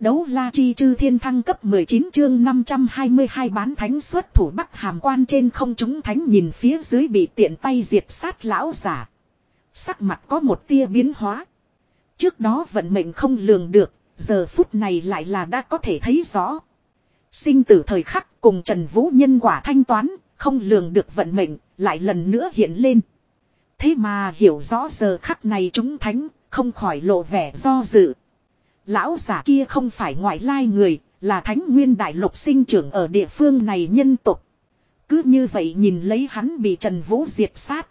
Đấu la chi chư thiên thăng cấp 19 chương 522 bán thánh xuất thủ bắc hàm quan trên không chúng thánh nhìn phía dưới bị tiện tay diệt sát lão giả. Sắc mặt có một tia biến hóa. Trước đó vận mệnh không lường được, giờ phút này lại là đã có thể thấy rõ. Sinh tử thời khắc cùng Trần Vũ nhân quả thanh toán, không lường được vận mệnh, lại lần nữa hiện lên. Thế mà hiểu rõ giờ khắc này chúng thánh, không khỏi lộ vẻ do dự. Lão giả kia không phải ngoại lai người, là thánh nguyên đại lục sinh trưởng ở địa phương này nhân tục. Cứ như vậy nhìn lấy hắn bị Trần Vũ diệt sát.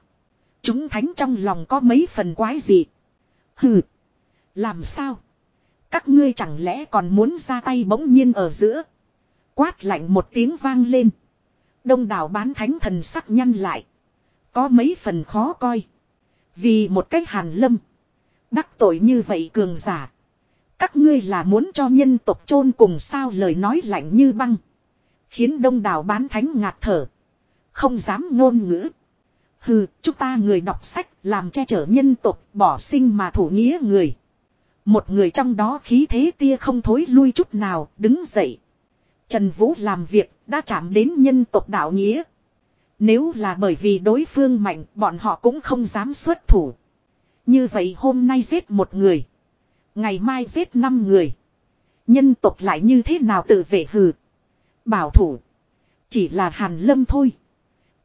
Chúng thánh trong lòng có mấy phần quái gì. Hừ. Làm sao? Các ngươi chẳng lẽ còn muốn ra tay bỗng nhiên ở giữa. Quát lạnh một tiếng vang lên. Đông đảo bán thánh thần sắc nhăn lại. Có mấy phần khó coi. Vì một cách hàn lâm. Đắc tội như vậy cường giả. Các ngươi là muốn cho nhân tộc chôn cùng sao lời nói lạnh như băng. Khiến đông đảo bán thánh ngạt thở. Không dám ngôn ngữ. Hừ, chúng ta người đọc sách làm che chở nhân tộc bỏ sinh mà thủ nghĩa người. Một người trong đó khí thế tia không thối lui chút nào, đứng dậy. Trần Vũ làm việc, đã chạm đến nhân tộc đạo nghĩa. Nếu là bởi vì đối phương mạnh, bọn họ cũng không dám xuất thủ. Như vậy hôm nay giết một người. Ngày mai giết năm người. Nhân tộc lại như thế nào tự vệ hừ. Bảo thủ. Chỉ là hàn lâm thôi.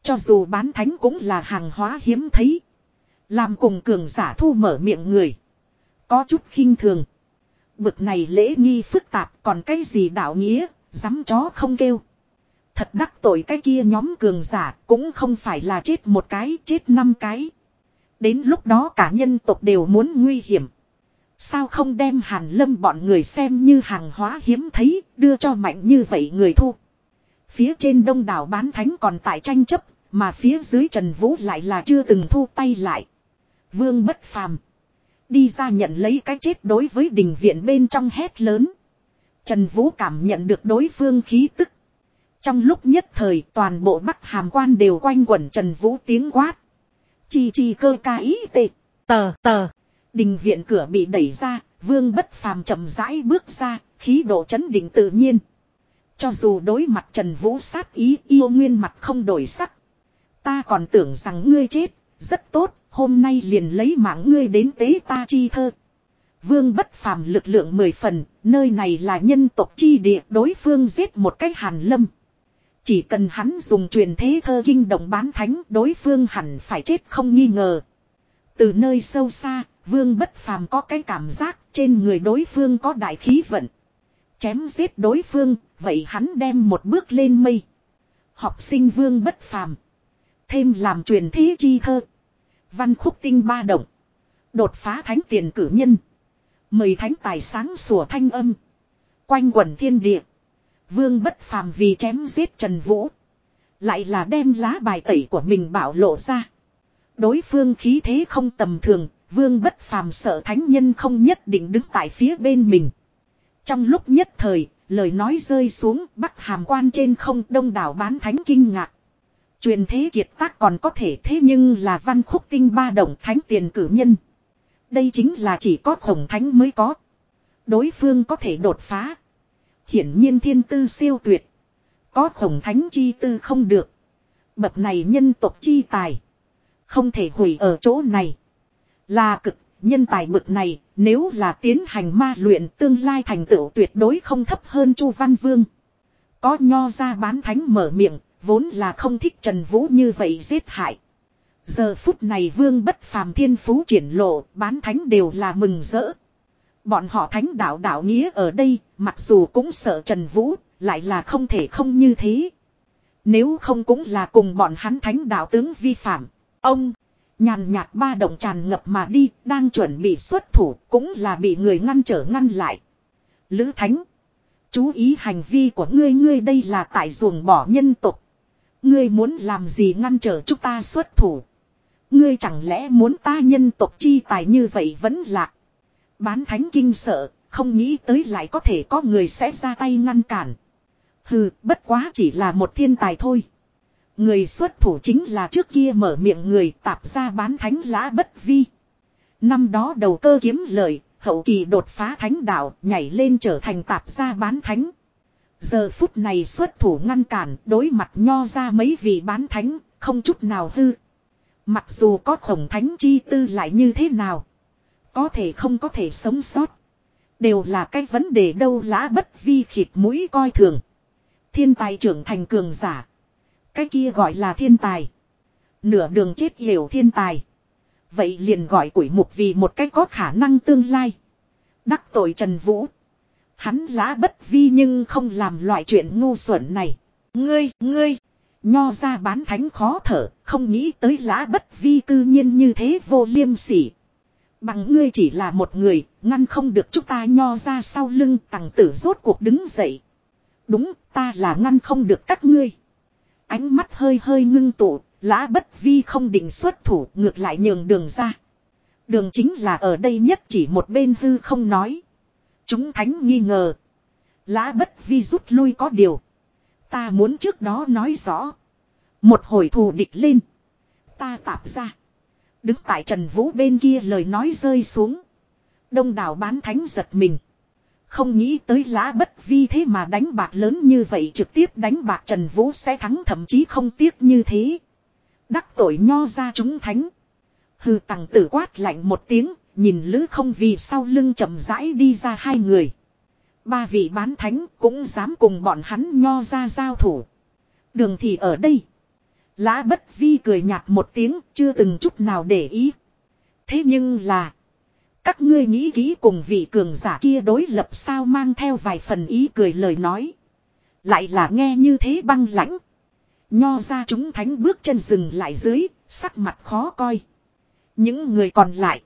Cho dù bán thánh cũng là hàng hóa hiếm thấy. Làm cùng cường giả thu mở miệng người. Có chút khinh thường. Bực này lễ nghi phức tạp còn cái gì đạo nghĩa, dám chó không kêu. Thật đắc tội cái kia nhóm cường giả cũng không phải là chết một cái, chết năm cái. Đến lúc đó cả nhân tộc đều muốn nguy hiểm. Sao không đem hàn lâm bọn người xem như hàng hóa hiếm thấy, đưa cho mạnh như vậy người thu. Phía trên đông đảo bán thánh còn tại tranh chấp, mà phía dưới Trần Vũ lại là chưa từng thu tay lại. Vương bất phàm. Đi ra nhận lấy cái chết đối với đình viện bên trong hét lớn. Trần Vũ cảm nhận được đối phương khí tức. Trong lúc nhất thời toàn bộ bắc hàm quan đều quanh quẩn Trần Vũ tiếng quát. Chi chi cơ ca ý tệ. Tờ tờ. Đình viện cửa bị đẩy ra, vương bất phàm chậm rãi bước ra, khí độ chấn định tự nhiên. Cho dù đối mặt Trần Vũ sát ý yêu nguyên mặt không đổi sắc. Ta còn tưởng rằng ngươi chết, rất tốt, hôm nay liền lấy mạng ngươi đến tế ta chi thơ. Vương bất phàm lực lượng mười phần, nơi này là nhân tộc chi địa đối phương giết một cách hàn lâm. Chỉ cần hắn dùng truyền thế thơ kinh động bán thánh đối phương hẳn phải chết không nghi ngờ. Từ nơi sâu xa, vương bất phàm có cái cảm giác trên người đối phương có đại khí vận. Chém giết đối phương, vậy hắn đem một bước lên mây. Học sinh vương bất phàm. Thêm làm truyền thế chi thơ. Văn khúc tinh ba động. Đột phá thánh tiền cử nhân. Mời thánh tài sáng sủa thanh âm. Quanh quẩn thiên địa. Vương bất phàm vì chém giết Trần Vũ. Lại là đem lá bài tẩy của mình bảo lộ ra. Đối phương khí thế không tầm thường. Vương bất phàm sợ thánh nhân không nhất định đứng tại phía bên mình. Trong lúc nhất thời, lời nói rơi xuống bắc hàm quan trên không đông đảo bán thánh kinh ngạc. Truyền thế kiệt tác còn có thể thế nhưng là văn khúc tinh ba đồng thánh tiền cử nhân. Đây chính là chỉ có khổng thánh mới có. Đối phương có thể đột phá. Hiển nhiên thiên tư siêu tuyệt. Có khổng thánh chi tư không được. Bậc này nhân tộc chi tài. Không thể hủy ở chỗ này. Là cực nhân tài mực này nếu là tiến hành ma luyện tương lai thành tựu tuyệt đối không thấp hơn Chu Văn Vương. Có nho ra bán thánh mở miệng Vốn là không thích Trần Vũ như vậy giết hại. Giờ phút này vương bất phàm thiên phú triển lộ, bán thánh đều là mừng rỡ. Bọn họ thánh đạo đạo nghĩa ở đây, mặc dù cũng sợ Trần Vũ, lại là không thể không như thế. Nếu không cũng là cùng bọn hắn thánh đạo tướng vi phạm. Ông, nhàn nhạt ba động tràn ngập mà đi, đang chuẩn bị xuất thủ, cũng là bị người ngăn trở ngăn lại. Lữ thánh, chú ý hành vi của ngươi ngươi đây là tại ruồng bỏ nhân tục. Ngươi muốn làm gì ngăn trở chúng ta xuất thủ. Ngươi chẳng lẽ muốn ta nhân tộc chi tài như vậy vẫn lạc. Bán thánh kinh sợ, không nghĩ tới lại có thể có người sẽ ra tay ngăn cản. Hừ, bất quá chỉ là một thiên tài thôi. Người xuất thủ chính là trước kia mở miệng người tạp ra bán thánh lã bất vi. Năm đó đầu cơ kiếm lời, hậu kỳ đột phá thánh đạo, nhảy lên trở thành tạp gia bán thánh. Giờ phút này xuất thủ ngăn cản, đối mặt nho ra mấy vị bán thánh, không chút nào hư. Mặc dù có khổng thánh chi tư lại như thế nào. Có thể không có thể sống sót. Đều là cái vấn đề đâu lã bất vi khịt mũi coi thường. Thiên tài trưởng thành cường giả. Cái kia gọi là thiên tài. Nửa đường chết hiểu thiên tài. Vậy liền gọi quỷ mục vì một cách có khả năng tương lai. Đắc tội Trần Vũ. Hắn lã bất vi nhưng không làm loại chuyện ngu xuẩn này. Ngươi, ngươi. Nho ra bán thánh khó thở, không nghĩ tới lã bất vi cư nhiên như thế vô liêm sỉ. Bằng ngươi chỉ là một người, ngăn không được chúng ta nho ra sau lưng tàng tử rốt cuộc đứng dậy. Đúng, ta là ngăn không được các ngươi. Ánh mắt hơi hơi ngưng tụ, lã bất vi không định xuất thủ ngược lại nhường đường ra. Đường chính là ở đây nhất chỉ một bên hư không nói. Chúng thánh nghi ngờ. Lã bất vi rút lui có điều. Ta muốn trước đó nói rõ. Một hồi thù địch lên. Ta tạp ra. Đứng tại Trần Vũ bên kia lời nói rơi xuống. Đông đảo bán thánh giật mình. Không nghĩ tới lã bất vi thế mà đánh bạc lớn như vậy trực tiếp đánh bạc Trần Vũ sẽ thắng thậm chí không tiếc như thế. Đắc tội nho ra chúng thánh. Hư tặng tử quát lạnh một tiếng, nhìn lữ không vì sau lưng chậm rãi đi ra hai người. Ba vị bán thánh cũng dám cùng bọn hắn nho ra giao thủ. Đường thì ở đây. Lã bất vi cười nhạt một tiếng chưa từng chút nào để ý. Thế nhưng là. Các ngươi nghĩ kỹ cùng vị cường giả kia đối lập sao mang theo vài phần ý cười lời nói. Lại là nghe như thế băng lãnh. Nho ra chúng thánh bước chân dừng lại dưới, sắc mặt khó coi. Những người còn lại.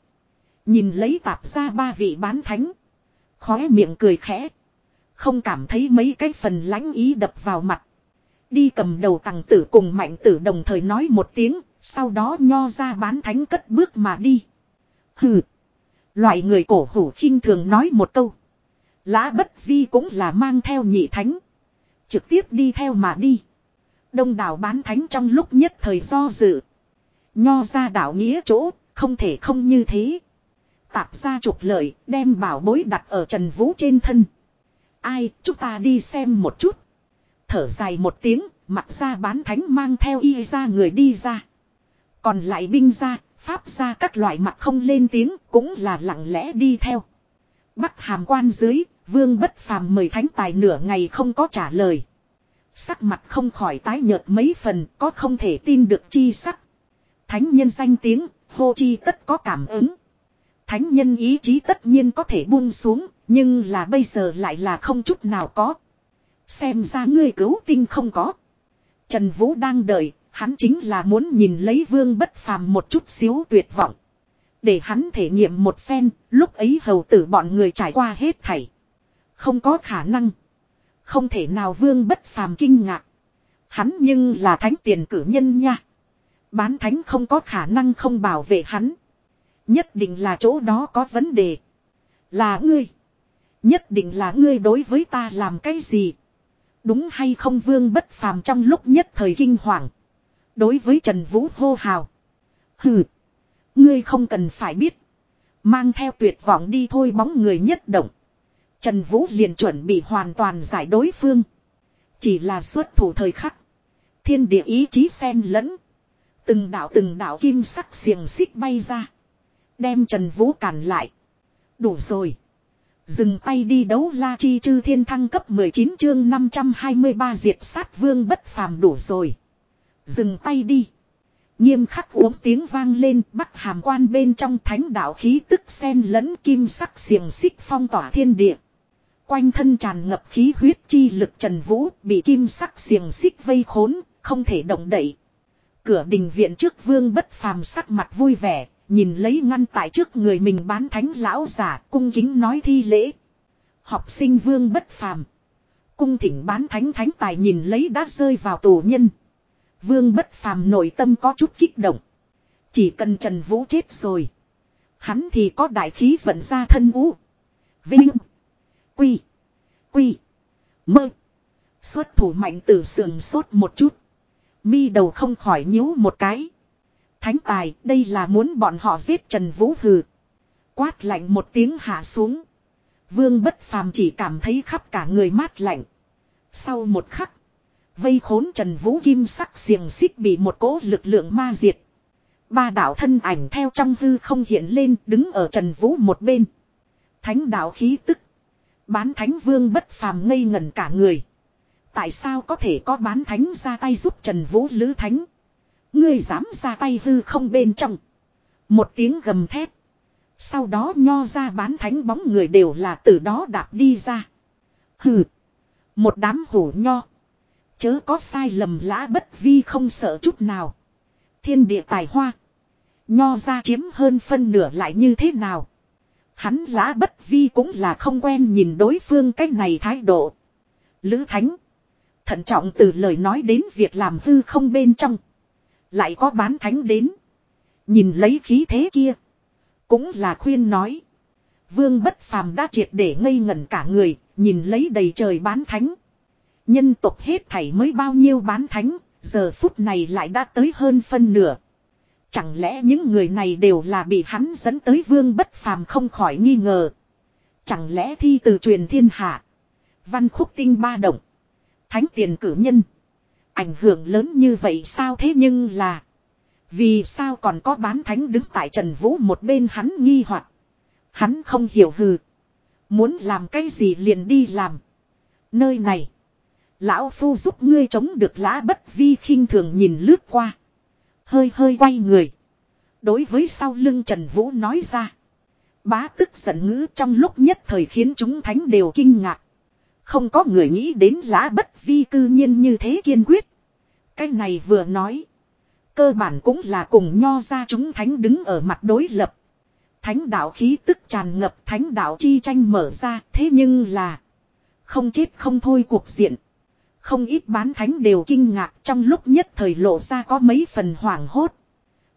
Nhìn lấy tạp ra ba vị bán thánh. Khóe miệng cười khẽ. Không cảm thấy mấy cái phần lãnh ý đập vào mặt. Đi cầm đầu tàng tử cùng mạnh tử đồng thời nói một tiếng, sau đó nho ra bán thánh cất bước mà đi. Hừ. Loại người cổ hủ khinh thường nói một câu. Lã bất vi cũng là mang theo nhị thánh. Trực tiếp đi theo mà đi. Đông đảo bán thánh trong lúc nhất thời do dự. Nho ra đảo nghĩa chỗ, không thể không như thế. Tạp ra trục lợi, đem bảo bối đặt ở Trần Vũ trên thân. Ai, chúng ta đi xem một chút. Thở dài một tiếng, mặt ra bán thánh mang theo y ra người đi ra. Còn lại binh ra, pháp ra các loại mặt không lên tiếng, cũng là lặng lẽ đi theo. Bắc hàm quan dưới, vương bất phàm mời thánh tài nửa ngày không có trả lời. Sắc mặt không khỏi tái nhợt mấy phần, có không thể tin được chi sắc. Thánh nhân danh tiếng, hô chi tất có cảm ứng. Thánh nhân ý chí tất nhiên có thể buông xuống, nhưng là bây giờ lại là không chút nào có. Xem ra ngươi cứu tinh không có. Trần Vũ đang đợi, hắn chính là muốn nhìn lấy vương bất phàm một chút xíu tuyệt vọng. Để hắn thể nghiệm một phen, lúc ấy hầu tử bọn người trải qua hết thảy. Không có khả năng. Không thể nào vương bất phàm kinh ngạc. Hắn nhưng là thánh tiền cử nhân nha. Bán thánh không có khả năng không bảo vệ hắn. Nhất định là chỗ đó có vấn đề. Là ngươi. Nhất định là ngươi đối với ta làm cái gì. Đúng hay không vương bất phàm trong lúc nhất thời kinh hoàng. Đối với Trần Vũ hô hào. Hừ. Ngươi không cần phải biết. Mang theo tuyệt vọng đi thôi bóng người nhất động. Trần Vũ liền chuẩn bị hoàn toàn giải đối phương. Chỉ là xuất thủ thời khắc. Thiên địa ý chí xen lẫn. Từng đạo từng đạo kim sắc xiềng xích bay ra. Đem Trần Vũ cản lại. Đủ rồi. Dừng tay đi đấu la chi chư thiên thăng cấp 19 chương 523 diệt sát vương bất phàm đủ rồi. Dừng tay đi. Nghiêm khắc uống tiếng vang lên bắc hàm quan bên trong thánh đạo khí tức sen lẫn kim sắc xiềng xích phong tỏa thiên địa. Quanh thân tràn ngập khí huyết chi lực Trần Vũ bị kim sắc xiềng xích vây khốn, không thể động đậy. Cửa đình viện trước vương bất phàm sắc mặt vui vẻ, nhìn lấy ngăn tại trước người mình bán thánh lão giả cung kính nói thi lễ. Học sinh vương bất phàm. Cung thỉnh bán thánh thánh tài nhìn lấy đã rơi vào tù nhân. Vương bất phàm nội tâm có chút kích động. Chỉ cần Trần Vũ chết rồi. Hắn thì có đại khí vận ra thân vũ. Vinh. Quy. Quy. Mơ. Xuất thủ mạnh tử sườn sốt một chút. Mi đầu không khỏi nhíu một cái. Thánh tài, đây là muốn bọn họ giết Trần Vũ hừ. Quát lạnh một tiếng hạ xuống. Vương bất phàm chỉ cảm thấy khắp cả người mát lạnh. Sau một khắc. Vây khốn Trần Vũ kim sắc xiềng xích bị một cỗ lực lượng ma diệt. Ba đạo thân ảnh theo trong hư không hiện lên, đứng ở Trần Vũ một bên. Thánh đạo khí tức. Bán thánh vương bất phàm ngây ngẩn cả người. Tại sao có thể có bán thánh ra tay giúp Trần Vũ lữ thánh? Ngươi dám ra tay hư không bên trong. Một tiếng gầm thét. Sau đó nho ra bán thánh bóng người đều là từ đó đạp đi ra. Hừ. Một đám hổ nho. Chớ có sai lầm lã bất vi không sợ chút nào. Thiên địa tài hoa. Nho ra chiếm hơn phân nửa lại như thế nào. Hắn lã bất vi cũng là không quen nhìn đối phương cách này thái độ. Lữ Thánh. Thận trọng từ lời nói đến việc làm hư không bên trong. Lại có bán thánh đến. Nhìn lấy khí thế kia. Cũng là khuyên nói. Vương bất phàm đã triệt để ngây ngẩn cả người. Nhìn lấy đầy trời bán thánh. Nhân tộc hết thảy mới bao nhiêu bán thánh. Giờ phút này lại đã tới hơn phân nửa. Chẳng lẽ những người này đều là bị hắn dẫn tới vương bất phàm không khỏi nghi ngờ. Chẳng lẽ thi từ truyền thiên hạ. Văn khúc tinh ba động. Thánh tiền cử nhân. Ảnh hưởng lớn như vậy sao thế nhưng là. Vì sao còn có bán thánh đứng tại Trần Vũ một bên hắn nghi hoặc Hắn không hiểu hừ. Muốn làm cái gì liền đi làm. Nơi này. Lão Phu giúp ngươi chống được lã bất vi khinh thường nhìn lướt qua. Hơi hơi quay người. Đối với sau lưng Trần Vũ nói ra. Bá tức giận ngữ trong lúc nhất thời khiến chúng thánh đều kinh ngạc. Không có người nghĩ đến lã bất vi cư nhiên như thế kiên quyết. Cái này vừa nói. Cơ bản cũng là cùng nho ra chúng thánh đứng ở mặt đối lập. Thánh đạo khí tức tràn ngập thánh đạo chi tranh mở ra, thế nhưng là. Không chết không thôi cuộc diện. Không ít bán thánh đều kinh ngạc trong lúc nhất thời lộ ra có mấy phần hoảng hốt.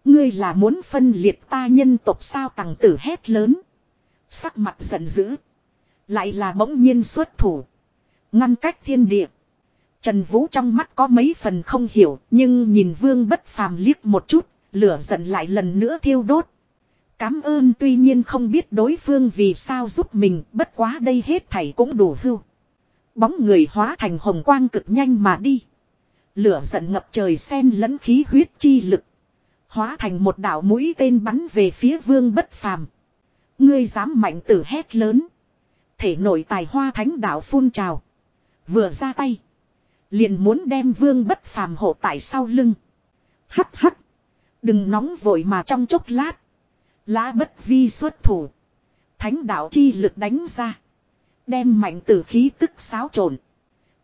Ngươi là muốn phân liệt ta nhân tộc sao tàng tử hét lớn. Sắc mặt giận dữ. Lại là bỗng nhiên xuất thủ. Ngăn cách thiên địa. Trần Vũ trong mắt có mấy phần không hiểu, nhưng nhìn Vương Bất Phàm liếc một chút, lửa giận lại lần nữa thiêu đốt. Cám ơn tuy nhiên không biết đối phương vì sao giúp mình, bất quá đây hết thảy cũng đủ hưu. Bóng người hóa thành hồng quang cực nhanh mà đi. Lửa giận ngập trời sen lẫn khí huyết chi lực. Hóa thành một đạo mũi tên bắn về phía Vương Bất Phàm. Ngươi dám mạnh tử hét lớn. Thể nổi tài hoa thánh đạo phun trào. Vừa ra tay. Liền muốn đem vương bất phàm hộ tại sau lưng. Hắc hắc. Đừng nóng vội mà trong chốc lát. Lá bất vi xuất thủ. Thánh đạo chi lực đánh ra. Đem mạnh tử khí tức xáo trộn.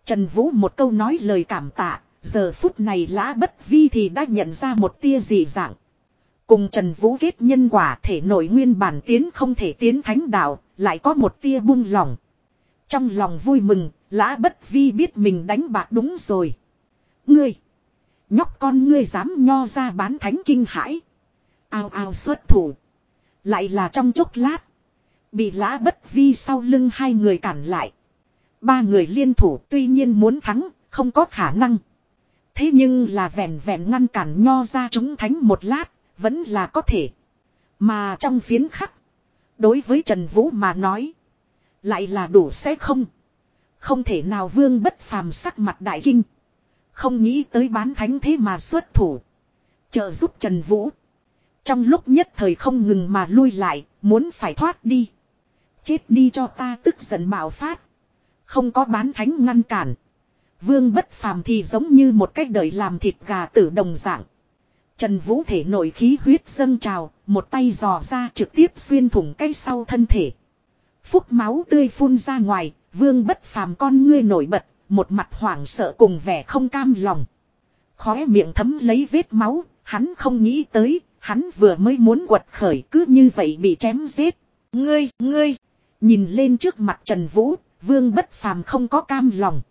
Trần Vũ một câu nói lời cảm tạ. Giờ phút này lã bất vi thì đã nhận ra một tia dị dạng. Cùng Trần Vũ kết nhân quả thể nội nguyên bản tiến không thể tiến thánh đạo, lại có một tia buông lòng. Trong lòng vui mừng, Lã bất vi biết mình đánh bạc đúng rồi. Ngươi. Nhóc con ngươi dám nho ra bán thánh kinh hãi. Ao ao xuất thủ. Lại là trong chốc lát. Bị lã bất vi sau lưng hai người cản lại. Ba người liên thủ tuy nhiên muốn thắng, không có khả năng. Thế nhưng là vẹn vẹn ngăn cản nho ra chúng thánh một lát, vẫn là có thể. Mà trong phiến khắc, đối với Trần Vũ mà nói, lại là đủ sẽ không. Không thể nào vương bất phàm sắc mặt đại kinh. Không nghĩ tới bán thánh thế mà xuất thủ. Trợ giúp Trần Vũ. Trong lúc nhất thời không ngừng mà lui lại, muốn phải thoát đi. Chết đi cho ta tức giận bạo phát. Không có bán thánh ngăn cản. Vương bất phàm thì giống như một cách đời làm thịt gà tử đồng dạng. Trần Vũ thể nổi khí huyết dâng trào, một tay dò ra trực tiếp xuyên thủng cây sau thân thể. Phúc máu tươi phun ra ngoài, Vương bất phàm con ngươi nổi bật, một mặt hoảng sợ cùng vẻ không cam lòng. Khóe miệng thấm lấy vết máu, hắn không nghĩ tới, hắn vừa mới muốn quật khởi cứ như vậy bị chém giết. Ngươi, ngươi, nhìn lên trước mặt Trần Vũ, vương bất phàm không có cam lòng.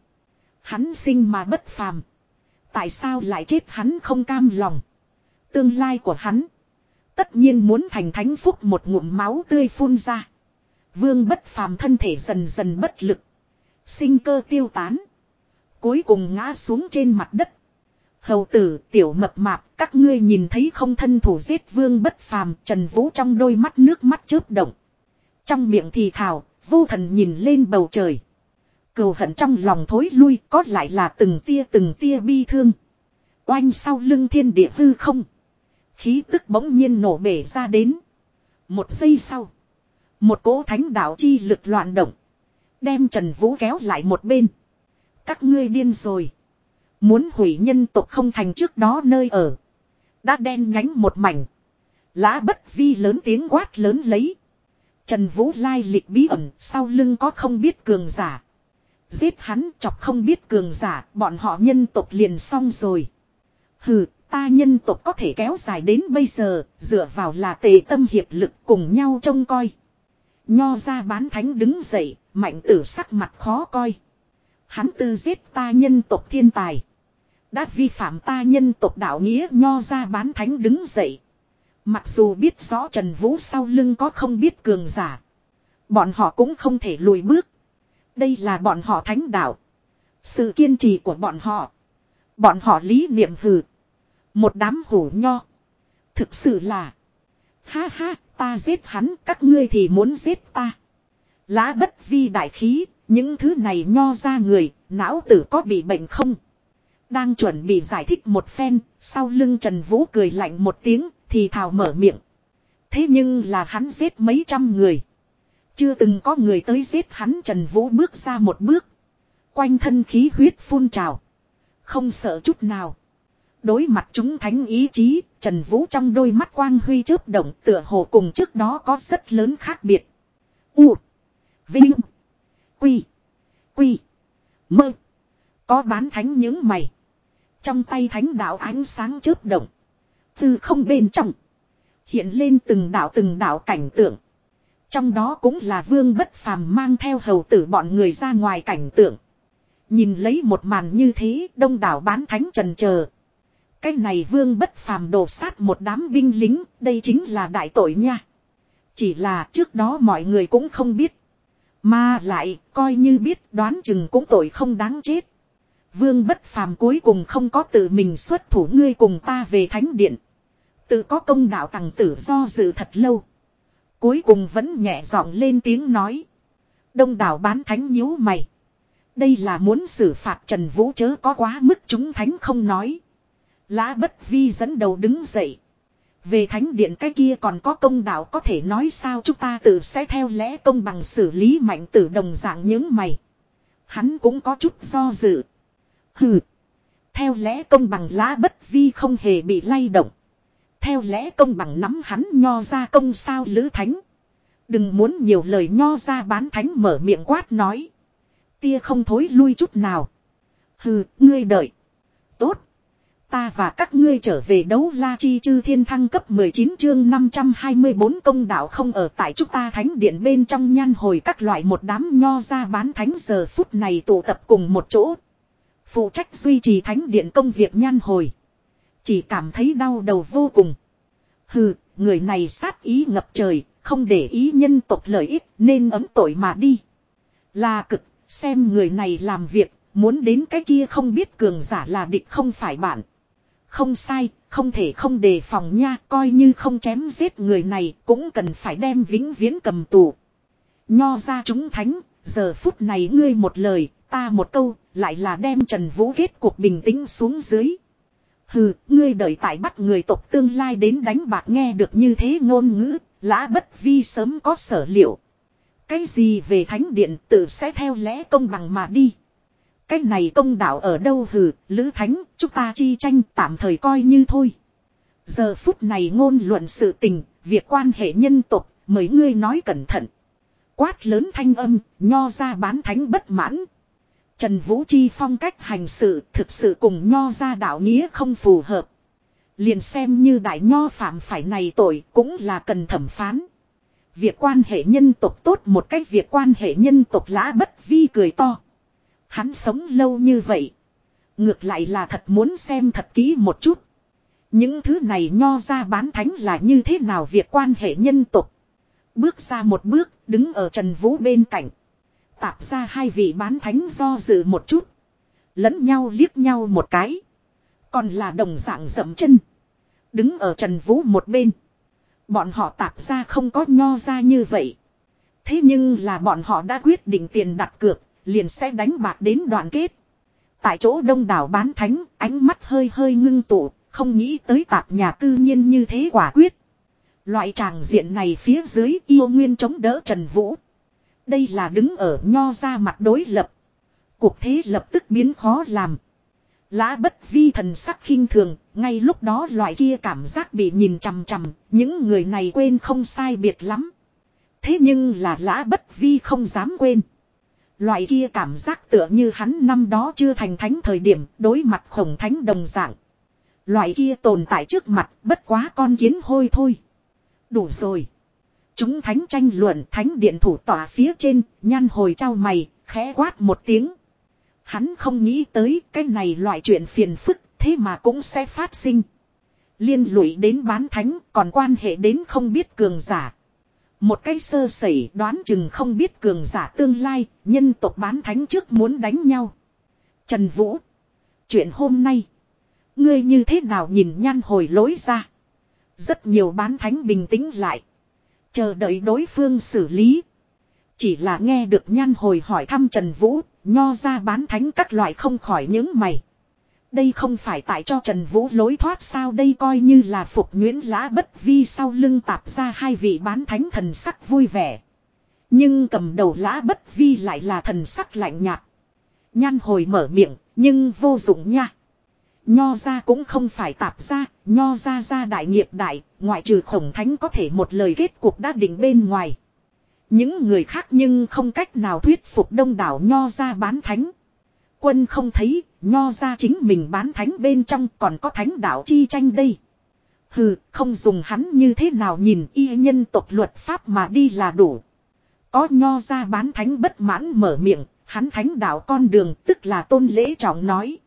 Hắn sinh mà bất phàm. Tại sao lại chết hắn không cam lòng? Tương lai của hắn. Tất nhiên muốn thành thánh phúc một ngụm máu tươi phun ra. Vương bất phàm thân thể dần dần bất lực. Sinh cơ tiêu tán. Cuối cùng ngã xuống trên mặt đất. Hầu tử tiểu mập mạp các ngươi nhìn thấy không thân thủ giết vương bất phàm Trần Vũ trong đôi mắt nước mắt chớp động. Trong miệng thì thào, vô thần nhìn lên bầu trời. Cầu hận trong lòng thối lui, có lại là từng tia từng tia bi thương. Oanh sau lưng thiên địa hư không. Khí tức bỗng nhiên nổ bể ra đến. Một giây sau. Một cỗ thánh đạo chi lực loạn động. Đem Trần Vũ kéo lại một bên. Các ngươi điên rồi. Muốn hủy nhân tộc không thành trước đó nơi ở. Đã đen nhánh một mảnh. lá bất vi lớn tiếng quát lớn lấy. Trần Vũ lai lịch bí ẩn sau lưng có không biết cường giả. Giết hắn chọc không biết cường giả bọn họ nhân tộc liền xong rồi. Hừ, ta nhân tộc có thể kéo dài đến bây giờ, dựa vào là tề tâm hiệp lực cùng nhau trông coi. Nho ra bán thánh đứng dậy, mạnh tử sắc mặt khó coi. Hắn tư giết ta nhân tộc thiên tài. Đã vi phạm ta nhân tộc đạo nghĩa nho ra bán thánh đứng dậy. Mặc dù biết rõ Trần Vũ sau lưng có không biết cường giả. Bọn họ cũng không thể lùi bước. Đây là bọn họ thánh đạo. Sự kiên trì của bọn họ. Bọn họ lý niệm hừ. Một đám hủ nho. Thực sự là. Ha ha, ta giết hắn, các ngươi thì muốn giết ta. Lá bất vi đại khí, những thứ này nho ra người, não tử có bị bệnh không? Đang chuẩn bị giải thích một phen, sau lưng Trần Vũ cười lạnh một tiếng, thì thào mở miệng. Thế nhưng là hắn giết mấy trăm người. Chưa từng có người tới giết hắn Trần Vũ bước ra một bước. Quanh thân khí huyết phun trào. Không sợ chút nào. Đối mặt chúng thánh ý chí, Trần Vũ trong đôi mắt quang huy chớp động tựa hồ cùng trước đó có rất lớn khác biệt. U. Vinh. Quy. Quy. Mơ. Có bán thánh những mày. Trong tay thánh đạo ánh sáng chớp động. Từ không bên trong. Hiện lên từng đạo từng đạo cảnh tượng. Trong đó cũng là vương bất phàm mang theo hầu tử bọn người ra ngoài cảnh tượng. Nhìn lấy một màn như thế đông đảo bán thánh trần chờ cái này vương bất phàm đổ sát một đám binh lính, đây chính là đại tội nha. Chỉ là trước đó mọi người cũng không biết. Mà lại, coi như biết đoán chừng cũng tội không đáng chết. Vương bất phàm cuối cùng không có tự mình xuất thủ ngươi cùng ta về thánh điện. Tự có công đạo tàng tử do dự thật lâu. Cuối cùng vẫn nhẹ giọng lên tiếng nói. Đông đảo bán thánh nhíu mày. Đây là muốn xử phạt Trần Vũ chớ có quá mức chúng thánh không nói. lá bất vi dẫn đầu đứng dậy. Về thánh điện cái kia còn có công đạo có thể nói sao chúng ta tự sẽ theo lẽ công bằng xử lý mạnh tử đồng dạng những mày. Hắn cũng có chút do dự. Hừ. Theo lẽ công bằng lá bất vi không hề bị lay động. Theo lẽ công bằng nắm hắn nho ra công sao lữ thánh. Đừng muốn nhiều lời nho ra bán thánh mở miệng quát nói. Tia không thối lui chút nào. Hừ, ngươi đợi. Tốt. Ta và các ngươi trở về đấu la chi chư thiên thăng cấp 19 chương 524 công đạo không ở tại chúng ta thánh điện bên trong nhan hồi các loại một đám nho ra bán thánh giờ phút này tụ tập cùng một chỗ. Phụ trách duy trì thánh điện công việc nhan hồi. Chỉ cảm thấy đau đầu vô cùng. Hừ, người này sát ý ngập trời, không để ý nhân tộc lợi ích nên ấm tội mà đi. Là cực, xem người này làm việc, muốn đến cái kia không biết cường giả là địch không phải bạn. Không sai, không thể không đề phòng nha, coi như không chém giết người này, cũng cần phải đem vĩnh viễn cầm tù. Nho ra chúng thánh, giờ phút này ngươi một lời, ta một câu, lại là đem Trần Vũ kết cuộc bình tĩnh xuống dưới. Hừ, ngươi đợi tại bắt người tộc tương lai đến đánh bạc nghe được như thế ngôn ngữ, lã bất vi sớm có sở liệu. Cái gì về thánh điện tự sẽ theo lẽ công bằng mà đi. Cái này công đạo ở đâu hừ, lữ thánh, chúng ta chi tranh tạm thời coi như thôi. Giờ phút này ngôn luận sự tình, việc quan hệ nhân tộc, mấy ngươi nói cẩn thận. Quát lớn thanh âm, nho ra bán thánh bất mãn. Trần Vũ Chi phong cách hành sự thực sự cùng nho ra đạo nghĩa không phù hợp. Liền xem như đại nho phạm phải này tội cũng là cần thẩm phán. Việc quan hệ nhân tục tốt một cách việc quan hệ nhân tục lã bất vi cười to. Hắn sống lâu như vậy. Ngược lại là thật muốn xem thật kỹ một chút. Những thứ này nho ra bán thánh là như thế nào việc quan hệ nhân tục. Bước ra một bước, đứng ở Trần Vũ bên cạnh. Tạp ra hai vị bán thánh do dự một chút. Lẫn nhau liếc nhau một cái. Còn là đồng dạng dậm chân. Đứng ở Trần Vũ một bên. Bọn họ tạp ra không có nho ra như vậy. Thế nhưng là bọn họ đã quyết định tiền đặt cược, liền sẽ đánh bạc đến đoạn kết. Tại chỗ đông đảo bán thánh, ánh mắt hơi hơi ngưng tụ, không nghĩ tới tạp nhà cư nhiên như thế quả quyết. Loại tràng diện này phía dưới yêu nguyên chống đỡ Trần Vũ. Đây là đứng ở nho ra mặt đối lập. Cuộc thế lập tức biến khó làm. Lã bất vi thần sắc khinh thường, ngay lúc đó loại kia cảm giác bị nhìn chằm chằm, những người này quên không sai biệt lắm. Thế nhưng là lã bất vi không dám quên. Loại kia cảm giác tựa như hắn năm đó chưa thành thánh thời điểm đối mặt khổng thánh đồng dạng. Loại kia tồn tại trước mặt bất quá con kiến hôi thôi. Đủ rồi. Chúng thánh tranh luận thánh điện thủ tỏa phía trên, nhan hồi trao mày, khẽ quát một tiếng. Hắn không nghĩ tới cái này loại chuyện phiền phức, thế mà cũng sẽ phát sinh. Liên lụy đến bán thánh, còn quan hệ đến không biết cường giả. Một cái sơ sẩy đoán chừng không biết cường giả tương lai, nhân tộc bán thánh trước muốn đánh nhau. Trần Vũ. Chuyện hôm nay. Ngươi như thế nào nhìn nhan hồi lối ra. Rất nhiều bán thánh bình tĩnh lại. Chờ đợi đối phương xử lý. Chỉ là nghe được nhan hồi hỏi thăm Trần Vũ, nho ra bán thánh các loại không khỏi những mày. Đây không phải tại cho Trần Vũ lối thoát sao đây coi như là phục nguyễn lã bất vi sau lưng tạp ra hai vị bán thánh thần sắc vui vẻ. Nhưng cầm đầu lã bất vi lại là thần sắc lạnh nhạt. Nhan hồi mở miệng, nhưng vô dụng nha. Nho ra cũng không phải tạp ra, nho ra ra đại nghiệp đại, ngoại trừ khổng thánh có thể một lời kết cuộc đã định bên ngoài. Những người khác nhưng không cách nào thuyết phục đông đảo nho ra bán thánh. Quân không thấy, nho ra chính mình bán thánh bên trong còn có thánh đạo chi tranh đây. Hừ, không dùng hắn như thế nào nhìn y nhân tộc luật pháp mà đi là đủ. Có nho ra bán thánh bất mãn mở miệng, hắn thánh đạo con đường tức là tôn lễ trọng nói.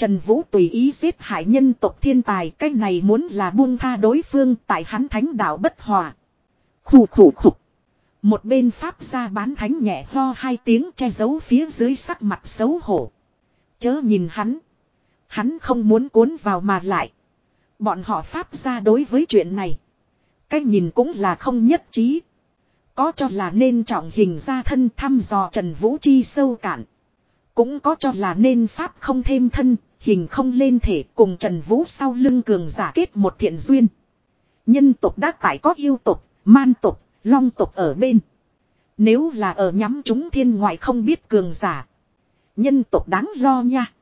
Trần Vũ tùy ý giết hại nhân tộc thiên tài, cái này muốn là buông tha đối phương tại hắn thánh đạo bất hòa. Khủ khủ khục. Một bên pháp ra bán thánh nhẹ ho hai tiếng che giấu phía dưới sắc mặt xấu hổ. Chớ nhìn hắn. Hắn không muốn cuốn vào mà lại. Bọn họ pháp ra đối với chuyện này. Cái nhìn cũng là không nhất trí. Có cho là nên trọng hình ra thân thăm dò Trần Vũ Chi sâu cạn. Cũng có cho là nên pháp không thêm thân, hình không lên thể cùng Trần Vũ sau lưng cường giả kết một thiện duyên. Nhân tộc đã tại có yêu tộc, man tộc, long tộc ở bên. Nếu là ở nhắm chúng thiên ngoại không biết cường giả. Nhân tộc đáng lo nha.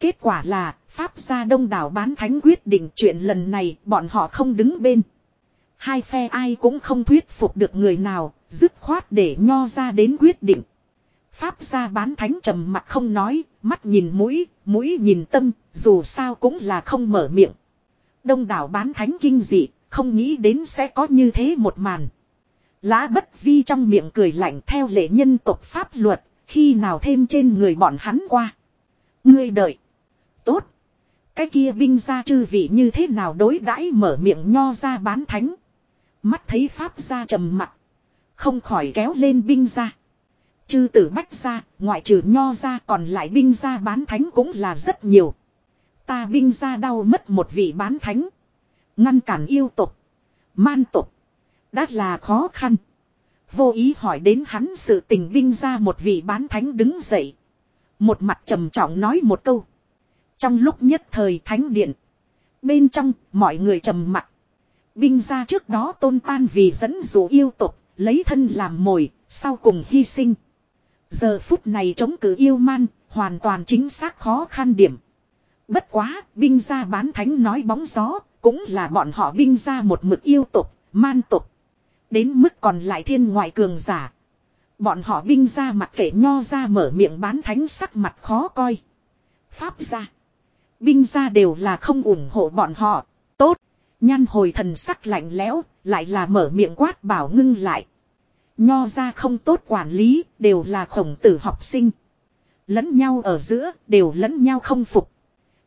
Kết quả là, Pháp gia đông đảo bán thánh quyết định chuyện lần này bọn họ không đứng bên. Hai phe ai cũng không thuyết phục được người nào, dứt khoát để nho ra đến quyết định. Pháp gia bán thánh trầm mặt không nói, mắt nhìn mũi, mũi nhìn tâm, dù sao cũng là không mở miệng. Đông đảo bán thánh kinh dị, không nghĩ đến sẽ có như thế một màn. Lá bất vi trong miệng cười lạnh theo lệ nhân tộc pháp luật, khi nào thêm trên người bọn hắn qua. Ngươi đợi. Tốt. Cái kia binh gia chư vị như thế nào đối đãi mở miệng nho ra bán thánh. Mắt thấy pháp gia trầm mặt. Không khỏi kéo lên binh gia. Chư tử bách ra, ngoại trừ nho ra còn lại binh ra bán thánh cũng là rất nhiều. Ta binh ra đau mất một vị bán thánh. Ngăn cản yêu tục. Man tục. Đã là khó khăn. Vô ý hỏi đến hắn sự tình binh ra một vị bán thánh đứng dậy. Một mặt trầm trọng nói một câu. Trong lúc nhất thời thánh điện. Bên trong, mọi người trầm mặt. Binh ra trước đó tôn tan vì dẫn dụ yêu tục, lấy thân làm mồi, sau cùng hy sinh. Giờ phút này chống cử yêu man, hoàn toàn chính xác khó khăn điểm. Bất quá, binh gia bán thánh nói bóng gió, cũng là bọn họ binh gia một mực yêu tục, man tục. Đến mức còn lại thiên ngoại cường giả. Bọn họ binh ra mặt kể nho ra mở miệng bán thánh sắc mặt khó coi. Pháp ra. Binh ra đều là không ủng hộ bọn họ. Tốt. Nhan hồi thần sắc lạnh lẽo, lại là mở miệng quát bảo ngưng lại. Nho ra không tốt quản lý, đều là khổng tử học sinh. Lẫn nhau ở giữa, đều lẫn nhau không phục.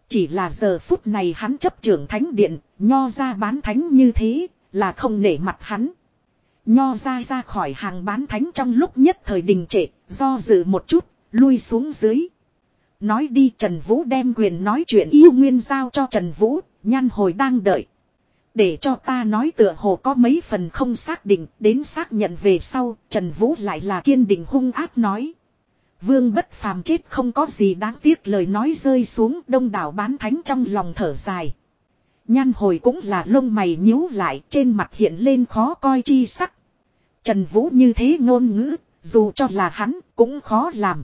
Chỉ là giờ phút này hắn chấp trưởng thánh điện, nho ra bán thánh như thế, là không nể mặt hắn. Nho ra ra khỏi hàng bán thánh trong lúc nhất thời đình trệ, do dự một chút, lui xuống dưới. Nói đi Trần Vũ đem quyền nói chuyện yêu nguyên giao cho Trần Vũ, nhan hồi đang đợi. Để cho ta nói tựa hồ có mấy phần không xác định, đến xác nhận về sau, Trần Vũ lại là kiên định hung ác nói. Vương bất phàm chết không có gì đáng tiếc lời nói rơi xuống đông đảo bán thánh trong lòng thở dài. Nhan hồi cũng là lông mày nhíu lại trên mặt hiện lên khó coi chi sắc. Trần Vũ như thế ngôn ngữ, dù cho là hắn cũng khó làm.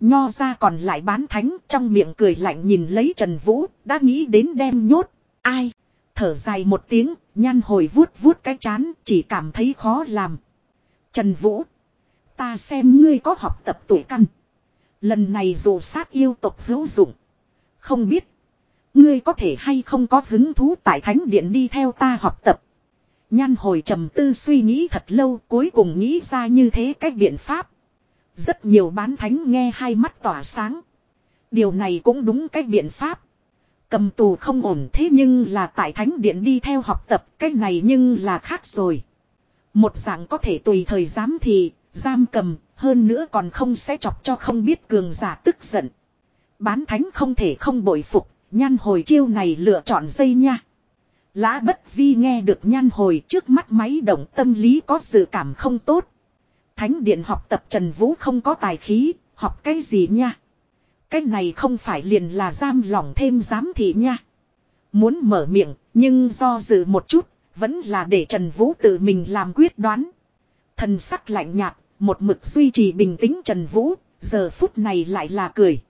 Nho ra còn lại bán thánh trong miệng cười lạnh nhìn lấy Trần Vũ, đã nghĩ đến đem nhốt. Ai? Thở dài một tiếng, nhan hồi vuốt vuốt cái chán, chỉ cảm thấy khó làm. Trần Vũ. Ta xem ngươi có học tập tuổi căn. Lần này dù sát yêu tộc hữu dụng. Không biết. Ngươi có thể hay không có hứng thú tại thánh điện đi theo ta học tập. Nhan hồi trầm tư suy nghĩ thật lâu cuối cùng nghĩ ra như thế cách biện pháp. Rất nhiều bán thánh nghe hai mắt tỏa sáng. Điều này cũng đúng cách biện pháp. Cầm tù không ổn thế nhưng là tại thánh điện đi theo học tập cách này nhưng là khác rồi. Một dạng có thể tùy thời giám thì, giam cầm, hơn nữa còn không sẽ chọc cho không biết cường giả tức giận. Bán thánh không thể không bội phục, nhan hồi chiêu này lựa chọn dây nha. Lã bất vi nghe được nhan hồi trước mắt máy động tâm lý có sự cảm không tốt. Thánh điện học tập Trần Vũ không có tài khí, học cái gì nha. Cái này không phải liền là giam lỏng thêm giám thị nha. Muốn mở miệng, nhưng do dự một chút, vẫn là để Trần Vũ tự mình làm quyết đoán. Thần sắc lạnh nhạt, một mực duy trì bình tĩnh Trần Vũ, giờ phút này lại là cười.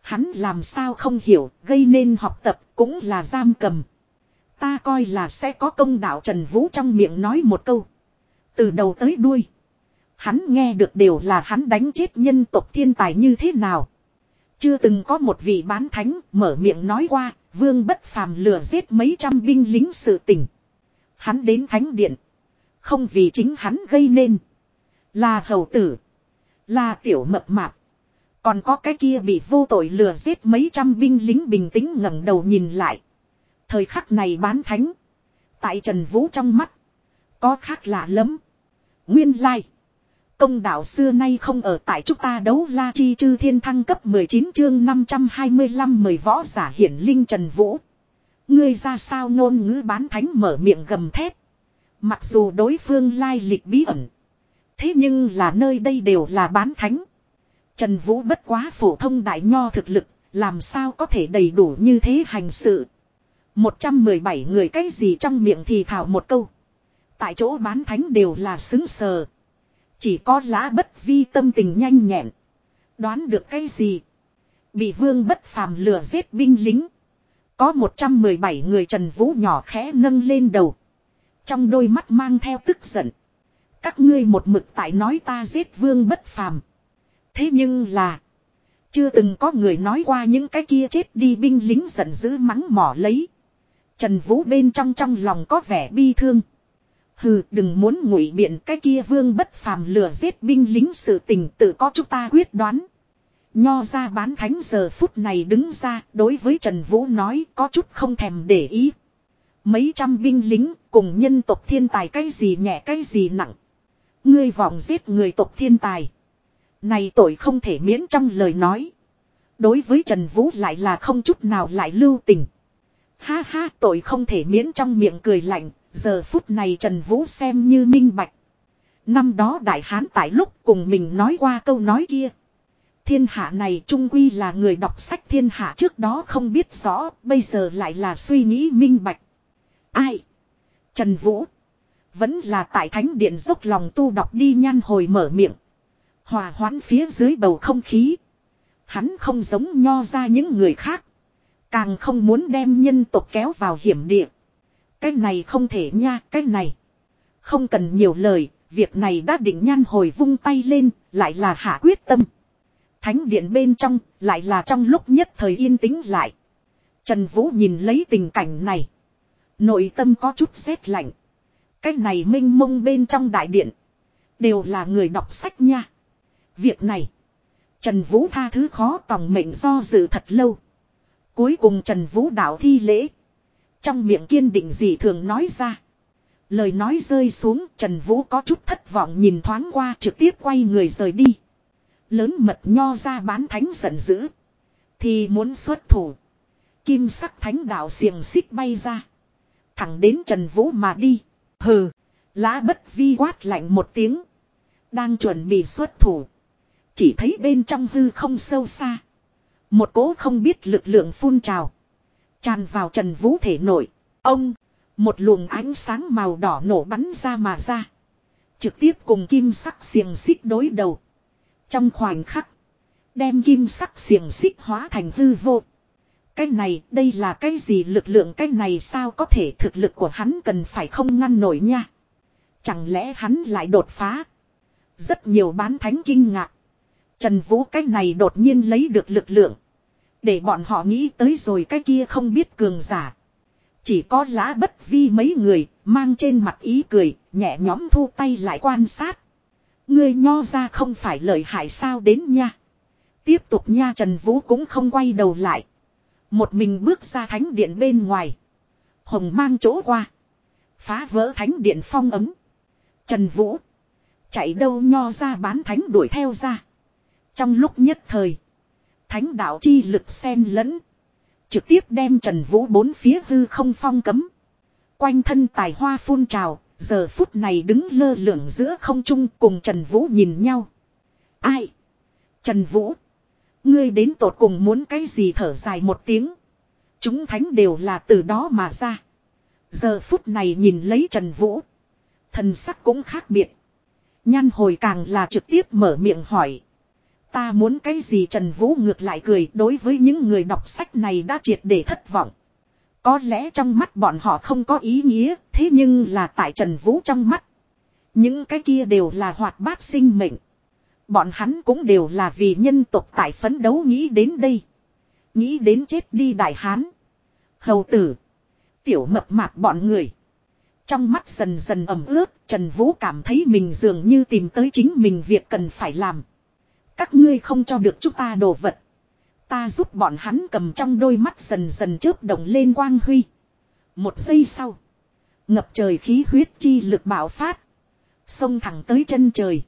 Hắn làm sao không hiểu, gây nên học tập cũng là giam cầm. Ta coi là sẽ có công đạo Trần Vũ trong miệng nói một câu. Từ đầu tới đuôi. Hắn nghe được đều là hắn đánh chết nhân tộc thiên tài như thế nào. Chưa từng có một vị bán thánh mở miệng nói qua, vương bất phàm lừa giết mấy trăm binh lính sự tình. Hắn đến thánh điện. Không vì chính hắn gây nên. Là hầu tử. Là tiểu mập mạp. Còn có cái kia bị vô tội lừa giết mấy trăm binh lính bình tĩnh ngẩng đầu nhìn lại. Thời khắc này bán thánh. Tại Trần Vũ trong mắt. Có khác lạ lắm. Nguyên lai. Like. Công đạo xưa nay không ở tại chúng ta đấu la chi chư thiên thăng cấp 19 chương 525 mời võ giả hiển linh Trần Vũ. Ngươi ra sao ngôn ngữ bán thánh mở miệng gầm thét. Mặc dù đối phương lai lịch bí ẩn. Thế nhưng là nơi đây đều là bán thánh. Trần Vũ bất quá phổ thông đại nho thực lực, làm sao có thể đầy đủ như thế hành sự. 117 người cái gì trong miệng thì thảo một câu. Tại chỗ bán thánh đều là xứng sờ. Chỉ có lã bất vi tâm tình nhanh nhẹn. Đoán được cái gì? Bị vương bất phàm lừa giết binh lính. Có 117 người Trần Vũ nhỏ khẽ nâng lên đầu. Trong đôi mắt mang theo tức giận. Các ngươi một mực tại nói ta giết vương bất phàm. Thế nhưng là. Chưa từng có người nói qua những cái kia chết đi binh lính giận dữ mắng mỏ lấy. Trần Vũ bên trong trong lòng có vẻ bi thương. Hừ đừng muốn ngụy biện cái kia vương bất phàm lừa giết binh lính sự tình tự có chúng ta quyết đoán. Nho ra bán thánh giờ phút này đứng ra đối với Trần Vũ nói có chút không thèm để ý. Mấy trăm binh lính cùng nhân tộc thiên tài cái gì nhẹ cái gì nặng. Ngươi vọng giết người tộc thiên tài. Này tội không thể miễn trong lời nói. Đối với Trần Vũ lại là không chút nào lại lưu tình. Ha ha tội không thể miễn trong miệng cười lạnh, giờ phút này Trần Vũ xem như minh bạch. Năm đó Đại Hán tại lúc cùng mình nói qua câu nói kia. Thiên hạ này trung quy là người đọc sách thiên hạ trước đó không biết rõ, bây giờ lại là suy nghĩ minh bạch. Ai? Trần Vũ. Vẫn là tại thánh điện dốc lòng tu đọc đi nhan hồi mở miệng. Hòa hoãn phía dưới bầu không khí. Hắn không giống nho ra những người khác. Càng không muốn đem nhân tộc kéo vào hiểm địa. Cái này không thể nha, cái này. Không cần nhiều lời, việc này đã định nhan hồi vung tay lên, lại là hạ quyết tâm. Thánh điện bên trong, lại là trong lúc nhất thời yên tĩnh lại. Trần Vũ nhìn lấy tình cảnh này. Nội tâm có chút rét lạnh. Cái này minh mông bên trong đại điện. Đều là người đọc sách nha. Việc này. Trần Vũ tha thứ khó tòng mệnh do dự thật lâu. Cuối cùng Trần Vũ đạo thi lễ. Trong miệng kiên định gì thường nói ra. Lời nói rơi xuống, Trần Vũ có chút thất vọng nhìn thoáng qua trực tiếp quay người rời đi. Lớn mật nho ra bán thánh giận dữ. Thì muốn xuất thủ. Kim sắc thánh đạo xiềng xích bay ra. Thẳng đến Trần Vũ mà đi. Hừ. Lá bất vi quát lạnh một tiếng. Đang chuẩn bị xuất thủ. Chỉ thấy bên trong hư không sâu xa. Một cố không biết lực lượng phun trào. Tràn vào Trần Vũ thể nội. Ông. Một luồng ánh sáng màu đỏ nổ bắn ra mà ra. Trực tiếp cùng kim sắc xiềng xích đối đầu. Trong khoảnh khắc. Đem kim sắc xiềng xích hóa thành hư vô. Cái này, đây là cái gì lực lượng cái này sao có thể thực lực của hắn cần phải không ngăn nổi nha. Chẳng lẽ hắn lại đột phá. Rất nhiều bán thánh kinh ngạc. Trần Vũ cái này đột nhiên lấy được lực lượng. Để bọn họ nghĩ tới rồi cái kia không biết cường giả. Chỉ có lá bất vi mấy người, mang trên mặt ý cười, nhẹ nhóm thu tay lại quan sát. Người nho ra không phải lợi hại sao đến nha. Tiếp tục nha Trần Vũ cũng không quay đầu lại. Một mình bước ra thánh điện bên ngoài. Hồng mang chỗ qua. Phá vỡ thánh điện phong ấm. Trần Vũ. Chạy đâu nho ra bán thánh đuổi theo ra. Trong lúc nhất thời. Thánh đạo chi lực xen lẫn. Trực tiếp đem Trần Vũ bốn phía hư không phong cấm. Quanh thân tài hoa phun trào. Giờ phút này đứng lơ lửng giữa không trung cùng Trần Vũ nhìn nhau. Ai? Trần Vũ. Ngươi đến tột cùng muốn cái gì thở dài một tiếng. Chúng thánh đều là từ đó mà ra. Giờ phút này nhìn lấy Trần Vũ. Thần sắc cũng khác biệt. Nhan hồi càng là trực tiếp mở miệng hỏi. Ta muốn cái gì Trần Vũ ngược lại cười đối với những người đọc sách này đã triệt để thất vọng. Có lẽ trong mắt bọn họ không có ý nghĩa, thế nhưng là tại Trần Vũ trong mắt. Những cái kia đều là hoạt bát sinh mệnh. Bọn hắn cũng đều là vì nhân tộc tại phấn đấu nghĩ đến đây. Nghĩ đến chết đi đại hán. Hầu tử. Tiểu mập mạp bọn người. Trong mắt dần dần ẩm ướt, Trần Vũ cảm thấy mình dường như tìm tới chính mình việc cần phải làm. Các ngươi không cho được chúng ta đồ vật. Ta giúp bọn hắn cầm trong đôi mắt dần dần chớp động lên quang huy. Một giây sau. Ngập trời khí huyết chi lực bạo phát. Xông thẳng tới chân trời.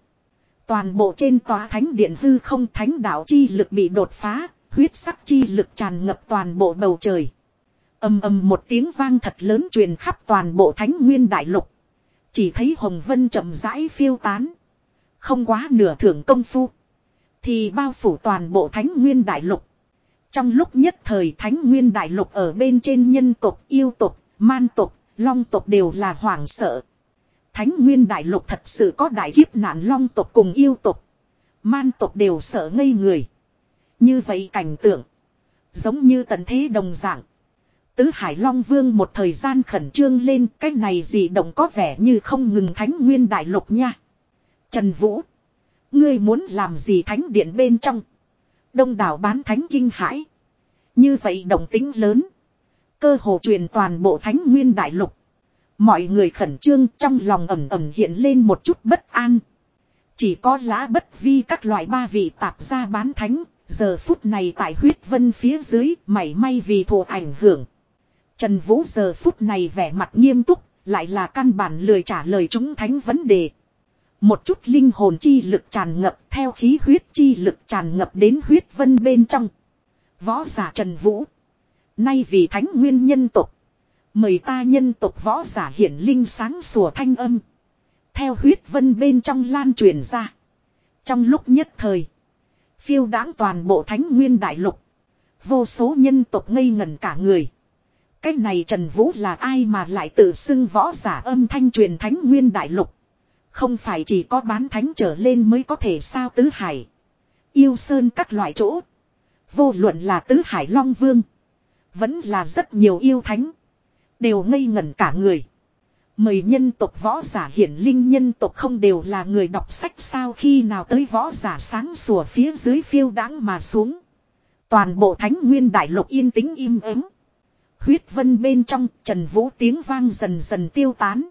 Toàn bộ trên tòa thánh điện hư không thánh đạo chi lực bị đột phá. Huyết sắc chi lực tràn ngập toàn bộ bầu trời ầm ầm một tiếng vang thật lớn truyền khắp toàn bộ thánh nguyên đại lục. Chỉ thấy hồng vân chậm rãi phiêu tán. Không quá nửa thưởng công phu. Thì bao phủ toàn bộ thánh nguyên đại lục. Trong lúc nhất thời thánh nguyên đại lục ở bên trên nhân tộc, yêu tộc, man tộc, long tộc đều là hoảng sợ. Thánh nguyên đại lục thật sự có đại kiếp nạn long tộc cùng yêu tộc. Man tộc đều sợ ngây người. Như vậy cảnh tượng. Giống như tận thế đồng dạng. Tứ Hải Long Vương một thời gian khẩn trương lên cái này gì động có vẻ như không ngừng thánh nguyên đại lục nha. Trần Vũ. Ngươi muốn làm gì thánh điện bên trong. Đông đảo bán thánh kinh hãi. Như vậy động tính lớn. Cơ hồ truyền toàn bộ thánh nguyên đại lục. Mọi người khẩn trương trong lòng ẩm ẩm hiện lên một chút bất an. Chỉ có lá bất vi các loại ba vị tạp ra bán thánh. Giờ phút này tại huyết vân phía dưới mảy may vì thù ảnh hưởng. Trần Vũ giờ phút này vẻ mặt nghiêm túc, lại là căn bản lười trả lời chúng thánh vấn đề. Một chút linh hồn chi lực tràn ngập theo khí huyết chi lực tràn ngập đến huyết vân bên trong. Võ giả Trần Vũ. Nay vì thánh nguyên nhân tộc. Mời ta nhân tộc võ giả hiển linh sáng sủa thanh âm. Theo huyết vân bên trong lan truyền ra. Trong lúc nhất thời. Phiêu đáng toàn bộ thánh nguyên đại lục. Vô số nhân tộc ngây ngẩn cả người. Cái này Trần Vũ là ai mà lại tự xưng võ giả âm thanh truyền thánh nguyên đại lục. Không phải chỉ có bán thánh trở lên mới có thể sao tứ hải. Yêu sơn các loại chỗ. Vô luận là tứ hải long vương. Vẫn là rất nhiều yêu thánh. Đều ngây ngẩn cả người. Mời nhân tộc võ giả hiển linh nhân tộc không đều là người đọc sách sao khi nào tới võ giả sáng sủa phía dưới phiêu đáng mà xuống. Toàn bộ thánh nguyên đại lục yên tĩnh im ắng. Huyết vân bên trong, Trần Vũ tiếng vang dần dần tiêu tán.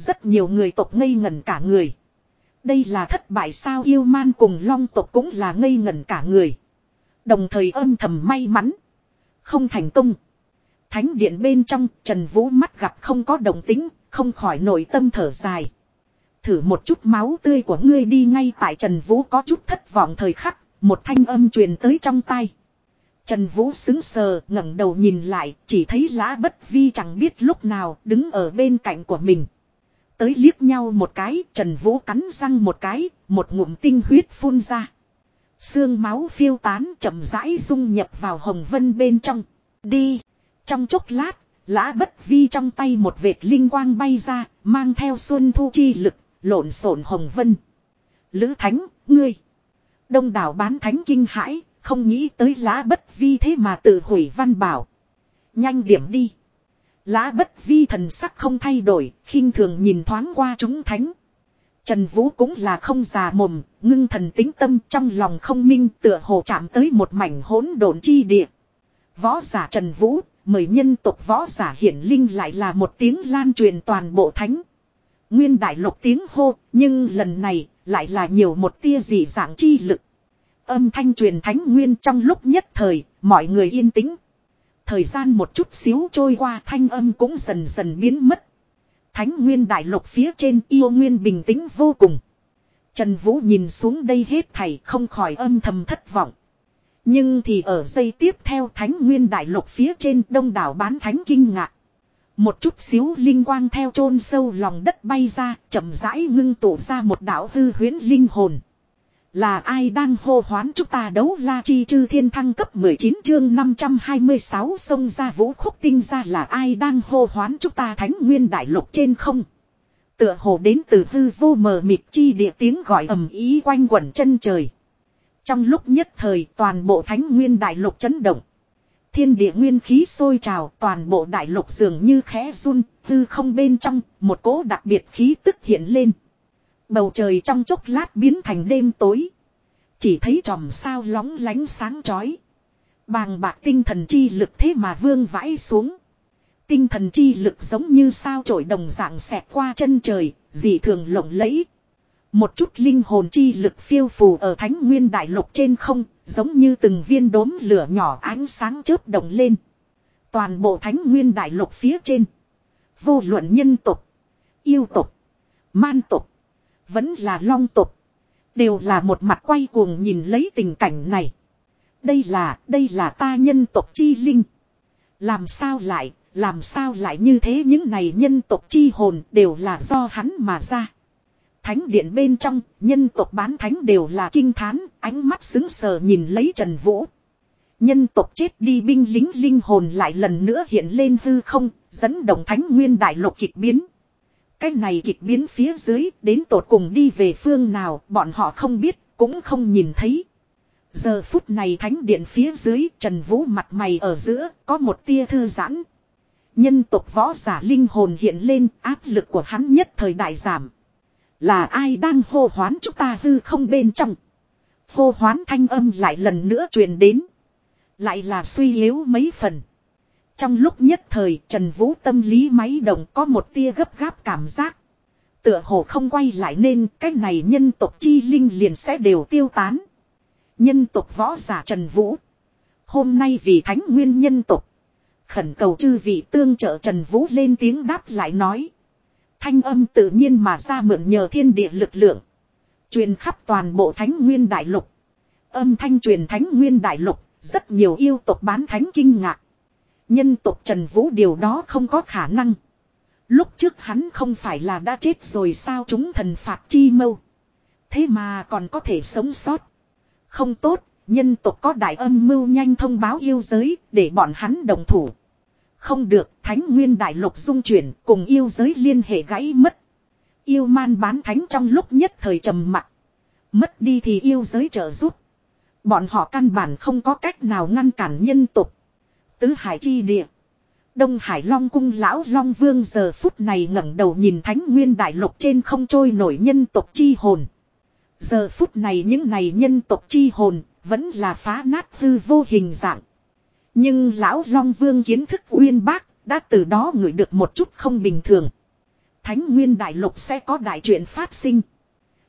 Rất nhiều người tộc ngây ngẩn cả người. Đây là thất bại sao yêu man cùng long tộc cũng là ngây ngẩn cả người. Đồng thời âm thầm may mắn. Không thành công. Thánh điện bên trong Trần Vũ mắt gặp không có đồng tính, không khỏi nội tâm thở dài. Thử một chút máu tươi của ngươi đi ngay tại Trần Vũ có chút thất vọng thời khắc, một thanh âm truyền tới trong tay. Trần Vũ xứng sờ ngẩng đầu nhìn lại chỉ thấy lã bất vi chẳng biết lúc nào đứng ở bên cạnh của mình. Tới liếc nhau một cái Trần Vũ cắn răng một cái một ngụm tinh huyết phun ra. Xương máu phiêu tán chậm rãi dung nhập vào hồng vân bên trong. Đi. Trong chốc lát Lã bất vi trong tay một vệt linh quang bay ra, mang theo xuân thu chi lực, lộn xộn hồng vân. Lữ thánh, ngươi. Đông đảo bán thánh kinh hãi, không nghĩ tới lã bất vi thế mà tự hủy văn bảo. Nhanh điểm đi. Lã bất vi thần sắc không thay đổi, khinh thường nhìn thoáng qua chúng thánh. Trần Vũ cũng là không già mồm, ngưng thần tính tâm trong lòng không minh tựa hồ chạm tới một mảnh hỗn độn chi địa. Võ giả Trần Vũ, mời nhân tộc võ giả hiển linh lại là một tiếng lan truyền toàn bộ thánh. Nguyên đại lục tiếng hô, nhưng lần này lại là nhiều một tia dị dạng chi lực. Âm thanh truyền thánh nguyên trong lúc nhất thời, mọi người yên tĩnh. Thời gian một chút xíu trôi qua thanh âm cũng dần dần biến mất. Thánh nguyên đại lục phía trên yêu nguyên bình tĩnh vô cùng. Trần Vũ nhìn xuống đây hết thảy không khỏi âm thầm thất vọng. Nhưng thì ở giây tiếp theo thánh nguyên đại lục phía trên đông đảo bán thánh kinh ngạc. Một chút xíu linh quang theo chôn sâu lòng đất bay ra, chậm rãi ngưng tụ ra một đạo hư huyễn linh hồn. Là ai đang hô hoán chúng ta đấu la chi chư thiên thăng cấp 19 chương 526 sông ra vũ khúc tinh ra là ai đang hô hoán chúng ta thánh nguyên đại lục trên không. Tựa hồ đến từ hư vô mờ mịt chi địa tiếng gọi ầm ý quanh quẩn chân trời. Trong lúc nhất thời toàn bộ thánh nguyên đại lục chấn động. Thiên địa nguyên khí sôi trào toàn bộ đại lục dường như khẽ run, tư không bên trong, một cỗ đặc biệt khí tức hiện lên. Bầu trời trong chốc lát biến thành đêm tối. Chỉ thấy tròm sao lóng lánh sáng chói. Bàng bạc tinh thần chi lực thế mà vương vãi xuống. Tinh thần chi lực giống như sao trổi đồng dạng xẹt qua chân trời, dị thường lộng lẫy, một chút linh hồn chi lực phiêu phù ở thánh nguyên đại lục trên không, giống như từng viên đốm lửa nhỏ ánh sáng chớp động lên. Toàn bộ thánh nguyên đại lục phía trên. Vô luận nhân tục, yêu tục, man tục, vẫn là long tục. Đều là một mặt quay cuồng nhìn lấy tình cảnh này. Đây là, đây là ta nhân tộc chi linh. Làm sao lại, làm sao lại như thế những này nhân tộc chi hồn đều là do hắn mà ra. Thánh điện bên trong, nhân tộc bán thánh đều là kinh thán, ánh mắt xứng sờ nhìn lấy Trần Vũ. Nhân tộc chết đi binh lính linh hồn lại lần nữa hiện lên hư không, dẫn động thánh nguyên đại lục kịch biến. Cái này kịch biến phía dưới, đến tột cùng đi về phương nào, bọn họ không biết, cũng không nhìn thấy. Giờ phút này thánh điện phía dưới, Trần Vũ mặt mày ở giữa, có một tia thư giãn. Nhân tộc võ giả linh hồn hiện lên, áp lực của hắn nhất thời đại giảm. Là ai đang hô hoán chúng ta hư không bên trong. Hô hoán thanh âm lại lần nữa truyền đến. Lại là suy yếu mấy phần. Trong lúc nhất thời Trần Vũ tâm lý máy động có một tia gấp gáp cảm giác. Tựa hồ không quay lại nên cái này nhân tộc chi linh liền sẽ đều tiêu tán. Nhân tộc võ giả Trần Vũ. Hôm nay vì thánh nguyên nhân tộc. Khẩn cầu chư vị tương trợ Trần Vũ lên tiếng đáp lại nói. Thanh âm tự nhiên mà ra mượn nhờ thiên địa lực lượng. Truyền khắp toàn bộ thánh nguyên đại lục. Âm thanh truyền thánh nguyên đại lục, rất nhiều yêu tộc bán thánh kinh ngạc. Nhân tộc Trần Vũ điều đó không có khả năng. Lúc trước hắn không phải là đã chết rồi sao chúng thần phạt chi mâu. Thế mà còn có thể sống sót. Không tốt, nhân tộc có đại âm mưu nhanh thông báo yêu giới để bọn hắn đồng thủ. Không được, thánh nguyên đại lục dung chuyển cùng yêu giới liên hệ gãy mất. Yêu man bán thánh trong lúc nhất thời trầm mặc. Mất đi thì yêu giới trợ giúp. Bọn họ căn bản không có cách nào ngăn cản nhân tục. Tứ hải chi địa. Đông Hải Long cung lão Long Vương giờ phút này ngẩng đầu nhìn thánh nguyên đại lục trên không trôi nổi nhân tộc chi hồn. Giờ phút này những này nhân tộc chi hồn vẫn là phá nát hư vô hình dạng. Nhưng lão Long Vương kiến thức uyên bác, đã từ đó ngửi được một chút không bình thường. Thánh nguyên đại lục sẽ có đại chuyện phát sinh.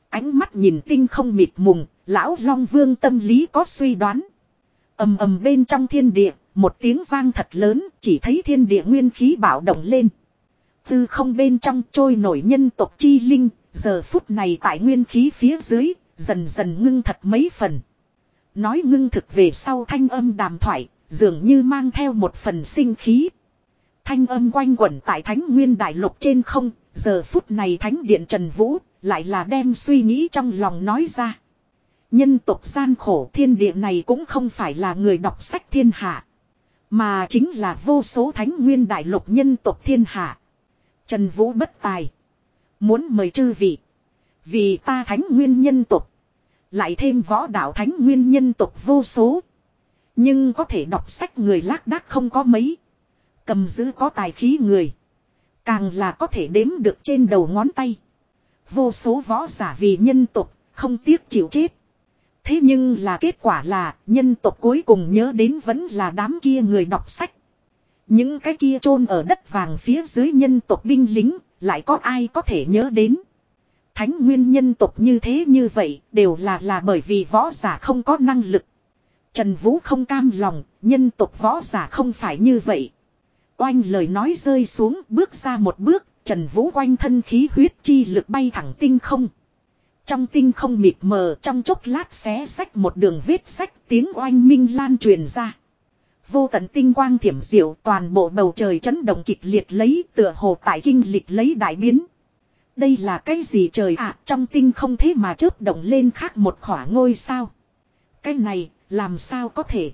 Ánh mắt nhìn tinh không mịt mùng, lão Long Vương tâm lý có suy đoán. ầm ầm bên trong thiên địa, một tiếng vang thật lớn, chỉ thấy thiên địa nguyên khí bạo động lên. Từ không bên trong trôi nổi nhân tộc chi linh, giờ phút này tại nguyên khí phía dưới, dần dần ngưng thật mấy phần. Nói ngưng thực về sau thanh âm đàm thoại, dường như mang theo một phần sinh khí. Thanh âm quanh quẩn tại thánh nguyên đại lục trên không, giờ phút này thánh điện Trần Vũ, lại là đem suy nghĩ trong lòng nói ra. Nhân tộc gian khổ thiên địa này cũng không phải là người đọc sách thiên hạ. Mà chính là vô số thánh nguyên đại lục nhân tộc thiên hạ. Trần Vũ bất tài. Muốn mời chư vị. Vì ta thánh nguyên nhân tộc. Lại thêm võ đạo thánh nguyên nhân tộc vô số. Nhưng có thể đọc sách người lác đác không có mấy. Cầm giữ có tài khí người. Càng là có thể đếm được trên đầu ngón tay. Vô số võ giả vì nhân tộc, không tiếc chịu chết. Thế nhưng là kết quả là nhân tộc cuối cùng nhớ đến vẫn là đám kia người đọc sách. Những cái kia chôn ở đất vàng phía dưới nhân tộc binh lính, lại có ai có thể nhớ đến. Thánh nguyên nhân tộc như thế như vậy, đều là là bởi vì võ giả không có năng lực. Trần Vũ không cam lòng, nhân tộc võ giả không phải như vậy. Oanh lời nói rơi xuống, bước ra một bước, Trần Vũ quanh thân khí huyết chi lực bay thẳng tinh không. Trong tinh không mịt mờ trong chốc lát xé sách một đường vết sách tiếng oanh minh lan truyền ra. Vô tận tinh quang thiểm diệu toàn bộ bầu trời chấn động kịch liệt lấy tựa hồ tại kinh lịch lấy đại biến. Đây là cái gì trời ạ à, trong tinh không thế mà chớp động lên khác một khỏa ngôi sao. Cái này làm sao có thể.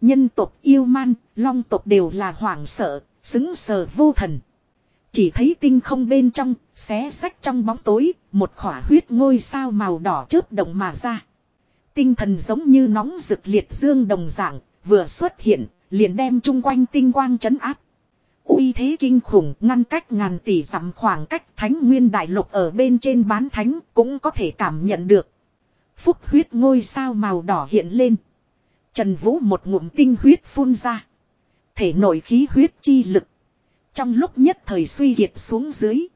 Nhân tộc yêu man, long tộc đều là hoảng sợ, xứng sờ vô thần. Chỉ thấy tinh không bên trong, xé sách trong bóng tối, một khỏa huyết ngôi sao màu đỏ chớp động mà ra. Tinh thần giống như nóng rực liệt dương đồng dạng, vừa xuất hiện, liền đem chung quanh tinh quang chấn áp. uy thế kinh khủng ngăn cách ngàn tỷ dặm khoảng cách thánh nguyên đại lục ở bên trên bán thánh cũng có thể cảm nhận được. Phúc huyết ngôi sao màu đỏ hiện lên. Trần Vũ một ngụm tinh huyết phun ra. Thể nội khí huyết chi lực. Trong lúc nhất thời suy kiệt xuống dưới.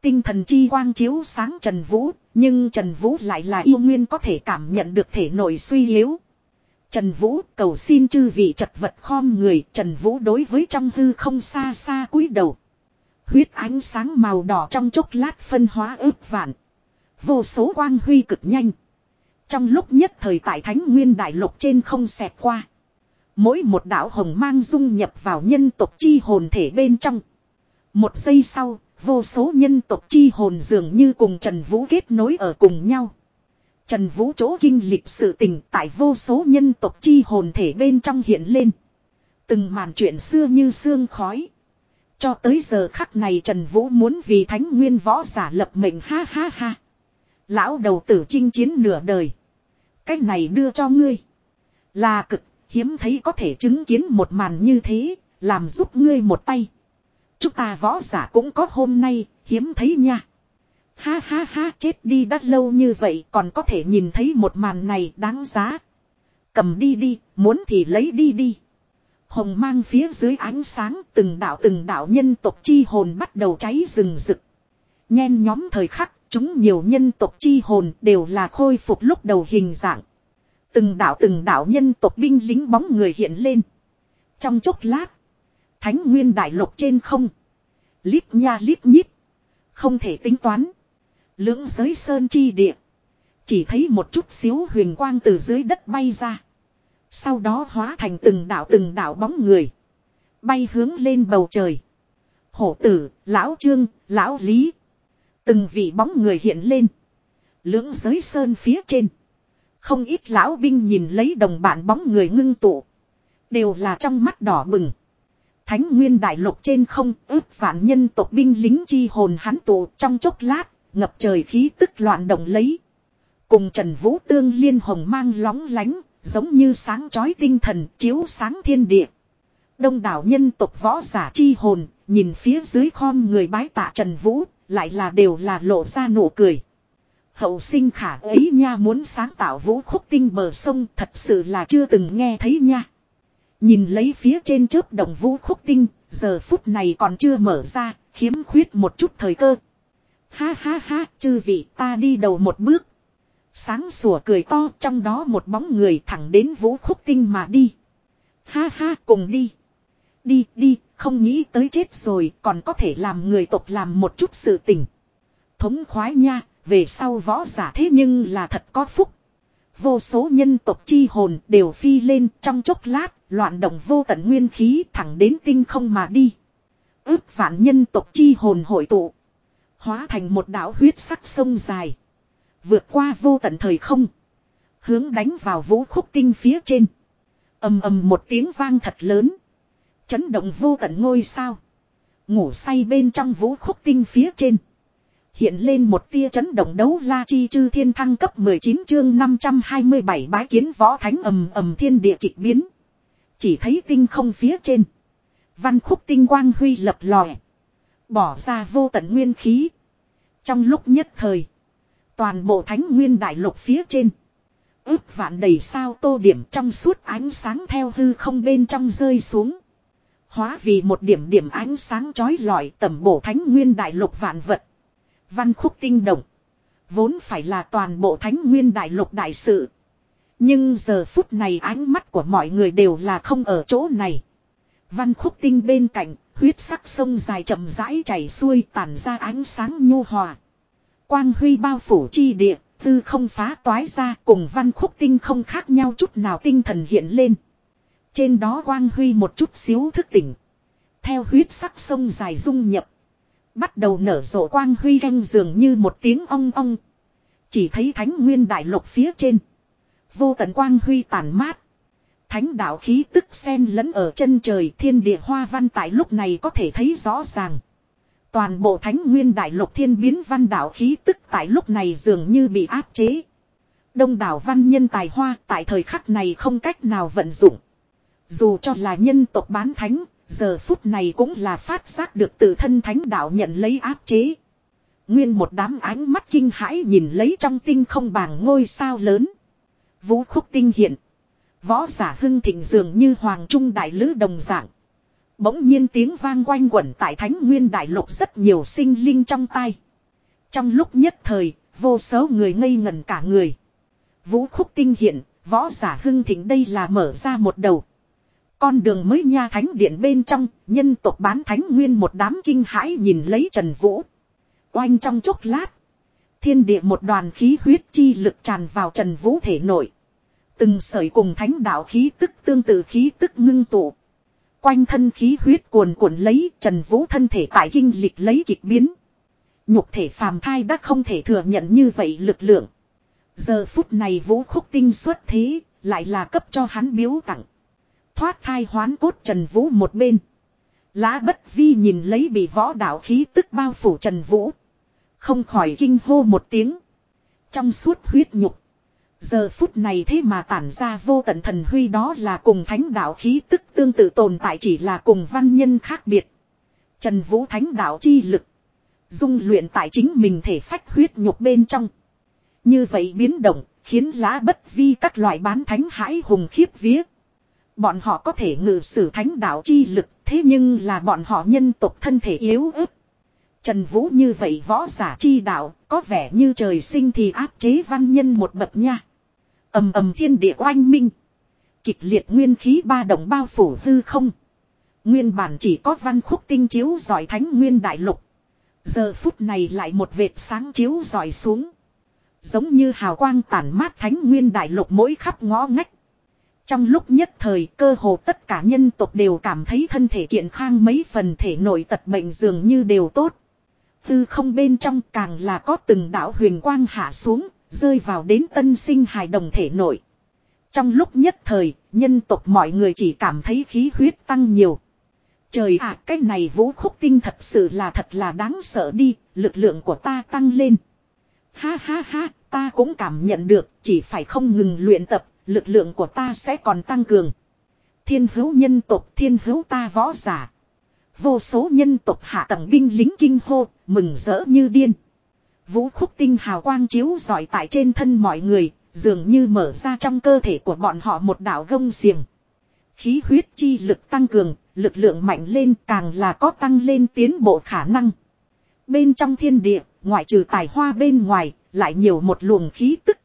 Tinh thần chi quang chiếu sáng Trần Vũ, nhưng Trần Vũ lại là yêu nguyên có thể cảm nhận được thể nội suy yếu. Trần Vũ cầu xin chư vị chật vật khom người, Trần Vũ đối với trong hư không xa xa cúi đầu. Huyết ánh sáng màu đỏ trong chốc lát phân hóa ước vạn. Vô số quang huy cực nhanh. Trong lúc nhất thời tại Thánh Nguyên Đại Lục trên không xẹt qua. Mỗi một đạo hồng mang dung nhập vào nhân tộc chi hồn thể bên trong. Một giây sau, vô số nhân tộc chi hồn dường như cùng Trần Vũ kết nối ở cùng nhau. Trần Vũ chỗ kinh lịch sự tình tại vô số nhân tộc chi hồn thể bên trong hiện lên. Từng màn chuyện xưa như xương khói. Cho tới giờ khắc này Trần Vũ muốn vì thánh nguyên võ giả lập mệnh ha ha ha. Lão đầu tử chinh chiến nửa đời. Cách này đưa cho ngươi. Là cực hiếm thấy có thể chứng kiến một màn như thế, làm giúp ngươi một tay. Chúng ta võ giả cũng có hôm nay, hiếm thấy nha. Ha ha ha chết đi đã lâu như vậy còn có thể nhìn thấy một màn này đáng giá. Cầm đi đi, muốn thì lấy đi đi. Hồng mang phía dưới ánh sáng từng đạo từng đạo nhân tộc chi hồn bắt đầu cháy rừng rực. Nhen nhóm thời khắc, chúng nhiều nhân tộc chi hồn đều là khôi phục lúc đầu hình dạng. Từng đạo từng đạo nhân tộc binh lính bóng người hiện lên. Trong chốc lát, thánh nguyên đại lục trên không. Lít nha lít nhít. Không thể tính toán. Lưỡng giới sơn chi địa. Chỉ thấy một chút xíu huyền quang từ dưới đất bay ra. Sau đó hóa thành từng đạo từng đạo bóng người. Bay hướng lên bầu trời. Hổ tử, lão trương, lão lý. Từng vị bóng người hiện lên. Lưỡng giới sơn phía trên. Không ít lão binh nhìn lấy đồng bạn bóng người ngưng tụ. Đều là trong mắt đỏ bừng. Thánh nguyên đại lục trên không ước vạn nhân tộc binh lính chi hồn hắn tụ trong chốc lát, ngập trời khí tức loạn động lấy. Cùng Trần Vũ Tương liên hồng mang lóng lánh, giống như sáng chói tinh thần chiếu sáng thiên địa. Đông đảo nhân tộc võ giả chi hồn, nhìn phía dưới khom người bái tạ Trần Vũ, lại là đều là lộ ra nụ cười. Hậu sinh khả ấy nha muốn sáng tạo vũ khúc tinh bờ sông thật sự là chưa từng nghe thấy nha. Nhìn lấy phía trên chớp đồng vũ khúc tinh, giờ phút này còn chưa mở ra, khiếm khuyết một chút thời cơ. Ha ha ha, chư vị ta đi đầu một bước. Sáng sủa cười to trong đó một bóng người thẳng đến vũ khúc tinh mà đi. Ha ha cùng đi. Đi đi, không nghĩ tới chết rồi còn có thể làm người tộc làm một chút sự tình. Thống khoái nha, về sau võ giả thế nhưng là thật có phúc. Vô số nhân tộc chi hồn đều phi lên trong chốc lát, loạn động vô tận nguyên khí thẳng đến tinh không mà đi. Ước vạn nhân tộc chi hồn hội tụ. Hóa thành một đảo huyết sắc sông dài. Vượt qua vô tận thời không. Hướng đánh vào vũ khúc tinh phía trên. ầm ầm một tiếng vang thật lớn. Chấn động vô tận ngôi sao. Ngủ say bên trong vũ khúc tinh phía trên. Hiện lên một tia chấn động đấu la chi chư thiên thăng cấp 19 chương 527 bái kiến võ thánh ầm ầm thiên địa kịch biến. Chỉ thấy tinh không phía trên. Văn khúc tinh quang huy lập lòe. Bỏ ra vô tận nguyên khí. Trong lúc nhất thời. Toàn bộ thánh nguyên đại lục phía trên. Ước vạn đầy sao tô điểm trong suốt ánh sáng theo hư không bên trong rơi xuống. Hóa vì một điểm điểm ánh sáng chói lọi tầm bổ thánh nguyên đại lục vạn vật. Văn khúc tinh động. Vốn phải là toàn bộ thánh nguyên đại lục đại sự. Nhưng giờ phút này ánh mắt của mọi người đều là không ở chỗ này. Văn khúc tinh bên cạnh, huyết sắc sông dài chậm rãi chảy xuôi tản ra ánh sáng nhu hòa. Quang huy bao phủ chi địa, tư không phá toái ra cùng văn khúc tinh không khác nhau chút nào tinh thần hiện lên. Trên đó quang huy một chút xíu thức tỉnh. Theo huyết sắc sông dài dung nhập. Bắt đầu nở rộ quang huy canh dường như một tiếng ong ong. Chỉ thấy thánh nguyên đại lục phía trên. Vô tận quang huy tàn mát. Thánh đạo khí tức sen lẫn ở chân trời thiên địa hoa văn tại lúc này có thể thấy rõ ràng. Toàn bộ thánh nguyên đại lục thiên biến văn đạo khí tức tại lúc này dường như bị áp chế. Đông đảo văn nhân tài hoa tại thời khắc này không cách nào vận dụng. Dù cho là nhân tộc bán thánh, giờ phút này cũng là phát giác được tự thân thánh đạo nhận lấy áp chế. Nguyên một đám ánh mắt kinh hãi nhìn lấy trong tinh không bàng ngôi sao lớn. Vũ khúc tinh hiện. Võ giả hưng thịnh dường như hoàng trung đại lữ đồng dạng. Bỗng nhiên tiếng vang quanh quẩn tại thánh nguyên đại lục rất nhiều sinh linh trong tay. Trong lúc nhất thời, vô số người ngây ngẩn cả người. Vũ khúc tinh hiện, võ giả hưng thịnh đây là mở ra một đầu. Con đường mới nha thánh điện bên trong, nhân tộc bán thánh nguyên một đám kinh hãi nhìn lấy Trần Vũ. Oanh trong chốc lát. Thiên địa một đoàn khí huyết chi lực tràn vào Trần Vũ thể nội. Từng sợi cùng thánh đạo khí tức tương tự khí tức ngưng tụ. Quanh thân khí huyết cuồn cuộn lấy Trần Vũ thân thể tại kinh lịch lấy kịch biến. Nhục thể phàm thai đã không thể thừa nhận như vậy lực lượng. Giờ phút này Vũ khúc tinh xuất thế, lại là cấp cho hắn biếu tặng. Thoát thai hoán cốt Trần Vũ một bên. Lá bất vi nhìn lấy bị võ đạo khí tức bao phủ Trần Vũ. Không khỏi kinh hô một tiếng. Trong suốt huyết nhục. Giờ phút này thế mà tản ra vô tận thần huy đó là cùng thánh đạo khí tức tương tự tồn tại chỉ là cùng văn nhân khác biệt. Trần Vũ thánh đạo chi lực. Dung luyện tại chính mình thể phách huyết nhục bên trong. Như vậy biến động, khiến lá bất vi các loại bán thánh hãi hùng khiếp vía. Bọn họ có thể ngự sử thánh đạo chi lực, thế nhưng là bọn họ nhân tộc thân thể yếu ớt. Trần Vũ như vậy võ giả chi đạo, có vẻ như trời sinh thì áp chế văn nhân một bậc nha ầm ầm thiên địa oanh minh. Kịch liệt nguyên khí ba động bao phủ hư không. Nguyên bản chỉ có văn khúc tinh chiếu giỏi thánh nguyên đại lục. Giờ phút này lại một vệt sáng chiếu giỏi xuống. Giống như hào quang tản mát thánh nguyên đại lục mỗi khắp ngõ ngách. Trong lúc nhất thời cơ hồ tất cả nhân tộc đều cảm thấy thân thể kiện khang mấy phần thể nội tật bệnh dường như đều tốt. Tư không bên trong càng là có từng đạo huyền quang hạ xuống, Rơi vào đến tân sinh hài đồng thể nội. Trong lúc nhất thời, nhân tộc mọi người chỉ cảm thấy khí huyết tăng nhiều. Trời ạ, cái này vũ khúc tinh thật sự là thật là đáng sợ đi, lực lượng của ta tăng lên. Ha ha ha, ta cũng cảm nhận được, chỉ phải không ngừng luyện tập, lực lượng của ta sẽ còn tăng cường. Thiên hữu nhân tộc thiên hữu ta võ giả. Vô số nhân tộc hạ tầng binh lính kinh hô, mừng rỡ như điên. Vũ khúc tinh hào quang chiếu rọi tại trên thân mọi người, dường như mở ra trong cơ thể của bọn họ một đạo gông xiềng. Khí huyết chi lực tăng cường, lực lượng mạnh lên càng là có tăng lên tiến bộ khả năng. Bên trong thiên địa, ngoại trừ tài hoa bên ngoài, lại nhiều một luồng khí tức.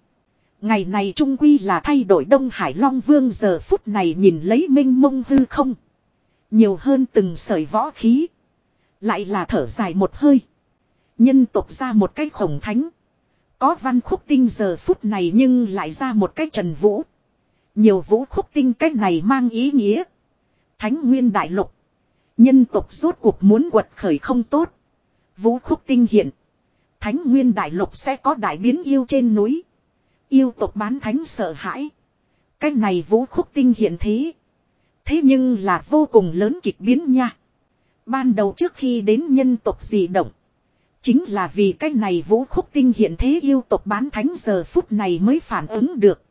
Ngày này trung quy là thay đổi Đông Hải Long Vương giờ phút này nhìn lấy minh mông hư không. Nhiều hơn từng sợi võ khí. Lại là thở dài một hơi. Nhân tộc ra một cái khổng thánh. Có văn khúc tinh giờ phút này nhưng lại ra một cách trần vũ. Nhiều vũ khúc tinh cách này mang ý nghĩa. Thánh nguyên đại lục. Nhân tộc rốt cuộc muốn quật khởi không tốt. Vũ khúc tinh hiện. Thánh nguyên đại lục sẽ có đại biến yêu trên núi. Yêu tộc bán thánh sợ hãi. Cái này vũ khúc tinh hiện thế. Thế nhưng là vô cùng lớn kịch biến nha. Ban đầu trước khi đến nhân tộc dị động. Chính là vì cái này vũ khúc tinh hiện thế yêu tộc bán thánh giờ phút này mới phản ứng được.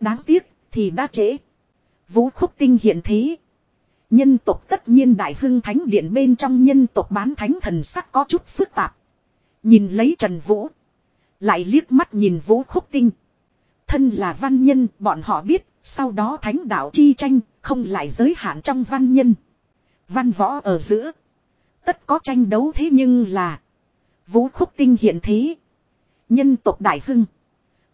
Đáng tiếc thì đã trễ. Vũ khúc tinh hiện thế. Nhân tộc tất nhiên đại hưng thánh điện bên trong nhân tộc bán thánh thần sắc có chút phức tạp. Nhìn lấy Trần Vũ. Lại liếc mắt nhìn Vũ khúc tinh. Thân là văn nhân, bọn họ biết, sau đó thánh đạo chi tranh, không lại giới hạn trong văn nhân. Văn võ ở giữa. Tất có tranh đấu thế nhưng là. Vũ khúc tinh hiện thế. Nhân tộc đại hưng.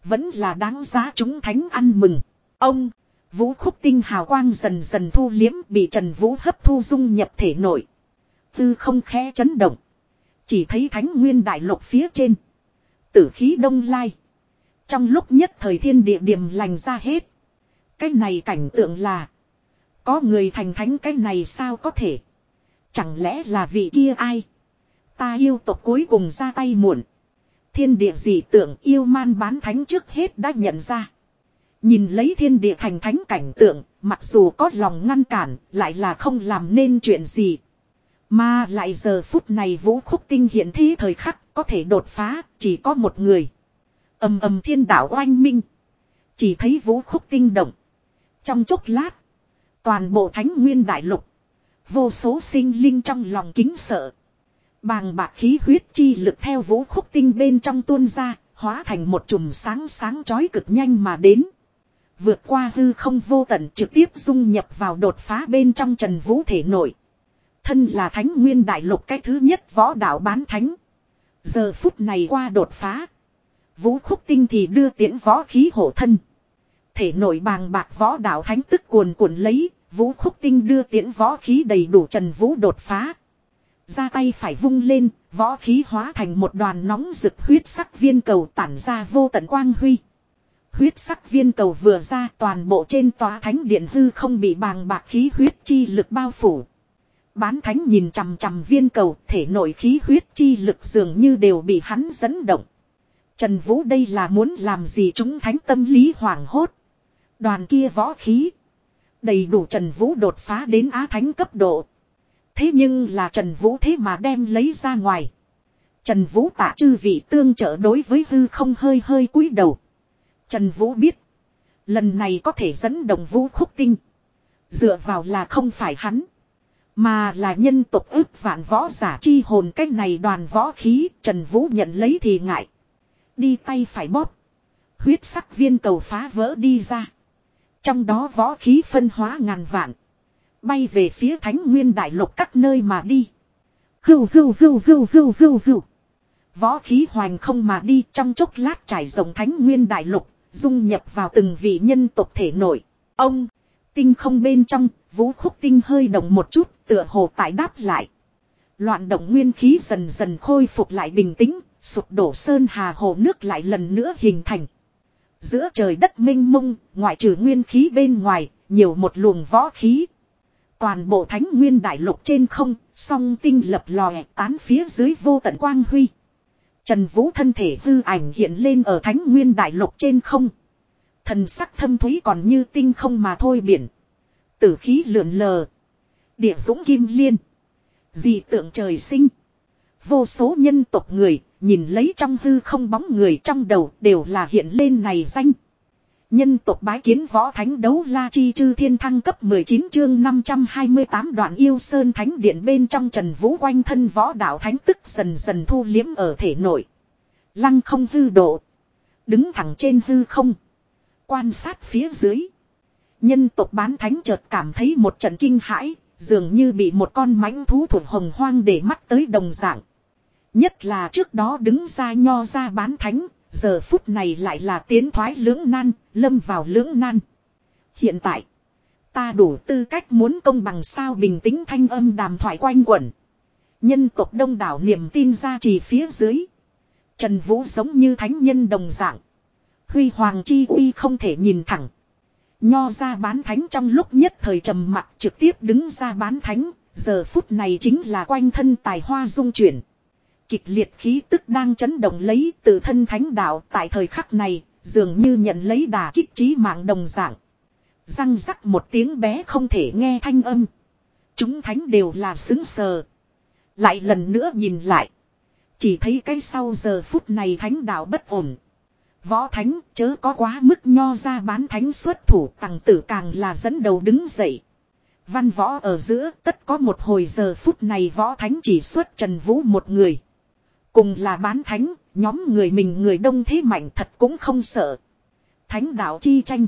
Vẫn là đáng giá chúng thánh ăn mừng. Ông. Vũ khúc tinh hào quang dần dần thu liếm, bị Trần Vũ hấp thu dung nhập thể nội. Tư không khẽ chấn động. Chỉ thấy thánh nguyên đại lục phía trên. Tử khí đông lai. Trong lúc nhất thời thiên địa điểm lành ra hết. Cái này cảnh tượng là. Có người thành thánh cái này sao có thể. Chẳng lẽ là vị kia ai. Ta yêu tộc cuối cùng ra tay muộn. Thiên địa dị tượng yêu man bán thánh trước hết đã nhận ra. Nhìn lấy thiên địa thành thánh cảnh tượng, mặc dù có lòng ngăn cản, lại là không làm nên chuyện gì. Mà lại giờ phút này vũ khúc tinh hiện thế thời khắc có thể đột phá, chỉ có một người ầm ầm thiên đạo oanh minh. Chỉ thấy vũ khúc tinh động. Trong chốc lát, toàn bộ thánh nguyên đại lục. Vô số sinh linh trong lòng kính sợ. Bàng bạc khí huyết chi lực theo vũ khúc tinh bên trong tuôn ra, hóa thành một chùm sáng sáng chói cực nhanh mà đến. Vượt qua hư không vô tận trực tiếp dung nhập vào đột phá bên trong trần vũ thể nội. Thân là thánh nguyên đại lục cái thứ nhất võ đạo bán thánh. Giờ phút này qua đột phá. Vũ khúc tinh thì đưa tiễn võ khí hộ thân. Thể nội bàng bạc võ đạo thánh tức cuồn cuộn lấy, vũ khúc tinh đưa tiễn võ khí đầy đủ trần vũ đột phá. Ra tay phải vung lên, võ khí hóa thành một đoàn nóng rực huyết sắc viên cầu tản ra vô tận quang huy. Huyết sắc viên cầu vừa ra toàn bộ trên tòa thánh điện hư không bị bàng bạc khí huyết chi lực bao phủ. Bán thánh nhìn chằm chằm viên cầu thể nội khí huyết chi lực dường như đều bị hắn dẫn động. Trần Vũ đây là muốn làm gì chúng thánh tâm lý hoảng hốt. Đoàn kia võ khí. Đầy đủ Trần Vũ đột phá đến Á Thánh cấp độ. Thế nhưng là Trần Vũ thế mà đem lấy ra ngoài. Trần Vũ tạ chư vị tương trợ đối với hư không hơi hơi cúi đầu. Trần Vũ biết. Lần này có thể dẫn đồng Vũ khúc tinh. Dựa vào là không phải hắn. Mà là nhân tộc ức vạn võ giả chi hồn cách này đoàn võ khí, Trần Vũ nhận lấy thì ngại. Đi tay phải bóp. Huyết sắc viên cầu phá vỡ đi ra. Trong đó võ khí phân hóa ngàn vạn. Bay về phía thánh nguyên đại lục các nơi mà đi. Hưu hưu hưu hưu hưu hưu hưu. Võ khí hoành không mà đi trong chốc lát trải rộng thánh nguyên đại lục, dung nhập vào từng vị nhân tộc thể nội. Ông, tinh không bên trong, vũ khúc tinh hơi động một chút, tựa hồ tại đáp lại. Loạn động nguyên khí dần dần khôi phục lại bình tĩnh, sụp đổ sơn hà hồ nước lại lần nữa hình thành. Giữa trời đất minh mông, ngoại trừ nguyên khí bên ngoài, nhiều một luồng võ khí. Toàn bộ thánh nguyên đại lục trên không, song tinh lập lòe tán phía dưới vô tận quang huy. Trần Vũ thân thể hư ảnh hiện lên ở thánh nguyên đại lục trên không. Thần sắc thâm thúy còn như tinh không mà thôi biển. Tử khí lượn lờ. Địa dũng kim liên. Dị tượng trời sinh. Vô số nhân tộc người, nhìn lấy trong hư không bóng người trong đầu đều là hiện lên này danh. Nhân tộc bái kiến võ thánh đấu la chi chư thiên thăng cấp 19 chương 528 đoạn yêu sơn thánh điện bên trong trần vũ quanh thân võ đạo thánh tức dần dần thu liếm ở thể nội. Lăng không hư độ. Đứng thẳng trên hư không. Quan sát phía dưới. Nhân tộc bán thánh chợt cảm thấy một trận kinh hãi, dường như bị một con mãnh thú thuộc hồng hoang để mắt tới đồng dạng. Nhất là trước đó đứng ra nho ra bán thánh, giờ phút này lại là tiến thoái lưỡng nan, lâm vào lưỡng nan. Hiện tại, ta đủ tư cách muốn công bằng sao bình tĩnh thanh âm đàm thoại quanh quẩn. Nhân tộc đông đảo niềm tin ra chỉ phía dưới. Trần Vũ giống như thánh nhân đồng dạng. Huy hoàng chi uy không thể nhìn thẳng. Nho ra bán thánh trong lúc nhất thời trầm mặc trực tiếp đứng ra bán thánh, giờ phút này chính là quanh thân tài hoa dung chuyển. Kịch liệt khí tức đang chấn động lấy từ thân thánh đạo tại thời khắc này, dường như nhận lấy đà kích trí mạng đồng dạng. Răng rắc một tiếng bé không thể nghe thanh âm. Chúng thánh đều là xứng sờ. Lại lần nữa nhìn lại. Chỉ thấy cái sau giờ phút này thánh đạo bất ổn. Võ thánh chớ có quá mức nho ra bán thánh xuất thủ tặng tử càng là dẫn đầu đứng dậy. Văn võ ở giữa tất có một hồi giờ phút này võ thánh chỉ xuất Trần Vũ một người. Cùng là bán thánh, nhóm người mình người đông thế mạnh thật cũng không sợ. Thánh đạo chi tranh.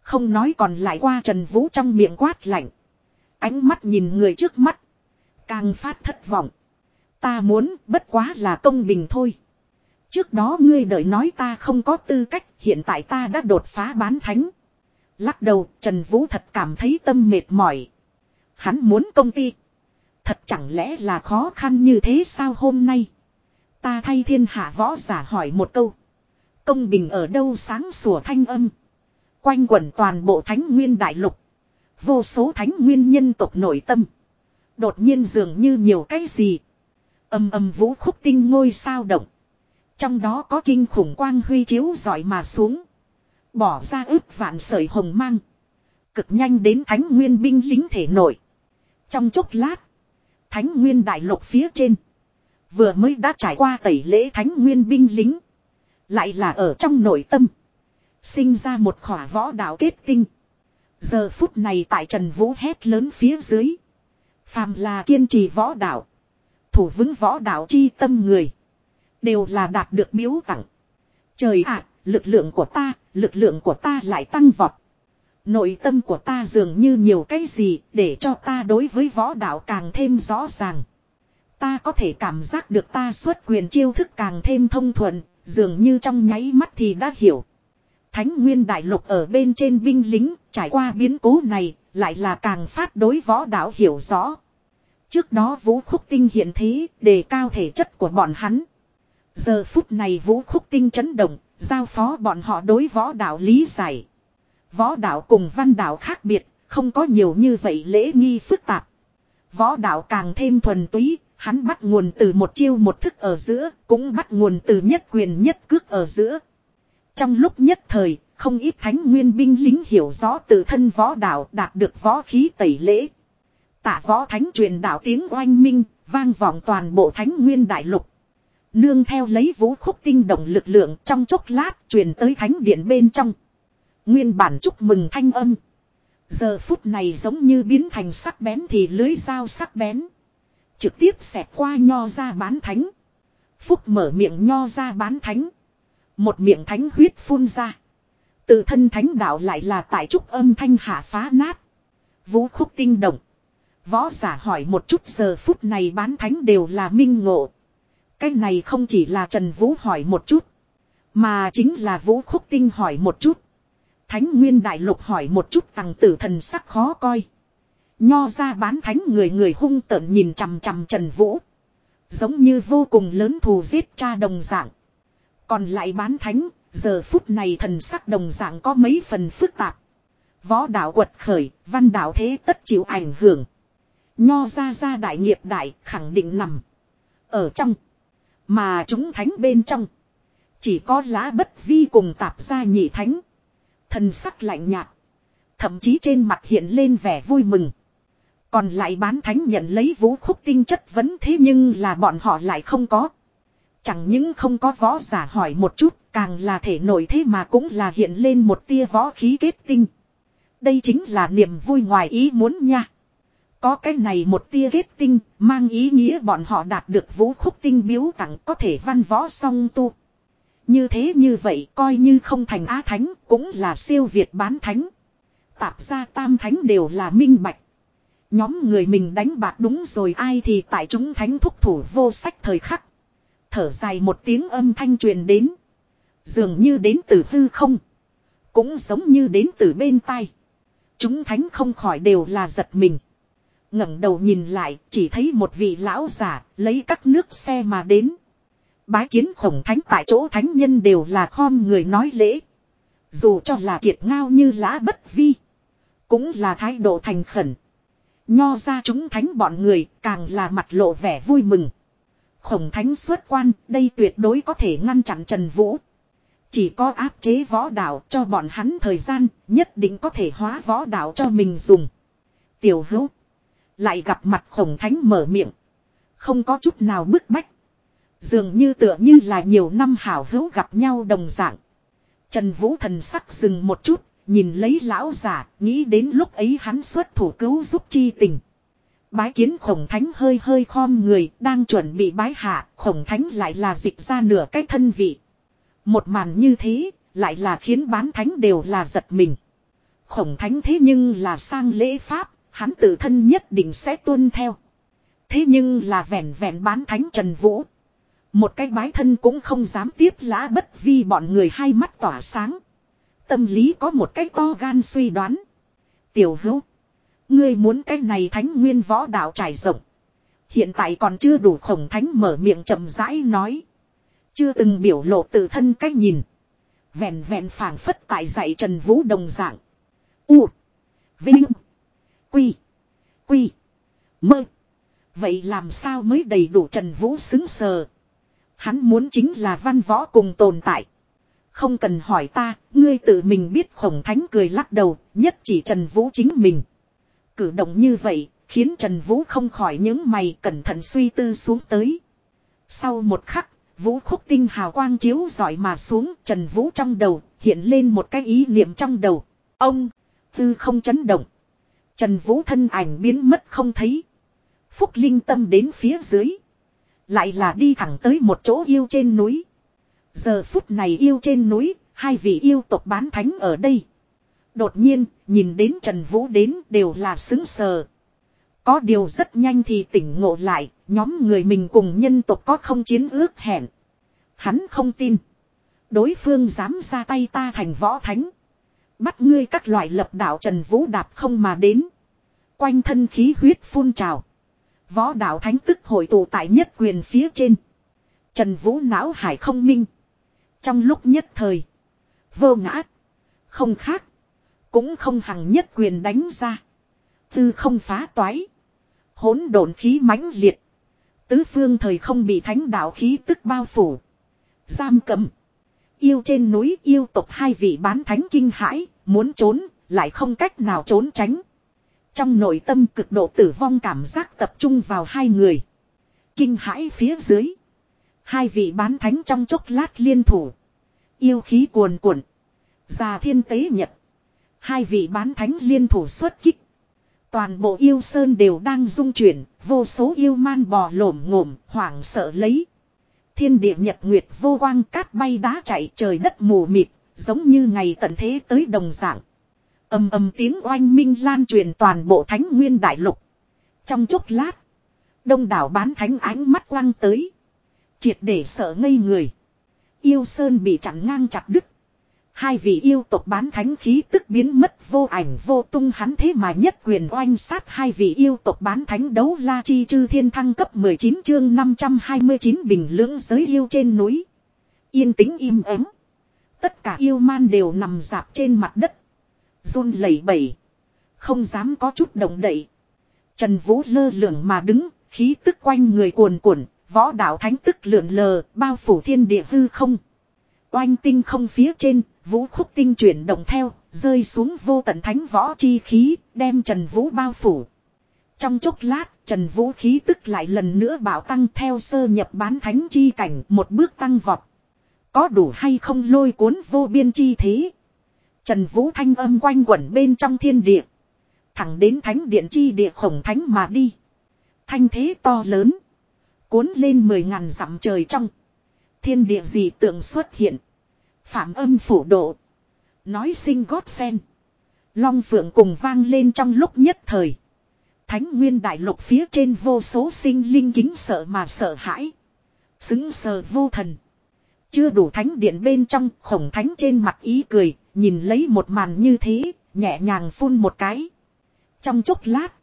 Không nói còn lại qua Trần Vũ trong miệng quát lạnh. Ánh mắt nhìn người trước mắt. Càng phát thất vọng. Ta muốn bất quá là công bình thôi. Trước đó ngươi đợi nói ta không có tư cách, hiện tại ta đã đột phá bán thánh. Lắc đầu, Trần Vũ thật cảm thấy tâm mệt mỏi. Hắn muốn công ty. Thật chẳng lẽ là khó khăn như thế sao hôm nay? Ta thay thiên hạ võ giả hỏi một câu. Công bình ở đâu sáng sủa thanh âm. Quanh quẩn toàn bộ thánh nguyên đại lục. Vô số thánh nguyên nhân tộc nội tâm. Đột nhiên dường như nhiều cái gì. Âm âm vũ khúc tinh ngôi sao động. Trong đó có kinh khủng quang huy chiếu giỏi mà xuống. Bỏ ra ước vạn sợi hồng mang. Cực nhanh đến thánh nguyên binh lính thể nội. Trong chốc lát. Thánh nguyên đại lục phía trên. Vừa mới đã trải qua tẩy lễ thánh nguyên binh lính. Lại là ở trong nội tâm. Sinh ra một khỏa võ đạo kết tinh. Giờ phút này tại Trần Vũ hét lớn phía dưới. Phàm là kiên trì võ đạo. Thủ vững võ đạo chi tâm người. Đều là đạt được biếu tặng. Trời ạ, lực lượng của ta, lực lượng của ta lại tăng vọt. Nội tâm của ta dường như nhiều cái gì để cho ta đối với võ đạo càng thêm rõ ràng. Ta có thể cảm giác được ta xuất quyền chiêu thức càng thêm thông thuận, dường như trong nháy mắt thì đã hiểu. Thánh nguyên đại lục ở bên trên binh lính, trải qua biến cố này, lại là càng phát đối võ đạo hiểu rõ. Trước đó vũ khúc tinh hiện thế, đề cao thể chất của bọn hắn. Giờ phút này vũ khúc tinh chấn động, giao phó bọn họ đối võ đạo lý giải. Võ đạo cùng văn đạo khác biệt, không có nhiều như vậy lễ nghi phức tạp. Võ đạo càng thêm thuần túy, hắn bắt nguồn từ một chiêu một thức ở giữa, cũng bắt nguồn từ nhất quyền nhất cước ở giữa. Trong lúc nhất thời, không ít thánh nguyên binh lính hiểu rõ tự thân võ đạo đạt được võ khí tẩy lễ. Tạ võ thánh truyền đạo tiếng oanh minh, vang vọng toàn bộ thánh nguyên đại lục. Nương theo lấy vũ khúc tinh động lực lượng trong chốc lát truyền tới thánh điện bên trong. Nguyên bản chúc mừng thanh âm. Giờ phút này giống như biến thành sắc bén thì lưới dao sắc bén. Trực tiếp xẹt qua nho ra bán thánh. Phúc mở miệng nho ra bán thánh. Một miệng thánh huyết phun ra. Tự thân thánh đạo lại là tại trúc âm thanh hạ phá nát. Vũ khúc tinh động. Võ giả hỏi một chút giờ phút này bán thánh đều là minh ngộ. Cái này không chỉ là Trần Vũ hỏi một chút. Mà chính là Vũ Khúc Tinh hỏi một chút. Thánh Nguyên Đại Lục hỏi một chút tăng tử thần sắc khó coi. Nho ra bán thánh người người hung tợn nhìn chằm chằm Trần Vũ. Giống như vô cùng lớn thù giết cha đồng dạng. Còn lại bán thánh, giờ phút này thần sắc đồng dạng có mấy phần phức tạp. Võ đạo quật khởi, văn đạo thế tất chịu ảnh hưởng. Nho ra ra đại nghiệp đại, khẳng định nằm. Ở trong. Mà chúng thánh bên trong. Chỉ có lá bất vi cùng tạp ra nhị thánh. Thần sắc lạnh nhạt. Thậm chí trên mặt hiện lên vẻ vui mừng. Còn lại bán thánh nhận lấy vũ khúc tinh chất vấn thế nhưng là bọn họ lại không có. Chẳng những không có võ giả hỏi một chút, càng là thể nổi thế mà cũng là hiện lên một tia võ khí kết tinh. Đây chính là niềm vui ngoài ý muốn nha. Có cái này một tia kết tinh, mang ý nghĩa bọn họ đạt được vũ khúc tinh biếu tặng có thể văn võ song tu. Như thế như vậy coi như không thành á thánh, cũng là siêu việt bán thánh. Tạp ra tam thánh đều là minh bạch. Nhóm người mình đánh bạc đúng rồi, ai thì tại chúng thánh thúc thủ vô sách thời khắc. Thở dài một tiếng âm thanh truyền đến. Dường như đến từ hư không. Cũng giống như đến từ bên tai. Chúng thánh không khỏi đều là giật mình ngẩng đầu nhìn lại, chỉ thấy một vị lão giả lấy các nước xe mà đến. Bái kiến khổng thánh tại chỗ thánh nhân đều là khom người nói lễ. Dù cho là kiệt ngao như lã bất vi. Cũng là thái độ thành khẩn. Nho ra chúng thánh bọn người càng là mặt lộ vẻ vui mừng. Khổng thánh xuất quan đây tuyệt đối có thể ngăn chặn Trần Vũ. Chỉ có áp chế võ đạo cho bọn hắn thời gian nhất định có thể hóa võ đạo cho mình dùng. Tiểu hữu. Lại gặp mặt khổng thánh mở miệng. Không có chút nào bức bách. Dường như tựa như là nhiều năm hảo hữu gặp nhau đồng dạng. Trần Vũ thần sắc dừng một chút, nhìn lấy lão giả, nghĩ đến lúc ấy hắn xuất thủ cứu giúp chi tình. Bái kiến khổng thánh hơi hơi khom người, đang chuẩn bị bái hạ, khổng thánh lại là dịch ra nửa cái thân vị. Một màn như thế, lại là khiến bán thánh đều là giật mình. Khổng thánh thế nhưng là sang lễ pháp, hắn tự thân nhất định sẽ tuân theo. Thế nhưng là vẻn vẹn bán thánh Trần Vũ. Một cái bái thân cũng không dám tiếp lã bất vi bọn người hai mắt tỏa sáng. Tâm lý có một cái to gan suy đoán. Tiểu hữu. Ngươi muốn cái này thánh nguyên võ đạo trải rộng. Hiện tại còn chưa đủ khổng thánh mở miệng chậm rãi nói. Chưa từng biểu lộ tự thân cách nhìn. Vẹn vẹn phảng phất tại dạy Trần Vũ đồng dạng. U. Vinh. Quy. Quy. Mơ. Vậy làm sao mới đầy đủ Trần Vũ xứng sờ. Hắn muốn chính là văn võ cùng tồn tại. Không cần hỏi ta, ngươi tự mình biết khổng thánh cười lắc đầu, nhất chỉ Trần Vũ chính mình. Cử động như vậy, khiến Trần Vũ không khỏi những mày cẩn thận suy tư xuống tới. Sau một khắc, Vũ khúc tinh hào quang chiếu giỏi mà xuống Trần Vũ trong đầu, hiện lên một cái ý niệm trong đầu. Ông, tư không chấn động. Trần Vũ thân ảnh biến mất không thấy. Phúc Linh tâm đến phía dưới. Lại là đi thẳng tới một chỗ yêu trên núi. Giờ phút này yêu trên núi, hai vị yêu tộc bán thánh ở đây. Đột nhiên, nhìn đến Trần Vũ đến đều là xứng sờ. Có điều rất nhanh thì tỉnh ngộ lại, nhóm người mình cùng nhân tộc có không chiến ước hẹn. Hắn không tin. Đối phương dám ra tay ta thành võ thánh. Bắt ngươi các loại lập đạo Trần Vũ đạp không mà đến. Quanh thân khí huyết phun trào. Võ đạo thánh tức hội tụ tại nhất quyền phía trên. Trần Vũ não hải không minh. Trong lúc nhất thời. Vô ngã. Không khác. Cũng không hằng nhất quyền đánh ra. Tư không phá toái. Hỗn độn khí mãnh liệt. Tứ phương thời không bị thánh đạo khí tức bao phủ. Giam cầm. Yêu trên núi yêu tộc hai vị bán thánh kinh hãi. Muốn trốn. Lại không cách nào trốn tránh. Trong nội tâm cực độ tử vong cảm giác tập trung vào hai người. Kinh hãi phía dưới. Hai vị bán thánh trong chốc lát liên thủ. Yêu khí cuồn cuộn. Già thiên tế nhật. Hai vị bán thánh liên thủ xuất kích. Toàn bộ yêu sơn đều đang rung chuyển, vô số yêu man bò lổm ngổm, hoảng sợ lấy. Thiên địa nhật nguyệt vô quang cát bay đá chạy trời đất mù mịt, giống như ngày tận thế tới đồng dạng ầm ầm tiếng oanh minh lan truyền toàn bộ thánh nguyên đại lục. Trong chốc lát, đông đảo bán thánh ánh mắt quăng tới. Triệt để sợ ngây người. Yêu Sơn bị chặn ngang chặt đứt. Hai vị yêu tộc bán thánh khí tức biến mất vô ảnh vô tung hắn thế mà nhất quyền oanh sát hai vị yêu tộc bán thánh đấu la chi chư thiên thăng cấp 19 chương 529 bình lưỡng giới yêu trên núi. Yên tĩnh im ắng. Tất cả yêu man đều nằm dạp trên mặt đất run lẩy bẩy. Không dám có chút động đậy. Trần Vũ lơ lửng mà đứng, khí tức quanh người cuồn cuộn, võ đạo thánh tức lượn lờ, bao phủ thiên địa hư không. Oanh tinh không phía trên, vũ khúc tinh chuyển động theo, rơi xuống vô tận thánh võ chi khí, đem Trần Vũ bao phủ. Trong chốc lát, Trần Vũ khí tức lại lần nữa bảo tăng theo sơ nhập bán thánh chi cảnh một bước tăng vọt. Có đủ hay không lôi cuốn vô biên chi thế. Trần Vũ thanh âm quanh quẩn bên trong thiên địa. Thẳng đến thánh điện chi địa khổng thánh mà đi. Thanh thế to lớn. Cuốn lên mười ngàn dặm trời trong. Thiên địa gì tượng xuất hiện. Phạm âm phủ độ. Nói sinh gót sen. Long phượng cùng vang lên trong lúc nhất thời. Thánh nguyên đại lục phía trên vô số sinh linh kính sợ mà sợ hãi. Xứng sờ vô thần. Chưa đủ thánh điện bên trong khổng thánh trên mặt ý cười, nhìn lấy một màn như thế, nhẹ nhàng phun một cái. Trong chốc lát,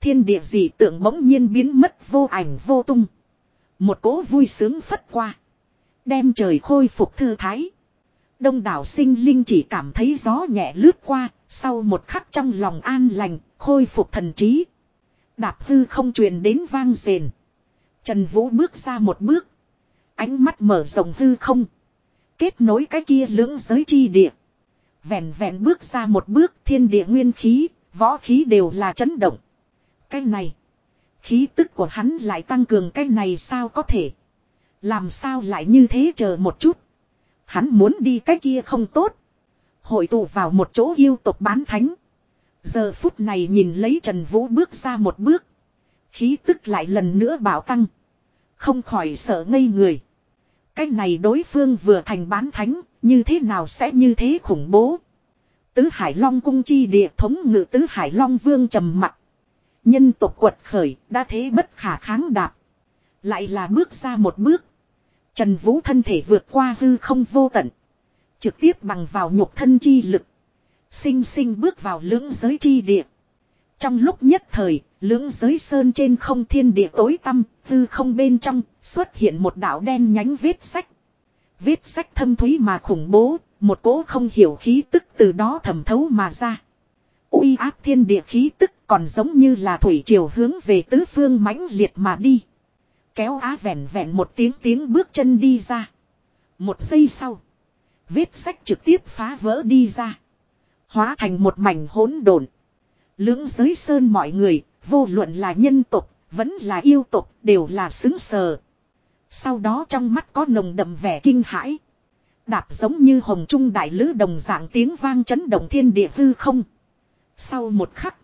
thiên địa dị tượng bỗng nhiên biến mất vô ảnh vô tung. Một cỗ vui sướng phất qua. Đem trời khôi phục thư thái. Đông đảo sinh linh chỉ cảm thấy gió nhẹ lướt qua, sau một khắc trong lòng an lành, khôi phục thần trí. Đạp hư không truyền đến vang rền. Trần Vũ bước ra một bước. Ánh mắt mở rộng hư không. Kết nối cái kia lưỡng giới chi địa. Vẹn vẹn bước ra một bước thiên địa nguyên khí, võ khí đều là chấn động. Cái này. Khí tức của hắn lại tăng cường cái này sao có thể. Làm sao lại như thế chờ một chút. Hắn muốn đi cái kia không tốt. Hội tụ vào một chỗ yêu tộc bán thánh. Giờ phút này nhìn lấy Trần Vũ bước ra một bước. Khí tức lại lần nữa bảo tăng. Không khỏi sợ ngây người. Cái này đối phương vừa thành bán thánh, như thế nào sẽ như thế khủng bố. Tứ Hải Long cung chi địa thống ngự Tứ Hải Long vương trầm mặt. Nhân tộc quật khởi, đã thế bất khả kháng đạp. Lại là bước ra một bước. Trần Vũ thân thể vượt qua hư không vô tận. Trực tiếp bằng vào nhục thân chi lực. Sinh sinh bước vào lưỡng giới chi địa. Trong lúc nhất thời, lưỡng giới sơn trên không thiên địa tối tăm, hư không bên trong, xuất hiện một đạo đen nhánh vết sách. Vết sách thâm thúy mà khủng bố, một cỗ không hiểu khí tức từ đó thẩm thấu mà ra. uy áp thiên địa khí tức còn giống như là thủy triều hướng về tứ phương mãnh liệt mà đi. Kéo á vẹn vẹn một tiếng tiếng bước chân đi ra. Một giây sau. Vết sách trực tiếp phá vỡ đi ra. Hóa thành một mảnh hỗn độn. Lưỡng giới sơn mọi người, vô luận là nhân tục, vẫn là yêu tục, đều là xứng sờ. Sau đó trong mắt có nồng đậm vẻ kinh hãi. Đạp giống như hồng trung đại lữ đồng dạng tiếng vang chấn động thiên địa hư không. Sau một khắc,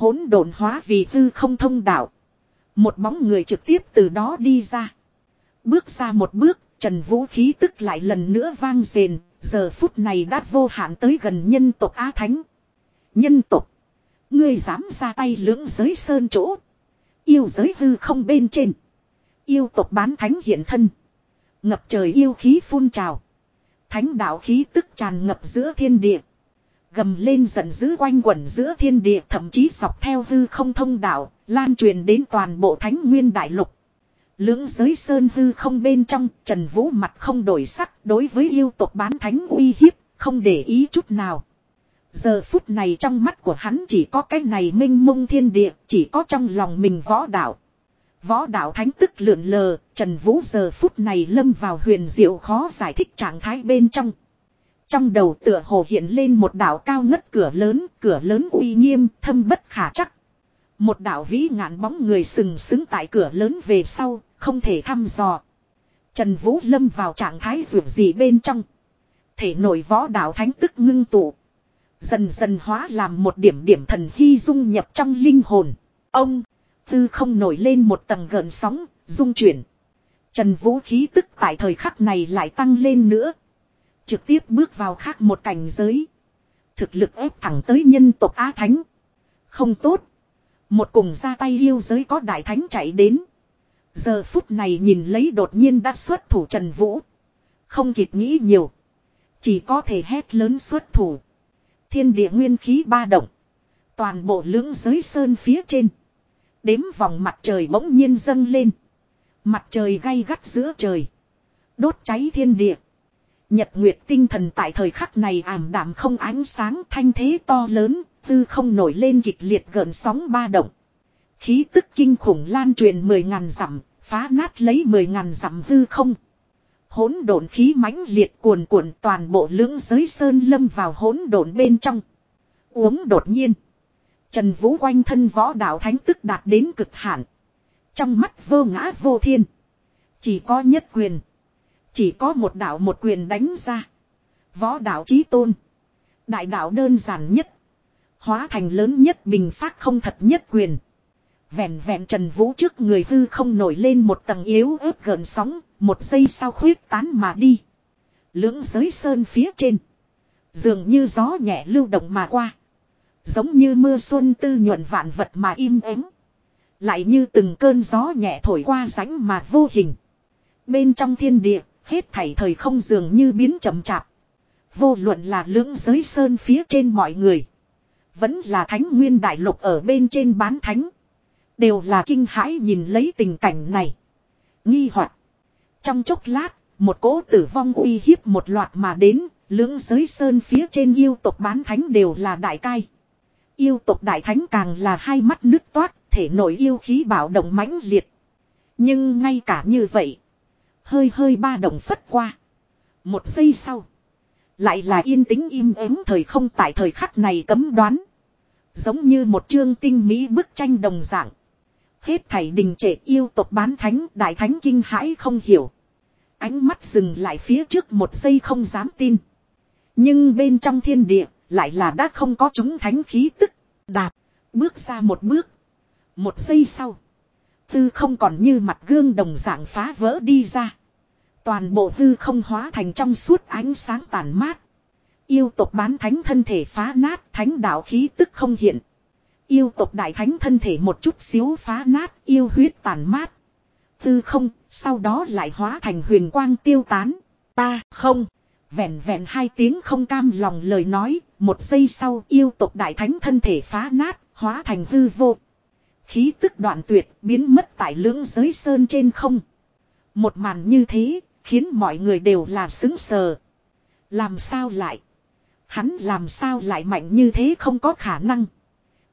hỗn độn hóa vì hư không thông đạo. Một bóng người trực tiếp từ đó đi ra. Bước ra một bước, Trần Vũ khí tức lại lần nữa vang rền, giờ phút này đã vô hạn tới gần nhân tộc Á Thánh. Nhân tộc, ngươi dám ra tay lưỡng giới sơn chỗ. Yêu giới hư không bên trên. Yêu tộc bán thánh hiện thân. Ngập trời yêu khí phun trào. Thánh đạo khí tức tràn ngập giữa thiên địa. Gầm lên giận dữ quanh quẩn giữa thiên địa thậm chí sọc theo hư không thông đạo, lan truyền đến toàn bộ thánh nguyên đại lục. Lưỡng giới sơn hư không bên trong, Trần Vũ mặt không đổi sắc đối với yêu tộc bán thánh uy hiếp, không để ý chút nào. Giờ phút này trong mắt của hắn chỉ có cái này minh mông thiên địa, chỉ có trong lòng mình võ đạo. Võ đạo thánh tức lượn lờ, Trần Vũ giờ phút này lâm vào huyền diệu khó giải thích trạng thái bên trong. Trong đầu tựa hồ hiện lên một đảo cao ngất cửa lớn, cửa lớn uy nghiêm, thâm bất khả chắc. Một đảo vĩ ngạn bóng người sừng sững tại cửa lớn về sau, không thể thăm dò. Trần Vũ lâm vào trạng thái rượu gì bên trong. Thể nổi võ đạo thánh tức ngưng tụ. Dần dần hóa làm một điểm điểm thần hy dung nhập trong linh hồn. Ông, tư không nổi lên một tầng gợn sóng, dung chuyển. Trần Vũ khí tức tại thời khắc này lại tăng lên nữa. Trực tiếp bước vào khác một cảnh giới. Thực lực ép thẳng tới nhân tộc Á Thánh. Không tốt. Một cùng ra tay yêu giới có đại thánh chạy đến. Giờ phút này nhìn lấy đột nhiên đã xuất thủ Trần Vũ. Không kịp nghĩ nhiều. Chỉ có thể hét lớn xuất thủ. Thiên địa nguyên khí ba động. Toàn bộ lưỡng giới sơn phía trên. Đếm vòng mặt trời bỗng nhiên dâng lên. Mặt trời gay gắt giữa trời. Đốt cháy thiên địa. Nhật Nguyệt tinh thần tại thời khắc này ảm đạm không ánh sáng thanh thế to lớn, tư không nổi lên kịch liệt gợn sóng ba động. Khí tức kinh khủng lan truyền mười ngàn dặm, phá nát lấy mười ngàn dặm hư không. Hỗn độn khí mãnh liệt cuồn cuộn toàn bộ lưỡng giới sơn lâm vào hỗn độn bên trong. Uống đột nhiên. Trần Vũ quanh thân võ đạo thánh tức đạt đến cực hạn. Trong mắt vô ngã vô thiên. Chỉ có nhất quyền. Chỉ có một đạo một quyền đánh ra. Võ đạo chí tôn. Đại đạo đơn giản nhất. Hóa thành lớn nhất bình phát không thật nhất quyền. Vẹn vẹn Trần Vũ trước người hư không nổi lên một tầng yếu ớt gần sóng, một giây sau khuyết tán mà đi. Lưỡng giới sơn phía trên. Dường như gió nhẹ lưu động mà qua. Giống như mưa xuân tư nhuận vạn vật mà im ắng. Lại như từng cơn gió nhẹ thổi qua ránh mà vô hình. Bên trong thiên địa, hết thảy thời không dường như biến chậm chạp. Vô luận là lưỡng giới sơn phía trên mọi người. Vẫn là thánh nguyên đại lục ở bên trên bán thánh. Đều là kinh hãi nhìn lấy tình cảnh này. Nghi hoặc Trong chốc lát, một cỗ tử vong uy hiếp một loạt mà đến, lưỡng giới sơn phía trên yêu tộc bán thánh đều là đại cai. Yêu tộc đại thánh càng là hai mắt nước toát, thể nổi yêu khí bảo động mãnh liệt. Nhưng ngay cả như vậy, hơi hơi ba động phất qua. Một giây sau, lại là yên tĩnh im ắng thời không tại thời khắc này cấm đoán. Giống như một chương tinh mỹ bức tranh đồng dạng. Hết thảy đình trệ yêu tộc bán thánh, đại thánh kinh hãi không hiểu. Ánh mắt dừng lại phía trước một giây không dám tin. Nhưng bên trong thiên địa, lại là đã không có chúng thánh khí tức. Đạp, bước ra một bước. Một giây sau. Tư không còn như mặt gương đồng dạng phá vỡ đi ra. Toàn bộ hư không hóa thành trong suốt ánh sáng tàn mát. Yêu tộc bán thánh thân thể phá nát, thánh đạo khí tức không hiện. Yêu tộc đại thánh thân thể một chút xíu phá nát, yêu huyết tàn mát. Tư không, sau đó lại hóa thành huyền quang tiêu tán. Ta không. Vẹn vẹn hai tiếng không cam lòng lời nói, một giây sau yêu tộc đại thánh thân thể phá nát, hóa thành hư vô. Khí tức đoạn tuyệt biến mất tại lưỡng giới sơn trên không. Một màn như thế, khiến mọi người đều là xứng sờ. Làm sao lại? Hắn làm sao lại mạnh như thế không có khả năng.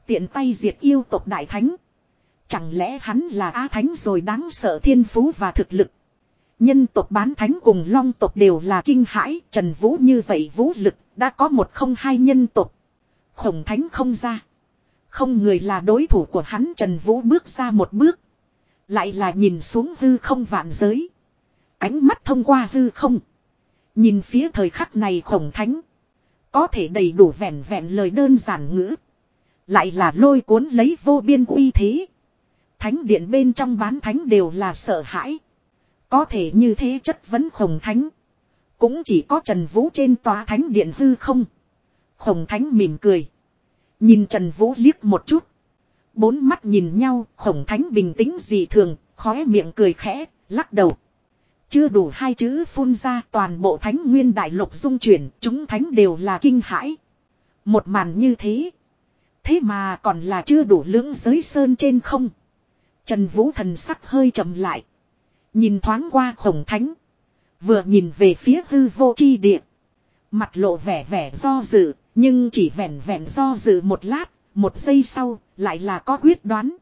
Tiện tay diệt yêu tộc đại thánh. Chẳng lẽ hắn là á thánh rồi đáng sợ thiên phú và thực lực. Nhân tộc bán thánh cùng long tộc đều là kinh hãi. Trần Vũ như vậy vũ lực, đã có một không hai nhân tộc. Khổng thánh không ra. Không người là đối thủ của hắn, Trần Vũ bước ra một bước. Lại là nhìn xuống hư không vạn giới. Ánh mắt thông qua hư không. Nhìn phía thời khắc này khổng thánh. Có thể đầy đủ vẹn vẹn lời đơn giản ngữ. Lại là lôi cuốn lấy vô biên uy thế. Thánh điện bên trong bán thánh đều là sợ hãi. Có thể như thế chất vấn khổng thánh. Cũng chỉ có Trần Vũ trên tòa thánh điện hư không. Khổng thánh mỉm cười. Nhìn Trần Vũ liếc một chút. Bốn mắt nhìn nhau, khổng thánh bình tĩnh dị thường, khóe miệng cười khẽ, lắc đầu. Chưa đủ hai chữ phun ra toàn bộ thánh nguyên đại lục dung chuyển, chúng thánh đều là kinh hãi. Một màn như thế. Thế mà còn là chưa đủ lưỡng giới sơn trên không. Trần Vũ thần sắc hơi chậm lại. Nhìn thoáng qua khổng thánh. Vừa nhìn về phía hư vô chi địa. Mặt lộ vẻ vẻ do dự, nhưng chỉ vẹn vẹn do dự một lát, một giây sau, lại là có quyết đoán.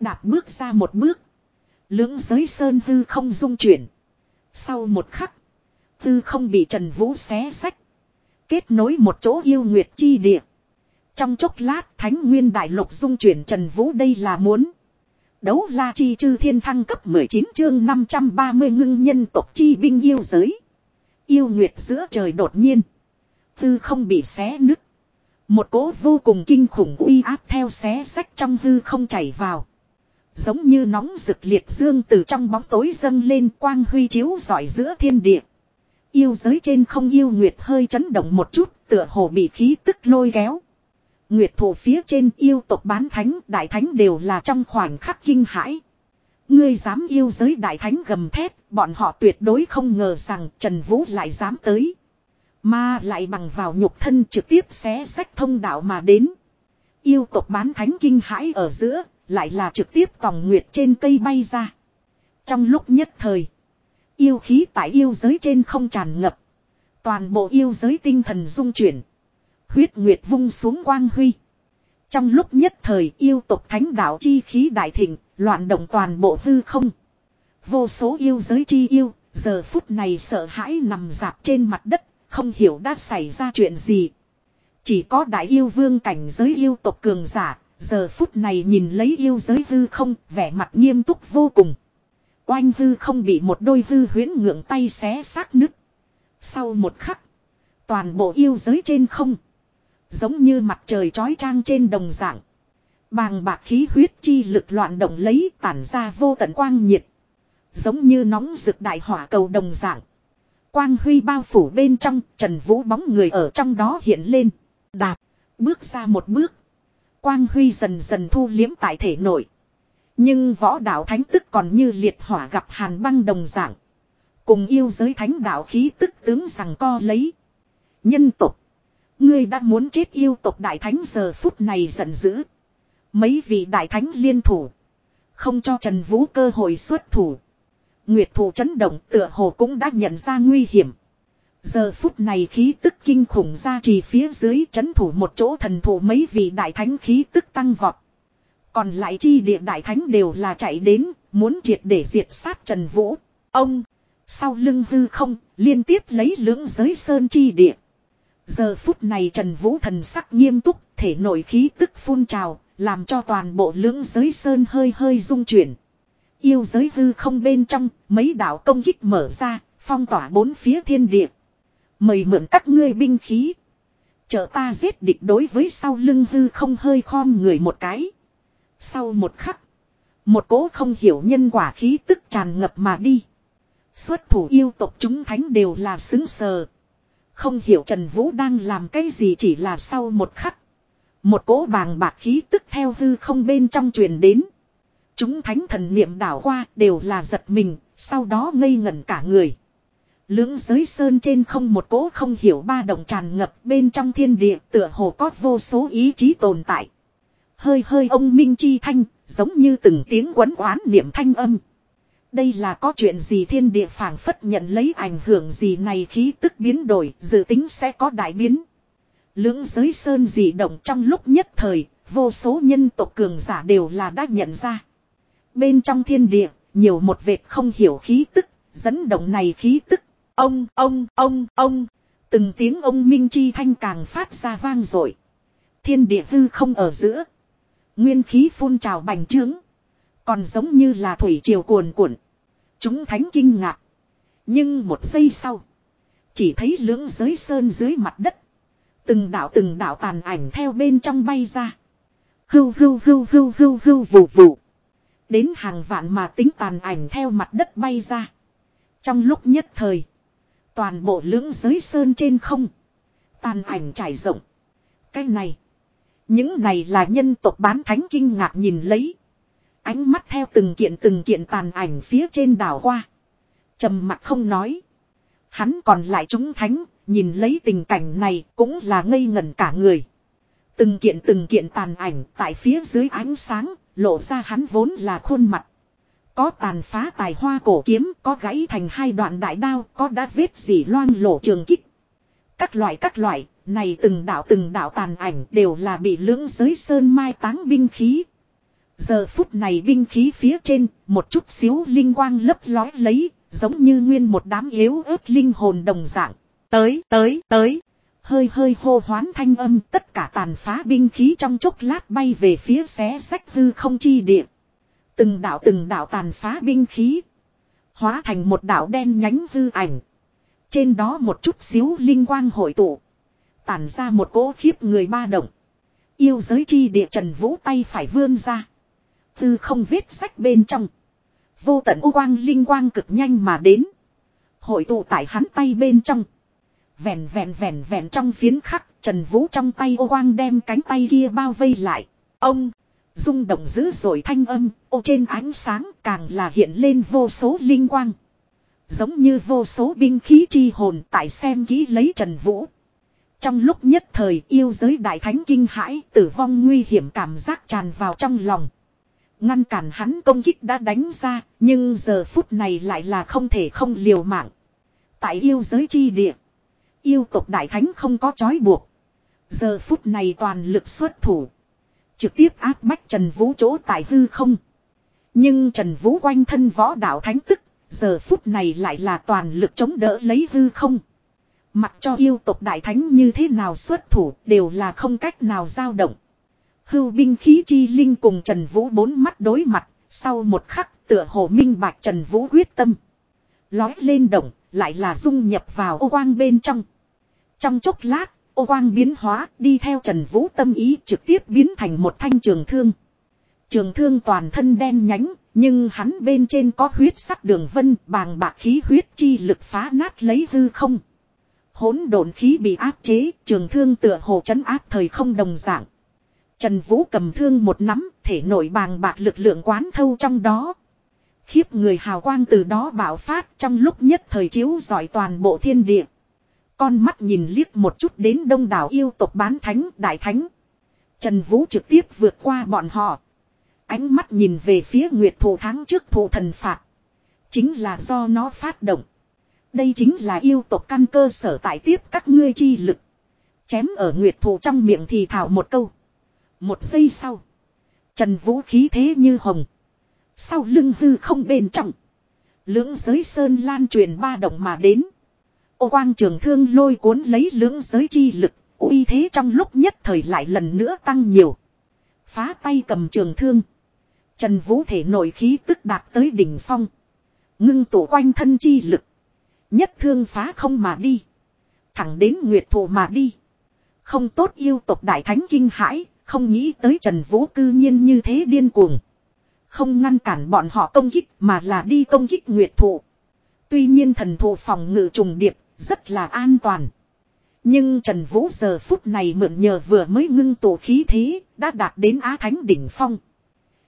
Đạp bước ra một bước. Lưỡng giới sơn hư không dung chuyển. Sau một khắc, tư không bị Trần Vũ xé sách. Kết nối một chỗ yêu nguyệt chi địa. Trong chốc lát Thánh Nguyên Đại Lục dung chuyển Trần Vũ đây là muốn. Đấu la chi chư thiên thăng cấp 19 chương 530 ngưng nhân tộc chi binh yêu giới. Yêu nguyệt giữa trời đột nhiên. Tư không bị xé nứt. Một cỗ vô cùng kinh khủng uy áp theo xé sách trong hư không chảy vào. Giống như nóng rực liệt dương từ trong bóng tối dâng lên quang huy chiếu rọi giữa thiên địa. Yêu giới trên không yêu nguyệt hơi chấn động một chút, tựa hồ bị khí tức lôi kéo. Nguyệt thủ phía trên yêu tộc bán thánh, đại thánh đều là trong khoảnh khắc kinh hãi. Ngươi dám yêu giới đại thánh gầm thét, bọn họ tuyệt đối không ngờ rằng Trần Vũ lại dám tới. Mà lại bằng vào nhục thân trực tiếp xé sách thông đạo mà đến. Yêu tộc bán thánh kinh hãi ở giữa, lại là trực tiếp tòng nguyệt trên cây bay ra. Trong lúc nhất thời. Yêu khí tại yêu giới trên không tràn ngập. Toàn bộ yêu giới tinh thần dung chuyển. Huyết nguyệt vung xuống quang huy. Trong lúc nhất thời yêu tộc thánh đạo chi khí đại thịnh, loạn động toàn bộ hư không. Vô số yêu giới chi yêu, giờ phút này sợ hãi nằm dạp trên mặt đất, không hiểu đã xảy ra chuyện gì. Chỉ có đại yêu vương cảnh giới yêu tộc cường giả, Giờ phút này nhìn lấy yêu giới hư không, vẻ mặt nghiêm túc vô cùng. Oanh hư không bị một đôi hư huyến ngượng tay xé xác nứt. Sau một khắc, toàn bộ yêu giới trên không. Giống như mặt trời trói trang trên đồng dạng. Bàng bạc khí huyết chi lực loạn động lấy tản ra vô tận quang nhiệt. Giống như nóng rực đại hỏa cầu đồng dạng. Quang huy bao phủ bên trong, Trần Vũ bóng người ở trong đó hiện lên. Đạp, bước ra một bước. Quang huy dần dần thu liếm tại thể nội. Nhưng võ đạo thánh tức còn như liệt hỏa gặp hàn băng đồng dạng. Cùng yêu giới thánh đạo khí tức tướng rằng co lấy. Nhân tục. Ngươi đã muốn chết yêu tộc đại thánh giờ phút này giận dữ. Mấy vị đại thánh liên thủ. Không cho Trần Vũ cơ hội xuất thủ. Nguyệt thủ chấn động tựa hồ cũng đã nhận ra nguy hiểm. Giờ phút này khí tức kinh khủng ra trì phía dưới chấn thủ một chỗ thần thủ mấy vị đại thánh khí tức tăng vọt. Còn lại chi địa đại thánh đều là chạy đến, muốn triệt để diệt sát Trần Vũ. Ông, sau lưng hư không, liên tiếp lấy lưỡng giới sơn chi địa. Giờ phút này Trần Vũ thần sắc nghiêm túc, thể nội khí tức phun trào, làm cho toàn bộ lưỡng giới sơn hơi hơi rung chuyển. Yêu giới hư không bên trong, mấy đạo công kích mở ra, phong tỏa bốn phía thiên địa. Mời mượn các ngươi binh khí. Chợ ta giết địch đối với sau lưng hư không hơi khom người một cái. Sau một khắc. Một cố không hiểu nhân quả khí tức tràn ngập mà đi. Xuất thủ yêu tộc chúng thánh đều là xứng sờ. Không hiểu Trần Vũ đang làm cái gì chỉ là sau một khắc. Một cỗ bàng bạc khí tức theo hư không bên trong truyền đến. Chúng thánh thần niệm đảo qua đều là giật mình, sau đó ngây ngẩn cả người. Lưỡng giới sơn trên không một cỗ không hiểu ba động tràn ngập bên trong thiên địa tựa hồ có vô số ý chí tồn tại. Hơi hơi ông Minh Chi Thanh, giống như từng tiếng quấn oán niệm thanh âm. Đây là có chuyện gì thiên địa phảng phất nhận lấy ảnh hưởng gì này khí tức biến đổi, dự tính sẽ có đại biến. Lưỡng giới sơn dị động trong lúc nhất thời, vô số nhân tộc cường giả đều là đã nhận ra. Bên trong thiên địa, nhiều một vệt không hiểu khí tức, dẫn động này khí tức. Ông, ông, ông, ông. Từng tiếng ông Minh Chi Thanh càng phát ra vang dội Thiên địa hư không ở giữa. Nguyên khí phun trào bành trướng. Còn giống như là thủy triều cuồn cuộn. Chúng thánh kinh ngạc. Nhưng một giây sau. Chỉ thấy lưỡng giới sơn dưới mặt đất. Từng đạo từng đạo tàn ảnh theo bên trong bay ra. Hưu hưu hưu hưu hưu hưu vù vù. Đến hàng vạn mà tính tàn ảnh theo mặt đất bay ra. Trong lúc nhất thời. Toàn bộ lưỡng giới sơn trên không. Tàn ảnh trải rộng. Cái này. Những này là nhân tộc bán thánh kinh ngạc nhìn lấy. Ánh mắt theo từng kiện từng kiện tàn ảnh phía trên đảo qua. trầm mặt không nói. Hắn còn lại chúng thánh, nhìn lấy tình cảnh này cũng là ngây ngẩn cả người. Từng kiện từng kiện tàn ảnh tại phía dưới ánh sáng, lộ ra hắn vốn là khuôn mặt. Có tàn phá tài hoa cổ kiếm, có gãy thành hai đoạn đại đao, có đã vết dỉ loang lổ trường kích. Các loại các loại, này từng đạo từng đạo tàn ảnh đều là bị lưỡng giới sơn mai táng binh khí. Giờ phút này binh khí phía trên, một chút xíu linh quang lấp lói lấy, giống như nguyên một đám yếu ớt linh hồn đồng dạng. Tới, tới, tới. Hơi hơi hô hoán thanh âm tất cả tàn phá binh khí trong chốc lát bay về phía xé sách hư không chi địa. Từng đạo từng đạo tàn phá binh khí. Hóa thành một đạo đen nhánh hư ảnh. Trên đó một chút xíu linh quang hội tụ. Tản ra một cỗ khiếp người ba động. Yêu giới chi địa trần vũ tay phải vươn ra. Tư không vết sách bên trong. Vô tận u quang linh quang cực nhanh mà đến. Hội tụ tại hắn tay bên trong. Vẹn vẹn vẹn vẹn trong phiến khắc, Trần Vũ trong tay ô quang đem cánh tay kia bao vây lại. Ông, rung động dữ dội thanh âm, ô trên ánh sáng càng là hiện lên vô số linh quang. Giống như vô số binh khí chi hồn tại xem kỹ lấy Trần Vũ. Trong lúc nhất thời yêu giới đại thánh kinh hãi tử vong nguy hiểm cảm giác tràn vào trong lòng. Ngăn cản hắn công kích đã đánh ra, nhưng giờ phút này lại là không thể không liều mạng. Tại yêu giới chi địa, yêu tộc đại thánh không có chói buộc. Giờ phút này toàn lực xuất thủ. Trực tiếp áp bách Trần Vũ chỗ tại hư không. Nhưng Trần Vũ quanh thân võ đạo thánh tức, giờ phút này lại là toàn lực chống đỡ lấy hư không. Mặc cho yêu tộc đại thánh như thế nào xuất thủ đều là không cách nào dao động. Hưu binh khí chi linh cùng Trần Vũ bốn mắt đối mặt, sau một khắc tựa hồ minh bạch Trần Vũ quyết tâm. Lói lên động, lại là dung nhập vào ô quang bên trong. Trong chốc lát, ô quang biến hóa đi theo Trần Vũ tâm ý trực tiếp biến thành một thanh trường thương. Trường thương toàn thân đen nhánh, nhưng hắn bên trên có huyết sắc đường vân bàng bạc khí huyết chi lực phá nát lấy hư không. Hỗn độn khí bị áp chế, trường thương tựa hồ chấn áp thời không đồng dạng. Trần Vũ cầm thương một nắm, thể nổi bàng bạc lực lượng quán thâu trong đó. Khiếp người hào quang từ đó bạo phát trong lúc nhất thời chiếu giỏi toàn bộ thiên địa. Con mắt nhìn liếc một chút đến đông đảo yêu tộc bán thánh, đại thánh. Trần Vũ trực tiếp vượt qua bọn họ. Ánh mắt nhìn về phía Nguyệt Thủ tháng trước thổ thần phạt. chính là do nó phát động. Đây chính là yêu tộc căn cơ sở tại tiếp các ngươi chi lực. Chém ở nguyệt thổ trong miệng thì thảo một câu. Một giây sau. Trần vũ khí thế như hồng. Sau lưng hư không bên trong. Lưỡng giới sơn lan truyền ba động mà đến. Ô quang trường thương lôi cuốn lấy lưỡng giới chi lực. uy thế trong lúc nhất thời lại lần nữa tăng nhiều. Phá tay cầm trường thương. Trần Vũ thể nội khí tức đạt tới đỉnh phong. Ngưng tụ quanh thân chi lực. Nhất thương phá không mà đi. Thẳng đến nguyệt thụ mà đi. Không tốt yêu tộc đại thánh kinh hãi, không nghĩ tới Trần Vũ cư nhiên như thế điên cuồng. Không ngăn cản bọn họ công kích mà là đi công kích nguyệt thụ. Tuy nhiên thần thụ phòng ngự trùng điệp, rất là an toàn. Nhưng Trần Vũ giờ phút này mượn nhờ vừa mới ngưng tụ khí thế, đã đạt đến Á Thánh đỉnh phong.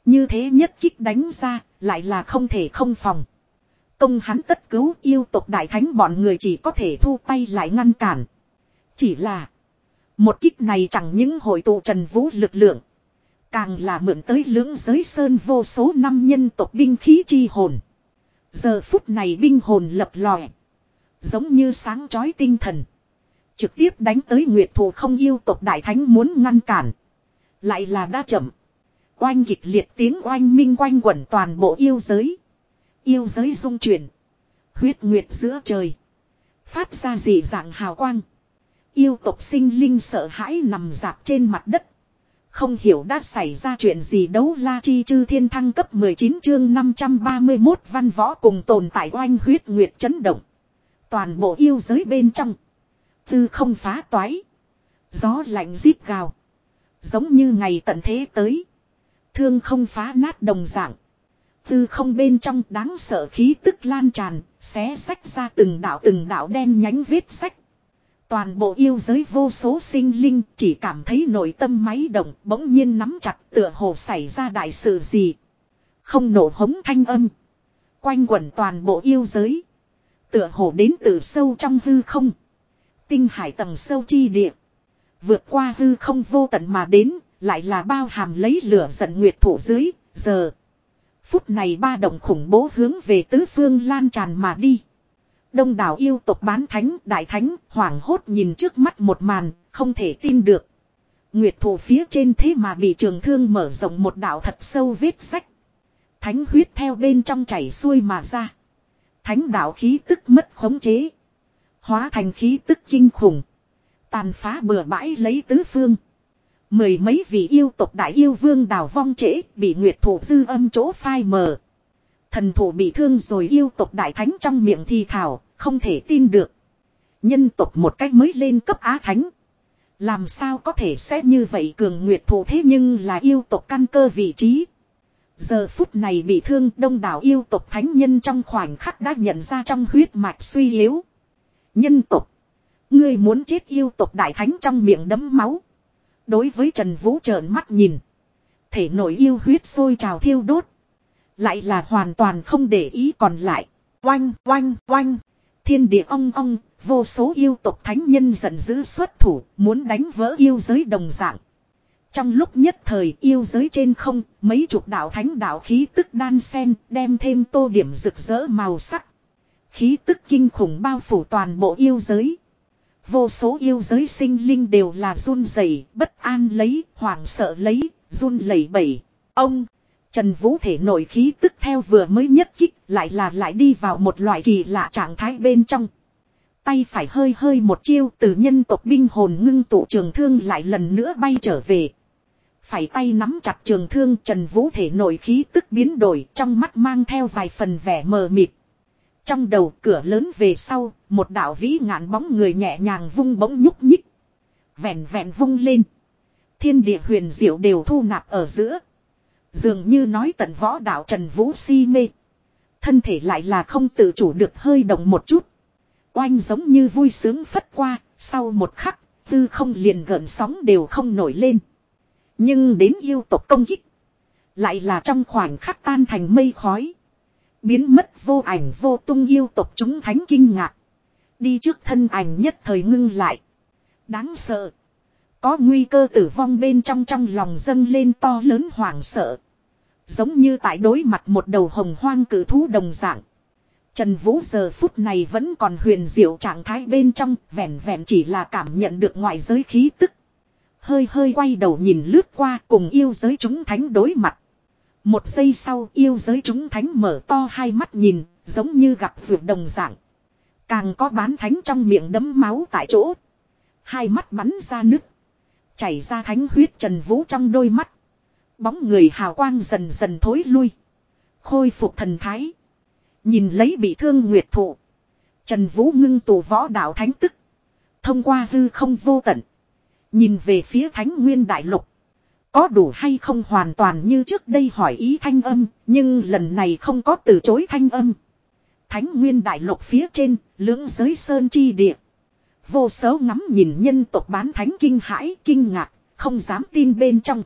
Như thế nhất kích đánh ra, lại là không thể không phòng. Công hắn tất cứu yêu tộc đại thánh bọn người chỉ có thể thu tay lại ngăn cản. Chỉ là, một kích này chẳng những hội tụ Trần Vũ lực lượng. Càng là mượn tới lưỡng giới sơn vô số năm nhân tộc binh khí chi hồn. Giờ phút này binh hồn lập lòe. Giống như sáng chói tinh thần. Trực tiếp đánh tới Nguyệt Thù không yêu tộc Đại Thánh muốn ngăn cản. Lại là đã chậm. Oanh kịch liệt tiếng oanh minh quanh quẩn toàn bộ yêu giới. Yêu giới dung chuyển. Huyết nguyệt giữa trời. Phát ra dị dạng hào quang. Yêu tộc sinh linh sợ hãi nằm dạp trên mặt đất. Không hiểu đã xảy ra chuyện gì đấu la chi chư thiên thăng cấp 19 chương 531 văn võ cùng tồn tại oanh huyết nguyệt chấn động. Toàn bộ yêu giới bên trong. Tư không phá toái. Gió lạnh rít gào. Giống như ngày tận thế tới. Thương không phá nát đồng dạng. Tư không bên trong đáng sợ khí tức lan tràn, xé sách ra từng đạo từng đạo đen nhánh vết sách. Toàn bộ yêu giới vô số sinh linh chỉ cảm thấy nội tâm máy động bỗng nhiên nắm chặt tựa hồ xảy ra đại sự gì. Không nổ hống thanh âm. Quanh quẩn toàn bộ yêu giới. Tựa hồ đến từ sâu trong hư không. Tinh hải tầng sâu chi địa. Vượt qua hư không vô tận mà đến, lại là bao hàm lấy lửa giận nguyệt thủ dưới, giờ. Phút này ba động khủng bố hướng về tứ phương lan tràn mà đi. Đông đảo yêu tộc bán thánh, đại thánh, hoảng hốt nhìn trước mắt một màn, không thể tin được. Nguyệt thủ phía trên thế mà bị trường thương mở rộng một đạo thật sâu vết sách. Thánh huyết theo bên trong chảy xuôi mà ra. Thánh đạo khí tức mất khống chế. Hóa thành khí tức kinh khủng. Tàn phá bừa bãi lấy tứ phương. Mười mấy vị yêu tộc đại yêu vương đào vong trễ bị nguyệt thủ dư âm chỗ phai mờ. Thần thủ bị thương rồi yêu tộc đại thánh trong miệng thi thảo, không thể tin được. Nhân tộc một cách mới lên cấp á thánh. Làm sao có thể xét như vậy cường nguyệt thủ thế nhưng là yêu tộc căn cơ vị trí. Giờ phút này bị thương đông đảo yêu tộc thánh nhân trong khoảnh khắc đã nhận ra trong huyết mạch suy yếu. Nhân tộc. Ngươi muốn chết yêu tộc đại thánh trong miệng đấm máu. Đối với Trần Vũ trợn mắt nhìn. Thể nội yêu huyết sôi trào thiêu đốt. Lại là hoàn toàn không để ý còn lại. Oanh, oanh, oanh. Thiên địa ong ong, vô số yêu tộc thánh nhân giận dữ xuất thủ, muốn đánh vỡ yêu giới đồng dạng. Trong lúc nhất thời yêu giới trên không, mấy chục đạo thánh đạo khí tức đan sen, đem thêm tô điểm rực rỡ màu sắc. Khí tức kinh khủng bao phủ toàn bộ yêu giới. Vô số yêu giới sinh linh đều là run rẩy, bất an lấy, hoảng sợ lấy, run lẩy bẩy. Ông, Trần Vũ thể nội khí tức theo vừa mới nhất kích, lại là lại đi vào một loại kỳ lạ trạng thái bên trong. Tay phải hơi hơi một chiêu từ nhân tộc binh hồn ngưng tụ trường thương lại lần nữa bay trở về. Phải tay nắm chặt trường thương Trần Vũ thể nội khí tức biến đổi trong mắt mang theo vài phần vẻ mờ mịt. Trong đầu cửa lớn về sau, một đạo vĩ ngạn bóng người nhẹ nhàng vung bóng nhúc nhích. Vẹn vẹn vung lên. Thiên địa huyền diệu đều thu nạp ở giữa. Dường như nói tận võ đạo Trần Vũ si mê. Thân thể lại là không tự chủ được hơi động một chút. Oanh giống như vui sướng phất qua, sau một khắc, tư không liền gợn sóng đều không nổi lên. Nhưng đến yêu tộc công kích. Lại là trong khoảnh khắc tan thành mây khói. Biến mất vô ảnh vô tung yêu tộc chúng thánh kinh ngạc. Đi trước thân ảnh nhất thời ngưng lại. Đáng sợ. Có nguy cơ tử vong bên trong trong lòng dâng lên to lớn hoảng sợ. Giống như tại đối mặt một đầu hồng hoang cử thú đồng dạng. Trần Vũ giờ phút này vẫn còn huyền diệu trạng thái bên trong, vẹn vẹn chỉ là cảm nhận được ngoại giới khí tức. Hơi hơi quay đầu nhìn lướt qua cùng yêu giới chúng thánh đối mặt. Một giây sau yêu giới chúng thánh mở to hai mắt nhìn, giống như gặp vượt đồng dạng. Càng có bán thánh trong miệng đấm máu tại chỗ. Hai mắt bắn ra nước Chảy ra thánh huyết Trần Vũ trong đôi mắt. Bóng người hào quang dần dần thối lui. Khôi phục thần thái. Nhìn lấy bị thương nguyệt thụ. Trần Vũ ngưng tù võ đạo thánh tức. Thông qua hư không vô tận. Nhìn về phía thánh nguyên đại lục. Có đủ hay không hoàn toàn như trước đây hỏi ý thanh âm. Nhưng lần này không có từ chối thanh âm. Thánh nguyên đại lục phía trên, lưỡng giới sơn chi địa. Vô số ngắm nhìn nhân tộc bán thánh kinh hãi, kinh ngạc, không dám tin bên trong.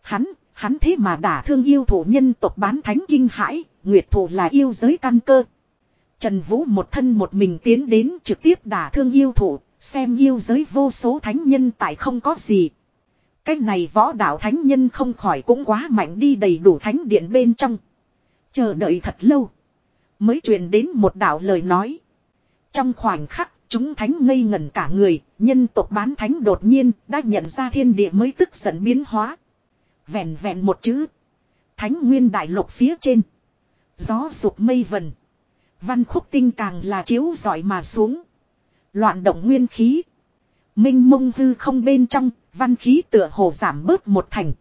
Hắn, hắn thế mà đả thương yêu thủ nhân tộc bán thánh kinh hãi, nguyệt thủ là yêu giới căn cơ. Trần Vũ một thân một mình tiến đến trực tiếp đả thương yêu thủ, xem yêu giới vô số thánh nhân tại không có gì. Cách này võ đạo thánh nhân không khỏi cũng quá mạnh đi đầy đủ thánh điện bên trong. Chờ đợi thật lâu. Mới truyền đến một đạo lời nói. Trong khoảnh khắc, chúng thánh ngây ngẩn cả người, nhân tộc bán thánh đột nhiên đã nhận ra thiên địa mới tức giận biến hóa. Vẹn vẹn một chữ. Thánh nguyên đại lục phía trên. Gió sụp mây vần. Văn khúc tinh càng là chiếu giỏi mà xuống. Loạn động nguyên khí. Minh mông hư không bên trong, văn khí tựa hồ giảm bớt một thành.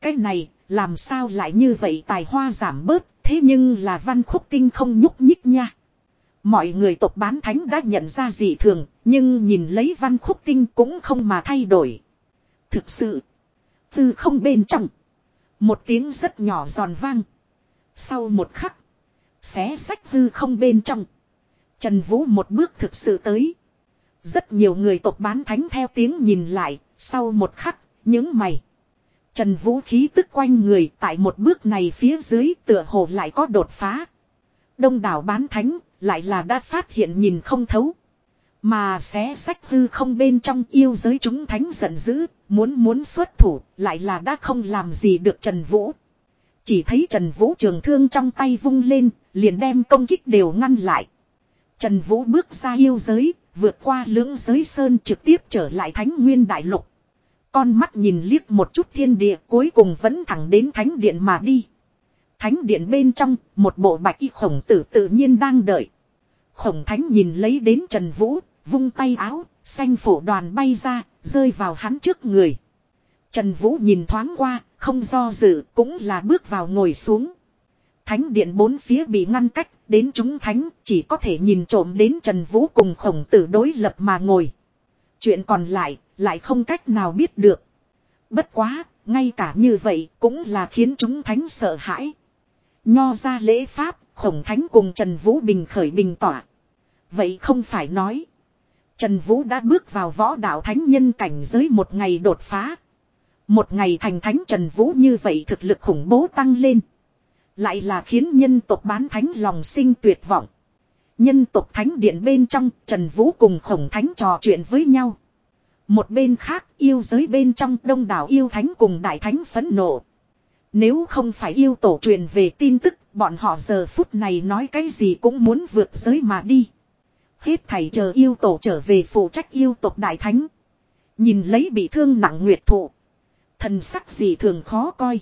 Cái này, làm sao lại như vậy tài hoa giảm bớt, thế nhưng là văn khúc tinh không nhúc nhích nha. Mọi người tộc bán thánh đã nhận ra gì thường, nhưng nhìn lấy văn khúc tinh cũng không mà thay đổi. Thực sự, tư không bên trong. Một tiếng rất nhỏ giòn vang. Sau một khắc, xé sách hư không bên trong. Trần Vũ một bước thực sự tới. Rất nhiều người tộc bán thánh theo tiếng nhìn lại, sau một khắc, những mày. Trần Vũ khí tức quanh người tại một bước này phía dưới tựa hồ lại có đột phá. Đông đảo bán thánh lại là đã phát hiện nhìn không thấu. Mà xé sách hư không bên trong yêu giới chúng thánh giận dữ, muốn muốn xuất thủ, lại là đã không làm gì được Trần Vũ. Chỉ thấy Trần Vũ trường thương trong tay vung lên, liền đem công kích đều ngăn lại. Trần Vũ bước ra yêu giới, vượt qua lưỡng giới sơn trực tiếp trở lại thánh nguyên đại lục. Con mắt nhìn liếc một chút thiên địa cuối cùng vẫn thẳng đến thánh điện mà đi. Thánh điện bên trong, một bộ bạch y khổng tử tự nhiên đang đợi. Khổng thánh nhìn lấy đến Trần Vũ, vung tay áo, xanh phổ đoàn bay ra, rơi vào hắn trước người. Trần Vũ nhìn thoáng qua, không do dự, cũng là bước vào ngồi xuống. Thánh điện bốn phía bị ngăn cách, đến chúng thánh chỉ có thể nhìn trộm đến Trần Vũ cùng khổng tử đối lập mà ngồi. Chuyện còn lại, lại không cách nào biết được. Bất quá, ngay cả như vậy cũng là khiến chúng thánh sợ hãi. Nho ra lễ pháp, khổng thánh cùng Trần Vũ Bình khởi bình tỏa. Vậy không phải nói. Trần Vũ đã bước vào võ đạo thánh nhân cảnh giới một ngày đột phá. Một ngày thành thánh Trần Vũ như vậy thực lực khủng bố tăng lên. Lại là khiến nhân tộc bán thánh lòng sinh tuyệt vọng. Nhân tộc thánh điện bên trong, Trần Vũ cùng khổng thánh trò chuyện với nhau. Một bên khác, yêu giới bên trong đông đảo yêu thánh cùng đại thánh phấn nộ. Nếu không phải yêu tổ truyền về tin tức, bọn họ giờ phút này nói cái gì cũng muốn vượt giới mà đi. Hết thầy chờ yêu tổ trở về phụ trách yêu tộc đại thánh. Nhìn lấy bị thương nặng nguyệt thụ. Thần sắc gì thường khó coi.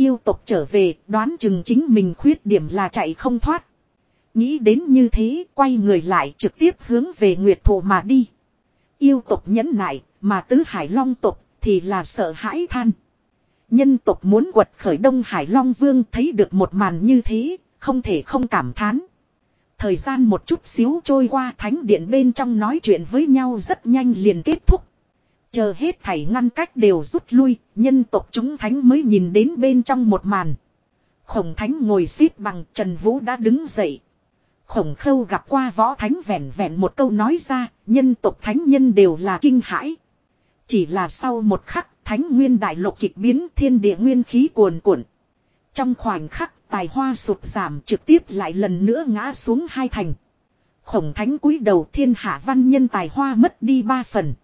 Yêu tộc trở về đoán chừng chính mình khuyết điểm là chạy không thoát. Nghĩ đến như thế quay người lại trực tiếp hướng về nguyệt thụ mà đi. Yêu tộc nhẫn nại mà tứ hải long tộc thì là sợ hãi than. Nhân tộc muốn quật khởi Đông Hải Long Vương thấy được một màn như thế, không thể không cảm thán. Thời gian một chút xíu trôi qua thánh điện bên trong nói chuyện với nhau rất nhanh liền kết thúc. Chờ hết thảy ngăn cách đều rút lui, nhân tộc chúng thánh mới nhìn đến bên trong một màn. Khổng thánh ngồi xếp bằng Trần Vũ đã đứng dậy. Khổng khâu gặp qua võ thánh vẹn vẹn một câu nói ra, nhân tộc thánh nhân đều là kinh hãi. Chỉ là sau một khắc, thánh nguyên đại lục kịch biến thiên địa nguyên khí cuồn cuộn. Trong khoảnh khắc, tài hoa sụt giảm trực tiếp lại lần nữa ngã xuống hai thành. Khổng thánh cúi đầu thiên hạ văn nhân tài hoa mất đi ba phần.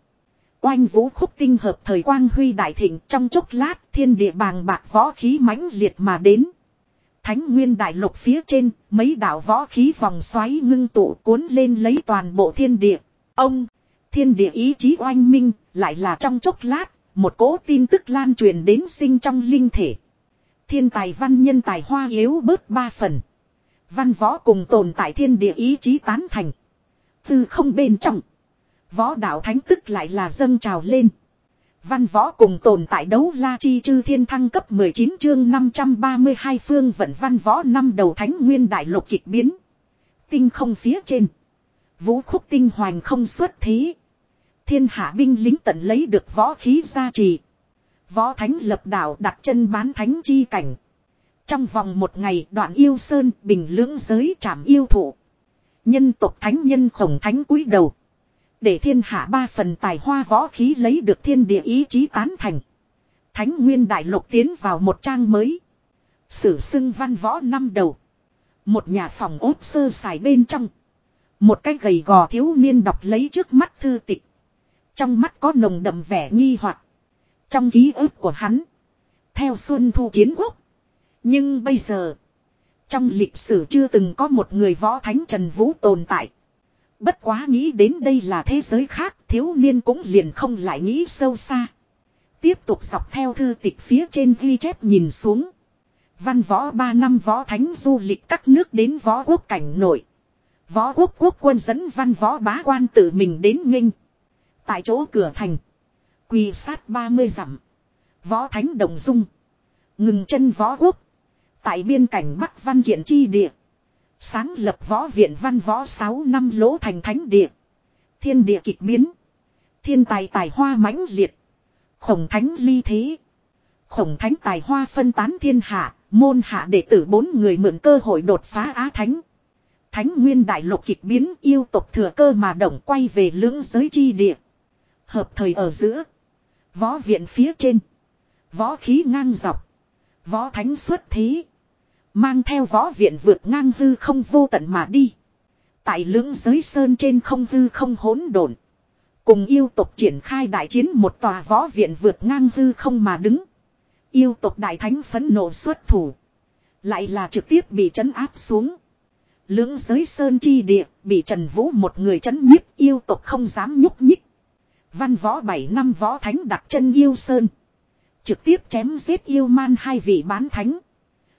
Oanh vũ khúc tinh hợp thời quang huy đại thịnh trong chốc lát thiên địa bàng bạc võ khí mãnh liệt mà đến. Thánh nguyên đại lục phía trên, mấy đạo võ khí vòng xoáy ngưng tụ cuốn lên lấy toàn bộ thiên địa. Ông, thiên địa ý chí oanh minh, lại là trong chốc lát, một cỗ tin tức lan truyền đến sinh trong linh thể. Thiên tài văn nhân tài hoa yếu bớt ba phần. Văn võ cùng tồn tại thiên địa ý chí tán thành. Từ không bên trong. Võ đạo thánh tức lại là dâng trào lên. Văn võ cùng tồn tại đấu la chi chư thiên thăng cấp 19 chương 532 phương vận văn võ năm đầu thánh nguyên đại lục kịch biến. Tinh không phía trên. Vũ khúc tinh hoành không xuất thế. Thiên hạ binh lính tận lấy được võ khí gia trì. Võ thánh lập đạo đặt chân bán thánh chi cảnh. Trong vòng một ngày, đoạn yêu sơn bình lưỡng giới trảm yêu thụ. Nhân tộc thánh nhân khổng thánh cúi đầu. Để thiên hạ ba phần tài hoa võ khí lấy được thiên địa ý chí tán thành. Thánh nguyên đại lục tiến vào một trang mới. Sử xưng văn võ năm đầu. Một nhà phòng ốt sơ xài bên trong. Một cái gầy gò thiếu niên đọc lấy trước mắt thư tịch. Trong mắt có nồng đậm vẻ nghi hoặc Trong ký ức của hắn. Theo xuân thu chiến quốc. Nhưng bây giờ. Trong lịch sử chưa từng có một người võ thánh Trần Vũ tồn tại. Bất quá nghĩ đến đây là thế giới khác, thiếu niên cũng liền không lại nghĩ sâu xa. Tiếp tục dọc theo thư tịch phía trên ghi chép nhìn xuống. Văn võ ba năm võ thánh du lịch các nước đến võ quốc cảnh nội. Võ quốc quốc quân dẫn văn võ bá quan tự mình đến nghinh. Tại chỗ cửa thành. Quỳ sát 30 dặm. Võ thánh đồng dung. Ngừng chân võ quốc. Tại biên cảnh Bắc Văn Kiện Chi Địa. Sáng lập võ viện văn võ 6 năm lỗ thành thánh địa. Thiên địa kịch biến. Thiên tài tài hoa mãnh liệt. Khổng thánh ly thế. Khổng thánh tài hoa phân tán thiên hạ. Môn hạ đệ tử bốn người mượn cơ hội đột phá á thánh. Thánh nguyên đại lục kịch biến yêu tộc thừa cơ mà động quay về lưỡng giới chi địa. Hợp thời ở giữa. Võ viện phía trên. Võ khí ngang dọc. Võ thánh xuất thế. Mang theo võ viện vượt ngang hư không vô tận mà đi. Tại lưỡng giới sơn trên không hư không hỗn độn. Cùng yêu tộc triển khai đại chiến một tòa võ viện vượt ngang hư không mà đứng. Yêu tộc đại thánh phấn nộ xuất thủ. Lại là trực tiếp bị trấn áp xuống. Lưỡng giới sơn chi địa bị Trần Vũ một người trấn nhiếp, yêu tộc không dám nhúc nhích. Văn võ bảy năm võ thánh đặt chân yêu sơn. Trực tiếp chém giết yêu man hai vị bán thánh.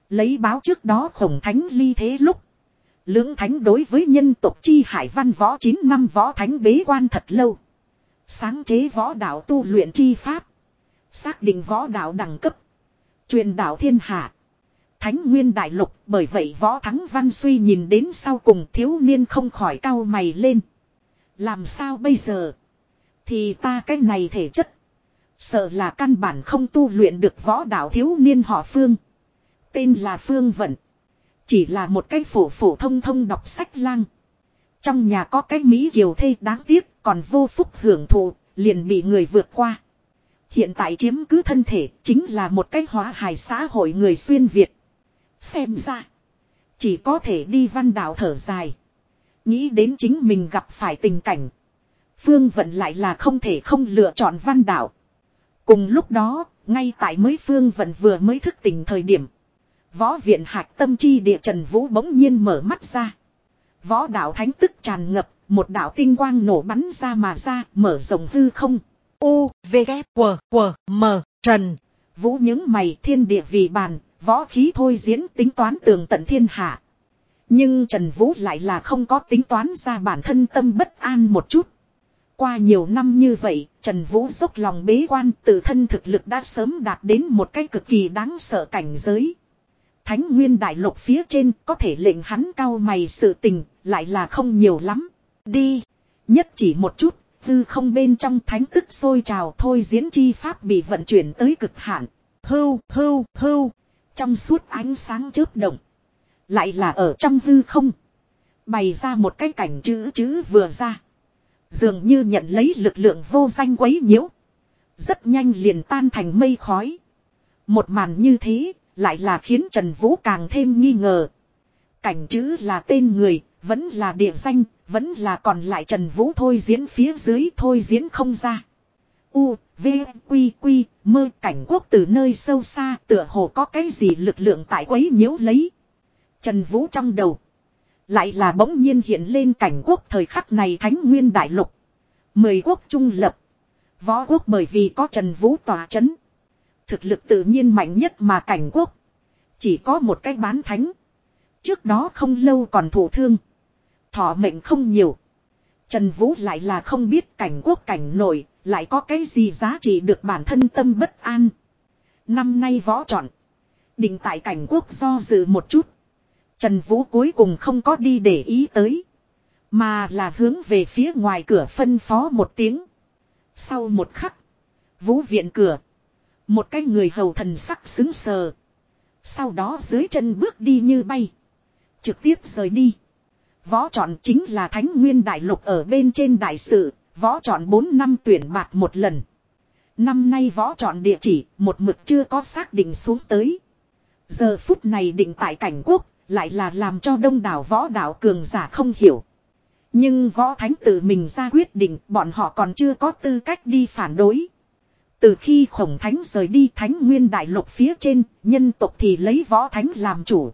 Lấy báo trước đó khổng thánh ly thế lúc. Lưỡng thánh đối với nhân tộc chi hải văn võ 9 năm võ thánh bế quan thật lâu. Sáng chế võ đạo tu luyện chi pháp. Xác định võ đạo đẳng cấp. Truyền đạo thiên hạ. Thánh nguyên đại lục, bởi vậy võ thắng văn suy nhìn đến sau cùng thiếu niên không khỏi cau mày lên. Làm sao bây giờ? Thì ta cái này thể chất. Sợ là căn bản không tu luyện được võ đạo thiếu niên họ phương. Tên là Phương Vận. Chỉ là một cái phổ phổ thông thông đọc sách lang. Trong nhà có cái Mỹ kiều thê đáng tiếc còn vô phúc hưởng thụ, liền bị người vượt qua. Hiện tại chiếm cứ thân thể chính là một cái hóa hài xã hội người xuyên Việt. Xem ra, chỉ có thể đi văn đạo thở dài. Nghĩ đến chính mình gặp phải tình cảnh. Phương Vận lại là không thể không lựa chọn văn đạo. Cùng lúc đó, ngay tại mới Phương Vận vừa mới thức tỉnh thời điểm. Võ viện hạc tâm chi địa Trần Vũ bỗng nhiên mở mắt ra. Võ đạo thánh tức tràn ngập, một đạo tinh quang nổ bắn ra mà ra, mở rộng hư không. U, V, K, W, W, M, Trần. Vũ những mày thiên địa vì bàn, võ khí thôi diễn tính toán tường tận thiên hạ. Nhưng Trần Vũ lại là không có tính toán ra bản thân tâm bất an một chút. Qua nhiều năm như vậy, Trần Vũ dốc lòng bế quan tự thân thực lực đã sớm đạt đến một cái cực kỳ đáng sợ cảnh giới. Thánh nguyên đại lục phía trên có thể lệnh hắn cao mày sự tình, lại là không nhiều lắm. Đi. Nhất chỉ một chút, tư không bên trong thánh tức sôi trào thôi diễn chi pháp bị vận chuyển tới cực hạn. Hưu, hưu, hưu. Trong suốt ánh sáng chớp động. Lại là ở trong hư không. Bày ra một cái cảnh chữ chữ vừa ra. Dường như nhận lấy lực lượng vô danh quấy nhiễu. Rất nhanh liền tan thành mây khói. Một màn như thế, lại là khiến Trần Vũ càng thêm nghi ngờ. Cảnh chữ là tên người, vẫn là địa danh, vẫn là còn lại Trần Vũ thôi diễn phía dưới thôi diễn không ra. U, V, Quy, Quy, mơ cảnh quốc từ nơi sâu xa tựa hồ có cái gì lực lượng tại quấy nhiễu lấy. Trần Vũ trong đầu. Lại là bỗng nhiên hiện lên cảnh quốc thời khắc này thánh nguyên đại lục. Mười quốc trung lập. Võ quốc bởi vì có Trần Vũ tỏa chấn. Thực lực tự nhiên mạnh nhất mà cảnh quốc. Chỉ có một cái bán thánh. Trước đó không lâu còn thủ thương. Thọ mệnh không nhiều. Trần Vũ lại là không biết cảnh quốc cảnh nổi, lại có cái gì giá trị được bản thân tâm bất an. Năm nay võ chọn. Định tại cảnh quốc do dự một chút. Trần Vũ cuối cùng không có đi để ý tới. Mà là hướng về phía ngoài cửa phân phó một tiếng. Sau một khắc. Vũ viện cửa. Một cái người hầu thần sắc xứng sờ. Sau đó dưới chân bước đi như bay. Trực tiếp rời đi. Võ chọn chính là thánh nguyên đại lục ở bên trên đại sự. Võ chọn 4 năm tuyển bạc một lần. Năm nay võ chọn địa chỉ, một mực chưa có xác định xuống tới. Giờ phút này định tại cảnh quốc, lại là làm cho đông đảo võ đạo cường giả không hiểu. Nhưng võ thánh tự mình ra quyết định, bọn họ còn chưa có tư cách đi phản đối. Từ khi khổng thánh rời đi thánh nguyên đại lục phía trên, nhân tộc thì lấy võ thánh làm chủ.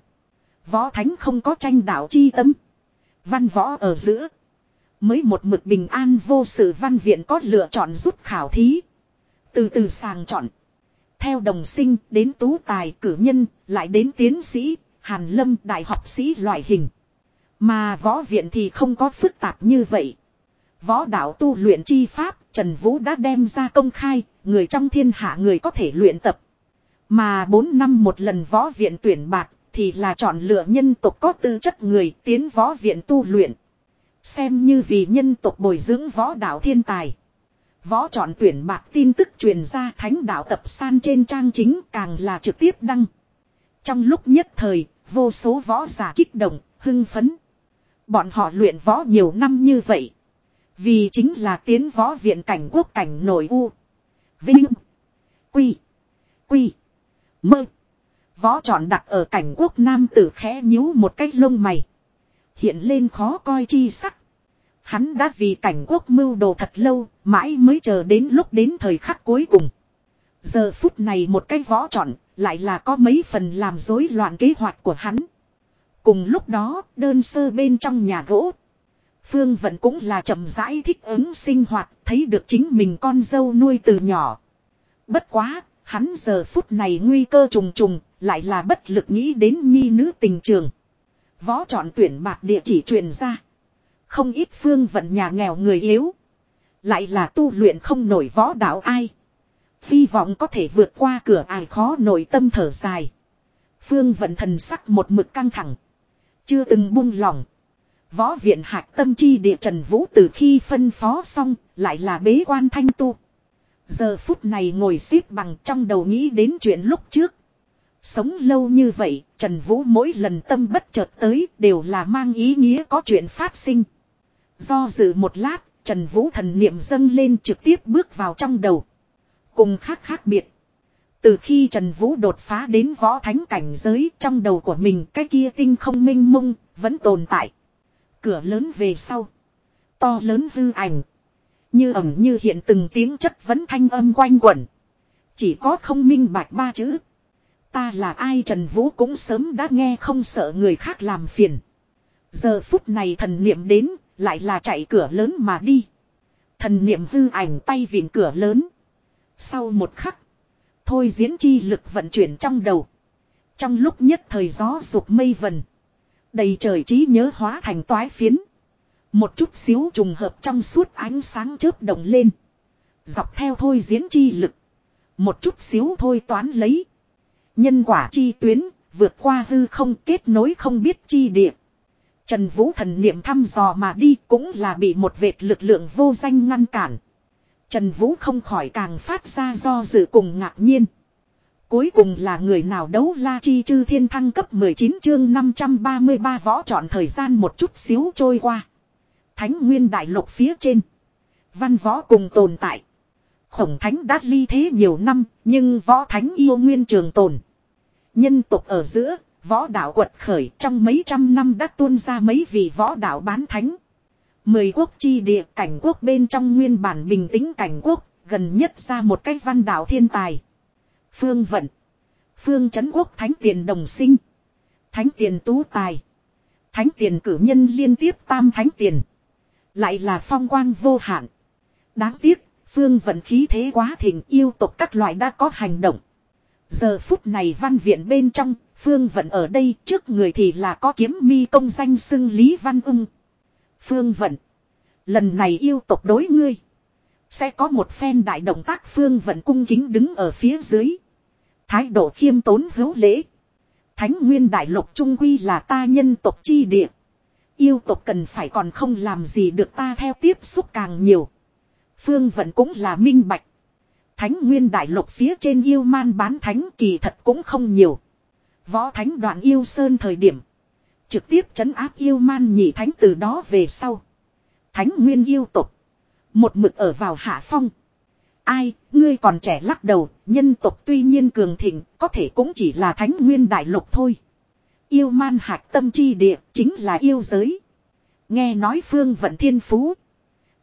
Võ thánh không có tranh đạo chi tâm. Văn võ ở giữa. Mới một mực bình an vô sự văn viện có lựa chọn rút khảo thí. Từ từ sàng chọn. Theo đồng sinh đến tú tài cử nhân, lại đến tiến sĩ, hàn lâm đại học sĩ loại hình. Mà võ viện thì không có phức tạp như vậy. Võ đạo tu luyện chi pháp, Trần Vũ đã đem ra công khai, người trong thiên hạ người có thể luyện tập. Mà 4 năm một lần võ viện tuyển bạc, thì là chọn lựa nhân tộc có tư chất người tiến võ viện tu luyện. Xem như vì nhân tộc bồi dưỡng võ đạo thiên tài. Võ chọn tuyển bạc tin tức truyền ra thánh đạo tập san trên trang chính càng là trực tiếp đăng. Trong lúc nhất thời, vô số võ giả kích động, hưng phấn. Bọn họ luyện võ nhiều năm như vậy. Vì chính là tiến võ viện cảnh quốc cảnh nổi u. Vinh. Quy. Quy. Mơ. Võ chọn đặt ở cảnh quốc nam tử khẽ nhíu một cái lông mày. Hiện lên khó coi chi sắc. Hắn đã vì cảnh quốc mưu đồ thật lâu, mãi mới chờ đến lúc đến thời khắc cuối cùng. Giờ phút này một cái võ chọn lại là có mấy phần làm rối loạn kế hoạch của hắn. Cùng lúc đó, đơn sơ bên trong nhà gỗ. Phương Vận cũng là chậm rãi thích ứng sinh hoạt, thấy được chính mình con dâu nuôi từ nhỏ. Bất quá, hắn giờ phút này nguy cơ trùng trùng, lại là bất lực nghĩ đến nhi nữ tình trường. Võ chọn tuyển bạc địa chỉ truyền ra. Không ít phương vận nhà nghèo người yếu. Lại là tu luyện không nổi võ đạo ai. Hy vọng có thể vượt qua cửa ải khó nổi tâm thở dài. Phương vận thần sắc một mực căng thẳng. Chưa từng buông lỏng. Võ viện hạc tâm chi địa Trần Vũ từ khi phân phó xong, lại là bế quan thanh tu. Giờ phút này ngồi xếp bằng trong đầu nghĩ đến chuyện lúc trước. Sống lâu như vậy, Trần Vũ mỗi lần tâm bất chợt tới đều là mang ý nghĩa có chuyện phát sinh. Do dự một lát, Trần Vũ thần niệm dâng lên trực tiếp bước vào trong đầu. Cùng khác khác biệt. Từ khi Trần Vũ đột phá đến võ thánh cảnh giới trong đầu của mình cái kia tinh không minh mông, vẫn tồn tại. Cửa lớn về sau. To lớn hư ảnh. Như ẩm như hiện từng tiếng chất vấn thanh âm quanh quẩn. Chỉ có không minh bạch ba chữ. Ta là ai Trần Vũ cũng sớm đã nghe không sợ người khác làm phiền. Giờ phút này thần niệm đến, lại là chạy cửa lớn mà đi. Thần niệm hư ảnh tay viện cửa lớn. Sau một khắc, thôi diễn chi lực vận chuyển trong đầu. Trong lúc nhất thời gió rụt mây vần. Đầy trời trí nhớ hóa thành toái phiến. Một chút xíu trùng hợp trong suốt ánh sáng chớp động lên. Dọc theo thôi diễn chi lực. Một chút xíu thôi toán lấy. Nhân quả chi tuyến, vượt qua hư không kết nối không biết chi địa. Trần Vũ thần niệm thăm dò mà đi cũng là bị một vệt lực lượng vô danh ngăn cản. Trần Vũ không khỏi càng phát ra do dự cùng ngạc nhiên. Cuối cùng là người nào đấu la chi chư thiên thăng cấp 19 chương 533 võ chọn thời gian một chút xíu trôi qua. Thánh nguyên đại lục phía trên. Văn võ cùng tồn tại. Khổng thánh đã ly thế nhiều năm, nhưng võ thánh yêu nguyên trường tồn. Nhân tục ở giữa, võ đạo quật khởi trong mấy trăm năm đã tuôn ra mấy vị võ đạo bán thánh. Mười quốc chi địa cảnh quốc bên trong nguyên bản bình tĩnh cảnh quốc, gần nhất ra một cách văn đạo thiên tài. Phương Vận. Phương Trấn Quốc Thánh Tiền Đồng Sinh. Thánh tiền tú tài. Thánh tiền cử nhân liên tiếp tam thánh tiền. Lại là phong quang vô hạn. Đáng tiếc, phương vận khí thế quá thịnh yêu tộc các loại đã có hành động. Giờ phút này văn viện bên trong, phương vận ở đây trước người thì là có kiếm mi công danh xưng Lý Văn ung. Phương vận. Lần này yêu tộc đối ngươi. Sẽ có một phen đại động tác phương vận cung kính đứng ở phía dưới. Thái độ khiêm tốn hữu lễ. Thánh nguyên đại lục trung quy là ta nhân tộc chi địa. Yêu tộc cần phải còn không làm gì được ta theo tiếp xúc càng nhiều. Phương vận cũng là minh bạch. Thánh nguyên đại lục phía trên yêu man bán thánh kỳ thật cũng không nhiều. Võ thánh đoạn yêu sơn thời điểm. Trực tiếp trấn áp yêu man nhị thánh từ đó về sau. Thánh nguyên yêu tục. Một mực ở vào hạ phong. Ai, ngươi còn trẻ lắc đầu, nhân tộc tuy nhiên cường thịnh, có thể cũng chỉ là thánh nguyên đại lục thôi. Yêu man hạc tâm chi địa, chính là yêu giới. Nghe nói phương vận thiên phú.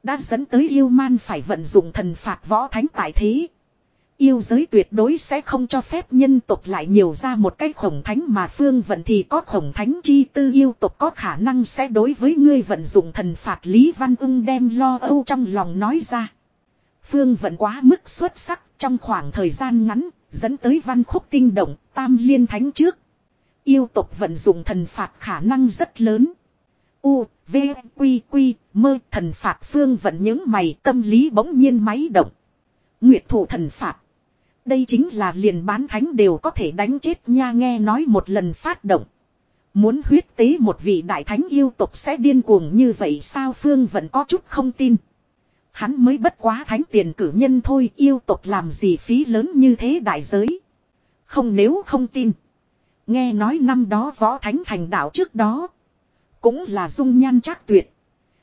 Đã dẫn tới yêu man phải vận dụng thần phạt võ thánh tại thế. Yêu giới tuyệt đối sẽ không cho phép nhân tộc lại nhiều ra một cái khổng thánh mà phương vận thì có khổng thánh chi tư yêu tộc có khả năng sẽ đối với ngươi vận dụng thần phạt Lý Văn ưng đem lo âu trong lòng nói ra. Phương vận quá mức xuất sắc trong khoảng thời gian ngắn, dẫn tới văn khúc tinh động, tam liên thánh trước. Yêu tộc vận dụng thần phạt khả năng rất lớn. U, V, Quy, Quy, mơ thần phạt phương vận những mày tâm lý bỗng nhiên máy động. Nguyệt thủ thần phạt. Đây chính là liền bán thánh đều có thể đánh chết nha nghe nói một lần phát động. Muốn huyết tế một vị đại thánh yêu tục sẽ điên cuồng như vậy sao Phương vẫn có chút không tin. Hắn mới bất quá thánh tiền cử nhân thôi yêu tộc làm gì phí lớn như thế đại giới. Không nếu không tin. Nghe nói năm đó võ thánh thành đạo trước đó. Cũng là dung nhan chắc tuyệt.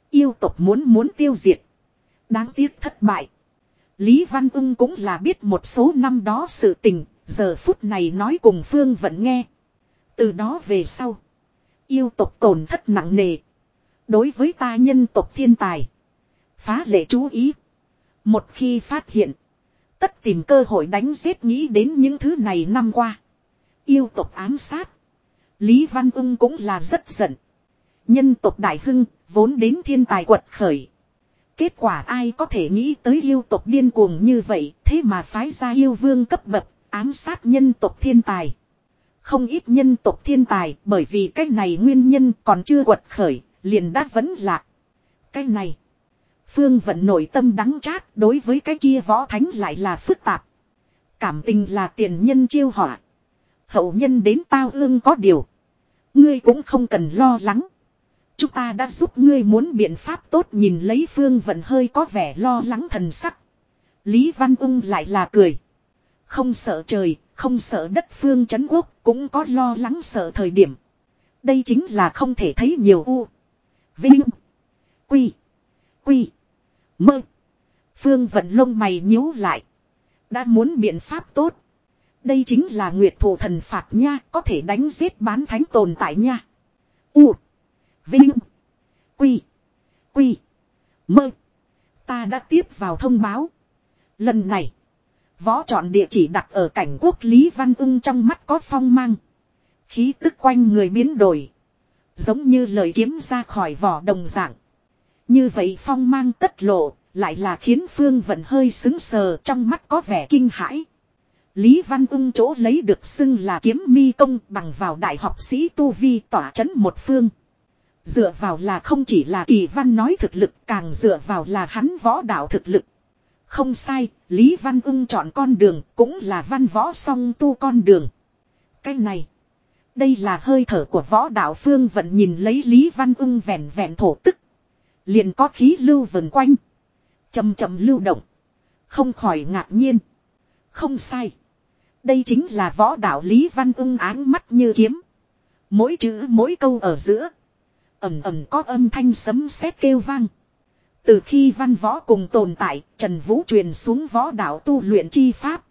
Yêu tộc muốn muốn tiêu diệt. Đáng tiếc thất bại. Lý Văn Ung cũng là biết một số năm đó sự tình, giờ phút này nói cùng Phương vẫn nghe. Từ đó về sau, yêu tộc tổn thất nặng nề. Đối với ta nhân tộc thiên tài, phá lệ chú ý. Một khi phát hiện, tất tìm cơ hội đánh giết nghĩ đến những thứ này năm qua. Yêu tộc ám sát. Lý Văn Ung cũng là rất giận. Nhân tộc Đại Hưng, vốn đến thiên tài quật khởi. Kết quả ai có thể nghĩ tới yêu tộc điên cuồng như vậy, thế mà phái ra yêu vương cấp bậc, ám sát nhân tộc thiên tài. Không ít nhân tộc thiên tài, bởi vì cái này nguyên nhân còn chưa quật khởi, liền đã vẫn lạc. Cái này, phương vận nội tâm đắng chát, đối với cái kia võ thánh lại là phức tạp. Cảm tình là tiền nhân chiêu họa. Hậu nhân đến tao ương có điều. Ngươi cũng không cần lo lắng. Chúng ta đã giúp ngươi muốn biện pháp tốt nhìn lấy phương vận hơi có vẻ lo lắng thần sắc. Lý Văn Ung lại là cười. Không sợ trời, không sợ đất phương chấn quốc, cũng có lo lắng sợ thời điểm. Đây chính là không thể thấy nhiều u. Vinh. Quy. Quy. Mơ. Phương vận lông mày nhíu lại. Đã muốn biện pháp tốt. Đây chính là nguyệt thủ thần phạt nha, có thể đánh giết bán thánh tồn tại nha. U. Vinh. Quy. Quy. Mơ. Ta đã tiếp vào thông báo. Lần này. Võ chọn địa chỉ đặt ở cảnh quốc Lý Văn ưng trong mắt có phong mang. Khí tức quanh người biến đổi. Giống như lời kiếm ra khỏi vỏ đồng dạng. Như vậy phong mang tất lộ, lại là khiến Phương Vận hơi xứng sờ trong mắt có vẻ kinh hãi. Lý Văn ung chỗ lấy được xưng là kiếm mi công bằng vào đại học sĩ Tu Vi tỏa chấn một phương. Dựa vào là không chỉ là kỳ văn nói thực lực càng dựa vào là hắn võ đạo thực lực. Không sai, Lý Văn ung chọn con đường cũng là văn võ song tu con đường. Cái này, đây là hơi thở của võ đạo phương vận nhìn lấy Lý Văn ung vẹn vẹn thổ tức. Liền có khí lưu vần quanh. chậm chậm lưu động. Không khỏi ngạc nhiên. Không sai. Đây chính là võ đạo Lý Văn ưng áng mắt như kiếm. Mỗi chữ mỗi câu ở giữa ầm ầm có âm thanh sấm sét kêu vang. Từ khi văn võ cùng tồn tại, Trần Vũ truyền xuống võ đạo tu luyện chi pháp.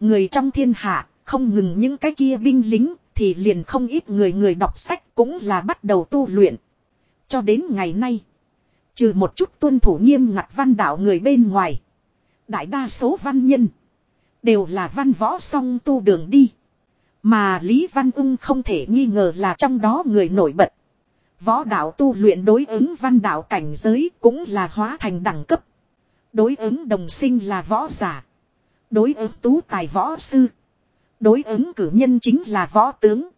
Người trong thiên hạ, không ngừng những cái kia binh lính, thì liền không ít người người đọc sách cũng là bắt đầu tu luyện. Cho đến ngày nay, trừ một chút tuân thủ nghiêm ngặt văn đạo người bên ngoài. Đại đa số văn nhân, đều là văn võ song tu đường đi. Mà Lý Văn Ung không thể nghi ngờ là trong đó người nổi bật. Võ đạo tu luyện đối ứng văn đạo cảnh giới cũng là hóa thành đẳng cấp. Đối ứng đồng sinh là võ giả. Đối ứng tú tài võ sư. Đối ứng cử nhân chính là võ tướng.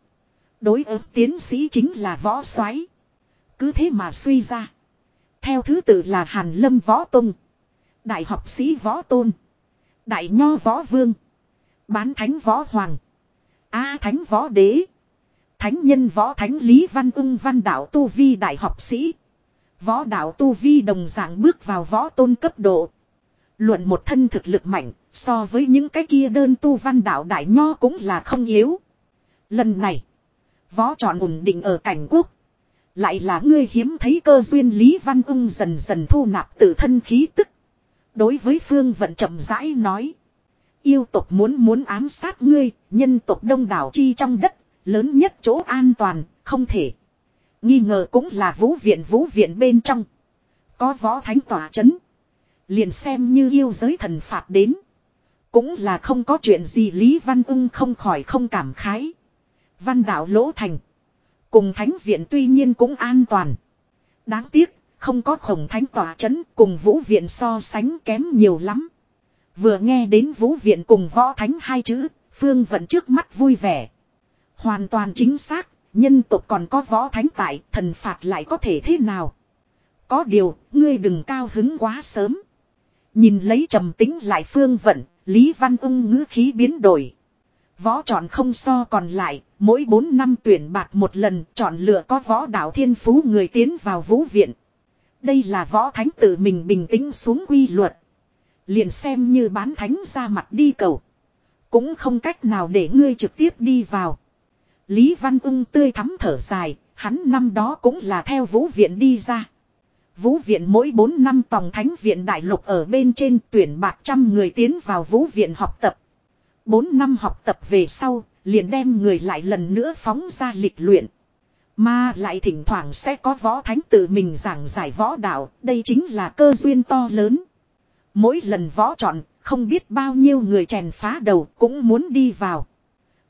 Đối ứng tiến sĩ chính là võ soái. Cứ thế mà suy ra. Theo thứ tự là Hàn Lâm Võ Tông. Đại học sĩ Võ Tôn. Đại Nho Võ Vương. Bán Thánh Võ Hoàng. A Thánh Võ Đế. Thánh nhân Võ Thánh Lý Văn ưng Văn Đạo Tu Vi Đại học sĩ. Võ Đạo Tu Vi đồng dạng bước vào Võ Tôn cấp độ. Luận một thân thực lực mạnh, so với những cái kia đơn tu văn đạo đại nho cũng là không yếu. Lần này, võ chọn ổn định ở cảnh quốc. Lại là ngươi hiếm thấy cơ duyên Lý Văn ung dần dần thu nạp tự thân khí tức. Đối với phương vận chậm rãi nói. Yêu tộc muốn muốn ám sát ngươi, nhân tộc đông đảo chi trong đất, lớn nhất chỗ an toàn, không thể. Nghi ngờ cũng là vũ viện vũ viện bên trong. Có võ thánh tỏa chấn. Liền xem như yêu giới thần phạt đến. Cũng là không có chuyện gì Lý Văn ung không khỏi không cảm khái. Văn đạo lỗ thành. Cùng thánh viện tuy nhiên cũng an toàn. Đáng tiếc, không có khổng thánh tỏa chấn cùng vũ viện so sánh kém nhiều lắm. Vừa nghe đến vũ viện cùng võ thánh hai chữ, phương vẫn trước mắt vui vẻ. Hoàn toàn chính xác, nhân tộc còn có võ thánh tại, thần phạt lại có thể thế nào? Có điều, ngươi đừng cao hứng quá sớm. Nhìn lấy trầm tính lại phương vận, Lý Văn ung ngữ khí biến đổi. Võ chọn không so còn lại, mỗi 4 năm tuyển bạc một lần chọn lựa có võ đạo thiên phú người tiến vào vũ viện. Đây là võ thánh tự mình bình tĩnh xuống quy luật. Liền xem như bán thánh ra mặt đi cầu. Cũng không cách nào để ngươi trực tiếp đi vào. Lý Văn ung tươi thắm thở dài, hắn năm đó cũng là theo vũ viện đi ra. Vũ viện mỗi 4 năm tòng thánh viện đại lục ở bên trên tuyển bạc trăm người tiến vào vũ viện học tập. 4 năm học tập về sau, liền đem người lại lần nữa phóng ra lịch luyện. Mà lại thỉnh thoảng sẽ có võ thánh tự mình giảng giải võ đạo, đây chính là cơ duyên to lớn. Mỗi lần võ chọn, không biết bao nhiêu người chèn phá đầu cũng muốn đi vào.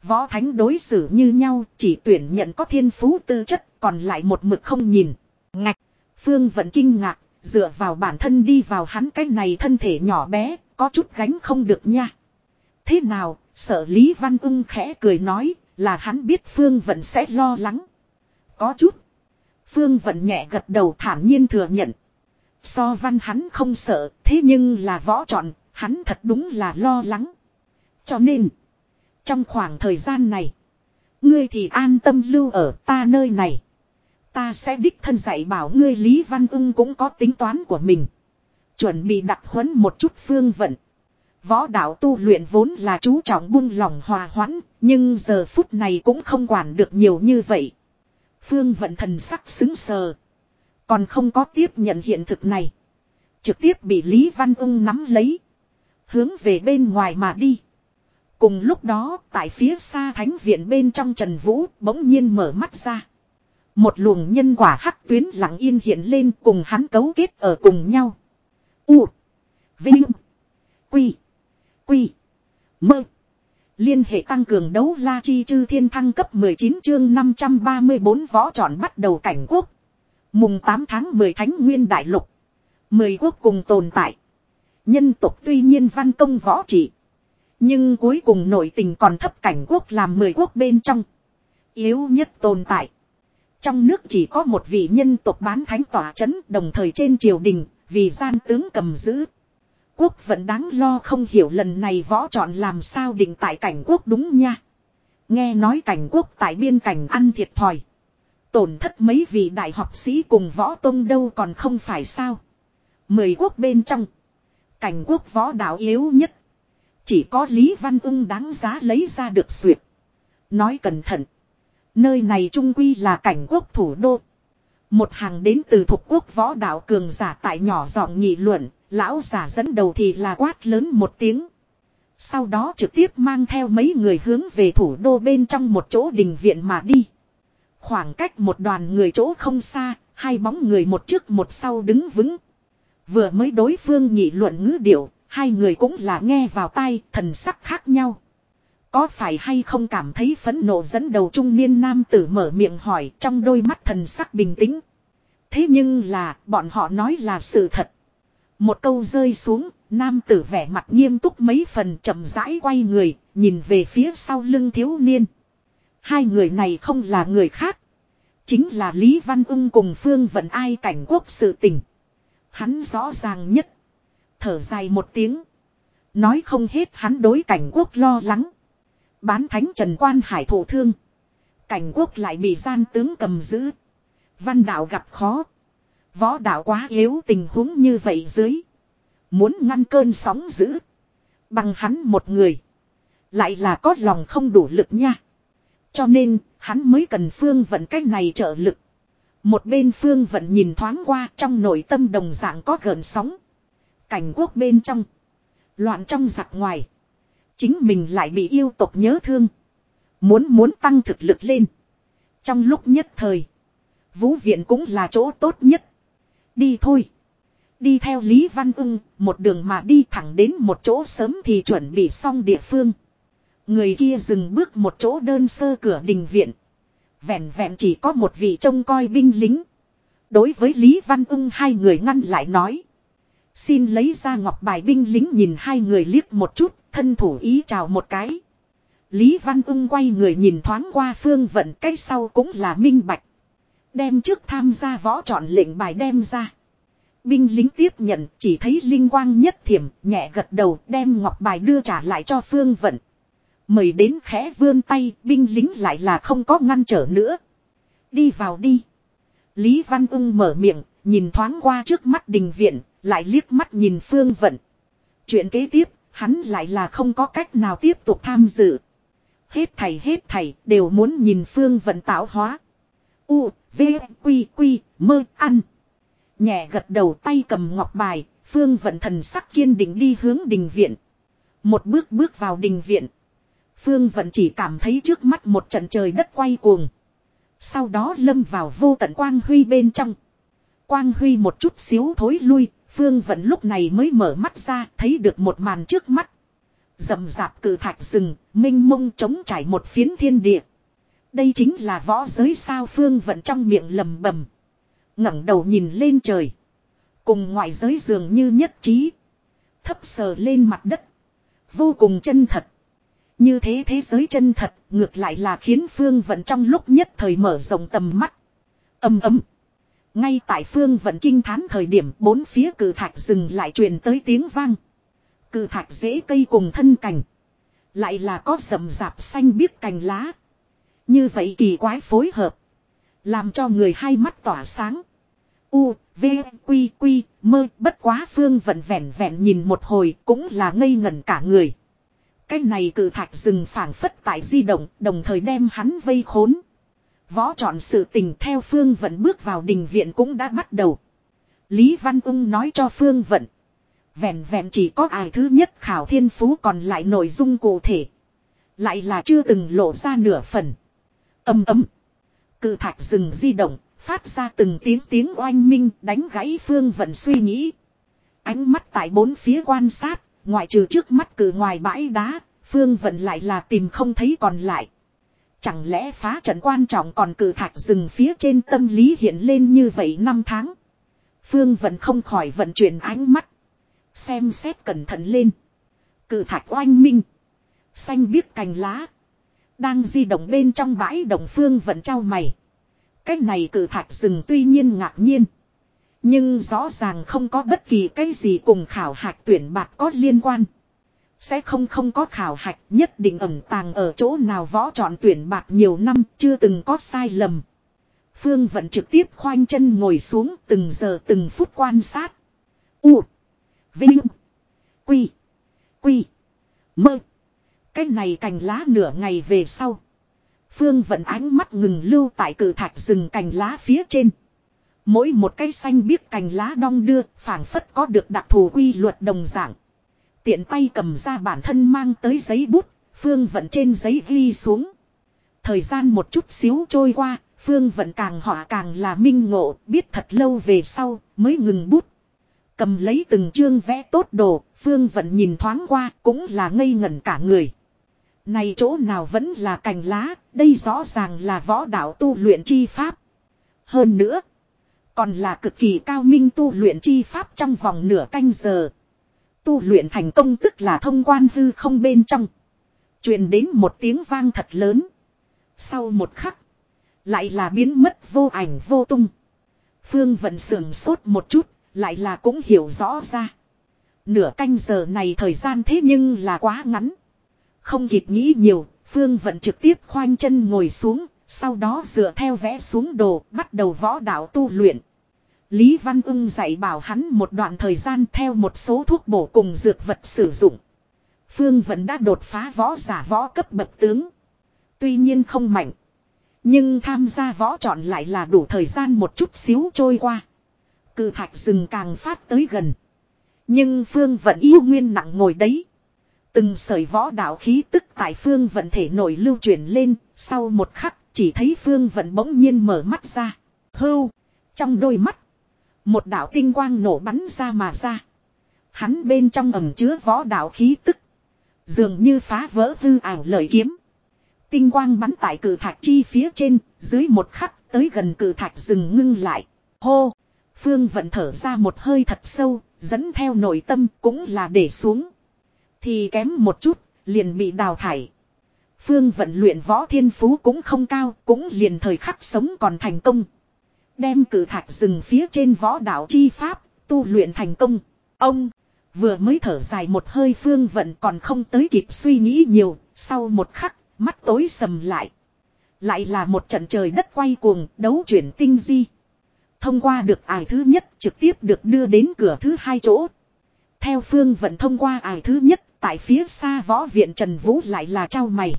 Võ thánh đối xử như nhau, chỉ tuyển nhận có thiên phú tư chất, còn lại một mực không nhìn. Ngạch, Phương vẫn kinh ngạc, dựa vào bản thân đi vào hắn cái này thân thể nhỏ bé, có chút gánh không được nha. Thế nào, sợ Lý Văn ung khẽ cười nói, là hắn biết Phương Vận sẽ lo lắng. Có chút. Phương Vận nhẹ gật đầu thản nhiên thừa nhận. So văn hắn không sợ, thế nhưng là võ trọn, hắn thật đúng là lo lắng. Cho nên, trong khoảng thời gian này, ngươi thì an tâm lưu ở ta nơi này. Ta sẽ đích thân dạy bảo ngươi Lý Văn ung cũng có tính toán của mình. Chuẩn bị đặt huấn một chút phương vận. Võ đạo tu luyện vốn là chú trọng buông lòng hòa hoãn, nhưng giờ phút này cũng không quản được nhiều như vậy. Phương vận thần sắc xứng sờ. Còn không có tiếp nhận hiện thực này. Trực tiếp bị Lý Văn ung nắm lấy. Hướng về bên ngoài mà đi. Cùng lúc đó, tại phía xa thánh viện bên trong Trần Vũ bỗng nhiên mở mắt ra. Một luồng nhân quả hắc tuyến lặng yên hiện lên cùng hắn cấu kết ở cùng nhau. U. Vinh. Quy. Quy. Mơ. Liên hệ tăng cường đấu la chi chư thiên thăng cấp 19 chương 534 võ tròn bắt đầu cảnh quốc. Mùng 8 tháng 10 thánh nguyên đại lục. Mười quốc cùng tồn tại. Nhân tộc tuy nhiên văn công võ trị. Nhưng cuối cùng nội tình còn thấp cảnh quốc làm mười quốc bên trong. Yếu nhất tồn tại. Trong nước chỉ có một vị nhân tộc bán thánh tỏa chấn đồng thời trên triều đình, vì gian tướng cầm giữ. Quốc vẫn đáng lo không hiểu lần này võ chọn làm sao định tại cảnh quốc đúng nha. Nghe nói cảnh quốc tại biên cảnh ăn thiệt thòi. Tổn thất mấy vị đại học sĩ cùng võ tông đâu còn không phải sao. Mười quốc bên trong. Cảnh quốc võ đạo yếu nhất. Chỉ có Lý Văn ung đáng giá lấy ra được duyệt. Nói cẩn thận. Nơi này trung quy là cảnh quốc thủ đô. Một hàng đến từ thuộc quốc võ đạo cường giả tại nhỏ giọng nghị luận, lão giả dẫn đầu thì là quát lớn một tiếng. Sau đó trực tiếp mang theo mấy người hướng về thủ đô bên trong một chỗ đình viện mà đi. Khoảng cách một đoàn người chỗ không xa, hai bóng người một trước một sau đứng vững. Vừa mới đối phương nhị luận ngữ điệu, hai người cũng là nghe vào tai, thần sắc khác nhau. Có phải hay không cảm thấy phẫn nộ dẫn đầu trung niên nam tử mở miệng hỏi trong đôi mắt thần sắc bình tĩnh. Thế nhưng là bọn họ nói là sự thật. Một câu rơi xuống, nam tử vẻ mặt nghiêm túc mấy phần chậm rãi quay người, nhìn về phía sau lưng thiếu niên. Hai người này không là người khác. Chính là Lý Văn Ung cùng Phương Vận Ai cảnh quốc sự tình. Hắn rõ ràng nhất. Thở dài một tiếng. Nói không hết hắn đối cảnh quốc lo lắng. Bán thánh Trần Quan Hải thổ thương. Cảnh quốc lại bị gian tướng cầm giữ. Văn đạo gặp khó. Võ đạo quá yếu tình huống như vậy dưới. Muốn ngăn cơn sóng dữ. Bằng hắn một người. Lại là có lòng không đủ lực nha. Cho nên, hắn mới cần phương vận cách này trợ lực. Một bên phương vận nhìn thoáng qua trong nội tâm đồng dạng có gợn sóng. Cảnh quốc bên trong. Loạn trong giặc ngoài. Chính mình lại bị yêu tộc nhớ thương. Muốn muốn tăng thực lực lên. Trong lúc nhất thời. Vũ viện cũng là chỗ tốt nhất. Đi thôi. Đi theo Lý Văn ưng, một đường mà đi thẳng đến một chỗ sớm thì chuẩn bị xong địa phương. Người kia dừng bước một chỗ đơn sơ cửa đình viện. Vẹn vẹn chỉ có một vị trông coi binh lính. Đối với Lý Văn ưng hai người ngăn lại nói. Xin lấy ra ngọc bài binh lính nhìn hai người liếc một chút, thân thủ ý chào một cái. Lý Văn ưng quay người nhìn thoáng qua phương vận cái sau cũng là minh bạch. Đem trước tham gia võ chọn lệnh bài đem ra. Binh lính tiếp nhận chỉ thấy linh quang nhất thiểm nhẹ gật đầu đem ngọc bài đưa trả lại cho phương vận. Mời đến khẽ vươn tay binh lính lại là không có ngăn trở nữa. Đi vào đi. Lý Văn ưng mở miệng nhìn thoáng qua trước mắt đình viện lại liếc mắt nhìn phương vận. Chuyện kế tiếp hắn lại là không có cách nào tiếp tục tham dự. Hết thầy hết thầy đều muốn nhìn phương vận tạo hóa. U, V, Quy, Quy, mơ, ăn. Nhẹ gật đầu tay cầm ngọc bài, phương vận thần sắc kiên định đi hướng đình viện. Một bước bước vào đình viện. Phương vận chỉ cảm thấy trước mắt một trận trời đất quay cuồng. Sau đó lâm vào vô tận quang huy bên trong. Quang huy một chút xíu thối lui, phương vận lúc này mới mở mắt ra thấy được một màn trước mắt. Dầm dạp cử thạch rừng, minh mông trống trải một phiến thiên địa. Đây chính là võ giới sao phương vận trong miệng lầm bầm ngẩng đầu nhìn lên trời. Cùng ngoại giới dường như nhất trí. Thấp sờ lên mặt đất. Vô cùng chân thật. Như thế thế giới chân thật, ngược lại là khiến phương vận trong lúc nhất thời mở rộng tầm mắt. Âm ấm. Ngay tại phương vận kinh thán thời điểm, bốn phía cử thạch dừng lại truyền tới tiếng vang. Cử thạch dễ cây cùng thân cành. Lại là có rậm rạp xanh biếc cành lá. Như vậy kỳ quái phối hợp. Làm cho người hai mắt tỏa sáng. U, V, Quy, Quy, mơ, bất quá phương vận vẹn vẹn nhìn một hồi cũng là ngây ngẩn cả người. Cái này cử thạch rừng phảng phất tại di động, đồng thời đem hắn vây khốn. Võ chọn sự tình theo phương vận bước vào đình viện cũng đã bắt đầu. Lý Văn Ung nói cho phương vận. Vẹn vẹn chỉ có ai thứ nhất khảo thiên phú còn lại nội dung cụ thể. Lại là chưa từng lộ ra nửa phần. Âm ấm. Cự thạch rừng di động, Phát ra từng tiếng tiếng oanh minh đánh gãy phương vận suy nghĩ. Ánh mắt tại bốn phía quan sát, ngoại trừ trước mắt cử ngoài bãi đá, phương vận lại là tìm không thấy còn lại. Chẳng lẽ phá trận quan trọng còn cử thạch rừng phía trên tâm lý hiện lên như vậy năm tháng. Phương vận không khỏi vận chuyển ánh mắt. Xem xét cẩn thận lên. Cử thạch oanh minh. Xanh biếc cành lá. Đang di động bên trong bãi đồng phương vẫn trao mày. Cái này cử thạch rừng tuy nhiên ngạc nhiên. Nhưng rõ ràng không có bất kỳ cái gì cùng khảo hạch tuyển bạc có liên quan. Sẽ không không có khảo hạch nhất định ẩn tàng ở chỗ nào võ chọn tuyển bạc nhiều năm chưa từng có sai lầm. Phương vẫn trực tiếp khoanh chân ngồi xuống từng giờ từng phút quan sát. U. Vinh. Quy. Quy. Mơ. Cái này cành lá nửa ngày về sau. Phương vận ánh mắt ngừng lưu tại cử thạch rừng cành lá phía trên. Mỗi một cây xanh biếc cành lá đong đưa, phảng phất có được đặc thù quy luật đồng dạng. Tiện tay cầm ra bản thân mang tới giấy bút, Phương vận trên giấy ghi xuống. Thời gian một chút xíu trôi qua, Phương vận càng họa càng là minh ngộ, biết thật lâu về sau, mới ngừng bút. Cầm lấy từng chương vẽ tốt đồ, Phương vận nhìn thoáng qua, cũng là ngây ngẩn cả người. Này chỗ nào vẫn là cành lá, đây rõ ràng là võ đạo tu luyện chi pháp. Hơn nữa, còn là cực kỳ cao minh tu luyện chi pháp trong vòng nửa canh giờ. Tu luyện thành công tức là thông quan hư không bên trong. truyền đến một tiếng vang thật lớn. Sau một khắc, lại là biến mất vô ảnh vô tung. Phương vận sườn sốt một chút, lại là cũng hiểu rõ ra. Nửa canh giờ này thời gian thế nhưng là quá ngắn. Không kịp nghĩ nhiều, Phương vận trực tiếp khoanh chân ngồi xuống, sau đó dựa theo vẽ xuống đồ, bắt đầu võ đạo tu luyện. Lý Văn ưng dạy bảo hắn một đoạn thời gian theo một số thuốc bổ cùng dược vật sử dụng. Phương vận đã đột phá võ giả võ cấp bậc tướng. Tuy nhiên không mạnh. Nhưng tham gia võ chọn lại là đủ thời gian một chút xíu trôi qua. Cự thạch rừng càng phát tới gần. Nhưng Phương vận yêu nguyên nặng ngồi đấy. Từng sợi võ đạo khí tức tại Phương vận thể nổi lưu chuyển lên, sau một khắc chỉ thấy Phương vận bỗng nhiên mở mắt ra. Hưu, trong đôi mắt, một đạo tinh quang nổ bắn ra mà ra. Hắn bên trong ẩm chứa võ đạo khí tức. Dường như phá vỡ hư ảo lợi kiếm. Tinh quang bắn tại cử thạch chi phía trên, dưới một khắc tới gần cử thạch dừng ngưng lại. Hô! Phương vận thở ra một hơi thật sâu, dẫn theo nội tâm cũng là để xuống. Thì kém một chút, liền bị đào thải. Phương vận luyện võ thiên phú cũng không cao, cũng liền thời khắc sống còn thành công. Đem cử thạch rừng phía trên võ đạo chi pháp, tu luyện thành công. Ông, vừa mới thở dài một hơi phương vận còn không tới kịp suy nghĩ nhiều, sau một khắc, mắt tối sầm lại. Lại là một trận trời đất quay cuồng, đấu chuyển tinh di. Thông qua được ải thứ nhất trực tiếp được đưa đến cửa thứ hai chỗ. Theo phương vận thông qua ải thứ nhất, tại phía xa võ viện Trần Vũ lại là trao mày.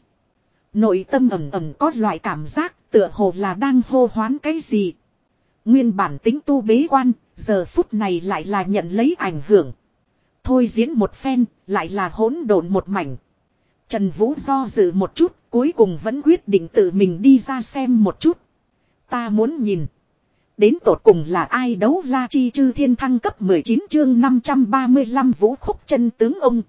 Nội tâm ẩm ẩm có loại cảm giác tựa hồ là đang hô hoán cái gì. Nguyên bản tính tu bế quan, giờ phút này lại là nhận lấy ảnh hưởng. Thôi diễn một phen, lại là hỗn độn một mảnh. Trần Vũ do dự một chút, cuối cùng vẫn quyết định tự mình đi ra xem một chút. Ta muốn nhìn. Đến tột cùng là ai đấu la chi chư thiên thăng cấp 19 chương 535 vũ khúc chân tướng ông.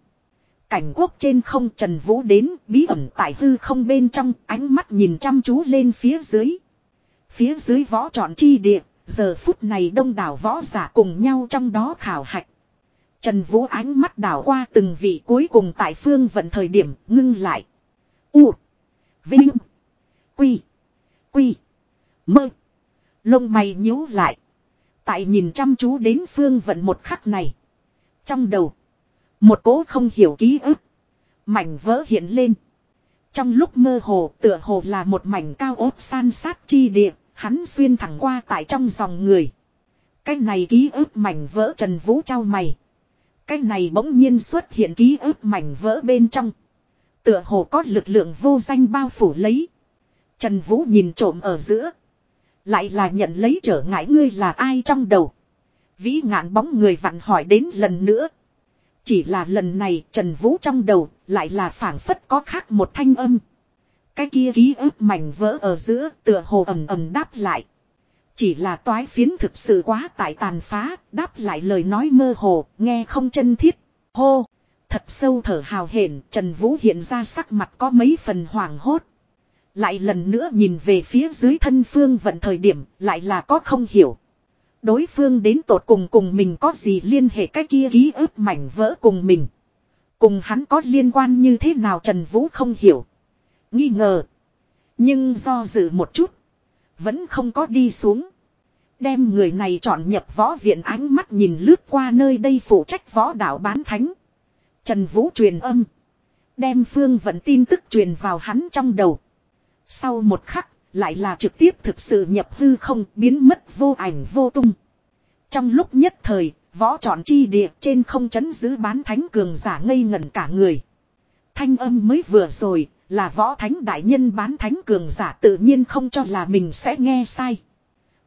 Cảnh quốc trên không Trần Vũ đến bí ẩn tại hư không bên trong ánh mắt nhìn chăm chú lên phía dưới. Phía dưới võ trọn chi địa, giờ phút này đông đảo võ giả cùng nhau trong đó khảo hạch. Trần Vũ ánh mắt đảo qua từng vị cuối cùng tại phương vận thời điểm ngưng lại. U. Vinh. Quy. Quy. Mơ. Lông mày nhíu lại. Tại nhìn chăm chú đến phương vận một khắc này. Trong đầu. Một cố không hiểu ký ức. Mảnh vỡ hiện lên. Trong lúc mơ hồ, tựa hồ là một mảnh cao ốt san sát chi địa. Hắn xuyên thẳng qua tại trong dòng người. Cái này ký ức mảnh vỡ Trần Vũ trao mày. Cái này bỗng nhiên xuất hiện ký ức mảnh vỡ bên trong. Tựa hồ có lực lượng vô danh bao phủ lấy. Trần Vũ nhìn trộm ở giữa. Lại là nhận lấy trở ngại ngươi là ai trong đầu. Vĩ ngạn bóng người vặn hỏi đến lần nữa. Chỉ là lần này Trần Vũ trong đầu lại là phảng phất có khác một thanh âm. Cái kia ký ức mảnh vỡ ở giữa tựa hồ ầm ầm đáp lại. Chỉ là toái phiến thực sự quá tại tàn phá, đáp lại lời nói mơ hồ, nghe không chân thiết. Hô! Thật sâu thở hào hển, Trần Vũ hiện ra sắc mặt có mấy phần hoảng hốt. Lại lần nữa nhìn về phía dưới thân phương vận thời điểm, lại là có không hiểu. Đối phương đến tột cùng cùng mình có gì liên hệ cái kia ký ức mảnh vỡ cùng mình. Cùng hắn có liên quan như thế nào Trần Vũ không hiểu. Nghi ngờ. Nhưng do dự một chút. Vẫn không có đi xuống. Đem người này chọn nhập võ viện ánh mắt nhìn lướt qua nơi đây phụ trách võ đạo bán thánh. Trần Vũ truyền âm. Đem phương vẫn tin tức truyền vào hắn trong đầu. Sau một khắc, lại là trực tiếp thực sự nhập hư không biến mất vô ảnh vô tung. Trong lúc nhất thời, võ trọn chi địa trên không chấn giữ bán thánh cường giả ngây ngẩn cả người. Thanh âm mới vừa rồi, là võ thánh đại nhân bán thánh cường giả tự nhiên không cho là mình sẽ nghe sai.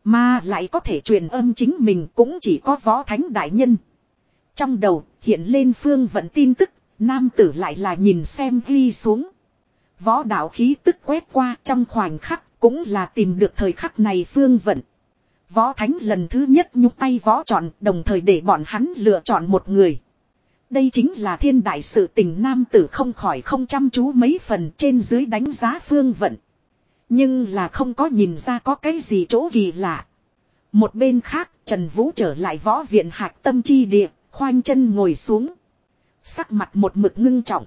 Mà lại có thể truyền âm chính mình cũng chỉ có võ thánh đại nhân. Trong đầu hiện lên phương vận tin tức, nam tử lại là nhìn xem ghi xuống. Võ đạo khí tức quét qua trong khoảnh khắc cũng là tìm được thời khắc này phương vận. Võ thánh lần thứ nhất nhúc tay võ chọn đồng thời để bọn hắn lựa chọn một người. Đây chính là thiên đại sự tình nam tử không khỏi không chăm chú mấy phần trên dưới đánh giá phương vận. Nhưng là không có nhìn ra có cái gì chỗ kỳ lạ. Một bên khác Trần Vũ trở lại võ viện hạc tâm chi địa, khoanh chân ngồi xuống. Sắc mặt một mực ngưng trọng.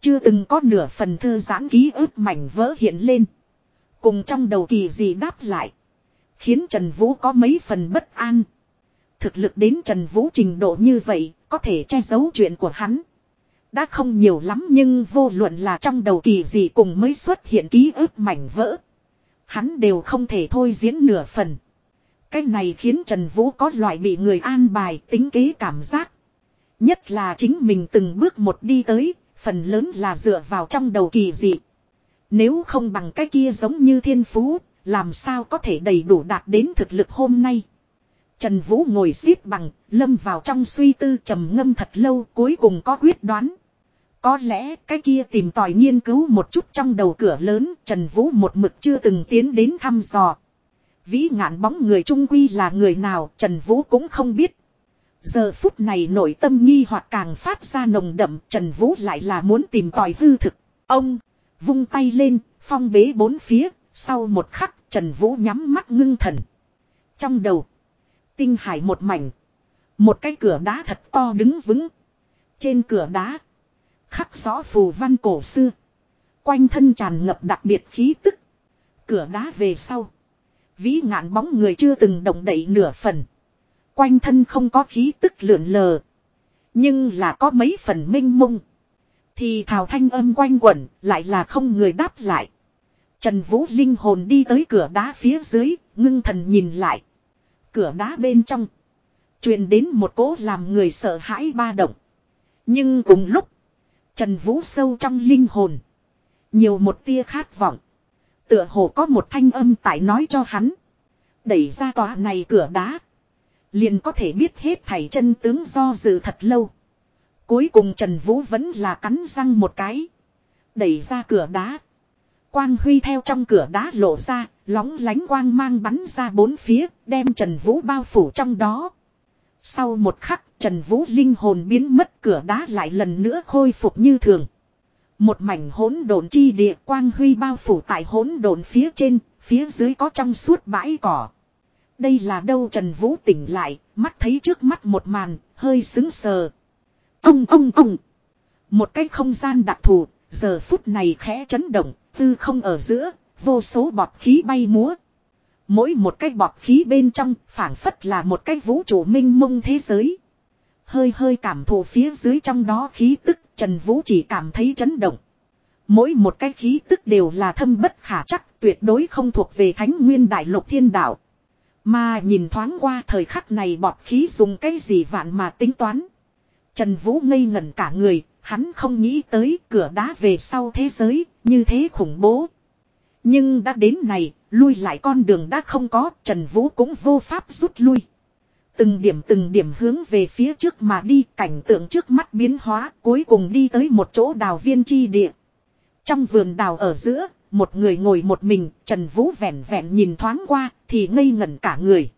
Chưa từng có nửa phần thư giãn ký ức mảnh vỡ hiện lên. Cùng trong đầu kỳ gì đáp lại. Khiến Trần Vũ có mấy phần bất an. Thực lực đến Trần Vũ trình độ như vậy, có thể che giấu chuyện của hắn. Đã không nhiều lắm nhưng vô luận là trong đầu kỳ gì cùng mới xuất hiện ký ức mảnh vỡ. Hắn đều không thể thôi diễn nửa phần. Cái này khiến Trần Vũ có loại bị người an bài tính kế cảm giác. Nhất là chính mình từng bước một đi tới, phần lớn là dựa vào trong đầu kỳ dị. Nếu không bằng cái kia giống như thiên phú, làm sao có thể đầy đủ đạt đến thực lực hôm nay. Trần Vũ ngồi xếp bằng, lâm vào trong suy tư trầm ngâm thật lâu cuối cùng có quyết đoán. Có lẽ cái kia tìm tòi nghiên cứu một chút trong đầu cửa lớn Trần Vũ một mực chưa từng tiến đến thăm dò. Vĩ ngạn bóng người trung quy là người nào Trần Vũ cũng không biết. Giờ phút này nội tâm nghi hoặc càng phát ra nồng đậm Trần Vũ lại là muốn tìm tòi hư thực. Ông vung tay lên, phong bế bốn phía, sau một khắc, Trần Vũ nhắm mắt ngưng thần. Trong đầu, tinh hải một mảnh. Một cái cửa đá thật to đứng vững. Trên cửa đá, khắc rõ phù văn cổ xưa. Quanh thân tràn ngập đặc biệt khí tức. Cửa đá về sau. Vĩ ngạn bóng người chưa từng động đậy nửa phần. Quanh thân không có khí tức lượn lờ. Nhưng là có mấy phần minh mông. Thì thảo thanh âm quanh quẩn lại là không người đáp lại. Trần Vũ linh hồn đi tới cửa đá phía dưới, ngưng thần nhìn lại. Cửa đá bên trong. truyền đến một cỗ làm người sợ hãi ba động. Nhưng cùng lúc. Trần Vũ sâu trong linh hồn. Nhiều một tia khát vọng. Tựa hồ có một thanh âm tại nói cho hắn. Đẩy ra tòa này cửa đá. Liền có thể biết hết thảy chân tướng do dự thật lâu. Cuối cùng Trần Vũ vẫn là cắn răng một cái. Đẩy ra cửa đá. Quang huy theo trong cửa đá lộ ra, lóng lánh quang mang bắn ra bốn phía, đem Trần Vũ bao phủ trong đó. Sau một khắc, Trần Vũ linh hồn biến mất cửa đá lại lần nữa khôi phục như thường. Một mảnh hỗn độn chi địa quang huy bao phủ tại hỗn độn phía trên, phía dưới có trong suốt bãi cỏ. Đây là đâu Trần Vũ tỉnh lại, mắt thấy trước mắt một màn, hơi xứng sờ. Ông ông ông. Một cái không gian đặc thù, giờ phút này khẽ chấn động, tư không ở giữa, vô số bọt khí bay múa. Mỗi một cái bọt khí bên trong phảng phất là một cái vũ trụ minh mông thế giới. Hơi hơi cảm thụ phía dưới trong đó khí tức Trần Vũ chỉ cảm thấy chấn động. Mỗi một cái khí tức đều là thâm bất khả chắc tuyệt đối không thuộc về thánh nguyên đại lục thiên đạo. Mà nhìn thoáng qua thời khắc này bọt khí dùng cái gì vạn mà tính toán. Trần Vũ ngây ngẩn cả người, hắn không nghĩ tới cửa đá về sau thế giới, như thế khủng bố. Nhưng đã đến này, lui lại con đường đã không có, Trần Vũ cũng vô pháp rút lui. Từng điểm từng điểm hướng về phía trước mà đi cảnh tượng trước mắt biến hóa cuối cùng đi tới một chỗ đào viên chi địa. Trong vườn đào ở giữa, một người ngồi một mình, Trần Vũ vẹn vẹn nhìn thoáng qua thì ngây ngẩn cả người.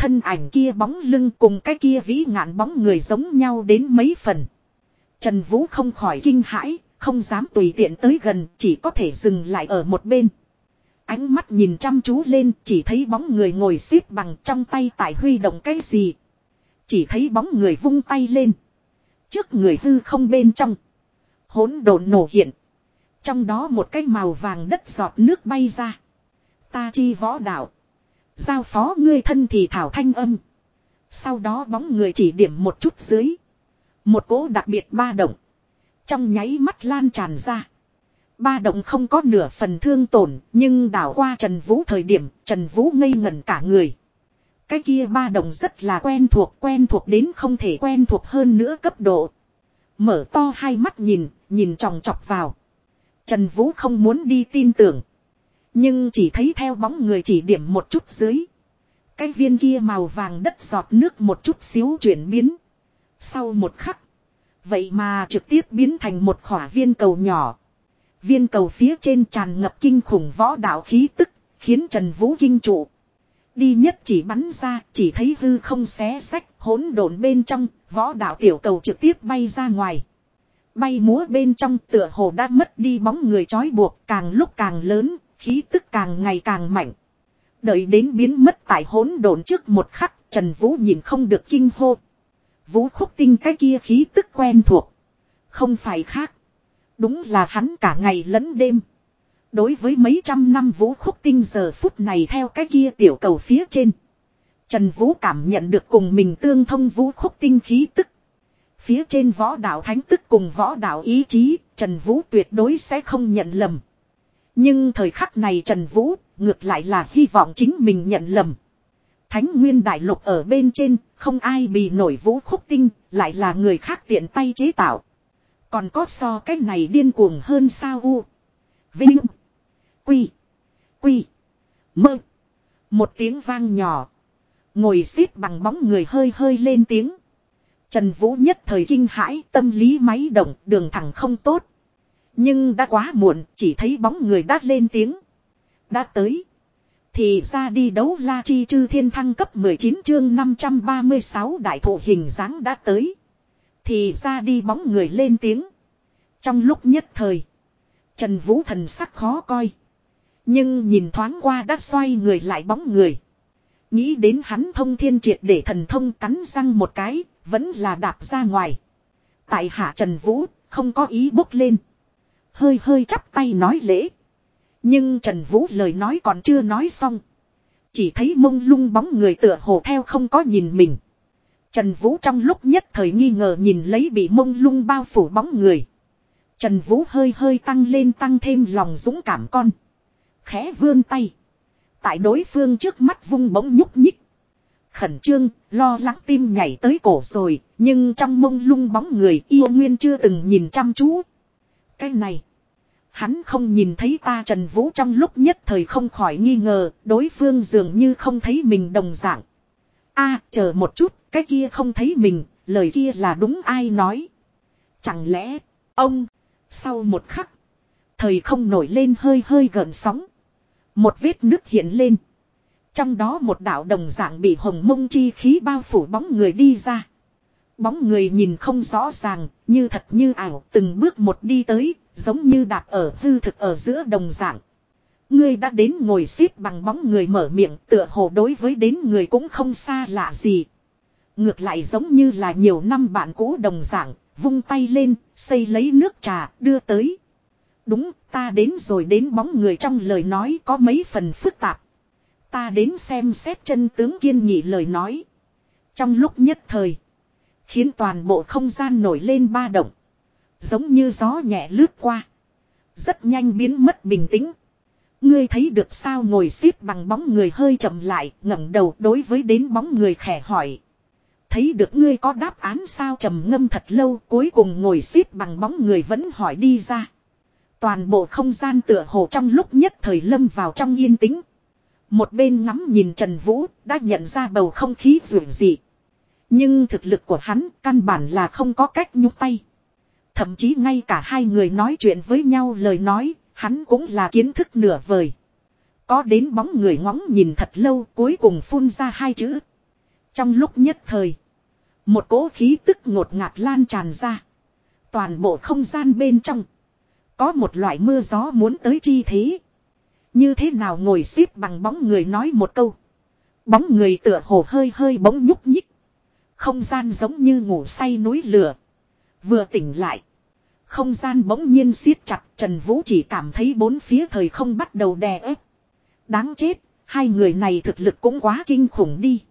Thân ảnh kia bóng lưng cùng cái kia vĩ ngạn bóng người giống nhau đến mấy phần. Trần Vũ không khỏi kinh hãi, không dám tùy tiện tới gần, chỉ có thể dừng lại ở một bên. Ánh mắt nhìn chăm chú lên, chỉ thấy bóng người ngồi xếp bằng trong tay tại huy động cái gì. Chỉ thấy bóng người vung tay lên. Trước người hư không bên trong. hỗn độn nổ hiện. Trong đó một cái màu vàng đất giọt nước bay ra. Ta chi võ đạo. Giao phó ngươi thân thì thảo thanh âm. Sau đó bóng người chỉ điểm một chút dưới. Một cỗ đặc biệt ba động. Trong nháy mắt lan tràn ra. Ba động không có nửa phần thương tổn, nhưng đảo qua Trần Vũ thời điểm, Trần Vũ ngây ngẩn cả người. Cái kia ba động rất là quen thuộc, quen thuộc đến không thể quen thuộc hơn nữa cấp độ. Mở to hai mắt nhìn, nhìn tròng chọc vào. Trần Vũ không muốn đi tin tưởng. Nhưng chỉ thấy theo bóng người chỉ điểm một chút dưới. Cái viên kia màu vàng đất giọt nước một chút xíu chuyển biến. Sau một khắc. Vậy mà trực tiếp biến thành một khỏa viên cầu nhỏ. Viên cầu phía trên tràn ngập kinh khủng võ đạo khí tức, khiến Trần Vũ kinh trụ. Đi nhất chỉ bắn ra, chỉ thấy hư không xé sách, hỗn độn bên trong, Võ đạo tiểu cầu trực tiếp bay ra ngoài. Bay múa bên trong tựa hồ đã mất đi bóng người trói buộc càng lúc càng lớn, khí tức càng ngày càng mạnh. Đợi đến biến mất tại hỗn độn trước một khắc, Trần Vũ nhìn không được kinh hô. Vũ khúc tinh cái kia khí tức quen thuộc. Không phải khác. Đúng là hắn cả ngày lẫn đêm. Đối với mấy trăm năm vũ khúc tinh giờ phút này theo cái kia tiểu cầu phía trên. Trần Vũ cảm nhận được cùng mình tương thông vũ khúc tinh khí tức. Phía trên võ đạo thánh tức cùng võ đạo ý chí, Trần Vũ tuyệt đối sẽ không nhận lầm. Nhưng thời khắc này Trần Vũ, ngược lại là hy vọng chính mình nhận lầm. Thánh nguyên đại lục ở bên trên, không ai bị nổi vũ khúc tinh, lại là người khác tiện tay chế tạo. Còn có so cái này điên cuồng hơn sao u. Vinh. Quy. Quy. Mơ. Một tiếng vang nhỏ. Ngồi xếp bằng bóng người hơi hơi lên tiếng. Trần Vũ nhất thời kinh hãi tâm lý máy động đường thẳng không tốt. Nhưng đã quá muộn chỉ thấy bóng người đã lên tiếng. Đã tới. Thì ra đi đấu la chi chư thiên thăng cấp 19 chương 536 đại thụ hình dáng đã tới. Thì ra đi bóng người lên tiếng. Trong lúc nhất thời. Trần Vũ thần sắc khó coi. Nhưng nhìn thoáng qua đã xoay người lại bóng người. Nghĩ đến hắn thông thiên triệt để thần thông cắn răng một cái, vẫn là đạp ra ngoài. Tại hạ Trần Vũ, không có ý bốc lên. Hơi hơi chắp tay nói lễ. Nhưng Trần Vũ lời nói còn chưa nói xong. Chỉ thấy mông lung bóng người tựa hồ theo không có nhìn mình. Trần Vũ trong lúc nhất thời nghi ngờ nhìn lấy bị mông lung bao phủ bóng người. Trần Vũ hơi hơi tăng lên tăng thêm lòng dũng cảm con. Khẽ vươn tay. Tại đối phương trước mắt vung bóng nhúc nhích. Khẩn trương, lo lắng tim nhảy tới cổ rồi, nhưng trong mông lung bóng người yêu nguyên chưa từng nhìn chăm chú. Cái này, hắn không nhìn thấy ta Trần Vũ trong lúc nhất thời không khỏi nghi ngờ, đối phương dường như không thấy mình đồng dạng. a chờ một chút, cái kia không thấy mình, lời kia là đúng ai nói. Chẳng lẽ, ông, sau một khắc, thời không nổi lên hơi hơi gần sóng. Một vết nước hiện lên. Trong đó một đạo đồng dạng bị hồng mông chi khí bao phủ bóng người đi ra. Bóng người nhìn không rõ ràng, như thật như ảo, từng bước một đi tới, giống như đạp ở hư thực ở giữa đồng dạng. Ngươi đã đến ngồi xếp bằng bóng người mở miệng tựa hồ đối với đến người cũng không xa lạ gì. Ngược lại giống như là nhiều năm bạn cũ đồng dạng, vung tay lên, xây lấy nước trà, đưa tới. Đúng, ta đến rồi đến bóng người trong lời nói có mấy phần phức tạp. Ta đến xem xét chân tướng kiên nghị lời nói. Trong lúc nhất thời. Khiến toàn bộ không gian nổi lên ba động. Giống như gió nhẹ lướt qua. Rất nhanh biến mất bình tĩnh. Ngươi thấy được sao ngồi xếp bằng bóng người hơi chậm lại, ngẩng đầu đối với đến bóng người khẽ hỏi. Thấy được ngươi có đáp án sao trầm ngâm thật lâu, cuối cùng ngồi xếp bằng bóng người vẫn hỏi đi ra. Toàn bộ không gian tựa hồ trong lúc nhất thời lâm vào trong yên tĩnh. Một bên ngắm nhìn Trần Vũ, đã nhận ra bầu không khí rủi dị. Nhưng thực lực của hắn căn bản là không có cách nhúc tay. Thậm chí ngay cả hai người nói chuyện với nhau lời nói, hắn cũng là kiến thức nửa vời. Có đến bóng người ngóng nhìn thật lâu cuối cùng phun ra hai chữ. Trong lúc nhất thời, một cỗ khí tức ngột ngạt lan tràn ra. Toàn bộ không gian bên trong. Có một loại mưa gió muốn tới chi thế. Như thế nào ngồi xếp bằng bóng người nói một câu. Bóng người tựa hồ hơi hơi bóng nhúc nhích. Không gian giống như ngủ say núi lửa. Vừa tỉnh lại. Không gian bỗng nhiên siết chặt Trần Vũ chỉ cảm thấy bốn phía thời không bắt đầu đè ép. Đáng chết, hai người này thực lực cũng quá kinh khủng đi.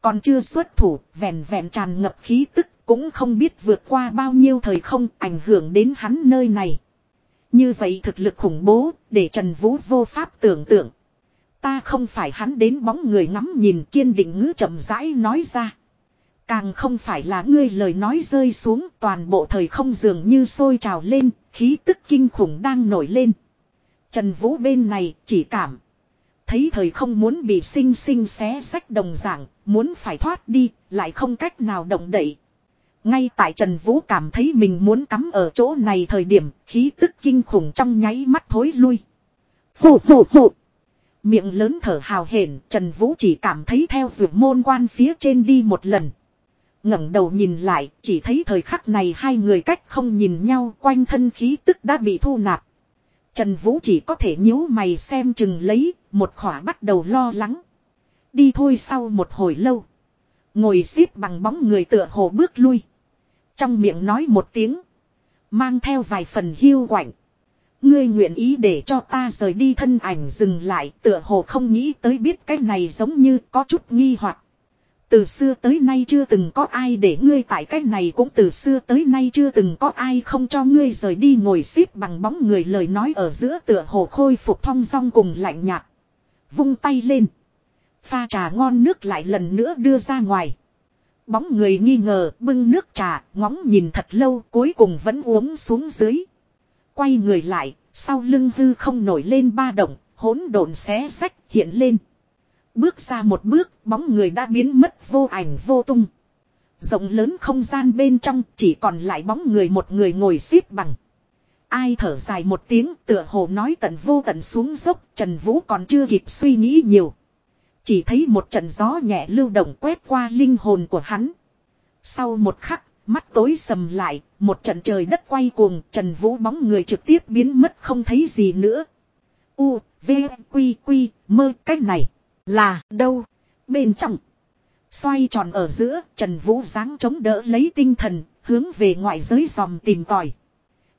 Còn chưa xuất thủ, vẹn vẹn tràn ngập khí tức, cũng không biết vượt qua bao nhiêu thời không ảnh hưởng đến hắn nơi này. Như vậy thực lực khủng bố, để Trần Vũ vô pháp tưởng tượng. Ta không phải hắn đến bóng người ngắm nhìn kiên định ngữ chậm rãi nói ra. Càng không phải là ngươi lời nói rơi xuống toàn bộ thời không dường như sôi trào lên, khí tức kinh khủng đang nổi lên. Trần Vũ bên này chỉ cảm. Thấy thời không muốn bị sinh sinh xé sách đồng dạng, muốn phải thoát đi, lại không cách nào động đậy. Ngay tại Trần Vũ cảm thấy mình muốn cắm ở chỗ này thời điểm, khí tức kinh khủng trong nháy mắt thối lui. phụ phụ phụ Miệng lớn thở hào hển, Trần Vũ chỉ cảm thấy theo rượu môn quan phía trên đi một lần ngẩng đầu nhìn lại, chỉ thấy thời khắc này hai người cách không nhìn nhau, quanh thân khí tức đã bị thu nạp. Trần Vũ chỉ có thể nhíu mày xem chừng lấy, một khỏa bắt đầu lo lắng. Đi thôi sau một hồi lâu. Ngồi xếp bằng bóng người tựa hồ bước lui. Trong miệng nói một tiếng. Mang theo vài phần hiu quạnh. Ngươi nguyện ý để cho ta rời đi thân ảnh dừng lại tựa hồ không nghĩ tới biết cái này giống như có chút nghi hoặc từ xưa tới nay chưa từng có ai để ngươi tại cách này cũng từ xưa tới nay chưa từng có ai không cho ngươi rời đi ngồi xếp bằng bóng người lời nói ở giữa tựa hồ khôi phục thong dong cùng lạnh nhạt. Vung tay lên. Pha trà ngon nước lại lần nữa đưa ra ngoài. Bóng người nghi ngờ bưng nước trà ngóng nhìn thật lâu cuối cùng vẫn uống xuống dưới. Quay người lại, sau lưng hư không nổi lên ba động, hỗn độn xé sách hiện lên. Bước ra một bước, bóng người đã biến mất vô ảnh vô tung. Rộng lớn không gian bên trong chỉ còn lại bóng người một người ngồi xếp bằng. Ai thở dài một tiếng tựa hồ nói tận vô tận xuống dốc Trần Vũ còn chưa kịp suy nghĩ nhiều. Chỉ thấy một trận gió nhẹ lưu động quét qua linh hồn của hắn. Sau một khắc, mắt tối sầm lại, một trận trời đất quay cuồng, Trần Vũ bóng người trực tiếp biến mất không thấy gì nữa. U, V, Quy, Quy, mơ cách này. Là, đâu? Bên trong. Xoay tròn ở giữa, Trần Vũ dáng chống đỡ lấy tinh thần, hướng về ngoại giới dòm tìm tòi.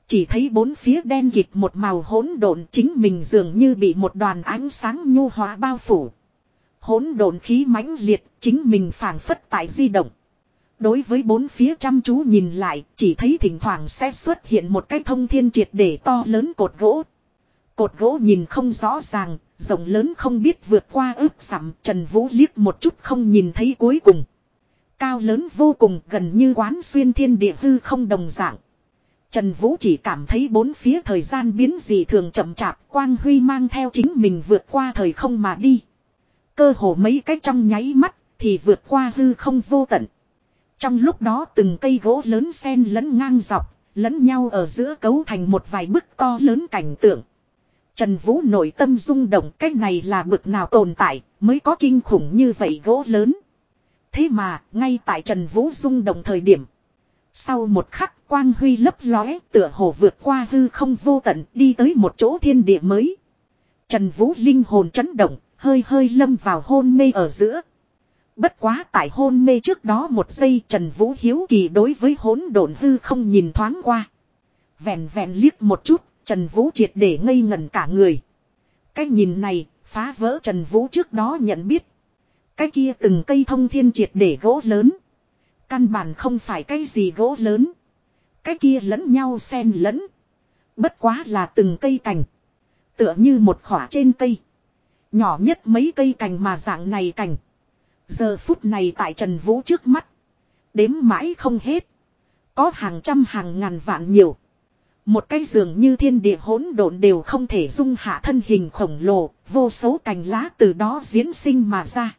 Chỉ thấy bốn phía đen kịt một màu hỗn độn chính mình dường như bị một đoàn ánh sáng nhu hóa bao phủ. Hỗn độn khí mãnh liệt, chính mình phảng phất tại di động. Đối với bốn phía chăm chú nhìn lại, chỉ thấy thỉnh thoảng sẽ xuất hiện một cái thông thiên triệt để to lớn cột gỗ. Cột gỗ nhìn không rõ ràng, rộng lớn không biết vượt qua ước sẵm, Trần Vũ liếc một chút không nhìn thấy cuối cùng. Cao lớn vô cùng gần như quán xuyên thiên địa hư không đồng dạng. Trần Vũ chỉ cảm thấy bốn phía thời gian biến dị thường chậm chạp, Quang Huy mang theo chính mình vượt qua thời không mà đi. Cơ hồ mấy cách trong nháy mắt, thì vượt qua hư không vô tận. Trong lúc đó từng cây gỗ lớn sen lẫn ngang dọc, lẫn nhau ở giữa cấu thành một vài bức to lớn cảnh tượng. Trần Vũ nội tâm rung động cái này là bực nào tồn tại mới có kinh khủng như vậy gỗ lớn. Thế mà, ngay tại Trần Vũ rung động thời điểm. Sau một khắc quang huy lấp lóe tựa hồ vượt qua hư không vô tận đi tới một chỗ thiên địa mới. Trần Vũ linh hồn chấn động, hơi hơi lâm vào hôn mê ở giữa. Bất quá tại hôn mê trước đó một giây Trần Vũ Hiếu Kỳ đối với hỗn độn hư không nhìn thoáng qua. Vẹn vẹn liếc một chút, Trần Vũ triệt để ngây ngẩn cả người. Cái nhìn này, phá vỡ Trần Vũ trước đó nhận biết. Cái kia từng cây thông thiên triệt để gỗ lớn. Căn bản không phải cái gì gỗ lớn. Cái kia lẫn nhau xen lẫn. Bất quá là từng cây cành. Tựa như một khỏa trên cây. Nhỏ nhất mấy cây cành mà dạng này cành. Giờ phút này tại Trần Vũ trước mắt. Đếm mãi không hết. Có hàng trăm hàng ngàn vạn nhiều. Một cái giường như thiên địa hỗn độn đều không thể dung hạ thân hình khổng lồ, vô số cành lá từ đó diễn sinh mà ra.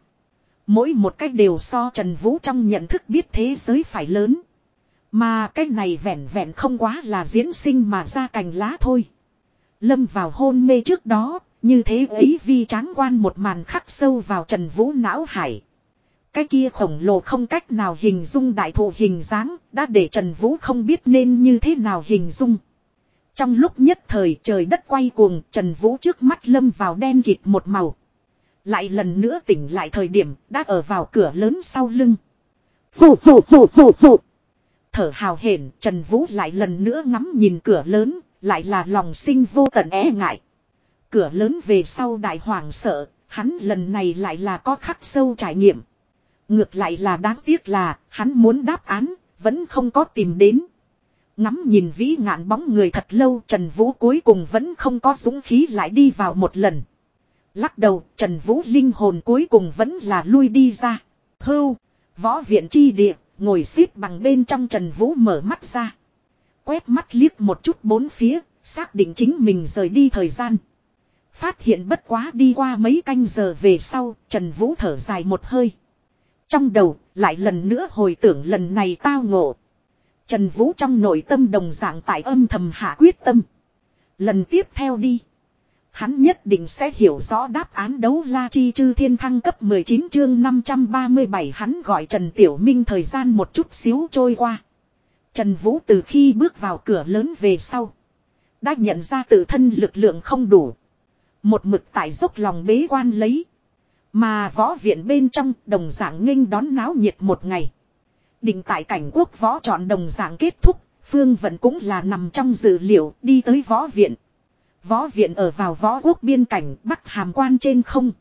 Mỗi một cách đều so Trần Vũ trong nhận thức biết thế giới phải lớn. Mà cái này vẹn vẹn không quá là diễn sinh mà ra cành lá thôi. Lâm vào hôn mê trước đó, như thế ấy vi tráng quan một màn khắc sâu vào Trần Vũ não hải. Cái kia khổng lồ không cách nào hình dung đại thụ hình dáng, đã để Trần Vũ không biết nên như thế nào hình dung. Trong lúc nhất thời trời đất quay cuồng, Trần Vũ trước mắt lâm vào đen kịt một màu. Lại lần nữa tỉnh lại thời điểm, đã ở vào cửa lớn sau lưng. Phụ phụ phụ phụ phụ. Thở hào hển, Trần Vũ lại lần nữa ngắm nhìn cửa lớn, lại là lòng sinh vô tận e ngại. Cửa lớn về sau đại hoàng sợ, hắn lần này lại là có khắc sâu trải nghiệm. Ngược lại là đáng tiếc là, hắn muốn đáp án, vẫn không có tìm đến. Ngắm nhìn vĩ ngạn bóng người thật lâu Trần Vũ cuối cùng vẫn không có dũng khí lại đi vào một lần. Lắc đầu Trần Vũ linh hồn cuối cùng vẫn là lui đi ra. Hưu, võ viện chi địa, ngồi xếp bằng bên trong Trần Vũ mở mắt ra. Quét mắt liếc một chút bốn phía, xác định chính mình rời đi thời gian. Phát hiện bất quá đi qua mấy canh giờ về sau, Trần Vũ thở dài một hơi. Trong đầu, lại lần nữa hồi tưởng lần này tao ngộ. Trần Vũ trong nội tâm đồng dạng tại âm thầm hạ quyết tâm. Lần tiếp theo đi. Hắn nhất định sẽ hiểu rõ đáp án đấu la chi chư thiên thăng cấp 19 chương 537 hắn gọi Trần Tiểu Minh thời gian một chút xíu trôi qua. Trần Vũ từ khi bước vào cửa lớn về sau. Đã nhận ra tự thân lực lượng không đủ. Một mực tại dốc lòng bế quan lấy. Mà võ viện bên trong đồng dạng nghênh đón náo nhiệt một ngày. Định tại cảnh quốc võ chọn đồng dạng kết thúc. Phương Vận cũng là nằm trong dự liệu đi tới võ viện. Võ viện ở vào võ quốc biên cảnh Bắc Hàm Quan trên không.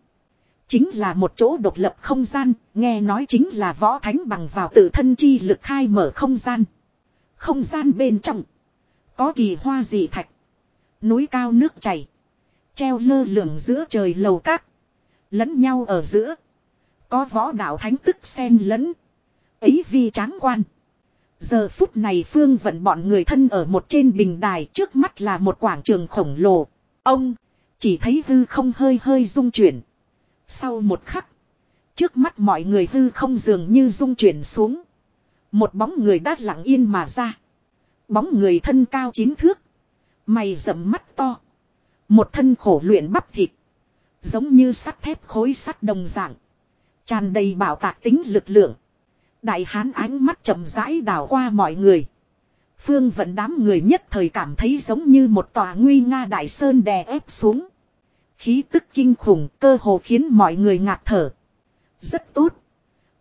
Chính là một chỗ độc lập không gian, nghe nói chính là võ thánh bằng vào tự thân chi lực khai mở không gian. Không gian bên trong. Có kỳ hoa dị thạch. Núi cao nước chảy. Treo lơ lửng giữa trời lầu các. Lẫn nhau ở giữa. Có võ đạo thánh tức xen lẫn. Ấy vi tráng quan. Giờ phút này Phương vận bọn người thân ở một trên bình đài trước mắt là một quảng trường khổng lồ. Ông, chỉ thấy hư không hơi hơi rung chuyển. Sau một khắc. Trước mắt mọi người hư không dường như rung chuyển xuống. Một bóng người đã lặng yên mà ra. Bóng người thân cao chín thước. Mày rậm mắt to. Một thân khổ luyện bắp thịt. Giống như sắt thép khối sắt đồng dạng. Tràn đầy bảo tạc tính lực lượng. Đại hán ánh mắt chậm rãi đảo qua mọi người. Phương vận đám người nhất thời cảm thấy giống như một tòa nguy nga đại sơn đè ép xuống. Khí tức kinh khủng cơ hồ khiến mọi người ngạt thở. Rất tốt.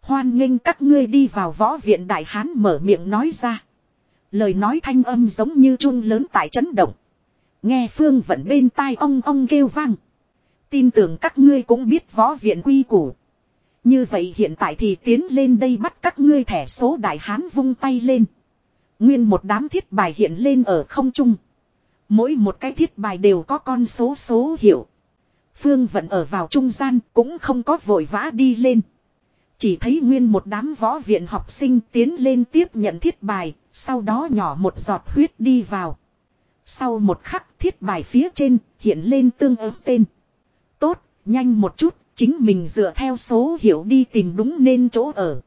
Hoan nghênh các ngươi đi vào võ viện, đại hán mở miệng nói ra. Lời nói thanh âm giống như trung lớn tại chấn động. Nghe phương vận bên tai ong ong kêu vang. Tin tưởng các ngươi cũng biết võ viện quy củ. Như vậy hiện tại thì tiến lên đây bắt các ngươi thẻ số đại hán vung tay lên. Nguyên một đám thiết bài hiện lên ở không trung. Mỗi một cái thiết bài đều có con số số hiệu. Phương vẫn ở vào trung gian cũng không có vội vã đi lên. Chỉ thấy nguyên một đám võ viện học sinh tiến lên tiếp nhận thiết bài, sau đó nhỏ một giọt huyết đi vào. Sau một khắc thiết bài phía trên hiện lên tương ứng tên. Tốt, nhanh một chút, chính mình dựa theo số hiệu đi tìm đúng nên chỗ ở.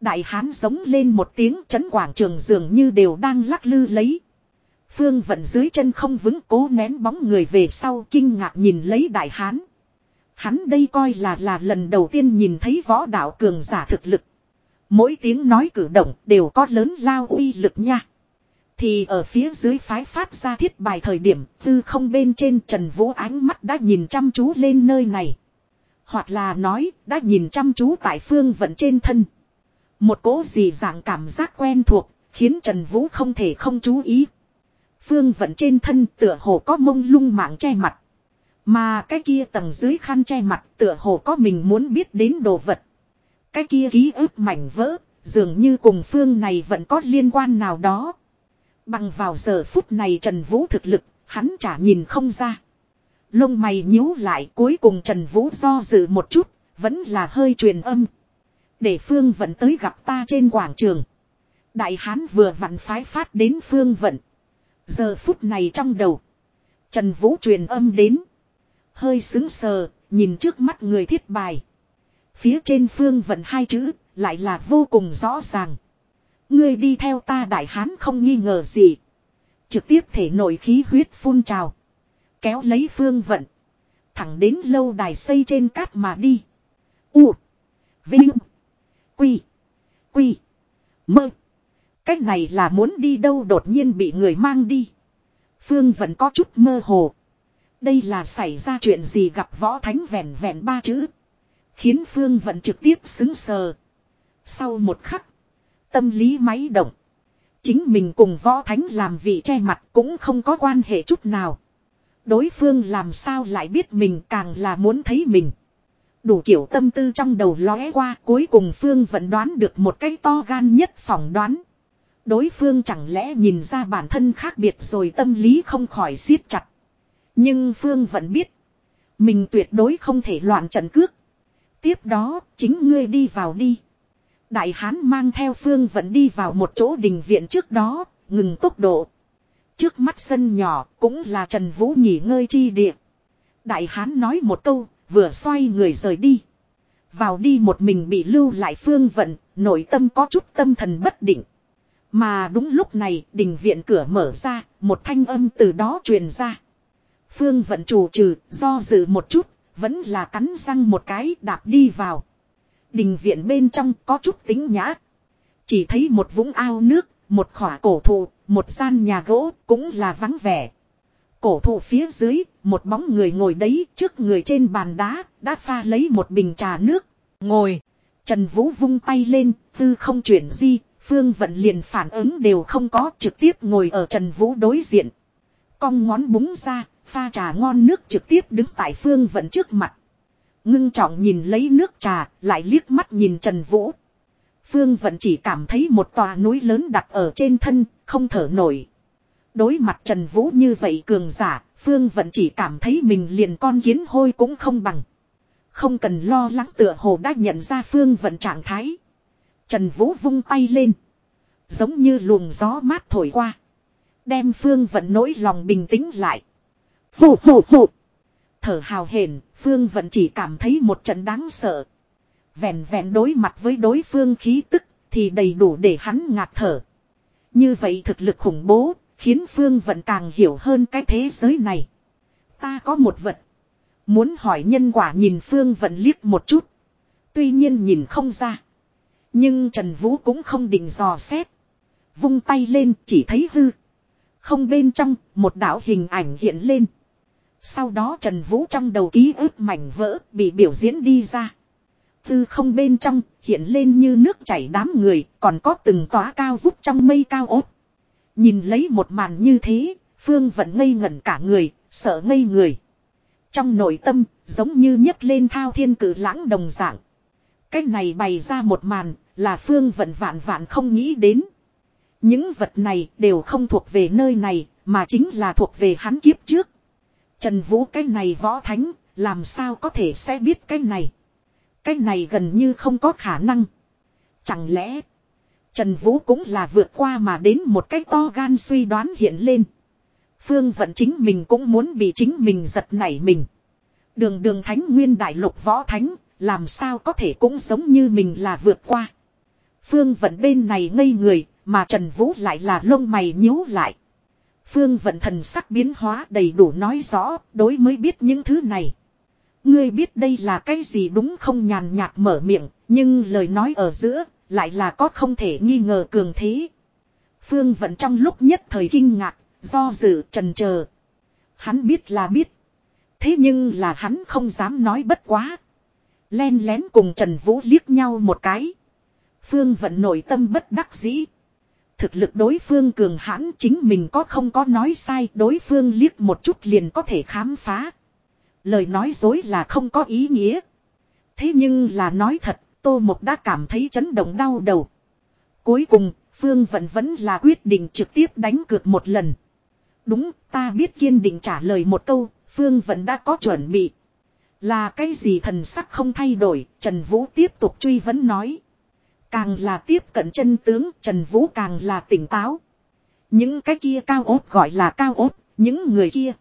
Đại hán giống lên một tiếng chấn quảng trường dường như đều đang lắc lư lấy. Phương vận dưới chân không vững cố nén bóng người về sau kinh ngạc nhìn lấy đại hán. Hắn đây coi là là lần đầu tiên nhìn thấy võ đạo cường giả thực lực. Mỗi tiếng nói cử động đều có lớn lao uy lực nha. Thì ở phía dưới phái phát ra thiết bài thời điểm, tư không bên trên Trần Vũ ánh mắt đã nhìn chăm chú lên nơi này. Hoặc là nói đã nhìn chăm chú tại phương vận trên thân. Một cố gì dạng cảm giác quen thuộc khiến Trần Vũ không thể không chú ý. Phương vận trên thân tựa hồ có mông lung mạng che mặt. Mà cái kia tầng dưới khăn che mặt tựa hồ có mình muốn biết đến đồ vật. Cái kia ký ức mảnh vỡ, dường như cùng phương này vẫn có liên quan nào đó. Bằng vào giờ phút này Trần Vũ thực lực, hắn chả nhìn không ra. Lông mày nhíu lại cuối cùng Trần Vũ do dự một chút, vẫn là hơi truyền âm. Để Phương Vận tới gặp ta trên quảng trường. Đại Hán vừa vặn phái phát đến Phương Vận. Giờ phút này trong đầu. Trần Vũ truyền âm đến. Hơi xứng sờ, nhìn trước mắt người thiết bài. Phía trên Phương Vận hai chữ, lại là vô cùng rõ ràng. Ngươi đi theo ta đại hán không nghi ngờ gì. Trực tiếp thể nội khí huyết phun trào. Kéo lấy phương vận. Thẳng đến lâu đài xây trên cát mà đi. U. Vinh. Quy. Quy. Mơ. Cách này là muốn đi đâu đột nhiên bị người mang đi. Phương vẫn có chút mơ hồ. Đây là xảy ra chuyện gì gặp võ thánh vẹn vẹn ba chữ. Khiến Phương vẫn trực tiếp xứng sờ. Sau một khắc. Tâm lý máy động. Chính mình cùng võ thánh làm vị che mặt cũng không có quan hệ chút nào. Đối phương làm sao lại biết mình càng là muốn thấy mình. Đủ kiểu tâm tư trong đầu lóe qua cuối cùng Phương vẫn đoán được một cái to gan nhất phỏng đoán. Đối phương chẳng lẽ nhìn ra bản thân khác biệt rồi tâm lý không khỏi siết chặt. Nhưng Phương vẫn biết. Mình tuyệt đối không thể loạn trận cước. Tiếp đó chính ngươi đi vào đi. Đại hán mang theo Phương vẫn đi vào một chỗ đình viện trước đó, ngừng tốc độ. Trước mắt sân nhỏ cũng là Trần Vũ nghỉ ngơi chi địa. Đại hán nói một câu, vừa xoay người rời đi. Vào đi một mình bị lưu lại phương vận, nội tâm có chút tâm thần bất định. Mà đúng lúc này, đình viện cửa mở ra, một thanh âm từ đó truyền ra. Phương vận chủ trừ, do dự một chút, vẫn là cắn răng một cái đạp đi vào. Đình viện bên trong có chút tính nhã. Chỉ thấy một vũng ao nước, một khỏa cổ thụ, một gian nhà gỗ cũng là vắng vẻ. Cổ thụ phía dưới, một bóng người ngồi đấy trước người trên bàn đá, đã pha lấy một bình trà nước. Ngồi, Trần Vũ vung tay lên, tư không chuyển di, Phương Vận liền phản ứng đều không có trực tiếp ngồi ở Trần Vũ đối diện. Cong ngón búng ra, pha trà ngon nước trực tiếp đứng tại Phương Vận trước mặt. Ngưng trọng nhìn lấy nước trà, lại liếc mắt nhìn Trần Vũ. Phương vẫn chỉ cảm thấy một tòa núi lớn đặt ở trên thân, không thở nổi. Đối mặt Trần Vũ như vậy cường giả, Phương vẫn chỉ cảm thấy mình liền con kiến hôi cũng không bằng. Không cần lo lắng tựa hồ đã nhận ra Phương vẫn trạng thái. Trần Vũ vung tay lên. Giống như luồng gió mát thổi qua. Đem Phương vẫn nỗi lòng bình tĩnh lại. Phụ phụ phụ. Thở hào hển, Phương vẫn chỉ cảm thấy một trận đáng sợ. Vẹn vẹn đối mặt với đối phương khí tức thì đầy đủ để hắn ngạt thở. Như vậy thực lực khủng bố, khiến Phương Vận càng hiểu hơn cái thế giới này. Ta có một vật. Muốn hỏi nhân quả nhìn Phương Vận liếc một chút. Tuy nhiên nhìn không ra. Nhưng Trần Vũ cũng không định dò xét. Vung tay lên chỉ thấy hư. Không bên trong, một đảo hình ảnh hiện lên. Sau đó Trần Vũ trong đầu ký ức mảnh vỡ bị biểu diễn đi ra. Tư không bên trong, hiện lên như nước chảy đám người, còn có từng tóa cao vút trong mây cao ốt. Nhìn lấy một màn như thế, Phương vẫn ngây ngẩn cả người, sợ ngây người. Trong nội tâm, giống như nhấc lên thao thiên cử lãng đồng dạng. Cái này bày ra một màn, là Phương vẫn vạn vạn không nghĩ đến. Những vật này đều không thuộc về nơi này, mà chính là thuộc về hắn kiếp trước. Trần Vũ cái này võ thánh, làm sao có thể sẽ biết cái này. Cái này gần như không có khả năng. Chẳng lẽ, Trần Vũ cũng là vượt qua mà đến một cái to gan suy đoán hiện lên. Phương vận chính mình cũng muốn bị chính mình giật nảy mình. Đường đường thánh nguyên đại lục võ thánh, làm sao có thể cũng giống như mình là vượt qua. Phương vận bên này ngây người, mà Trần Vũ lại là lông mày nhíu lại. Phương vận thần sắc biến hóa đầy đủ nói rõ, đối mới biết những thứ này. Ngươi biết đây là cái gì đúng không nhàn nhạt mở miệng, nhưng lời nói ở giữa, lại là có không thể nghi ngờ cường thế. Phương vẫn trong lúc nhất thời kinh ngạc, do dự trần chờ Hắn biết là biết. Thế nhưng là hắn không dám nói bất quá. Len lén cùng Trần Vũ liếc nhau một cái. Phương vận nội tâm bất đắc dĩ. Thực lực đối phương cường hãn chính mình có không có nói sai đối phương liếc một chút liền có thể khám phá. Lời nói dối là không có ý nghĩa. Thế nhưng là nói thật, Tô Mộc đã cảm thấy chấn động đau đầu. Cuối cùng, Phương Vận vẫn là quyết định trực tiếp đánh cược một lần. Đúng, ta biết kiên định trả lời một câu, Phương Vận đã có chuẩn bị. Là cái gì thần sắc không thay đổi, Trần Vũ tiếp tục truy vấn nói. Càng là tiếp cận chân tướng, Trần Vũ càng là tỉnh táo. Những cái kia cao ốt gọi là cao ốt, những người kia.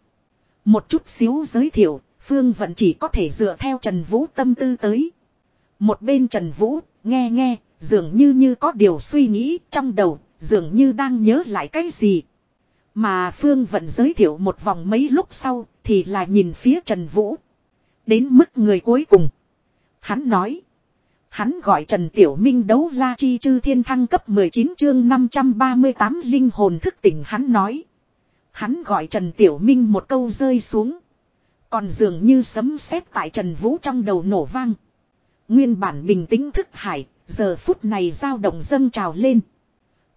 Một chút xíu giới thiệu, Phương Vận chỉ có thể dựa theo Trần Vũ tâm tư tới. Một bên Trần Vũ, nghe nghe, dường như như có điều suy nghĩ trong đầu, dường như đang nhớ lại cái gì. Mà Phương Vận giới thiệu một vòng mấy lúc sau, thì là nhìn phía Trần Vũ. Đến mức người cuối cùng. Hắn nói. Hắn gọi Trần Tiểu Minh đấu la chi chư thiên thăng cấp 19 chương 538 linh hồn thức tỉnh hắn nói. Hắn gọi Trần Tiểu Minh một câu rơi xuống. Còn dường như sấm sét tại Trần Vũ trong đầu nổ vang. Nguyên bản bình tĩnh thức hải, giờ phút này dao động dâng trào lên.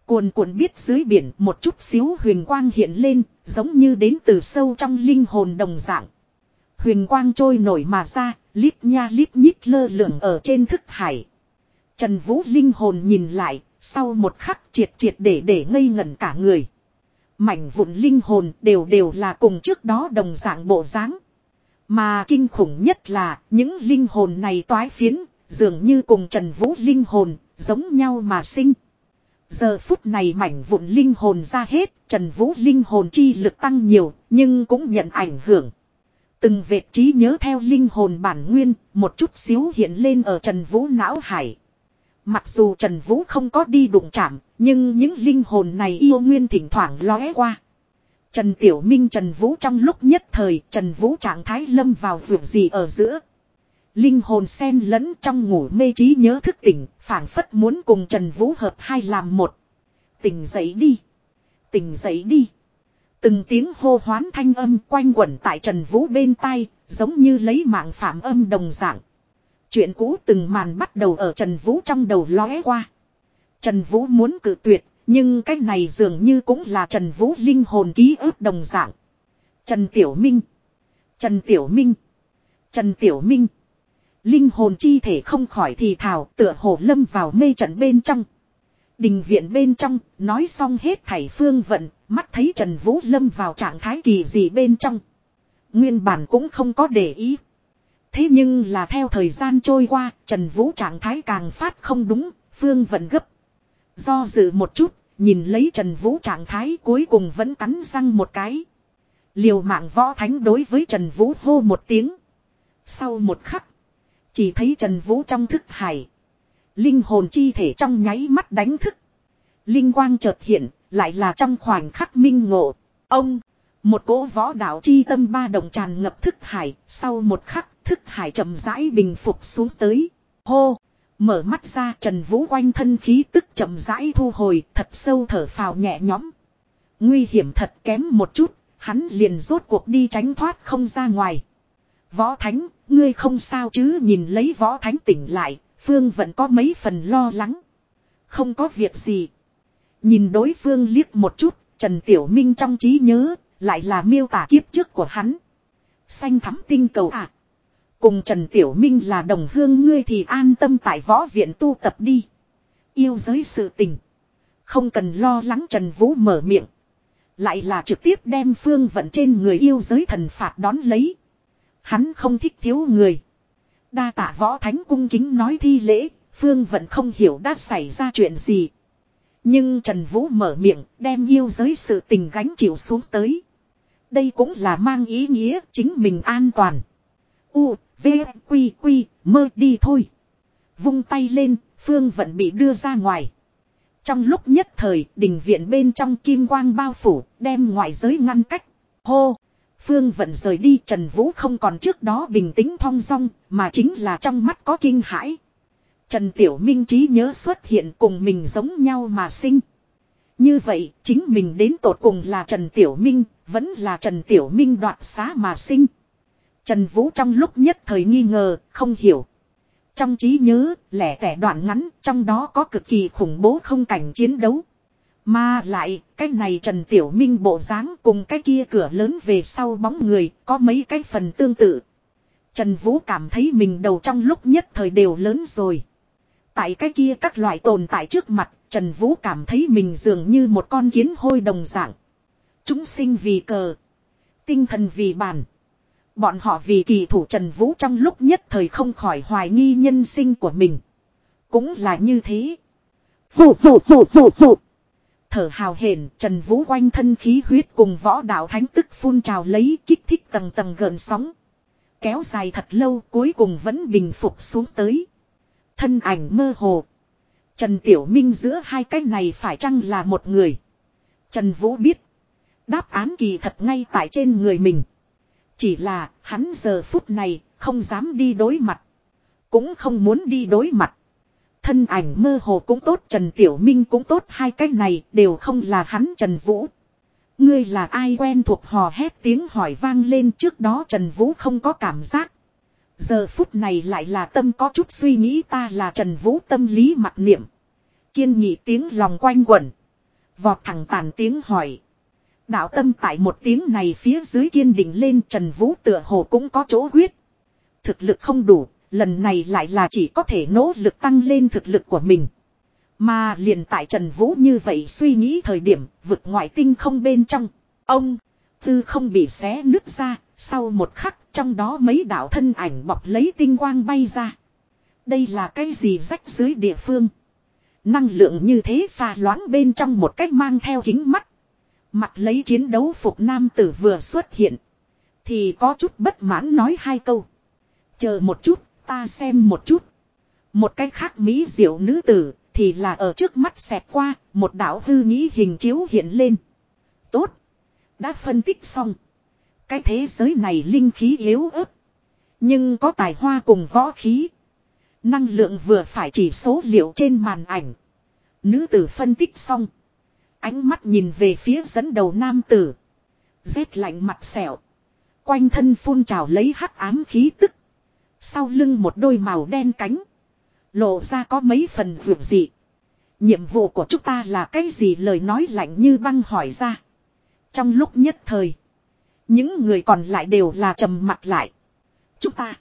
Cuồn cuộn biết dưới biển một chút xíu huyền quang hiện lên, giống như đến từ sâu trong linh hồn đồng dạng. Huyền quang trôi nổi mà ra, lít nha lít nhít lơ lửng ở trên thức hải. Trần Vũ linh hồn nhìn lại, sau một khắc triệt triệt để để ngây ngẩn cả người. Mảnh vụn linh hồn đều đều là cùng trước đó đồng dạng bộ dáng. Mà kinh khủng nhất là những linh hồn này toái phiến, dường như cùng Trần Vũ linh hồn, giống nhau mà sinh. Giờ phút này mảnh vụn linh hồn ra hết, Trần Vũ linh hồn chi lực tăng nhiều, nhưng cũng nhận ảnh hưởng. Từng vệt trí nhớ theo linh hồn bản nguyên, một chút xíu hiện lên ở Trần Vũ não hải. Mặc dù Trần Vũ không có đi đụng chạm, nhưng những linh hồn này yêu nguyên thỉnh thoảng lóe qua. Trần Tiểu Minh Trần Vũ trong lúc nhất thời Trần Vũ trạng thái lâm vào vượt gì ở giữa. Linh hồn sen lẫn trong ngủ mê trí nhớ thức tỉnh, phản phất muốn cùng Trần Vũ hợp hai làm một. Tỉnh dậy đi. Tỉnh dậy đi. Từng tiếng hô hoán thanh âm quanh quẩn tại Trần Vũ bên tai, giống như lấy mạng phạm âm đồng dạng. Chuyện cũ từng màn bắt đầu ở Trần Vũ trong đầu lóe qua. Trần Vũ muốn cự tuyệt, nhưng cái này dường như cũng là Trần Vũ linh hồn ký ức đồng dạng. Trần Tiểu Minh. Trần Tiểu Minh. Trần Tiểu Minh. Linh hồn chi thể không khỏi thì thảo tựa hồ lâm vào mê trận bên trong. Đình viện bên trong, nói xong hết thảy phương vận, mắt thấy Trần Vũ lâm vào trạng thái kỳ gì bên trong. Nguyên bản cũng không có để ý. Thế nhưng là theo thời gian trôi qua, Trần Vũ trạng thái càng phát không đúng, phương vận gấp. Do dự một chút, nhìn lấy Trần Vũ trạng thái cuối cùng vẫn cắn răng một cái. Liều mạng võ thánh đối với Trần Vũ hô một tiếng. Sau một khắc, chỉ thấy Trần Vũ trong thức hải. Linh hồn chi thể trong nháy mắt đánh thức. Linh quang chợt hiện, lại là trong khoảnh khắc minh ngộ. Ông, một cỗ võ đạo chi tâm ba đồng tràn ngập thức hải, sau một khắc, thức hải chậm rãi bình phục xuống tới. Hô, mở mắt ra Trần Vũ quanh thân khí tức chậm rãi thu hồi, thật sâu thở phào nhẹ nhõm. Nguy hiểm thật kém một chút, hắn liền rốt cuộc đi tránh thoát không ra ngoài. Võ Thánh, ngươi không sao chứ nhìn lấy Võ Thánh tỉnh lại, Phương vẫn có mấy phần lo lắng. Không có việc gì. Nhìn đối phương liếc một chút, Trần Tiểu Minh trong trí nhớ, lại là miêu tả kiếp trước của hắn. Xanh thắm tinh cầu à. Cùng Trần Tiểu Minh là đồng hương ngươi thì an tâm tại võ viện tu tập đi. Yêu giới sự tình. Không cần lo lắng Trần Vũ mở miệng. Lại là trực tiếp đem phương vận trên người yêu giới thần phạt đón lấy. Hắn không thích thiếu người. Đa tạ võ thánh cung kính nói thi lễ, phương vận không hiểu đã xảy ra chuyện gì. Nhưng Trần Vũ mở miệng, đem yêu giới sự tình gánh chịu xuống tới. Đây cũng là mang ý nghĩa chính mình an toàn. U, V, Quy, Quy, mơ đi thôi. Vung tay lên, phương vận bị đưa ra ngoài. Trong lúc nhất thời, đình viện bên trong kim quang bao phủ, đem ngoại giới ngăn cách. Hô! Phương vận rời đi Trần Vũ không còn trước đó bình tĩnh thong dong, mà chính là trong mắt có kinh hãi. Trần Tiểu Minh trí nhớ xuất hiện cùng mình giống nhau mà sinh. Như vậy, chính mình đến tột cùng là Trần Tiểu Minh, vẫn là Trần Tiểu Minh đoạt xá mà sinh. Trần Vũ trong lúc nhất thời nghi ngờ, không hiểu. Trong trí nhớ, lẻ tẻ đoạn ngắn, trong đó có cực kỳ khủng bố không cảnh chiến đấu. Mà lại, cái này Trần Tiểu Minh bộ dáng cùng cái kia cửa lớn về sau bóng người, có mấy cái phần tương tự. Trần Vũ cảm thấy mình đầu trong lúc nhất thời đều lớn rồi. Tại cái kia các loại tồn tại trước mặt, Trần Vũ cảm thấy mình dường như một con kiến hôi đồng dạng. Chúng sinh vì cờ. Tinh thần vì bản. Bọn họ vì kỳ thủ Trần Vũ trong lúc nhất thời không khỏi hoài nghi nhân sinh của mình. Cũng là như thế. Phụ phụ phụ phụ phụ. Thở hào hển, Trần Vũ quanh thân khí huyết cùng võ đạo thánh tức phun trào lấy kích thích tầng tầng gần sóng. Kéo dài thật lâu, cuối cùng vẫn bình phục xuống tới. Thân ảnh mơ hồ. Trần Tiểu Minh giữa hai cái này phải chăng là một người. Trần Vũ biết. Đáp án kỳ thật ngay tại trên người mình. Chỉ là, hắn giờ phút này, không dám đi đối mặt. Cũng không muốn đi đối mặt. Thân ảnh mơ hồ cũng tốt, Trần Tiểu Minh cũng tốt, hai cái này đều không là hắn Trần Vũ. Ngươi là ai quen thuộc hò hét tiếng hỏi vang lên trước đó Trần Vũ không có cảm giác. Giờ phút này lại là tâm có chút suy nghĩ ta là Trần Vũ tâm lý mặt niệm. Kiên nhị tiếng lòng quanh quẩn. Vọt thẳng tàn tiếng hỏi. Đạo tâm tại một tiếng này phía dưới kiên định lên Trần Vũ tựa hồ cũng có chỗ quyết. Thực lực không đủ, lần này lại là chỉ có thể nỗ lực tăng lên thực lực của mình. Mà liền tại Trần Vũ như vậy suy nghĩ thời điểm vực ngoại tinh không bên trong. Ông, tư không bị xé nứt ra, sau một khắc trong đó mấy đạo thân ảnh bọc lấy tinh quang bay ra. Đây là cái gì rách dưới địa phương. Năng lượng như thế pha loãng bên trong một cách mang theo kính mắt. Mặt lấy chiến đấu phục nam tử vừa xuất hiện. Thì có chút bất mãn nói hai câu. Chờ một chút, ta xem một chút. Một cách khác mỹ diệu nữ tử, thì là ở trước mắt xẹt qua, một đạo hư nghĩ hình chiếu hiện lên. Tốt. Đã phân tích xong. Cái thế giới này linh khí yếu ớt. Nhưng có tài hoa cùng võ khí. Năng lượng vừa phải chỉ số liệu trên màn ảnh. Nữ tử phân tích xong. Ánh mắt nhìn về phía dẫn đầu nam tử. Rét lạnh mặt sẹo. Quanh thân phun trào lấy hắc ám khí tức. Sau lưng một đôi màu đen cánh. Lộ ra có mấy phần ruột dị. Nhiệm vụ của chúng ta là cái gì lời nói lạnh như băng hỏi ra. Trong lúc nhất thời. Những người còn lại đều là trầm mặt lại. Chúng ta.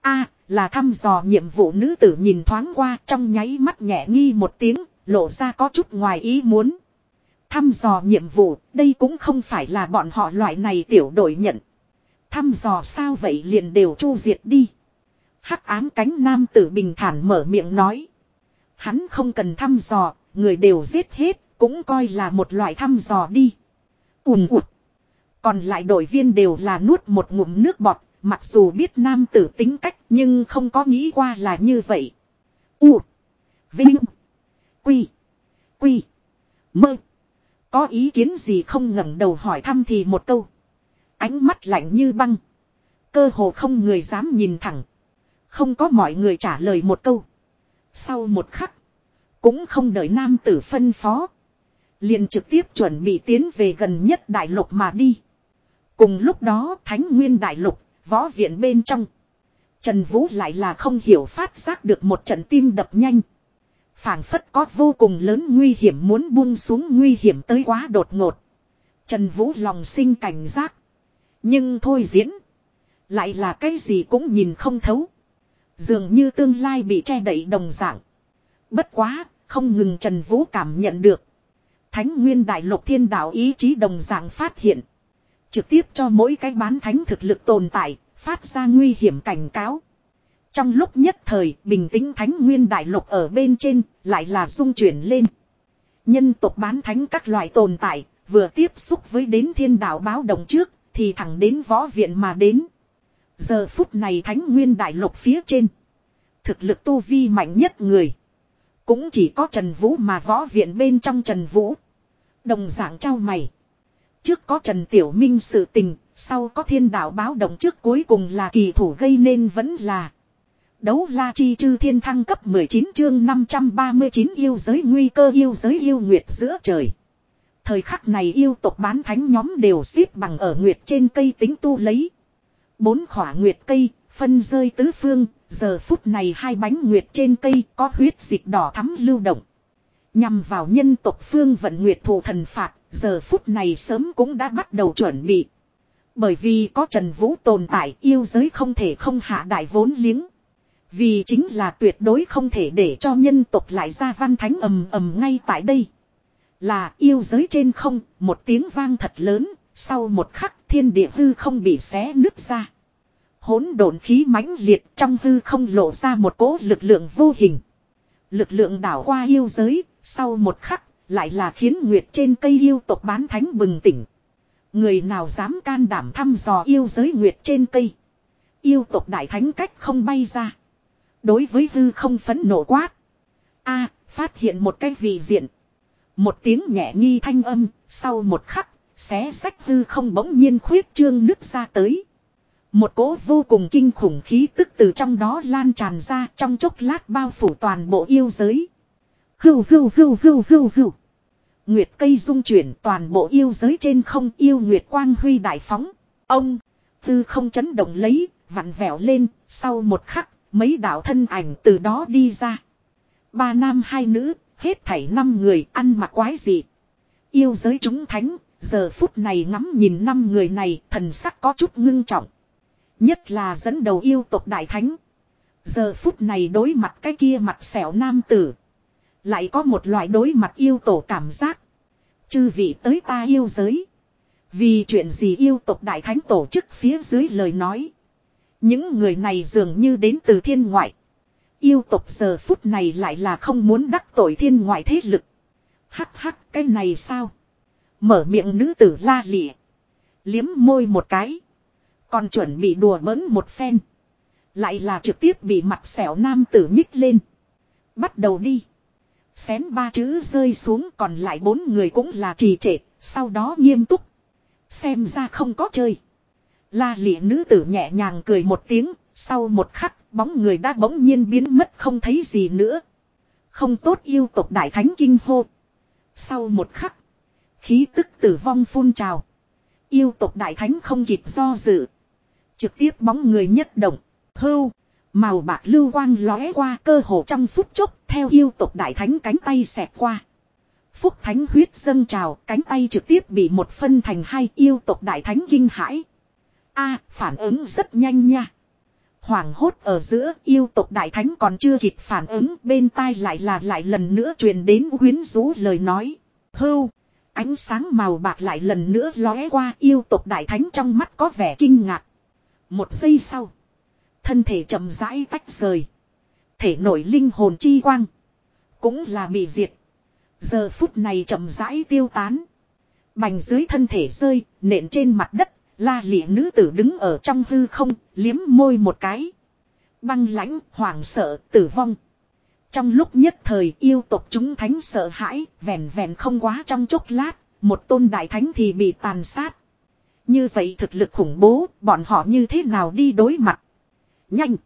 a là thăm dò nhiệm vụ nữ tử nhìn thoáng qua trong nháy mắt nhẹ nghi một tiếng, lộ ra có chút ngoài ý muốn. Thăm dò nhiệm vụ, đây cũng không phải là bọn họ loại này tiểu đội nhận. Thăm dò sao vậy liền đều chu diệt đi. Hắc ám cánh nam tử bình thản mở miệng nói. Hắn không cần thăm dò, người đều giết hết, cũng coi là một loại thăm dò đi. Ùm ụt. Còn lại đội viên đều là nuốt một ngụm nước bọt, mặc dù biết nam tử tính cách nhưng không có nghĩ qua là như vậy. U. Vinh. Quy. Quy. Mơ. Có ý kiến gì không ngẩng đầu hỏi thăm thì một câu. Ánh mắt lạnh như băng. Cơ hồ không người dám nhìn thẳng. Không có mọi người trả lời một câu. Sau một khắc. Cũng không đợi nam tử phân phó. Liền trực tiếp chuẩn bị tiến về gần nhất đại lục mà đi. Cùng lúc đó Thánh Nguyên Đại Lục, võ viện bên trong. Trần Vũ lại là không hiểu phát giác được một trận tim đập nhanh phảng phất có vô cùng lớn nguy hiểm muốn buông xuống nguy hiểm tới quá đột ngột. Trần Vũ lòng sinh cảnh giác. Nhưng thôi diễn. Lại là cái gì cũng nhìn không thấu. Dường như tương lai bị che đậy đồng dạng. Bất quá, không ngừng Trần Vũ cảm nhận được. Thánh nguyên đại lục thiên đạo ý chí đồng dạng phát hiện. Trực tiếp cho mỗi cái bán thánh thực lực tồn tại, phát ra nguy hiểm cảnh cáo. Trong lúc nhất thời, bình tĩnh thánh nguyên đại lục ở bên trên, lại là dung chuyển lên. Nhân tộc bán thánh các loại tồn tại, vừa tiếp xúc với đến thiên đạo báo động trước, thì thẳng đến võ viện mà đến. Giờ phút này thánh nguyên đại lục phía trên. Thực lực tu vi mạnh nhất người. Cũng chỉ có Trần Vũ mà võ viện bên trong Trần Vũ. Đồng dạng trao mày. Trước có Trần Tiểu Minh sự tình, sau có thiên đạo báo động trước cuối cùng là kỳ thủ gây nên vẫn là. Đấu la chi chư thiên thăng cấp 19 chương 539 yêu giới nguy cơ yêu giới yêu nguyệt giữa trời. Thời khắc này yêu tộc bán thánh nhóm đều xếp bằng ở nguyệt trên cây tính tu lấy. Bốn khỏa nguyệt cây, phân rơi tứ phương, giờ phút này hai bánh nguyệt trên cây có huyết dịch đỏ thắm lưu động. Nhằm vào nhân tộc phương vận nguyệt thủ thần phạt, giờ phút này sớm cũng đã bắt đầu chuẩn bị. Bởi vì có Trần Vũ tồn tại yêu giới không thể không hạ đại vốn liếng. Vì chính là tuyệt đối không thể để cho nhân tộc lại ra văn thánh ầm ầm ngay tại đây. Là yêu giới trên không, một tiếng vang thật lớn, sau một khắc thiên địa hư không bị xé nứt ra. Hỗn độn khí mãnh liệt trong hư không lộ ra một cỗ lực lượng vô hình. Lực lượng đảo qua yêu giới, sau một khắc, lại là khiến nguyệt trên cây yêu tộc bán thánh bừng tỉnh. Người nào dám can đảm thăm dò yêu giới nguyệt trên cây. Yêu tộc đại thánh cách không bay ra. Đối với hư không phấn nộ quát. a phát hiện một cái vị diện. Một tiếng nhẹ nghi thanh âm, sau một khắc, xé sách hư không bỗng nhiên khuyết trương nứt ra tới. Một cỗ vô cùng kinh khủng khí tức từ trong đó lan tràn ra trong chốc lát bao phủ toàn bộ yêu giới. Hưu hưu hưu hưu hưu hưu. Nguyệt cây dung chuyển toàn bộ yêu giới trên không yêu Nguyệt quang huy đại phóng. Ông, tư không chấn động lấy, vặn vẹo lên, sau một khắc, mấy đạo thân ảnh từ đó đi ra. Ba nam hai nữ, hết thảy năm người ăn mặc quái gì. Yêu giới chúng thánh, giờ phút này ngắm nhìn năm người này thần sắc có chút ngưng trọng. Nhất là dẫn đầu yêu tộc đại thánh. Giờ phút này đối mặt cái kia mặt xẻo nam tử. Lại có một loại đối mặt yêu tổ cảm giác. Chư vị tới ta yêu giới. Vì chuyện gì yêu tộc đại thánh tổ chức phía dưới lời nói. Những người này dường như đến từ thiên ngoại. Yêu tộc giờ phút này lại là không muốn đắc tội thiên ngoại thế lực. Hắc hắc cái này sao? Mở miệng nữ tử la lịa. Liếm môi một cái. Còn chuẩn bị đùa bỡn một phen. Lại là trực tiếp bị mặt xẻo nam tử nhích lên. Bắt đầu đi. Xén ba chữ rơi xuống còn lại bốn người cũng là trì trệ, sau đó nghiêm túc. Xem ra không có chơi. La lịa nữ tử nhẹ nhàng cười một tiếng, sau một khắc, bóng người đã bỗng nhiên biến mất không thấy gì nữa. Không tốt yêu tộc đại thánh kinh hô. Sau một khắc, khí tức tử vong phun trào. Yêu tộc đại thánh không kịp do dự. Trực tiếp bóng người nhất động, hưu, màu bạc lưu quang lóe qua cơ hồ trong phút chốc theo yêu tộc đại thánh cánh tay xẹt qua. Phúc thánh huyết dâng trào, cánh tay trực tiếp bị một phân thành hai yêu tộc đại thánh kinh hãi. A, phản ứng rất nhanh nha. Hoàng hốt ở giữa yêu tộc đại thánh còn chưa kịp phản ứng bên tai lại là lại lần nữa truyền đến quyến rũ lời nói. Hưu, ánh sáng màu bạc lại lần nữa lóe qua yêu tộc đại thánh trong mắt có vẻ kinh ngạc. Một giây sau, thân thể chậm rãi tách rời. Thể nổi linh hồn chi quang, cũng là bị diệt. Giờ phút này chậm rãi tiêu tán. Bành dưới thân thể rơi, nện trên mặt đất, la lịa nữ tử đứng ở trong hư không, liếm môi một cái. Băng lãnh, hoảng sợ, tử vong. Trong lúc nhất thời yêu tộc chúng thánh sợ hãi, vẹn vẹn không quá trong chốc lát, một tôn đại thánh thì bị tàn sát. Như vậy thực lực khủng bố, bọn họ như thế nào đi đối mặt? Nhanh!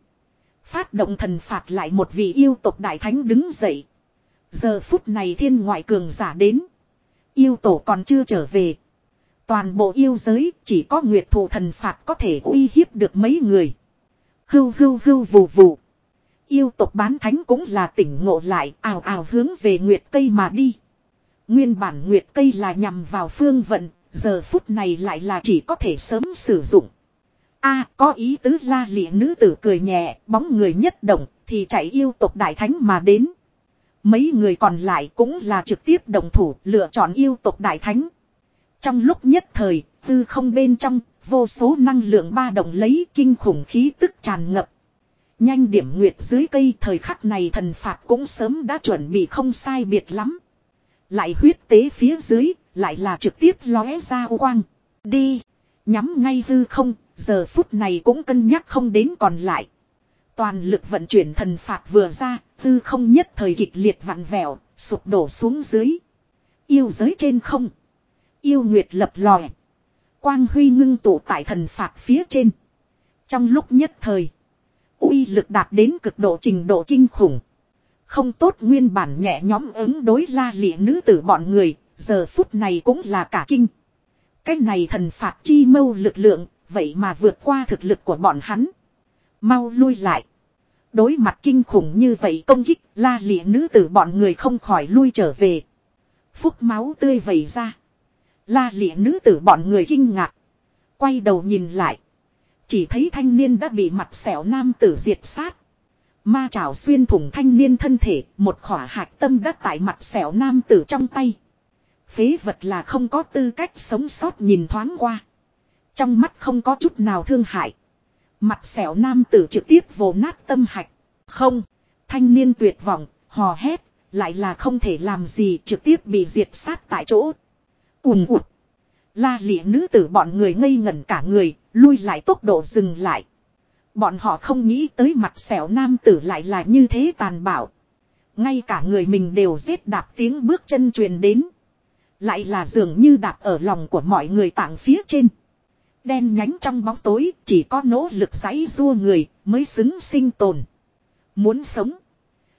Phát động thần phạt lại một vị yêu tộc đại thánh đứng dậy. Giờ phút này thiên ngoại cường giả đến. Yêu tổ còn chưa trở về. Toàn bộ yêu giới chỉ có nguyệt thủ thần phạt có thể uy hiếp được mấy người. Hưu hưu hưu vù vù. Yêu tộc bán thánh cũng là tỉnh ngộ lại ào ào hướng về nguyệt cây mà đi. Nguyên bản nguyệt cây là nhằm vào phương vận, giờ phút này lại là chỉ có thể sớm sử dụng. a có ý tứ la lịa nữ tử cười nhẹ, bóng người nhất động, thì chạy yêu tộc đại thánh mà đến. Mấy người còn lại cũng là trực tiếp đồng thủ lựa chọn yêu tộc đại thánh. Trong lúc nhất thời, tư không bên trong, vô số năng lượng ba động lấy kinh khủng khí tức tràn ngập. Nhanh điểm nguyệt dưới cây thời khắc này thần phạt cũng sớm đã chuẩn bị không sai biệt lắm. Lại huyết tế phía dưới, lại là trực tiếp lóe ra quang. Đi, nhắm ngay hư không, giờ phút này cũng cân nhắc không đến còn lại. Toàn lực vận chuyển thần phạt vừa ra, tư không nhất thời kịch liệt vặn vẹo, sụp đổ xuống dưới. Yêu giới trên không. Yêu nguyệt lập lòe. Quang huy ngưng tụ tại thần phạt phía trên. Trong lúc nhất thời. uy lực đạt đến cực độ trình độ kinh khủng. Không tốt nguyên bản nhẹ nhóm ứng đối la lịa nữ tử bọn người. Giờ phút này cũng là cả kinh. Cái này thần phạt chi mâu lực lượng. Vậy mà vượt qua thực lực của bọn hắn. Mau lui lại. Đối mặt kinh khủng như vậy công kích, la lịa nữ tử bọn người không khỏi lui trở về. Phúc máu tươi vẩy ra. La lịa nữ tử bọn người kinh ngạc. Quay đầu nhìn lại. Chỉ thấy thanh niên đã bị mặt xẻo nam tử diệt sát. Ma trảo xuyên thủng thanh niên thân thể, một khỏa hạt tâm đã tại mặt xẻo nam tử trong tay. Phế vật là không có tư cách sống sót nhìn thoáng qua. Trong mắt không có chút nào thương hại. Mặt xẻo nam tử trực tiếp vồ nát tâm hạch. Không, thanh niên tuyệt vọng, hò hét, lại là không thể làm gì trực tiếp bị diệt sát tại chỗ ùn ụt. La lịa nữ tử bọn người ngây ngẩn cả người, lui lại tốc độ dừng lại. Bọn họ không nghĩ tới mặt xẻo nam tử lại là như thế tàn bạo. Ngay cả người mình đều giết đạp tiếng bước chân truyền đến. Lại là dường như đạp ở lòng của mọi người tảng phía trên. Đen nhánh trong bóng tối chỉ có nỗ lực giấy rua người mới xứng sinh tồn. Muốn sống.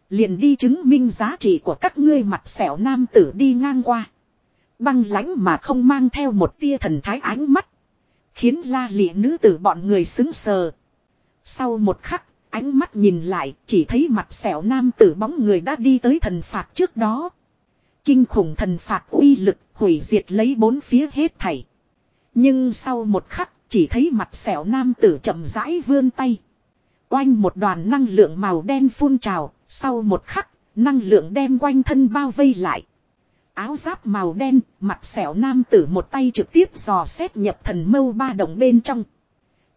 Liền đi chứng minh giá trị của các ngươi mặt xẻo nam tử đi ngang qua. Băng lãnh mà không mang theo một tia thần thái ánh mắt. Khiến la lịa nữ tử bọn người xứng sờ. Sau một khắc, ánh mắt nhìn lại, chỉ thấy mặt xẻo nam tử bóng người đã đi tới thần phạt trước đó. Kinh khủng thần phạt uy lực, hủy diệt lấy bốn phía hết thảy. Nhưng sau một khắc, chỉ thấy mặt xẻo nam tử chậm rãi vươn tay. quanh một đoàn năng lượng màu đen phun trào, sau một khắc, năng lượng đem quanh thân bao vây lại áo giáp màu đen, mặt xẻo nam tử một tay trực tiếp dò xét nhập thần mâu ba đồng bên trong.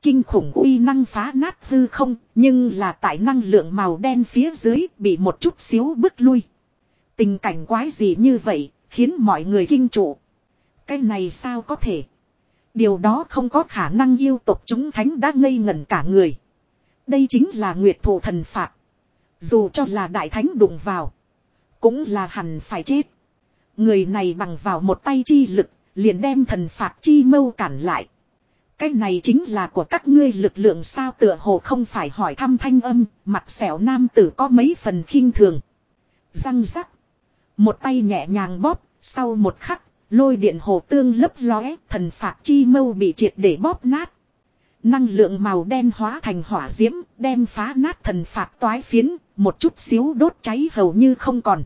Kinh khủng uy năng phá nát hư không, nhưng là tại năng lượng màu đen phía dưới bị một chút xíu bước lui. Tình cảnh quái gì như vậy, khiến mọi người kinh trụ. Cái này sao có thể? Điều đó không có khả năng yêu tộc chúng thánh đã ngây ngẩn cả người. Đây chính là nguyệt thủ thần phạt. Dù cho là đại thánh đụng vào, cũng là hẳn phải chết. Người này bằng vào một tay chi lực, liền đem thần phạt chi mâu cản lại. Cái này chính là của các ngươi lực lượng sao tựa hồ không phải hỏi thăm thanh âm, mặt xẻo nam tử có mấy phần khinh thường. Răng rắc. Một tay nhẹ nhàng bóp, sau một khắc, lôi điện hồ tương lấp lóe, thần phạt chi mâu bị triệt để bóp nát. Năng lượng màu đen hóa thành hỏa diễm, đem phá nát thần phạt toái phiến, một chút xíu đốt cháy hầu như không còn.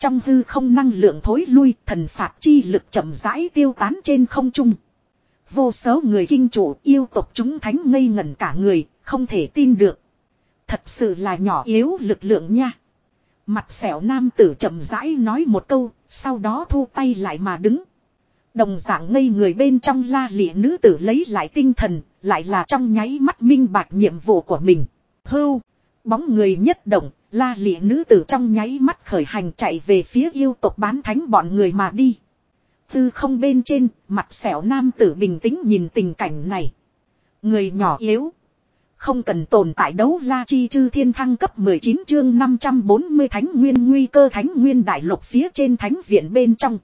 Trong hư không năng lượng thối lui, thần phạt chi lực chậm rãi tiêu tán trên không trung. Vô số người kinh chủ yêu tộc chúng thánh ngây ngẩn cả người, không thể tin được. Thật sự là nhỏ yếu lực lượng nha. Mặt xẻo nam tử chậm rãi nói một câu, sau đó thu tay lại mà đứng. Đồng dạng ngây người bên trong la lịa nữ tử lấy lại tinh thần, lại là trong nháy mắt minh bạch nhiệm vụ của mình. Hưu, bóng người nhất động, la lịa nữ tử trong nháy mắt khởi hành chạy về phía yêu tộc bán thánh bọn người mà đi. Tư không bên trên, mặt xẻo nam tử bình tĩnh nhìn tình cảnh này. Người nhỏ yếu. Không cần tồn tại đấu la chi chư thiên thăng cấp 19 chương 540 thánh nguyên nguy cơ thánh nguyên đại lục phía trên thánh viện bên trong.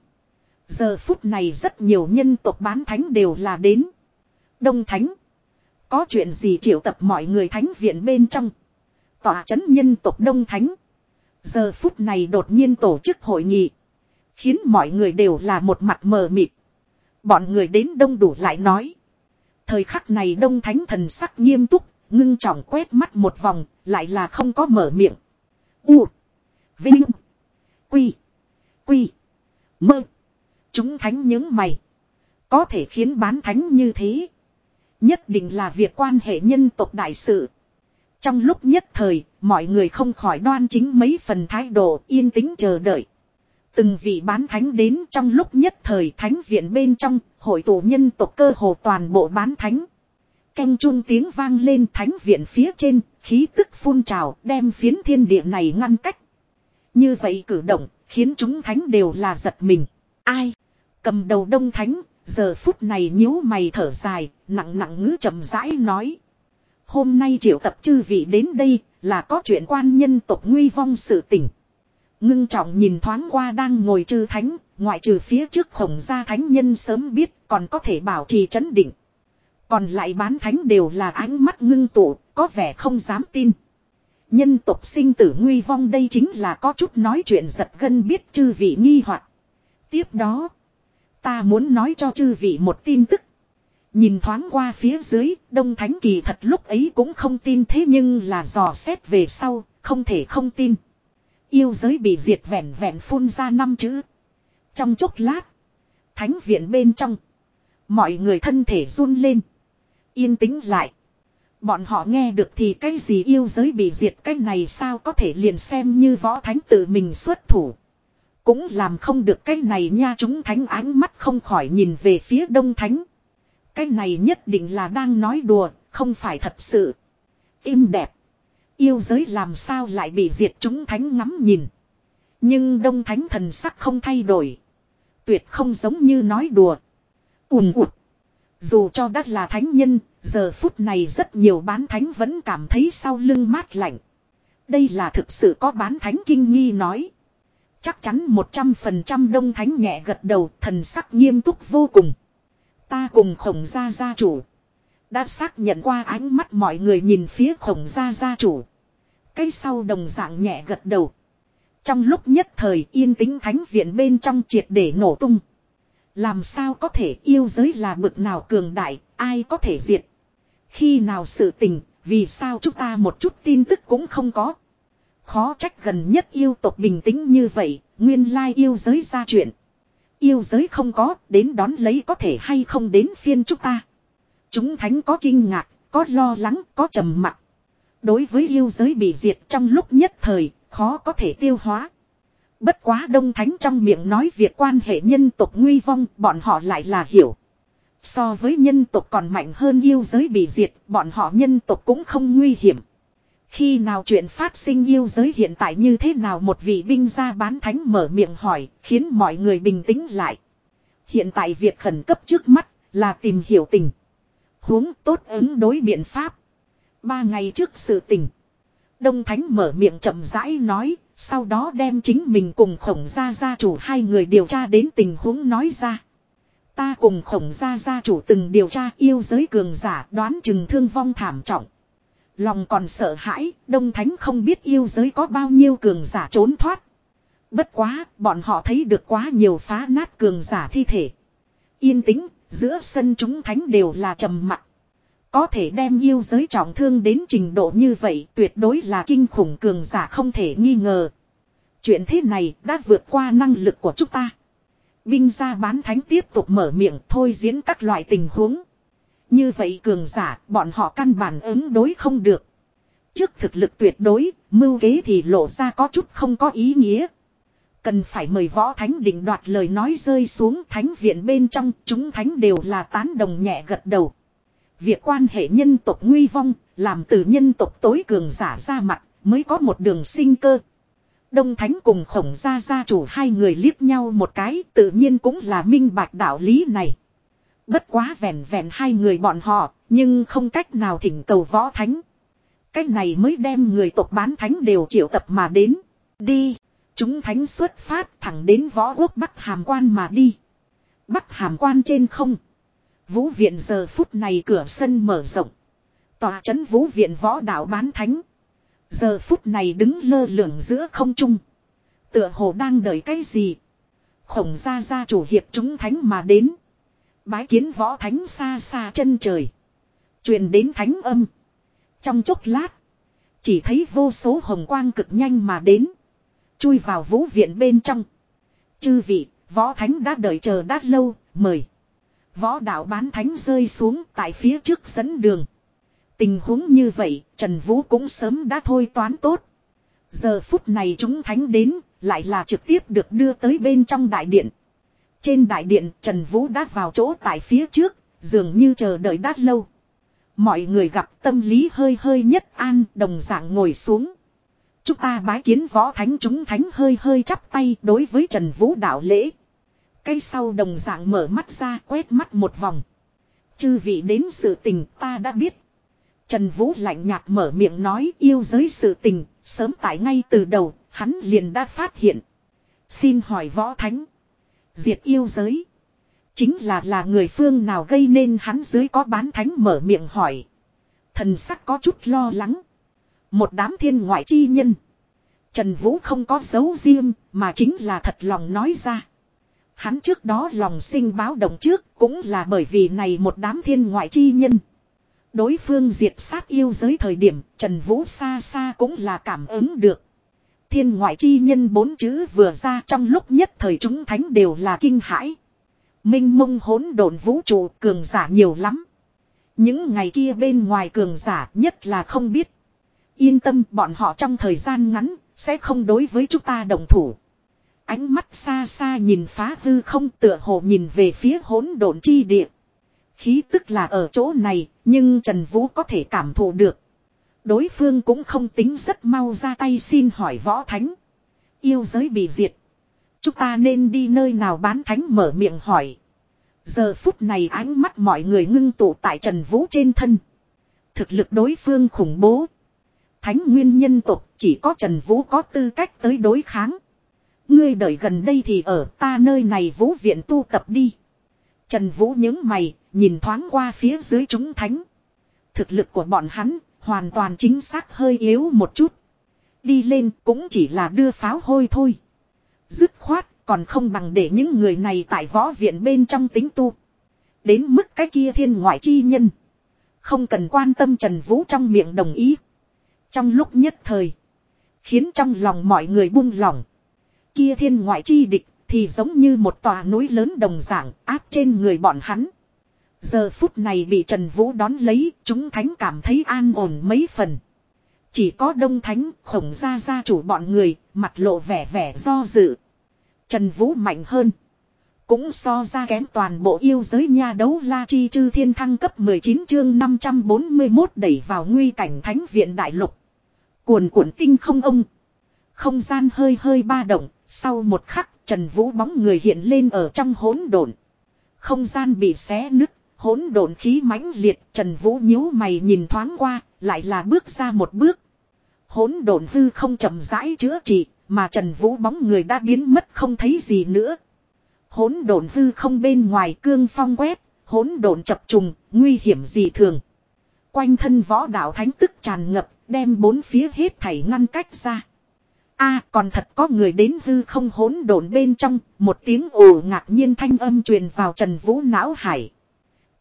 Giờ phút này rất nhiều nhân tộc bán thánh đều là đến. Đông thánh. Có chuyện gì triệu tập mọi người thánh viện bên trong. Tòa chấn nhân tộc đông thánh. Giờ phút này đột nhiên tổ chức hội nghị. Khiến mọi người đều là một mặt mờ mịt. Bọn người đến đông đủ lại nói. Thời khắc này đông thánh thần sắc nghiêm túc, ngưng trọng quét mắt một vòng, lại là không có mở miệng. U. Vinh. Quy. Quy. Mơ. Chúng thánh những mày. Có thể khiến bán thánh như thế. Nhất định là việc quan hệ nhân tộc đại sự. Trong lúc nhất thời, mọi người không khỏi đoan chính mấy phần thái độ yên tĩnh chờ đợi. Từng vị bán thánh đến trong lúc nhất thời thánh viện bên trong, hội tụ nhân tộc cơ hồ toàn bộ bán thánh. Canh chuông tiếng vang lên thánh viện phía trên, khí tức phun trào đem phiến thiên địa này ngăn cách. Như vậy cử động, khiến chúng thánh đều là giật mình. Ai? Cầm đầu đông thánh, giờ phút này nhíu mày thở dài, nặng nặng ngữ chậm rãi nói. Hôm nay triệu tập chư vị đến đây, là có chuyện quan nhân tộc nguy vong sự tỉnh. Ngưng trọng nhìn thoáng qua đang ngồi chư thánh, ngoại trừ phía trước khổng gia thánh nhân sớm biết còn có thể bảo trì chấn định. Còn lại bán thánh đều là ánh mắt ngưng tụ, có vẻ không dám tin. Nhân tộc sinh tử nguy vong đây chính là có chút nói chuyện giật gân biết chư vị nghi hoặc. Tiếp đó, ta muốn nói cho chư vị một tin tức. Nhìn thoáng qua phía dưới, Đông Thánh Kỳ thật lúc ấy cũng không tin thế nhưng là dò xét về sau, không thể không tin. Yêu giới bị diệt vẹn vẹn phun ra năm chữ. Trong chốc lát, Thánh viện bên trong, mọi người thân thể run lên. Yên tĩnh lại. Bọn họ nghe được thì cái gì yêu giới bị diệt cái này sao có thể liền xem như võ thánh tự mình xuất thủ. Cũng làm không được cái này nha chúng thánh ánh mắt không khỏi nhìn về phía đông thánh. Cái này nhất định là đang nói đùa, không phải thật sự. Im đẹp. Yêu giới làm sao lại bị diệt chúng thánh ngắm nhìn. Nhưng đông thánh thần sắc không thay đổi. Tuyệt không giống như nói đùa. Ùm ụt. Dù cho đắt là thánh nhân, giờ phút này rất nhiều bán thánh vẫn cảm thấy sau lưng mát lạnh. Đây là thực sự có bán thánh kinh nghi nói. Chắc chắn 100% đông thánh nhẹ gật đầu thần sắc nghiêm túc vô cùng. Ta cùng khổng gia gia chủ. Đã xác nhận qua ánh mắt mọi người nhìn phía khổng gia gia chủ. Cái sau đồng dạng nhẹ gật đầu. Trong lúc nhất thời yên tĩnh thánh viện bên trong triệt để nổ tung. Làm sao có thể yêu giới là bực nào cường đại, ai có thể diệt. Khi nào sự tình, vì sao chúng ta một chút tin tức cũng không có. Khó trách gần nhất yêu tộc bình tĩnh như vậy, nguyên lai yêu giới ra chuyện. Yêu giới không có, đến đón lấy có thể hay không đến phiên chúng ta. Chúng thánh có kinh ngạc, có lo lắng, có trầm mặc. Đối với yêu giới bị diệt trong lúc nhất thời, khó có thể tiêu hóa. Bất quá đông thánh trong miệng nói việc quan hệ nhân tộc nguy vong, bọn họ lại là hiểu. So với nhân tộc còn mạnh hơn yêu giới bị diệt, bọn họ nhân tộc cũng không nguy hiểm. Khi nào chuyện phát sinh yêu giới hiện tại như thế nào một vị binh gia bán thánh mở miệng hỏi, khiến mọi người bình tĩnh lại. Hiện tại việc khẩn cấp trước mắt là tìm hiểu tình. Huống tốt ứng đối biện pháp. Ba ngày trước sự tình. Đông Thánh mở miệng chậm rãi nói, sau đó đem chính mình cùng khổng gia gia chủ hai người điều tra đến tình huống nói ra. Ta cùng khổng gia gia chủ từng điều tra yêu giới cường giả đoán chừng thương vong thảm trọng. Lòng còn sợ hãi, Đông Thánh không biết yêu giới có bao nhiêu cường giả trốn thoát. Bất quá, bọn họ thấy được quá nhiều phá nát cường giả thi thể. Yên tĩnh, giữa sân chúng thánh đều là trầm mặc. Có thể đem yêu giới trọng thương đến trình độ như vậy tuyệt đối là kinh khủng cường giả không thể nghi ngờ. Chuyện thế này đã vượt qua năng lực của chúng ta. Binh gia bán thánh tiếp tục mở miệng thôi diễn các loại tình huống. Như vậy cường giả bọn họ căn bản ứng đối không được. Trước thực lực tuyệt đối, mưu kế thì lộ ra có chút không có ý nghĩa. Cần phải mời võ thánh định đoạt lời nói rơi xuống thánh viện bên trong, chúng thánh đều là tán đồng nhẹ gật đầu. Việc quan hệ nhân tộc nguy vong, làm từ nhân tộc tối cường giả ra mặt, mới có một đường sinh cơ. Đông Thánh cùng khổng gia gia chủ hai người liếc nhau một cái tự nhiên cũng là minh bạch đạo lý này. Bất quá vẹn vẹn hai người bọn họ, nhưng không cách nào thỉnh cầu võ thánh. Cách này mới đem người tộc bán thánh đều triệu tập mà đến. Đi, chúng thánh xuất phát thẳng đến võ quốc Bắc Hàm Quan mà đi. Bắc Hàm Quan trên không. Vũ viện giờ phút này cửa sân mở rộng. Tòa chấn vũ viện võ đạo bán thánh. Giờ phút này đứng lơ lửng giữa không trung. Tựa hồ đang đợi cái gì. Khổng gia gia chủ hiệp chúng thánh mà đến. Bái kiến võ thánh xa xa chân trời. truyền đến thánh âm. Trong chốc lát. Chỉ thấy vô số hồng quang cực nhanh mà đến. Chui vào vũ viện bên trong. Chư vị, võ thánh đã đợi chờ đã lâu, mời. Võ đạo bán thánh rơi xuống tại phía trước dẫn đường. Tình huống như vậy, Trần Vũ cũng sớm đã thôi toán tốt. Giờ phút này chúng thánh đến, lại là trực tiếp được đưa tới bên trong đại điện. Trên đại điện, Trần Vũ đã vào chỗ tại phía trước, dường như chờ đợi đã lâu. Mọi người gặp tâm lý hơi hơi nhất an, đồng dạng ngồi xuống. Chúng ta bái kiến võ thánh chúng thánh hơi hơi chắp tay đối với Trần Vũ đạo lễ. Cây sau đồng dạng mở mắt ra quét mắt một vòng. Chư vị đến sự tình ta đã biết. Trần Vũ lạnh nhạt mở miệng nói yêu giới sự tình, sớm tại ngay từ đầu, hắn liền đã phát hiện. Xin hỏi võ thánh. Diệt yêu giới. Chính là là người phương nào gây nên hắn dưới có bán thánh mở miệng hỏi. Thần sắc có chút lo lắng. Một đám thiên ngoại chi nhân. Trần Vũ không có dấu riêng, mà chính là thật lòng nói ra. Hắn trước đó lòng sinh báo động trước cũng là bởi vì này một đám thiên ngoại chi nhân. Đối phương diệt sát yêu giới thời điểm Trần Vũ xa xa cũng là cảm ứng được. Thiên ngoại chi nhân bốn chữ vừa ra trong lúc nhất thời chúng thánh đều là kinh hãi. Minh mông hỗn độn vũ trụ cường giả nhiều lắm. Những ngày kia bên ngoài cường giả nhất là không biết. Yên tâm bọn họ trong thời gian ngắn sẽ không đối với chúng ta đồng thủ. Ánh mắt xa xa nhìn phá hư không tựa hồ nhìn về phía hỗn độn chi địa. Khí tức là ở chỗ này, nhưng Trần Vũ có thể cảm thụ được. Đối phương cũng không tính rất mau ra tay xin hỏi võ thánh. Yêu giới bị diệt. Chúng ta nên đi nơi nào bán thánh mở miệng hỏi. Giờ phút này ánh mắt mọi người ngưng tụ tại Trần Vũ trên thân. Thực lực đối phương khủng bố. Thánh nguyên nhân tộc chỉ có Trần Vũ có tư cách tới đối kháng. Ngươi đợi gần đây thì ở ta nơi này vũ viện tu tập đi. Trần Vũ những mày, nhìn thoáng qua phía dưới chúng thánh. Thực lực của bọn hắn, hoàn toàn chính xác hơi yếu một chút. Đi lên cũng chỉ là đưa pháo hôi thôi. Dứt khoát, còn không bằng để những người này tại võ viện bên trong tính tu. Đến mức cái kia thiên ngoại chi nhân. Không cần quan tâm Trần Vũ trong miệng đồng ý. Trong lúc nhất thời. Khiến trong lòng mọi người buông lỏng. Kia thiên ngoại chi địch thì giống như một tòa núi lớn đồng dạng áp trên người bọn hắn. Giờ phút này bị Trần Vũ đón lấy, chúng thánh cảm thấy an ổn mấy phần. Chỉ có đông thánh, khổng gia gia chủ bọn người, mặt lộ vẻ vẻ do dự. Trần Vũ mạnh hơn. Cũng so ra kém toàn bộ yêu giới nha đấu la chi chư thiên thăng cấp 19 chương 541 đẩy vào nguy cảnh thánh viện đại lục. Cuồn cuộn tinh không ông. Không gian hơi hơi ba động, sau một khắc Trần Vũ bóng người hiện lên ở trong hỗn độn. Không gian bị xé nứt, hỗn độn khí mãnh liệt, Trần Vũ nhíu mày nhìn thoáng qua, lại là bước ra một bước. Hỗn độn hư không chậm rãi chữa trị, mà Trần Vũ bóng người đã biến mất không thấy gì nữa. Hỗn độn hư không bên ngoài cương phong quét, hỗn độn chập trùng, nguy hiểm dị thường. Quanh thân võ đạo thánh tức tràn ngập, đem bốn phía hết thảy ngăn cách ra. A còn thật có người đến hư không hỗn độn bên trong, một tiếng ồ ngạc nhiên thanh âm truyền vào Trần Vũ não hải.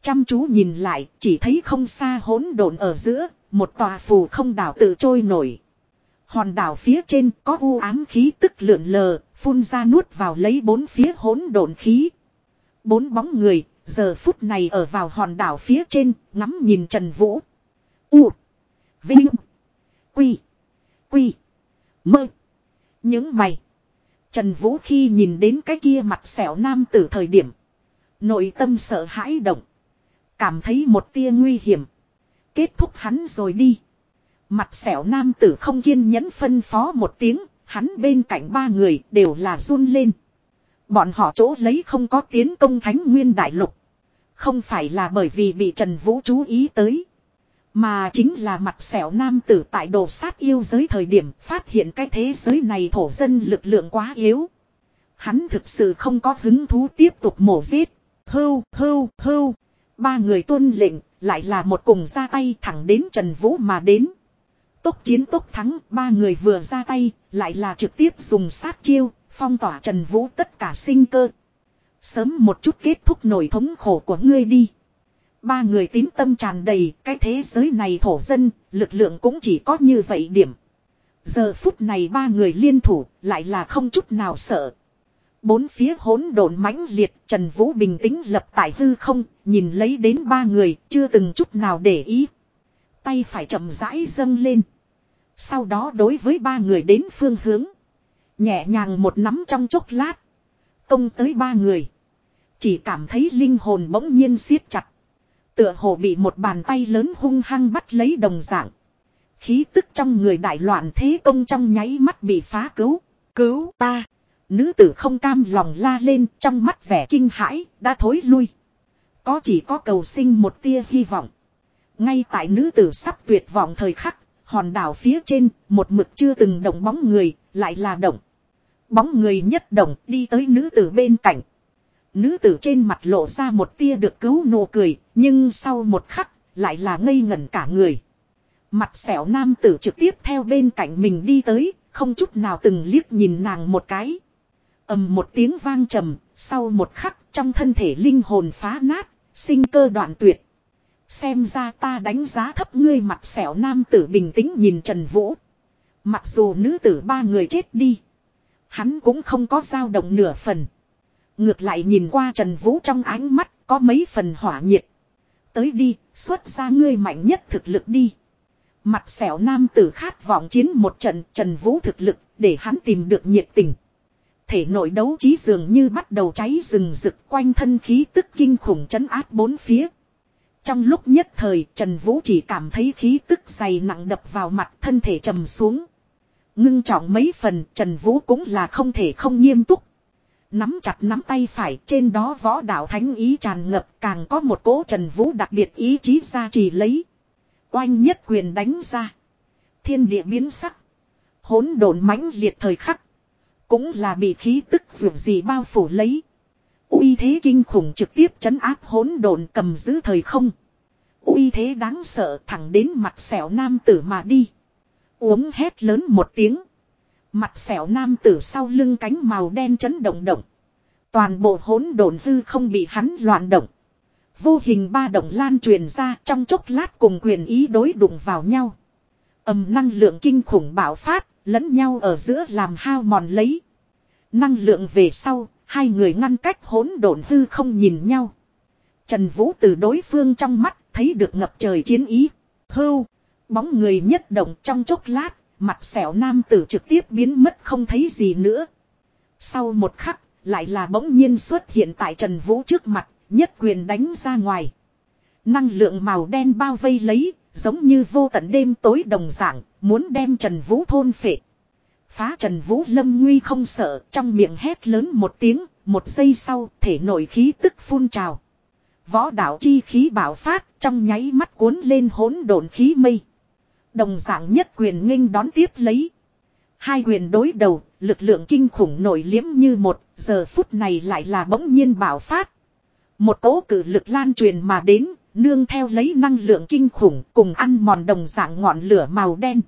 Chăm chú nhìn lại, chỉ thấy không xa hỗn độn ở giữa, một tòa phù không đảo tự trôi nổi. Hòn đảo phía trên có u ám khí tức lượn lờ, phun ra nuốt vào lấy bốn phía hỗn độn khí. Bốn bóng người, giờ phút này ở vào hòn đảo phía trên, ngắm nhìn Trần Vũ. U. Vinh. Quy. Quy. Mơ. Những mày. Trần Vũ khi nhìn đến cái kia mặt xẻo nam tử thời điểm. Nội tâm sợ hãi động. Cảm thấy một tia nguy hiểm. Kết thúc hắn rồi đi. Mặt xẻo nam tử không kiên nhẫn phân phó một tiếng. Hắn bên cạnh ba người đều là run lên. Bọn họ chỗ lấy không có tiến công thánh nguyên đại lục. Không phải là bởi vì bị Trần Vũ chú ý tới. Mà chính là mặt xẻo nam tử tại đồ sát yêu giới thời điểm phát hiện cái thế giới này thổ dân lực lượng quá yếu. Hắn thực sự không có hứng thú tiếp tục mổ giết. Hưu, hưu, hưu. Ba người tuân lệnh, lại là một cùng ra tay thẳng đến Trần Vũ mà đến. Tốc chiến tốc thắng, ba người vừa ra tay, lại là trực tiếp dùng sát chiêu, phong tỏa Trần Vũ tất cả sinh cơ. Sớm một chút kết thúc nổi thống khổ của ngươi đi. Ba người tín tâm tràn đầy, cái thế giới này thổ dân, lực lượng cũng chỉ có như vậy điểm. Giờ phút này ba người liên thủ, lại là không chút nào sợ. Bốn phía hỗn độn mãnh liệt, Trần Vũ bình tĩnh lập tại hư không, nhìn lấy đến ba người, chưa từng chút nào để ý. Tay phải chậm rãi dâng lên. Sau đó đối với ba người đến phương hướng. Nhẹ nhàng một nắm trong chốc lát. Công tới ba người. Chỉ cảm thấy linh hồn bỗng nhiên siết chặt. Tựa hồ bị một bàn tay lớn hung hăng bắt lấy đồng dạng. Khí tức trong người đại loạn thế công trong nháy mắt bị phá cứu. Cứu ta. Nữ tử không cam lòng la lên trong mắt vẻ kinh hãi, đã thối lui. Có chỉ có cầu sinh một tia hy vọng. Ngay tại nữ tử sắp tuyệt vọng thời khắc, hòn đảo phía trên, một mực chưa từng động bóng người, lại là động. Bóng người nhất động đi tới nữ tử bên cạnh. Nữ tử trên mặt lộ ra một tia được cứu nụ cười, nhưng sau một khắc, lại là ngây ngẩn cả người. Mặt xẻo nam tử trực tiếp theo bên cạnh mình đi tới, không chút nào từng liếc nhìn nàng một cái ầm một tiếng vang trầm, sau một khắc trong thân thể linh hồn phá nát, sinh cơ đoạn tuyệt. Xem ra ta đánh giá thấp ngươi mặt xẻo nam tử bình tĩnh nhìn Trần Vũ. Mặc dù nữ tử ba người chết đi. Hắn cũng không có dao động nửa phần. Ngược lại nhìn qua Trần Vũ trong ánh mắt có mấy phần hỏa nhiệt. Tới đi, xuất ra ngươi mạnh nhất thực lực đi. Mặt xẻo nam tử khát vọng chiến một trận Trần Vũ thực lực để hắn tìm được nhiệt tình. Thể nội đấu trí dường như bắt đầu cháy rừng rực quanh thân khí tức kinh khủng chấn áp bốn phía. Trong lúc nhất thời, Trần Vũ chỉ cảm thấy khí tức dày nặng đập vào mặt thân thể trầm xuống. Ngưng trọng mấy phần, Trần Vũ cũng là không thể không nghiêm túc. Nắm chặt nắm tay phải, trên đó võ đạo thánh ý tràn ngập, càng có một cỗ Trần Vũ đặc biệt ý chí ra trì lấy. Oanh nhất quyền đánh ra. Thiên địa biến sắc. Hỗn đồn mãnh liệt thời khắc. Cũng là bị khí tức dù gì bao phủ lấy. uy thế kinh khủng trực tiếp chấn áp hỗn độn cầm giữ thời không. uy thế đáng sợ thẳng đến mặt xẻo nam tử mà đi. Uống hét lớn một tiếng. Mặt xẻo nam tử sau lưng cánh màu đen chấn động động. Toàn bộ hỗn độn hư không bị hắn loạn động. Vô hình ba động lan truyền ra trong chốc lát cùng quyền ý đối đụng vào nhau ầm năng lượng kinh khủng bạo phát, lẫn nhau ở giữa làm hao mòn lấy. Năng lượng về sau, hai người ngăn cách hỗn độn hư không nhìn nhau. Trần Vũ từ đối phương trong mắt thấy được ngập trời chiến ý. Hưu, bóng người nhất động trong chốc lát, mặt xẻo nam tử trực tiếp biến mất không thấy gì nữa. Sau một khắc, lại là bỗng nhiên xuất hiện tại Trần Vũ trước mặt, nhất quyền đánh ra ngoài. Năng lượng màu đen bao vây lấy, giống như vô tận đêm tối đồng dạng, muốn đem Trần Vũ thôn phệ. Phá Trần Vũ Lâm Nguy không sợ, trong miệng hét lớn một tiếng, một giây sau, thể nội khí tức phun trào. Võ đạo chi khí bảo phát, trong nháy mắt cuốn lên hỗn độn khí mây. Đồng dạng nhất quyền nghênh đón tiếp lấy. Hai quyền đối đầu, lực lượng kinh khủng nổi liếm như một, giờ phút này lại là bỗng nhiên bảo phát. Một cỗ cử lực lan truyền mà đến, nương theo lấy năng lượng kinh khủng cùng ăn mòn đồng dạng ngọn lửa màu đen.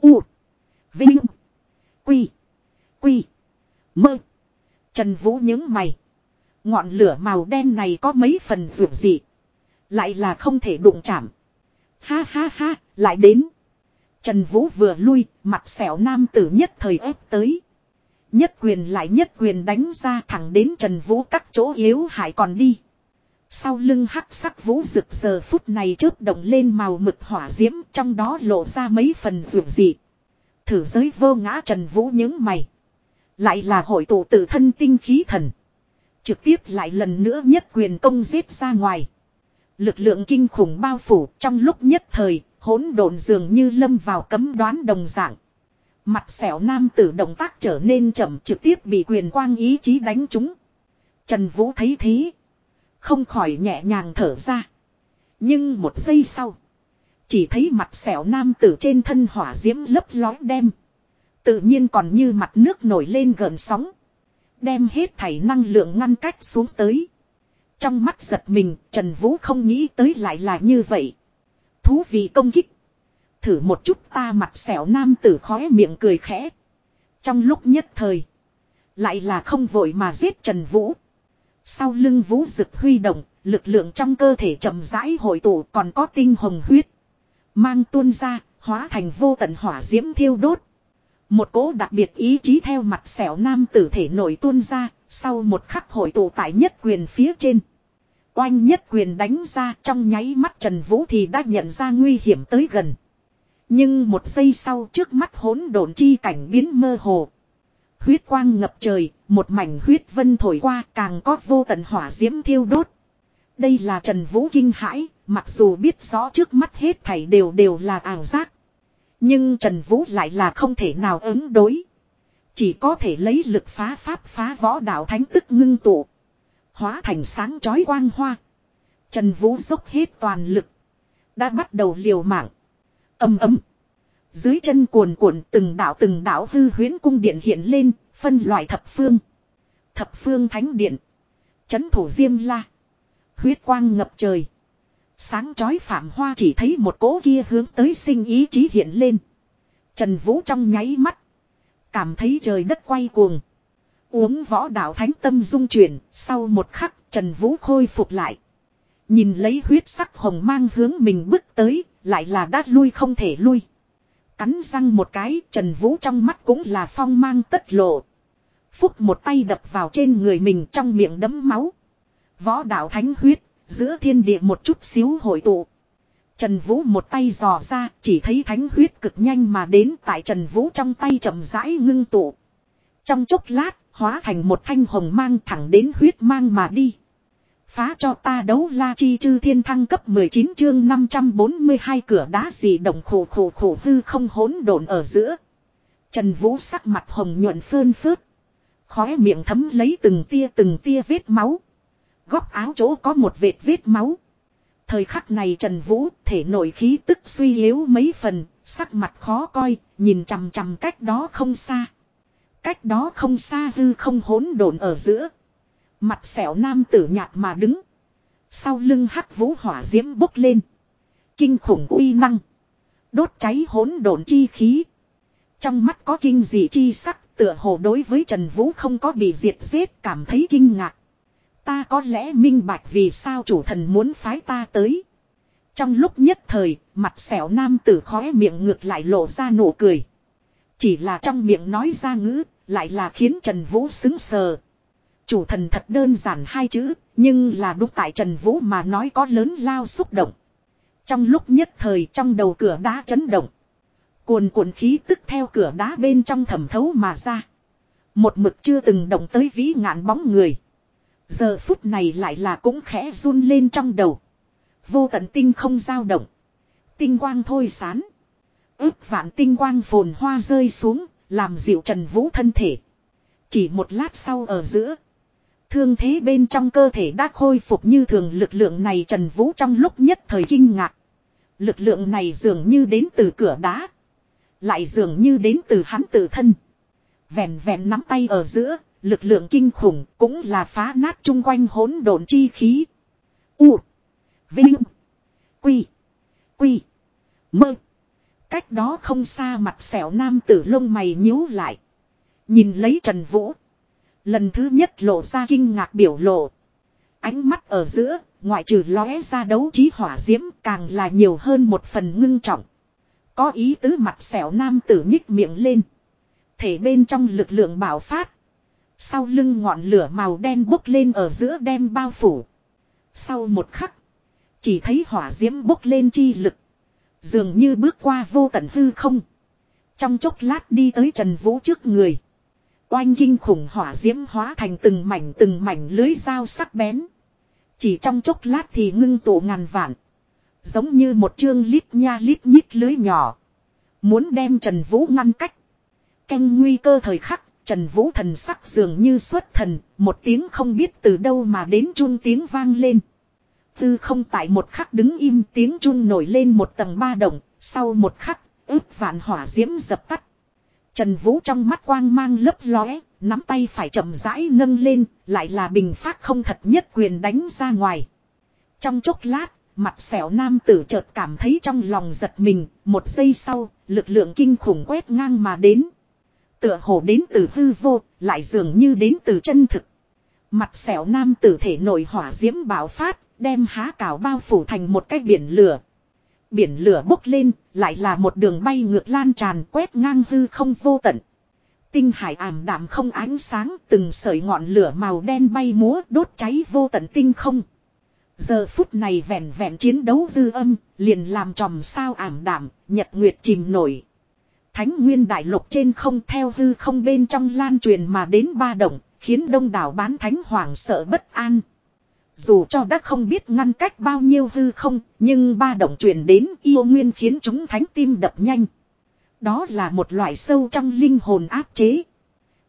U. Vinh. Quy. Quy. Mơ. Trần Vũ những mày. Ngọn lửa màu đen này có mấy phần rượu dị. Lại là không thể đụng chạm. Ha ha ha, lại đến. Trần Vũ vừa lui, mặt xẻo nam tử nhất thời ép tới. Nhất quyền lại nhất quyền đánh ra thẳng đến Trần Vũ các chỗ yếu hại còn đi. Sau lưng hắc sắc vũ rực giờ phút này chớp động lên màu mực hỏa diễm trong đó lộ ra mấy phần rượu dị. Thử giới vô ngã Trần Vũ những mày. Lại là hội tụ tự thân tinh khí thần. Trực tiếp lại lần nữa nhất quyền công giết ra ngoài. Lực lượng kinh khủng bao phủ trong lúc nhất thời, hỗn độn dường như lâm vào cấm đoán đồng dạng. Mặt xẻo nam tử động tác trở nên chậm trực tiếp bị quyền quang ý chí đánh trúng. Trần Vũ thấy thế. Không khỏi nhẹ nhàng thở ra. Nhưng một giây sau. Chỉ thấy mặt xẻo nam tử trên thân hỏa diễm lấp lói đem. Tự nhiên còn như mặt nước nổi lên gần sóng. Đem hết thảy năng lượng ngăn cách xuống tới. Trong mắt giật mình, Trần Vũ không nghĩ tới lại là như vậy. Thú vị công kích. Thử một chút ta mặt xẻo nam tử khóe miệng cười khẽ. Trong lúc nhất thời. Lại là không vội mà giết Trần Vũ. Sau lưng Vũ rực huy động, lực lượng trong cơ thể chậm rãi hội tụ còn có tinh hồng huyết. Mang tuôn ra, hóa thành vô tận hỏa diễm thiêu đốt. Một cố đặc biệt ý chí theo mặt xẻo nam tử thể nổi tuôn ra, sau một khắc hội tụ tại nhất quyền phía trên. Oanh nhất quyền đánh ra trong nháy mắt Trần Vũ thì đã nhận ra nguy hiểm tới gần. Nhưng một giây sau trước mắt hỗn độn chi cảnh biến mơ hồ. Huyết quang ngập trời, một mảnh huyết vân thổi qua càng có vô tận hỏa diễm thiêu đốt. Đây là Trần Vũ kinh hãi, mặc dù biết rõ trước mắt hết thảy đều đều là ảo giác. Nhưng Trần Vũ lại là không thể nào ứng đối. Chỉ có thể lấy lực phá pháp phá võ đạo thánh tức ngưng tụ. Hóa thành sáng chói quang hoa. Trần Vũ dốc hết toàn lực. Đã bắt đầu liều mạng. Âm ấm. Dưới chân cuồn cuộn từng đảo từng đảo hư huyến cung điện hiện lên, phân loại thập phương. Thập phương thánh điện. Chấn thủ diêm la. Huyết quang ngập trời. Sáng chói phạm hoa chỉ thấy một cỗ kia hướng tới sinh ý chí hiện lên. Trần Vũ trong nháy mắt. Cảm thấy trời đất quay cuồng. Uống võ đạo thánh tâm dung chuyển, sau một khắc Trần Vũ khôi phục lại. Nhìn lấy huyết sắc hồng mang hướng mình bước tới, lại là đát lui không thể lui. Cắn răng một cái, Trần Vũ trong mắt cũng là phong mang tất lộ. Phúc một tay đập vào trên người mình trong miệng đấm máu. Võ đạo thánh huyết, giữa thiên địa một chút xíu hội tụ. Trần Vũ một tay dò ra, chỉ thấy thánh huyết cực nhanh mà đến tại Trần Vũ trong tay chậm rãi ngưng tụ. Trong chốc lát, hóa thành một thanh hồng mang thẳng đến huyết mang mà đi. Phá cho ta đấu la chi chư thiên thăng cấp 19 chương 542 cửa đá gì đồng khổ khổ khổ hư không hỗn độn ở giữa. Trần Vũ sắc mặt hồng nhuận phơn phớt. Khóe miệng thấm lấy từng tia từng tia vết máu. Góc áo chỗ có một vệt vết máu. Thời khắc này Trần Vũ thể nội khí tức suy yếu mấy phần, sắc mặt khó coi, nhìn chằm chằm cách đó không xa. Cách đó không xa hư không hỗn độn ở giữa. Mặt xẻo nam tử nhạt mà đứng. Sau lưng hắc vũ hỏa diễm bốc lên. Kinh khủng uy năng. Đốt cháy hỗn độn chi khí. Trong mắt có kinh dị chi sắc tựa hồ đối với Trần Vũ không có bị diệt giết cảm thấy kinh ngạc. Ta có lẽ minh bạch vì sao chủ thần muốn phái ta tới. Trong lúc nhất thời, mặt xẻo nam tử khóe miệng ngược lại lộ ra nụ cười. Chỉ là trong miệng nói ra ngữ, lại là khiến Trần Vũ xứng sờ. Chủ thần thật đơn giản hai chữ, nhưng là đúng tại Trần Vũ mà nói có lớn lao xúc động. Trong lúc nhất thời trong đầu cửa đá chấn động. Cuồn cuộn khí tức theo cửa đá bên trong thẩm thấu mà ra. Một mực chưa từng động tới vĩ ngạn bóng người. Giờ phút này lại là cũng khẽ run lên trong đầu. Vô tận tinh không dao động. Tinh quang thôi sán. Ước vạn tinh quang phồn hoa rơi xuống, làm dịu Trần Vũ thân thể. Chỉ một lát sau ở giữa. Thương thế bên trong cơ thể đã khôi phục như thường lực lượng này Trần Vũ trong lúc nhất thời kinh ngạc. Lực lượng này dường như đến từ cửa đá. Lại dường như đến từ hắn tự thân. Vẹn vẹn nắm tay ở giữa, lực lượng kinh khủng cũng là phá nát chung quanh hỗn độn chi khí. U. Vinh. Quy. Quy. Mơ. Cách đó không xa mặt xẻo nam tử lông mày nhíu lại. Nhìn lấy Trần Vũ. Lần thứ nhất lộ ra kinh ngạc biểu lộ. Ánh mắt ở giữa, ngoại trừ lóe ra đấu trí hỏa diễm càng là nhiều hơn một phần ngưng trọng. Có ý tứ mặt xẻo nam tử nhích miệng lên. Thể bên trong lực lượng bảo phát. Sau lưng ngọn lửa màu đen bốc lên ở giữa đem bao phủ. Sau một khắc. Chỉ thấy hỏa diễm bốc lên chi lực. Dường như bước qua vô tận hư không. Trong chốc lát đi tới Trần Vũ trước người. Oanh kinh khủng hỏa diễm hóa thành từng mảnh từng mảnh lưới dao sắc bén. Chỉ trong chốc lát thì ngưng tụ ngàn vạn. Giống như một chương lít nha lít nhít lưới nhỏ. Muốn đem Trần Vũ ngăn cách. Canh nguy cơ thời khắc, Trần Vũ thần sắc dường như xuất thần, một tiếng không biết từ đâu mà đến chun tiếng vang lên. Tư không tại một khắc đứng im tiếng chun nổi lên một tầng ba đồng, sau một khắc, ướp vạn hỏa diễm dập tắt. Trần Vũ trong mắt quang mang lấp lóe, nắm tay phải chậm rãi nâng lên, lại là bình phát không thật nhất quyền đánh ra ngoài. Trong chốc lát, mặt xẻo nam tử chợt cảm thấy trong lòng giật mình, một giây sau, lực lượng kinh khủng quét ngang mà đến. Tựa hồ đến từ hư vô, lại dường như đến từ chân thực. Mặt xẻo nam tử thể nổi hỏa diễm bạo phát, đem há cảo bao phủ thành một cái biển lửa. Biển lửa bốc lên, lại là một đường bay ngược lan tràn quét ngang hư không vô tận. Tinh hải ảm đạm không ánh sáng, từng sợi ngọn lửa màu đen bay múa đốt cháy vô tận tinh không. Giờ phút này vẹn vẹn chiến đấu dư âm, liền làm tròm sao ảm đạm, nhật nguyệt chìm nổi. Thánh nguyên đại lục trên không theo hư không bên trong lan truyền mà đến ba động, khiến đông đảo bán thánh hoàng sợ bất an. Dù cho đã không biết ngăn cách bao nhiêu hư không, nhưng ba động truyền đến yêu nguyên khiến chúng thánh tim đập nhanh. Đó là một loại sâu trong linh hồn áp chế.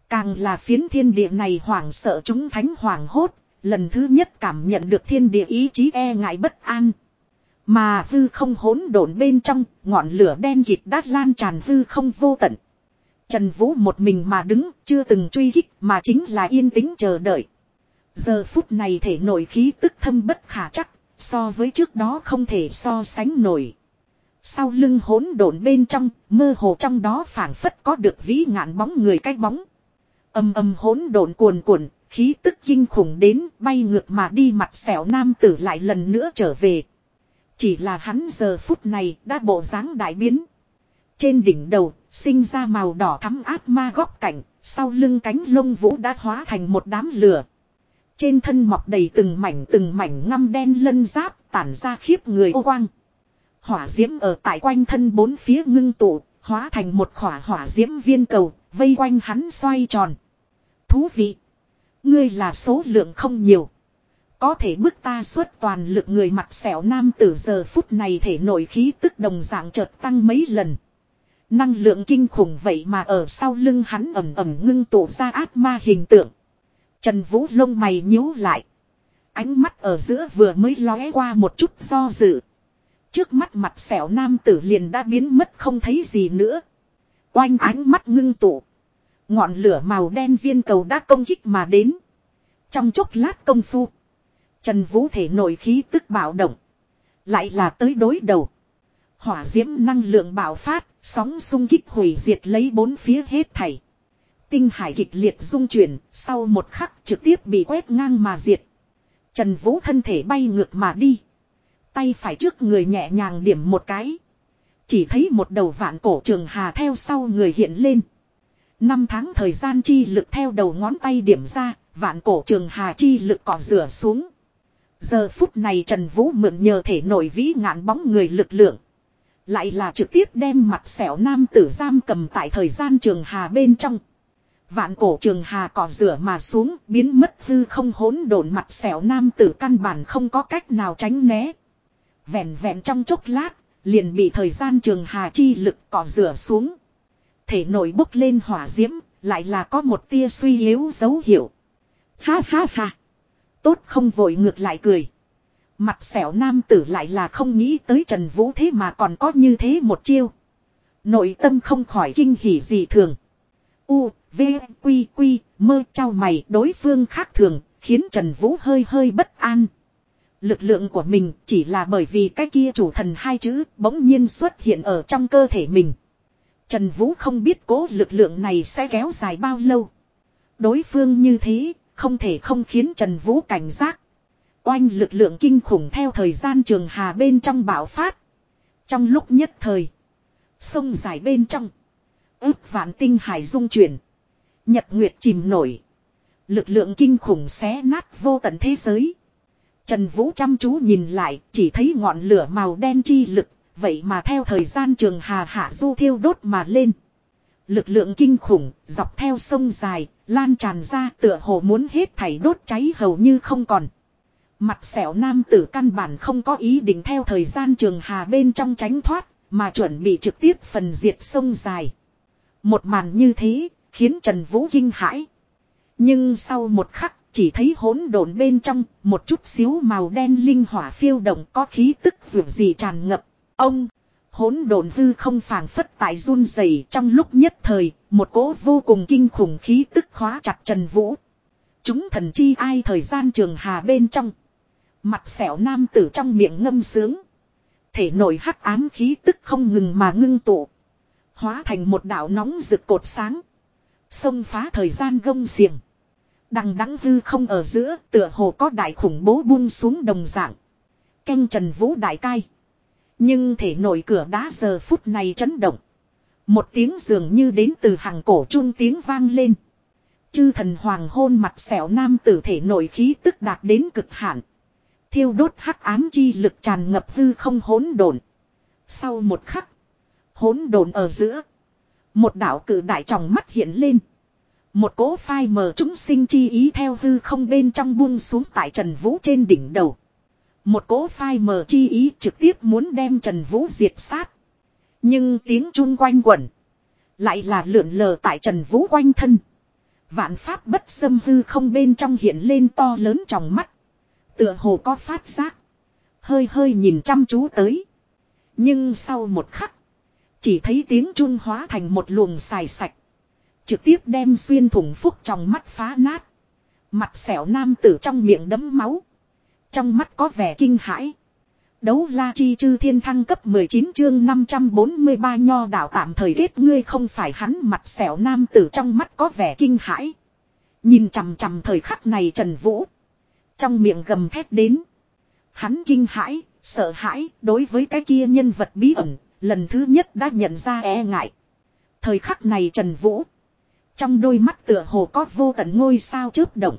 Càng là phiến thiên địa này hoảng sợ chúng thánh hoàng hốt, lần thứ nhất cảm nhận được thiên địa ý chí e ngại bất an. Mà hư không hỗn độn bên trong, ngọn lửa đen kịt đát lan tràn hư không vô tận. Trần Vũ một mình mà đứng, chưa từng truy hích mà chính là yên tĩnh chờ đợi. Giờ phút này thể nổi khí tức thâm bất khả chắc, so với trước đó không thể so sánh nổi. Sau lưng hỗn độn bên trong, mơ hồ trong đó phảng phất có được vĩ ngạn bóng người cái bóng. Âm âm hỗn độn cuồn cuộn, khí tức kinh khủng đến, bay ngược mà đi mặt xẻo nam tử lại lần nữa trở về. Chỉ là hắn giờ phút này đã bộ dáng đại biến. Trên đỉnh đầu, sinh ra màu đỏ thắm ác ma góc cảnh, sau lưng cánh lông vũ đã hóa thành một đám lửa. Trên thân mọc đầy từng mảnh từng mảnh ngăm đen lân giáp tản ra khiếp người ô quang. Hỏa diễm ở tại quanh thân bốn phía ngưng tụ, hóa thành một khỏa hỏa diễm viên cầu, vây quanh hắn xoay tròn. Thú vị! Ngươi là số lượng không nhiều. Có thể bức ta suốt toàn lực người mặt xẻo nam tử giờ phút này thể nổi khí tức đồng dạng chợt tăng mấy lần. Năng lượng kinh khủng vậy mà ở sau lưng hắn ẩm ẩm ngưng tụ ra ác ma hình tượng. Trần Vũ lông mày nhíu lại. Ánh mắt ở giữa vừa mới lóe qua một chút do dự. Trước mắt mặt xẻo nam tử liền đã biến mất không thấy gì nữa. Oanh ánh mắt ngưng tụ. Ngọn lửa màu đen viên cầu đã công kích mà đến. Trong chốc lát công phu. Trần Vũ thể nổi khí tức bạo động. Lại là tới đối đầu. Hỏa diễm năng lượng bạo phát, sóng xung kích hủy diệt lấy bốn phía hết thảy. Tinh hải kịch liệt dung chuyển, sau một khắc trực tiếp bị quét ngang mà diệt. Trần Vũ thân thể bay ngược mà đi. Tay phải trước người nhẹ nhàng điểm một cái. Chỉ thấy một đầu vạn cổ trường hà theo sau người hiện lên. Năm tháng thời gian chi lực theo đầu ngón tay điểm ra, vạn cổ trường hà chi lực cỏ rửa xuống. Giờ phút này Trần Vũ mượn nhờ thể nổi vĩ ngạn bóng người lực lượng. Lại là trực tiếp đem mặt xẻo nam tử giam cầm tại thời gian trường hà bên trong. Vạn cổ trường hà cỏ rửa mà xuống biến mất hư không hỗn độn mặt xẻo nam tử căn bản không có cách nào tránh né. Vẹn vẹn trong chốc lát, liền bị thời gian trường hà chi lực cỏ rửa xuống. Thể nổi bốc lên hỏa diễm, lại là có một tia suy yếu dấu hiệu. Ha ha ha. Tốt không vội ngược lại cười. Mặt xẻo nam tử lại là không nghĩ tới Trần Vũ thế mà còn có như thế một chiêu. Nội tâm không khỏi kinh hỉ gì thường. U, V, Quy, Quy, mơ trao mày đối phương khác thường, khiến Trần Vũ hơi hơi bất an. Lực lượng của mình chỉ là bởi vì cái kia chủ thần hai chữ bỗng nhiên xuất hiện ở trong cơ thể mình. Trần Vũ không biết cố lực lượng này sẽ kéo dài bao lâu. Đối phương như thế, không thể không khiến Trần Vũ cảnh giác. Oanh lực lượng kinh khủng theo thời gian trường hà bên trong bạo phát. Trong lúc nhất thời, sông dài bên trong, ước vạn tinh hải dung chuyển. Nhật Nguyệt chìm nổi. Lực lượng kinh khủng xé nát vô tận thế giới. Trần Vũ chăm chú nhìn lại, chỉ thấy ngọn lửa màu đen chi lực, vậy mà theo thời gian trường hà hạ du thiêu đốt mà lên. Lực lượng kinh khủng, dọc theo sông dài, lan tràn ra tựa hồ muốn hết thảy đốt cháy hầu như không còn. Mặt xẻo nam tử căn bản không có ý định theo thời gian trường hà bên trong tránh thoát, mà chuẩn bị trực tiếp phần diệt sông dài. Một màn như thế, khiến Trần Vũ kinh hãi. Nhưng sau một khắc, chỉ thấy hỗn độn bên trong, một chút xíu màu đen linh hỏa phiêu động có khí tức dù gì tràn ngập. Ông, hỗn độn hư không phản phất tại run rẩy trong lúc nhất thời, một cỗ vô cùng kinh khủng khí tức khóa chặt Trần Vũ. Chúng thần chi ai thời gian trường hà bên trong. Mặt xẻo nam tử trong miệng ngâm sướng. Thể nổi hắc ám khí tức không ngừng mà ngưng tụ. Hóa thành một đảo nóng rực cột sáng. Xông phá thời gian gông xiềng. Đằng đắng hư không ở giữa tựa hồ có đại khủng bố buông xuống đồng dạng. Canh trần vũ đại cai. Nhưng thể nổi cửa đá giờ phút này chấn động. Một tiếng dường như đến từ hàng cổ trung tiếng vang lên. Chư thần hoàng hôn mặt xẻo nam tử thể nổi khí tức đạt đến cực hạn. Thiêu đốt hắc ám chi lực tràn ngập hư không hỗn độn. Sau một khắc, hỗn độn ở giữa, một đạo cử đại tròng mắt hiện lên. Một cỗ phai mờ chúng sinh chi ý theo hư không bên trong buông xuống tại Trần Vũ trên đỉnh đầu. Một cỗ phai mờ chi ý trực tiếp muốn đem Trần Vũ diệt sát. Nhưng tiếng chung quanh quẩn. Lại là lượn lờ tại Trần Vũ quanh thân. Vạn pháp bất xâm hư không bên trong hiện lên to lớn trong mắt. Tựa hồ có phát giác. Hơi hơi nhìn chăm chú tới. Nhưng sau một khắc. Chỉ thấy tiếng chun hóa thành một luồng xài sạch. Trực tiếp đem xuyên thủng phúc trong mắt phá nát. Mặt xẻo nam tử trong miệng đấm máu. Trong mắt có vẻ kinh hãi. Đấu la chi chư thiên thăng cấp 19 chương 543 nho đạo tạm thời kết ngươi không phải hắn mặt xẻo nam tử trong mắt có vẻ kinh hãi. Nhìn chằm chằm thời khắc này Trần Vũ. Trong miệng gầm thét đến. Hắn kinh hãi, sợ hãi đối với cái kia nhân vật bí ẩn, lần thứ nhất đã nhận ra e ngại. Thời khắc này Trần Vũ. Trong đôi mắt tựa hồ có vô tận ngôi sao chớp động.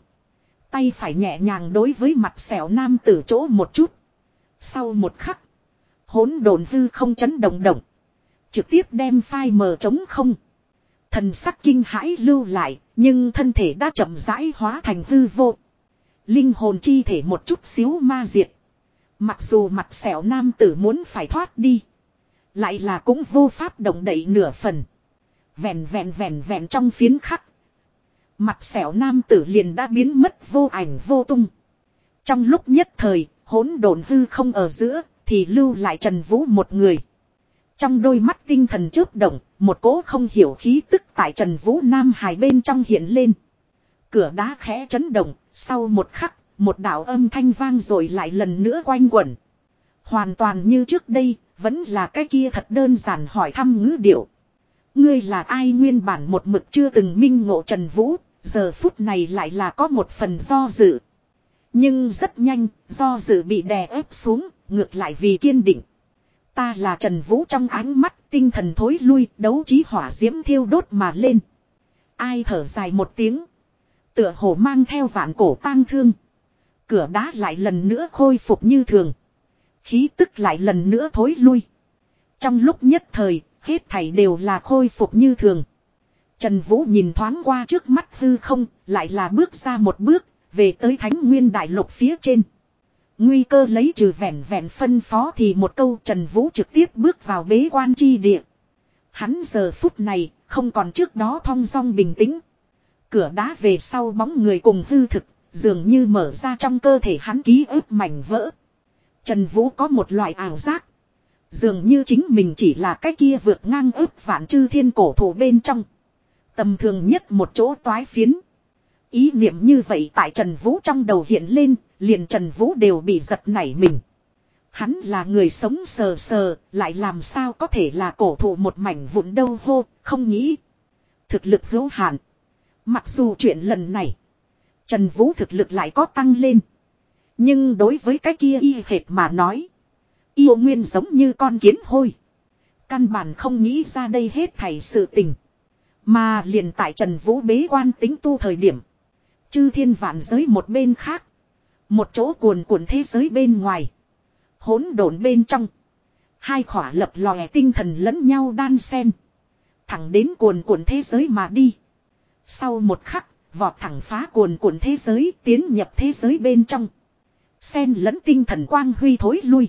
Tay phải nhẹ nhàng đối với mặt xẻo nam tử chỗ một chút. Sau một khắc. Hỗn độn hư không chấn động động. Trực tiếp đem phai mờ trống không. Thần sắc kinh hãi lưu lại. Nhưng thân thể đã chậm rãi hóa thành hư vô. Linh hồn chi thể một chút xíu ma diệt. Mặc dù mặt xẻo nam tử muốn phải thoát đi. Lại là cũng vô pháp động đậy nửa phần. Vẹn vẹn vẹn vẹn trong phiến khắc. Mặt xẻo nam tử liền đã biến mất vô ảnh vô tung. Trong lúc nhất thời, hỗn độn hư không ở giữa, thì lưu lại Trần Vũ một người. Trong đôi mắt tinh thần chớp động, một cỗ không hiểu khí tức tại Trần Vũ Nam Hải bên trong hiện lên. Cửa đá khẽ chấn động, sau một khắc, một đạo âm thanh vang rồi lại lần nữa quanh quẩn. Hoàn toàn như trước đây, vẫn là cái kia thật đơn giản hỏi thăm ngữ điệu. Ngươi là ai nguyên bản một mực chưa từng minh ngộ Trần Vũ, giờ phút này lại là có một phần do dự. Nhưng rất nhanh, do dự bị đè ép xuống, ngược lại vì kiên định. Ta là Trần Vũ trong ánh mắt, tinh thần thối lui, đấu trí hỏa diễm thiêu đốt mà lên. Ai thở dài một tiếng. Tựa hồ mang theo vạn cổ tang thương. Cửa đá lại lần nữa khôi phục như thường. Khí tức lại lần nữa thối lui. Trong lúc nhất thời, hết thảy đều là khôi phục như thường. Trần Vũ nhìn thoáng qua trước mắt hư không, lại là bước ra một bước, về tới Thánh Nguyên Đại Lục phía trên. Nguy cơ lấy trừ vẹn vẹn phân phó thì một câu Trần Vũ trực tiếp bước vào bế quan chi địa. Hắn giờ phút này, không còn trước đó thong dong bình tĩnh. Cửa đá về sau bóng người cùng hư thực, dường như mở ra trong cơ thể hắn ký ức mảnh vỡ. Trần Vũ có một loại ảo giác. Dường như chính mình chỉ là cái kia vượt ngang ước vạn chư thiên cổ thụ bên trong. Tầm thường nhất một chỗ toái phiến. Ý niệm như vậy tại Trần Vũ trong đầu hiện lên, liền Trần Vũ đều bị giật nảy mình. Hắn là người sống sờ sờ, lại làm sao có thể là cổ thụ một mảnh vụn đâu hô, không nghĩ. Thực lực hữu hạn. Mặc dù chuyện lần này, Trần Vũ thực lực lại có tăng lên. Nhưng đối với cái kia y hệt mà nói. Yêu nguyên giống như con kiến hôi. Căn bản không nghĩ ra đây hết thảy sự tình. Mà liền tại Trần Vũ bế quan tính tu thời điểm. Chư thiên vạn giới một bên khác. Một chỗ cuồn cuộn thế giới bên ngoài. hỗn độn bên trong. Hai khỏa lập lòe tinh thần lẫn nhau đan sen. Thẳng đến cuồn cuộn thế giới mà đi. Sau một khắc, vọt thẳng phá cuồn cuộn thế giới tiến nhập thế giới bên trong. Sen lẫn tinh thần quang huy thối lui.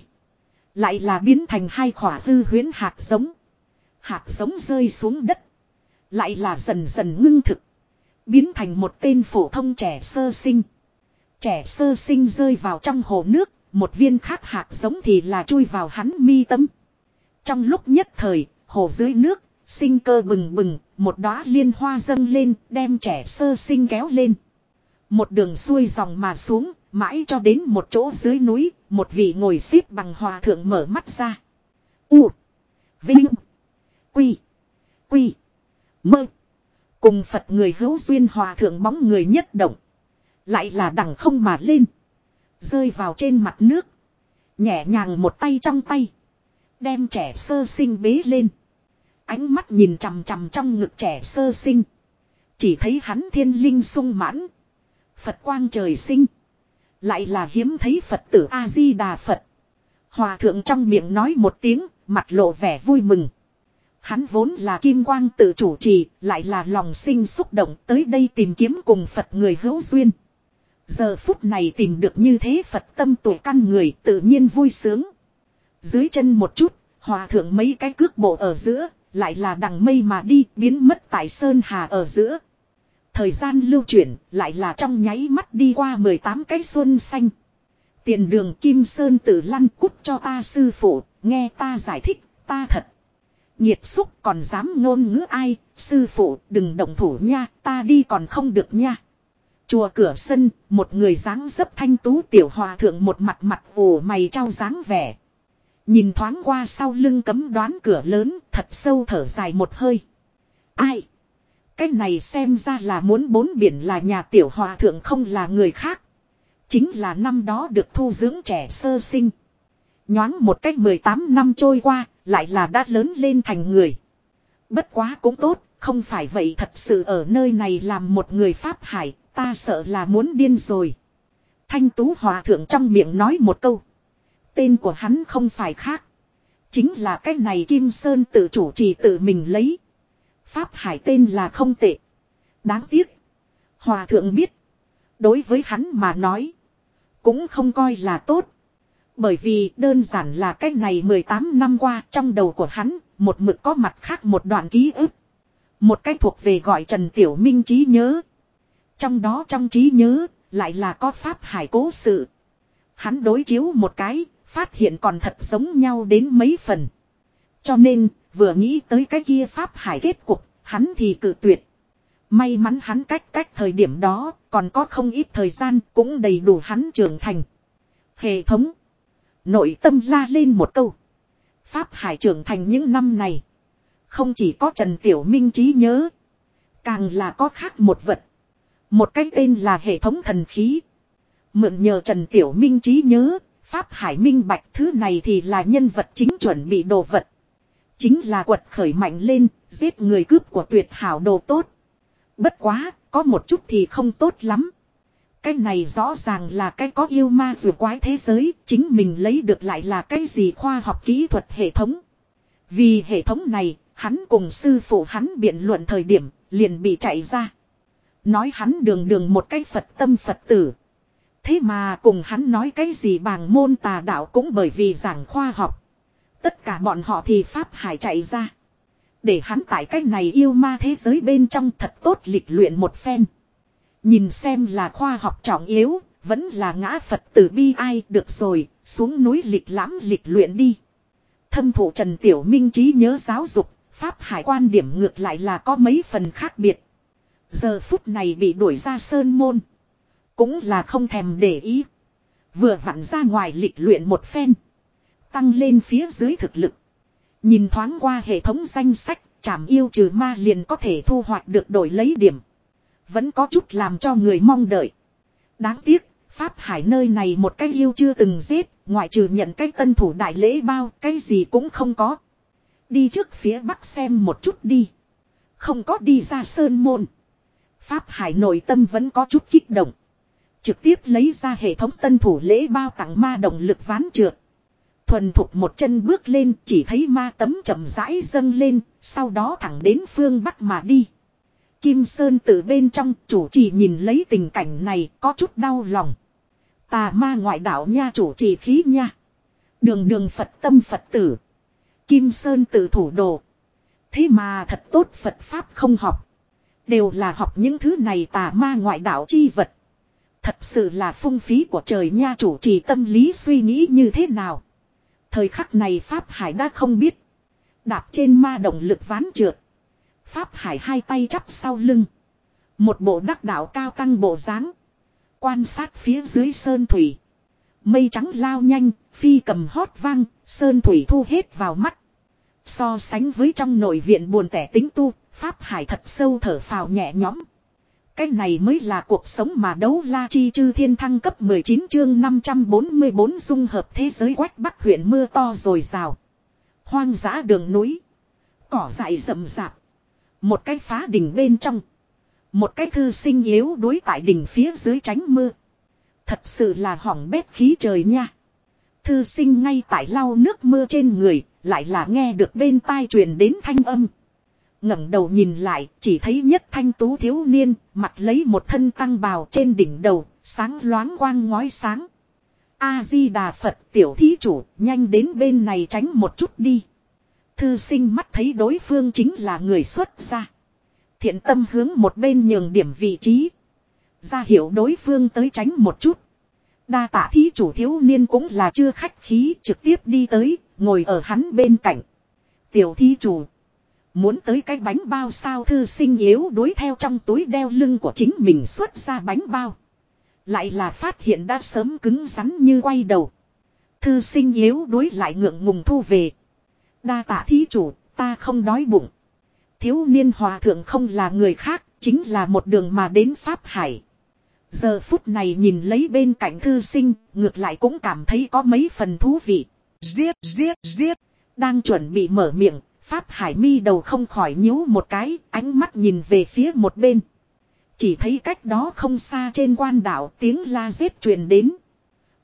Lại là biến thành hai khỏa hư huyến hạt giống. Hạt giống rơi xuống đất. Lại là dần dần ngưng thực. Biến thành một tên phổ thông trẻ sơ sinh. Trẻ sơ sinh rơi vào trong hồ nước. Một viên khác hạt giống thì là chui vào hắn mi tâm. Trong lúc nhất thời, hồ dưới nước, sinh cơ bừng bừng, một đóa liên hoa dâng lên, đem trẻ sơ sinh kéo lên. Một đường xuôi dòng mà xuống, Mãi cho đến một chỗ dưới núi, một vị ngồi xếp bằng hòa thượng mở mắt ra. U. Vinh. Quy. Quy. Mơ. Cùng Phật người hữu duyên hòa thượng bóng người nhất động. Lại là đằng không mà lên. Rơi vào trên mặt nước. Nhẹ nhàng một tay trong tay. Đem trẻ sơ sinh bế lên. Ánh mắt nhìn chằm chằm trong ngực trẻ sơ sinh. Chỉ thấy hắn thiên linh sung mãn. Phật quang trời sinh. Lại là hiếm thấy Phật tử A-di-đà Phật. Hòa thượng trong miệng nói một tiếng, mặt lộ vẻ vui mừng. Hắn vốn là kim quang tự chủ trì, lại là lòng sinh xúc động tới đây tìm kiếm cùng Phật người hữu duyên. Giờ phút này tìm được như thế Phật tâm tuổi căn người tự nhiên vui sướng. Dưới chân một chút, hòa thượng mấy cái cước bộ ở giữa, lại là đằng mây mà đi biến mất tại Sơn Hà ở giữa. Thời gian lưu chuyển lại là trong nháy mắt đi qua 18 cái xuân xanh. Tiền đường Kim Sơn tử lăn cút cho ta sư phụ, nghe ta giải thích, ta thật. Nhiệt xúc còn dám ngôn ngữ ai, sư phụ đừng động thủ nha, ta đi còn không được nha. Chùa cửa sân, một người dáng dấp thanh tú tiểu hòa thượng một mặt mặt ồ mày trao dáng vẻ. Nhìn thoáng qua sau lưng cấm đoán cửa lớn, thật sâu thở dài một hơi. Ai? Cái này xem ra là muốn bốn biển là nhà tiểu hòa thượng không là người khác. Chính là năm đó được thu dưỡng trẻ sơ sinh. Nhoáng một cách 18 năm trôi qua, lại là đã lớn lên thành người. Bất quá cũng tốt, không phải vậy thật sự ở nơi này làm một người Pháp Hải, ta sợ là muốn điên rồi. Thanh Tú Hòa Thượng trong miệng nói một câu. Tên của hắn không phải khác. Chính là cái này Kim Sơn tự chủ trì tự mình lấy. Pháp Hải tên là không tệ. Đáng tiếc. Hòa thượng biết. Đối với hắn mà nói. Cũng không coi là tốt. Bởi vì đơn giản là cái này 18 năm qua trong đầu của hắn. Một mực có mặt khác một đoạn ký ức. Một cách thuộc về gọi Trần Tiểu Minh trí nhớ. Trong đó trong trí nhớ lại là có Pháp Hải cố sự. Hắn đối chiếu một cái, phát hiện còn thật giống nhau đến mấy phần. Cho nên, Vừa nghĩ tới cái kia pháp hải kết cục, hắn thì cự tuyệt. May mắn hắn cách cách thời điểm đó, còn có không ít thời gian cũng đầy đủ hắn trưởng thành. Hệ thống. Nội tâm la lên một câu. Pháp hải trưởng thành những năm này. Không chỉ có Trần Tiểu Minh trí nhớ. Càng là có khác một vật. Một cái tên là hệ thống thần khí. Mượn nhờ Trần Tiểu Minh trí nhớ. Pháp hải minh bạch thứ này thì là nhân vật chính chuẩn bị đồ vật. Chính là quật khởi mạnh lên, giết người cướp của tuyệt hảo đồ tốt. Bất quá, có một chút thì không tốt lắm. Cái này rõ ràng là cái có yêu ma dù quái thế giới, chính mình lấy được lại là cái gì khoa học kỹ thuật hệ thống. Vì hệ thống này, hắn cùng sư phụ hắn biện luận thời điểm, liền bị chạy ra. Nói hắn đường đường một cái Phật tâm Phật tử. Thế mà cùng hắn nói cái gì bàng môn tà đạo cũng bởi vì giảng khoa học. Tất cả bọn họ thì Pháp Hải chạy ra. Để hắn tại cách này yêu ma thế giới bên trong thật tốt lịch luyện một phen. Nhìn xem là khoa học trọng yếu, vẫn là ngã Phật tử bi ai được rồi, xuống núi lịch lãm lịch luyện đi. thâm thụ Trần Tiểu Minh trí nhớ giáo dục, Pháp Hải quan điểm ngược lại là có mấy phần khác biệt. Giờ phút này bị đuổi ra sơn môn. Cũng là không thèm để ý. Vừa vặn ra ngoài lịch luyện một phen. Tăng lên phía dưới thực lực. Nhìn thoáng qua hệ thống danh sách, chảm yêu trừ ma liền có thể thu hoạch được đổi lấy điểm. Vẫn có chút làm cho người mong đợi. Đáng tiếc, Pháp Hải nơi này một cái yêu chưa từng giết, ngoại trừ nhận cái tân thủ đại lễ bao, cái gì cũng không có. Đi trước phía bắc xem một chút đi. Không có đi ra sơn môn. Pháp Hải nội tâm vẫn có chút kích động. Trực tiếp lấy ra hệ thống tân thủ lễ bao tặng ma động lực ván trượt. Thuần thục một chân bước lên chỉ thấy ma tấm chậm rãi dâng lên, sau đó thẳng đến phương Bắc mà đi. Kim Sơn từ bên trong chủ trì nhìn lấy tình cảnh này có chút đau lòng. Tà ma ngoại đạo nha chủ trì khí nha. Đường đường Phật tâm Phật tử. Kim Sơn tự thủ đồ. Thế mà thật tốt Phật Pháp không học. Đều là học những thứ này tà ma ngoại đạo chi vật. Thật sự là phung phí của trời nha chủ trì tâm lý suy nghĩ như thế nào. Thời khắc này Pháp Hải đã không biết. Đạp trên ma động lực ván trượt. Pháp Hải hai tay chắp sau lưng. Một bộ đắc đạo cao tăng bộ dáng Quan sát phía dưới sơn thủy. Mây trắng lao nhanh, phi cầm hót vang, sơn thủy thu hết vào mắt. So sánh với trong nội viện buồn tẻ tính tu, Pháp Hải thật sâu thở phào nhẹ nhõm. Cái này mới là cuộc sống mà đấu la chi chư thiên thăng cấp 19 chương 544 dung hợp thế giới quách bắc huyện mưa to rồi rào. Hoang dã đường núi. Cỏ dại rậm rạp. Một cái phá đỉnh bên trong. Một cái thư sinh yếu đuối tại đỉnh phía dưới tránh mưa. Thật sự là hỏng bét khí trời nha. Thư sinh ngay tại lau nước mưa trên người, lại là nghe được bên tai truyền đến thanh âm ngẩng đầu nhìn lại, chỉ thấy nhất thanh tú thiếu niên, mặt lấy một thân tăng bào trên đỉnh đầu, sáng loáng quang ngói sáng. A-di-đà Phật tiểu thí chủ, nhanh đến bên này tránh một chút đi. Thư sinh mắt thấy đối phương chính là người xuất gia. Thiện tâm hướng một bên nhường điểm vị trí. Ra hiểu đối phương tới tránh một chút. Đa tạ thí chủ thiếu niên cũng là chưa khách khí trực tiếp đi tới, ngồi ở hắn bên cạnh. Tiểu thí chủ. Muốn tới cái bánh bao sao thư sinh yếu đuối theo trong túi đeo lưng của chính mình xuất ra bánh bao. Lại là phát hiện đã sớm cứng rắn như quay đầu. Thư sinh yếu đuối lại ngượng ngùng thu về. Đa tạ thí chủ, ta không đói bụng. Thiếu niên hòa thượng không là người khác, chính là một đường mà đến Pháp Hải. Giờ phút này nhìn lấy bên cạnh thư sinh, ngược lại cũng cảm thấy có mấy phần thú vị. Giết, giết, giết. Đang chuẩn bị mở miệng, Pháp Hải mi đầu không khỏi nhíu một cái, ánh mắt nhìn về phía một bên. Chỉ thấy cách đó không xa trên quan đảo tiếng la giết truyền đến.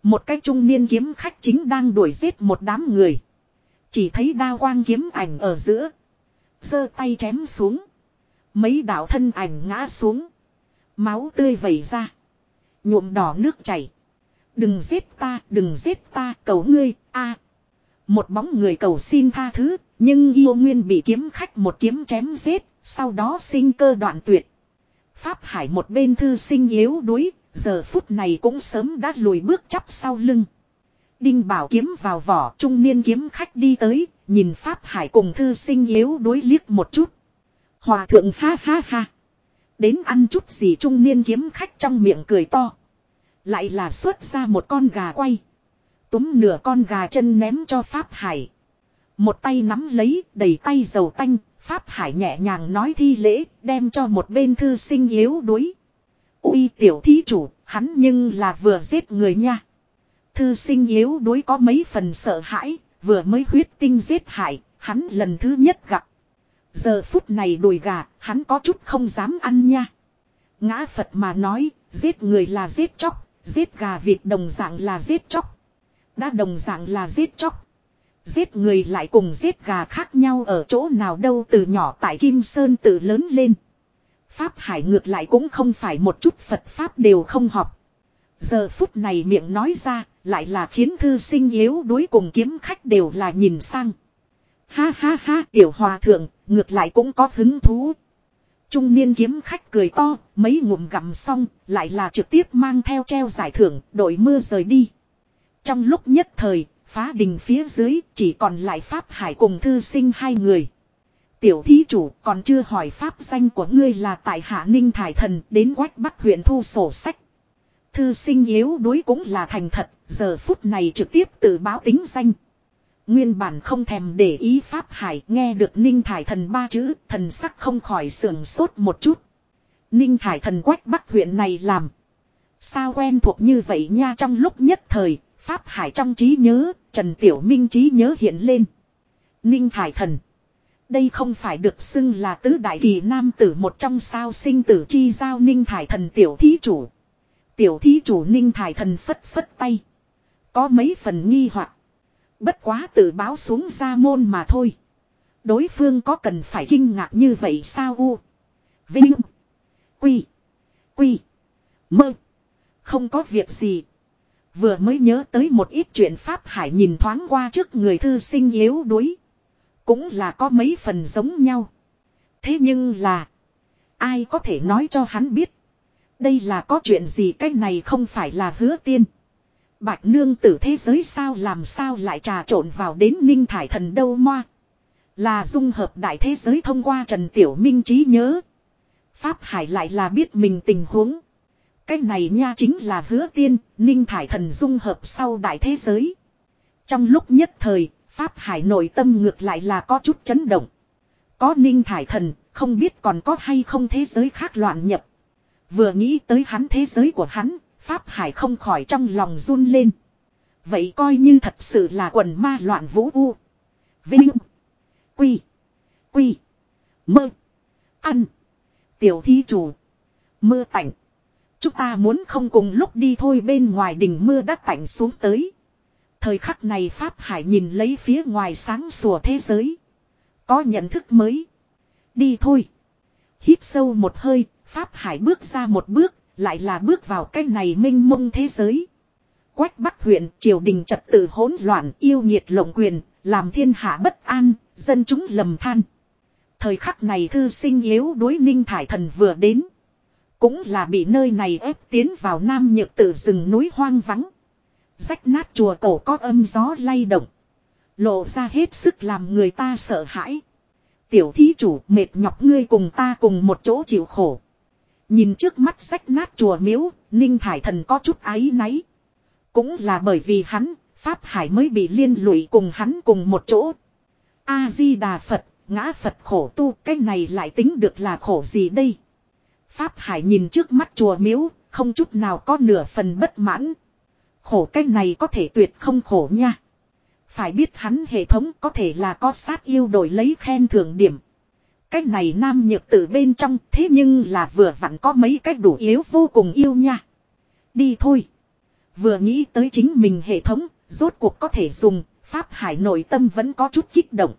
Một cái trung niên kiếm khách chính đang đuổi giết một đám người. Chỉ thấy đao quang kiếm ảnh ở giữa. giơ tay chém xuống. Mấy đạo thân ảnh ngã xuống. Máu tươi vẩy ra. Nhuộm đỏ nước chảy. Đừng giết ta, đừng giết ta, cầu ngươi, a một bóng người cầu xin tha thứ, nhưng yêu nguyên bị kiếm khách một kiếm chém giết, sau đó sinh cơ đoạn tuyệt. Pháp Hải một bên thư sinh yếu đuối, giờ phút này cũng sớm đã lùi bước chắp sau lưng. Đinh bảo kiếm vào vỏ trung niên kiếm khách đi tới, nhìn Pháp Hải cùng thư sinh yếu đuối liếc một chút. Hòa thượng ha ha ha. Đến ăn chút gì trung niên kiếm khách trong miệng cười to. Lại là xuất ra một con gà quay. Túm nửa con gà chân ném cho Pháp Hải. Một tay nắm lấy, đầy tay dầu tanh, Pháp Hải nhẹ nhàng nói thi lễ, đem cho một bên thư sinh yếu đuối. Ui tiểu thí chủ, hắn nhưng là vừa giết người nha. Thư sinh yếu đuối có mấy phần sợ hãi, vừa mới huyết tinh giết hại, hắn lần thứ nhất gặp. Giờ phút này đùi gà, hắn có chút không dám ăn nha. Ngã Phật mà nói, giết người là giết chóc, giết gà vịt đồng dạng là giết chóc. Đã đồng dạng là giết chóc. Giết người lại cùng giết gà khác nhau ở chỗ nào đâu từ nhỏ tại Kim Sơn tự lớn lên. Pháp Hải ngược lại cũng không phải một chút Phật Pháp đều không học. Giờ phút này miệng nói ra, lại là khiến thư sinh yếu đuối cùng kiếm khách đều là nhìn sang. Ha ha ha tiểu hòa thượng, ngược lại cũng có hứng thú. Trung niên kiếm khách cười to, mấy ngụm gặm xong, lại là trực tiếp mang theo treo giải thưởng, đội mưa rời đi. Trong lúc nhất thời, Phá đình phía dưới chỉ còn lại Pháp Hải cùng thư sinh hai người. Tiểu thí chủ còn chưa hỏi Pháp danh của ngươi là tại Hạ Ninh Thải Thần đến Quách Bắc huyện thu sổ sách. Thư sinh yếu đuối cũng là thành thật, giờ phút này trực tiếp tự báo tính danh. Nguyên bản không thèm để ý Pháp Hải nghe được Ninh Thải Thần ba chữ, thần sắc không khỏi sườn sốt một chút. Ninh Thải Thần Quách Bắc huyện này làm. Sao quen thuộc như vậy nha trong lúc nhất thời, Pháp Hải trong trí nhớ, Trần Tiểu Minh trí nhớ hiện lên. Ninh Thải Thần. Đây không phải được xưng là tứ đại kỳ nam tử một trong sao sinh tử chi giao Ninh Thải Thần Tiểu Thí Chủ. Tiểu Thí Chủ Ninh Thải Thần phất phất tay. Có mấy phần nghi hoặc Bất quá tự báo xuống ra môn mà thôi. Đối phương có cần phải kinh ngạc như vậy sao u? Vinh. Quy. Quy. Mơ. Không có việc gì. Vừa mới nhớ tới một ít chuyện Pháp Hải nhìn thoáng qua trước người thư sinh yếu đuối. Cũng là có mấy phần giống nhau. Thế nhưng là. Ai có thể nói cho hắn biết. Đây là có chuyện gì cái này không phải là hứa tiên. Bạch nương tử thế giới sao làm sao lại trà trộn vào đến ninh thải thần đâu moa. Là dung hợp đại thế giới thông qua Trần Tiểu Minh trí nhớ. Pháp Hải lại là biết mình tình huống. Cái này nha chính là hứa tiên, ninh thải thần dung hợp sau đại thế giới. Trong lúc nhất thời, Pháp Hải nội tâm ngược lại là có chút chấn động. Có ninh thải thần, không biết còn có hay không thế giới khác loạn nhập. Vừa nghĩ tới hắn thế giới của hắn, Pháp Hải không khỏi trong lòng run lên. Vậy coi như thật sự là quần ma loạn vũ u. Vinh. Quy. Quy. Mơ. Ăn. Tiểu thí chủ. Mưa tảnh Chúng ta muốn không cùng lúc đi thôi bên ngoài đỉnh mưa đã tạnh xuống tới. Thời khắc này Pháp Hải nhìn lấy phía ngoài sáng sủa thế giới. Có nhận thức mới. Đi thôi. Hít sâu một hơi, Pháp Hải bước ra một bước, lại là bước vào cái này minh mông thế giới. Quách Bắc huyện triều đình trật tự hỗn loạn yêu nhiệt lộng quyền, làm thiên hạ bất an, dân chúng lầm than. Thời khắc này thư sinh yếu đối ninh thải thần vừa đến. Cũng là bị nơi này ép tiến vào nam nhược tử rừng núi hoang vắng. Rách nát chùa cổ có âm gió lay động. Lộ ra hết sức làm người ta sợ hãi. Tiểu thí chủ mệt nhọc ngươi cùng ta cùng một chỗ chịu khổ. Nhìn trước mắt rách nát chùa miếu, Ninh Thải Thần có chút áy náy. Cũng là bởi vì hắn, Pháp Hải mới bị liên lụy cùng hắn cùng một chỗ. A-di-đà Phật, ngã Phật khổ tu, cái này lại tính được là khổ gì đây? Pháp Hải nhìn trước mắt chùa miếu, không chút nào có nửa phần bất mãn. Khổ cái này có thể tuyệt không khổ nha. Phải biết hắn hệ thống có thể là có sát yêu đổi lấy khen thưởng điểm. Cái này nam nhược tử bên trong thế nhưng là vừa vặn có mấy cách đủ yếu vô cùng yêu nha. Đi thôi. Vừa nghĩ tới chính mình hệ thống, rốt cuộc có thể dùng, Pháp Hải nội tâm vẫn có chút kích động.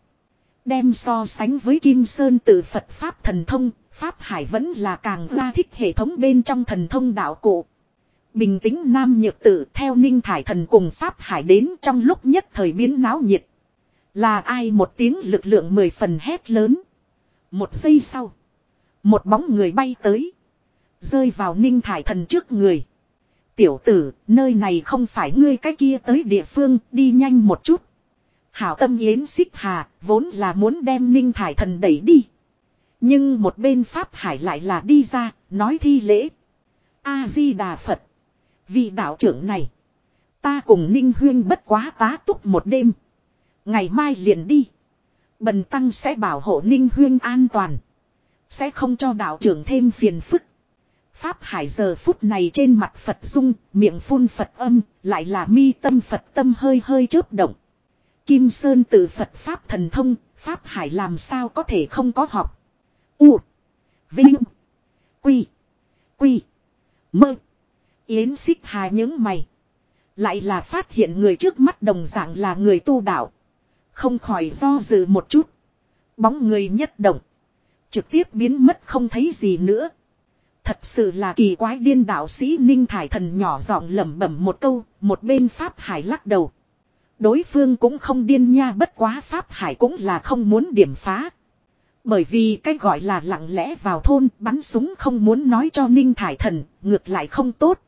Đem so sánh với Kim Sơn tự Phật Pháp thần thông, Pháp Hải vẫn là càng la thích hệ thống bên trong thần thông đạo cụ. Bình tĩnh nam nhược tử theo ninh thải thần cùng Pháp Hải đến trong lúc nhất thời biến náo nhiệt. Là ai một tiếng lực lượng mười phần hét lớn. Một giây sau. Một bóng người bay tới. Rơi vào ninh thải thần trước người. Tiểu tử, nơi này không phải ngươi cái kia tới địa phương, đi nhanh một chút. Hảo tâm yến xích hà, vốn là muốn đem ninh thải thần đẩy đi. Nhưng một bên Pháp Hải lại là đi ra, nói thi lễ. A-di-đà Phật. Vị đạo trưởng này. Ta cùng ninh huyên bất quá tá túc một đêm. Ngày mai liền đi. Bần tăng sẽ bảo hộ ninh huyên an toàn. Sẽ không cho đạo trưởng thêm phiền phức. Pháp hải giờ phút này trên mặt Phật dung, miệng phun Phật âm, lại là mi tâm Phật tâm hơi hơi chớp động. Kim Sơn từ Phật Pháp thần thông, Pháp hải làm sao có thể không có học. U. Vinh. Quy. Quy. Mơ. Yến xích hà những mày. Lại là phát hiện người trước mắt đồng dạng là người tu đạo. Không khỏi do dự một chút. Bóng người nhất động. Trực tiếp biến mất không thấy gì nữa. Thật sự là kỳ quái điên đạo sĩ Ninh Thải Thần nhỏ giọng lẩm bẩm một câu, một bên Pháp Hải lắc đầu. Đối phương cũng không điên nha bất quá Pháp Hải cũng là không muốn điểm phá. Bởi vì cái gọi là lặng lẽ vào thôn bắn súng không muốn nói cho Ninh Thải Thần, ngược lại không tốt.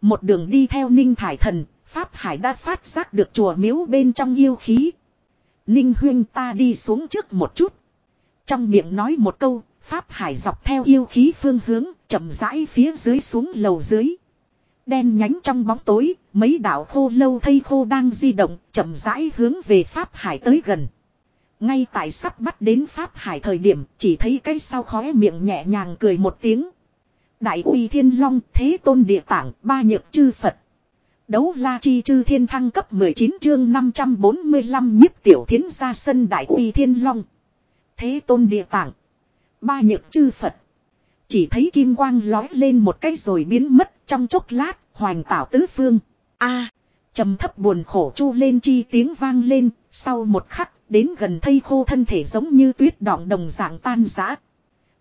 Một đường đi theo Ninh Thải Thần, Pháp Hải đã phát giác được chùa miếu bên trong yêu khí. Ninh huyên ta đi xuống trước một chút. Trong miệng nói một câu, Pháp Hải dọc theo yêu khí phương hướng, chậm rãi phía dưới xuống lầu dưới. Đen nhánh trong bóng tối, mấy đạo khô lâu thây khô đang di động, chậm rãi hướng về Pháp Hải tới gần. Ngay tại sắp bắt đến Pháp Hải thời điểm, chỉ thấy cái sau khóe miệng nhẹ nhàng cười một tiếng. Đại uy thiên long thế tôn địa tạng ba nhược chư Phật. Đấu la chi chư thiên thăng cấp 19 chương 545 nhiếp tiểu thiến ra sân đại uy thiên long. Thế tôn địa tạng. Ba nhược chư Phật. Chỉ thấy kim quang lói lên một cái rồi biến mất trong chốc lát, hoành tảo tứ phương. a trầm thấp buồn khổ chu lên chi tiếng vang lên, sau một khắc, đến gần thây khô thân thể giống như tuyết đọng đồng dạng tan rã.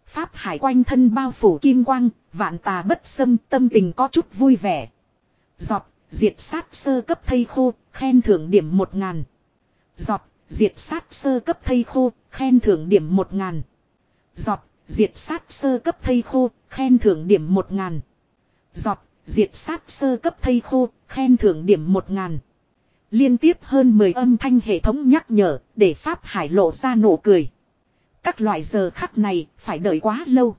Pháp hải quanh thân bao phủ kim quang, vạn tà bất xâm tâm tình có chút vui vẻ. Giọt, diệt sát sơ cấp thây khô, khen thưởng điểm một ngàn. Giọt, diệt sát sơ cấp thây khô, khen thưởng điểm một ngàn. Giọt, diệt sát sơ cấp thây khô, khen thưởng điểm một ngàn. Giọt, diệt sát sơ cấp thây khô, khen thưởng điểm một ngàn. Liên tiếp hơn 10 âm thanh hệ thống nhắc nhở, để Pháp Hải lộ ra nụ cười. Các loại giờ khắc này, phải đợi quá lâu.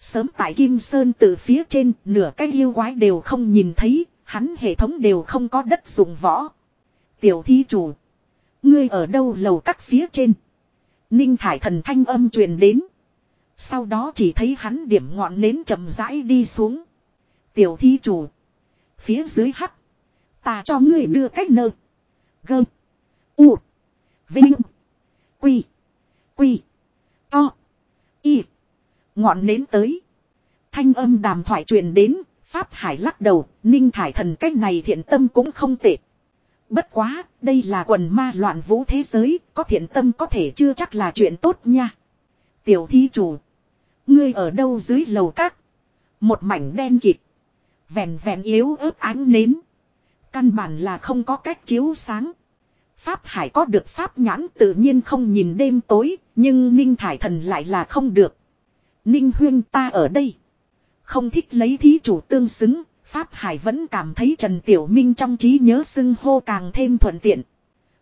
Sớm tại Kim Sơn từ phía trên, nửa cái yêu quái đều không nhìn thấy, hắn hệ thống đều không có đất dùng võ. Tiểu thi chủ. Ngươi ở đâu lầu các phía trên. Ninh thải thần thanh âm truyền đến. Sau đó chỉ thấy hắn điểm ngọn nến chậm rãi đi xuống. Tiểu thi chủ. Phía dưới hắc. Ta cho ngươi đưa cách nơ. Gơ. U. Vinh. Quy. Quy. To. Y. Ngọn nến tới. Thanh âm đàm thoại truyền đến. Pháp Hải lắc đầu. Ninh thải thần cách này thiện tâm cũng không tệ. Bất quá, đây là quần ma loạn vũ thế giới, có thiện tâm có thể chưa chắc là chuyện tốt nha. Tiểu thi chủ. Ngươi ở đâu dưới lầu các? Một mảnh đen kịt. Vẹn vẹn yếu ớt ánh nến. Căn bản là không có cách chiếu sáng. Pháp Hải có được pháp nhãn tự nhiên không nhìn đêm tối, nhưng Ninh Thải Thần lại là không được. Ninh Huyên ta ở đây. Không thích lấy thí chủ tương xứng, Pháp Hải vẫn cảm thấy Trần Tiểu Minh trong trí nhớ xưng hô càng thêm thuận tiện.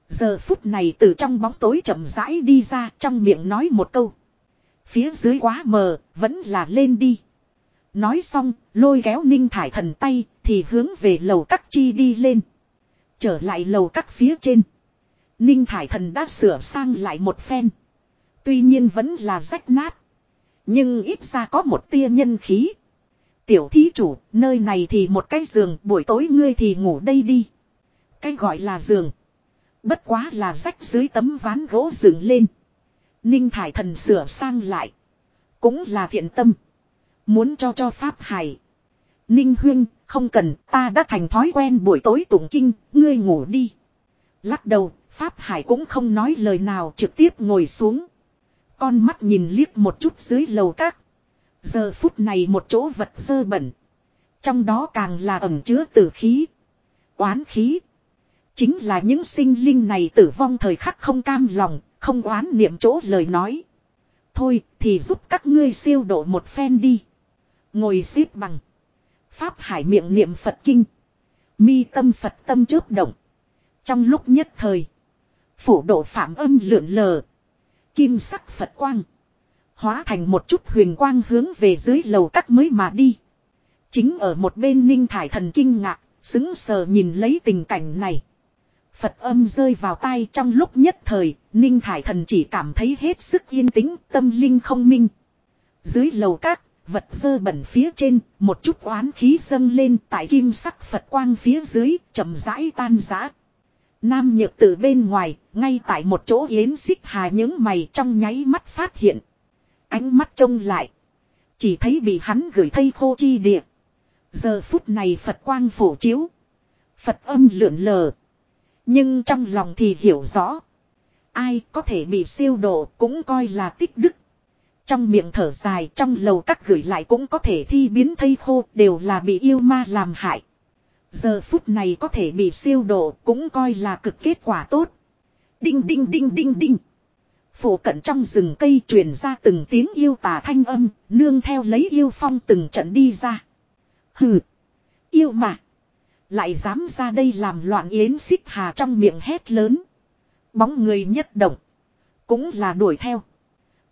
Giờ phút này từ trong bóng tối chậm rãi đi ra trong miệng nói một câu. Phía dưới quá mờ, vẫn là lên đi. Nói xong, lôi kéo ninh thải thần tay, thì hướng về lầu các chi đi lên. Trở lại lầu các phía trên. Ninh thải thần đã sửa sang lại một phen. Tuy nhiên vẫn là rách nát. Nhưng ít ra có một tia nhân khí. Tiểu thí chủ, nơi này thì một cái giường, buổi tối ngươi thì ngủ đây đi. Cái gọi là giường. Bất quá là rách dưới tấm ván gỗ dựng lên. Ninh Thải Thần sửa sang lại. Cũng là thiện tâm. Muốn cho cho Pháp Hải. Ninh Huyên, không cần, ta đã thành thói quen buổi tối tụng kinh, ngươi ngủ đi. Lắc đầu, Pháp Hải cũng không nói lời nào trực tiếp ngồi xuống. Con mắt nhìn liếc một chút dưới lầu các. Giờ phút này một chỗ vật dơ bẩn. Trong đó càng là ẩm chứa tử khí. Oán khí. Chính là những sinh linh này tử vong thời khắc không cam lòng, không oán niệm chỗ lời nói. Thôi thì giúp các ngươi siêu độ một phen đi. Ngồi xếp bằng. Pháp hải miệng niệm Phật kinh. Mi tâm Phật tâm chớp động. Trong lúc nhất thời. Phủ độ phạm âm lượn lờ. Kim sắc Phật quang. Hóa thành một chút huyền quang hướng về dưới lầu các mới mà đi. Chính ở một bên ninh thải thần kinh ngạc, xứng sờ nhìn lấy tình cảnh này. Phật âm rơi vào tai trong lúc nhất thời, Ninh Thải Thần chỉ cảm thấy hết sức yên tĩnh, tâm linh không minh. Dưới lầu các, vật dơ bẩn phía trên, một chút oán khí dâng lên tại kim sắc Phật quang phía dưới, chậm rãi tan rã. Nam nhược từ bên ngoài, ngay tại một chỗ yến xích hà những mày trong nháy mắt phát hiện. Ánh mắt trông lại. Chỉ thấy bị hắn gửi thây khô chi địa. Giờ phút này Phật quang phổ chiếu. Phật âm lượn lờ. Nhưng trong lòng thì hiểu rõ. Ai có thể bị siêu độ cũng coi là tích đức. Trong miệng thở dài trong lầu các gửi lại cũng có thể thi biến thây khô đều là bị yêu ma làm hại. Giờ phút này có thể bị siêu độ cũng coi là cực kết quả tốt. Đinh đinh đinh đinh đinh. Phủ cận trong rừng cây truyền ra từng tiếng yêu tà thanh âm, nương theo lấy yêu phong từng trận đi ra. Hừ. Yêu mà. Lại dám ra đây làm loạn yến xích hà trong miệng hét lớn. Bóng người nhất động. Cũng là đuổi theo.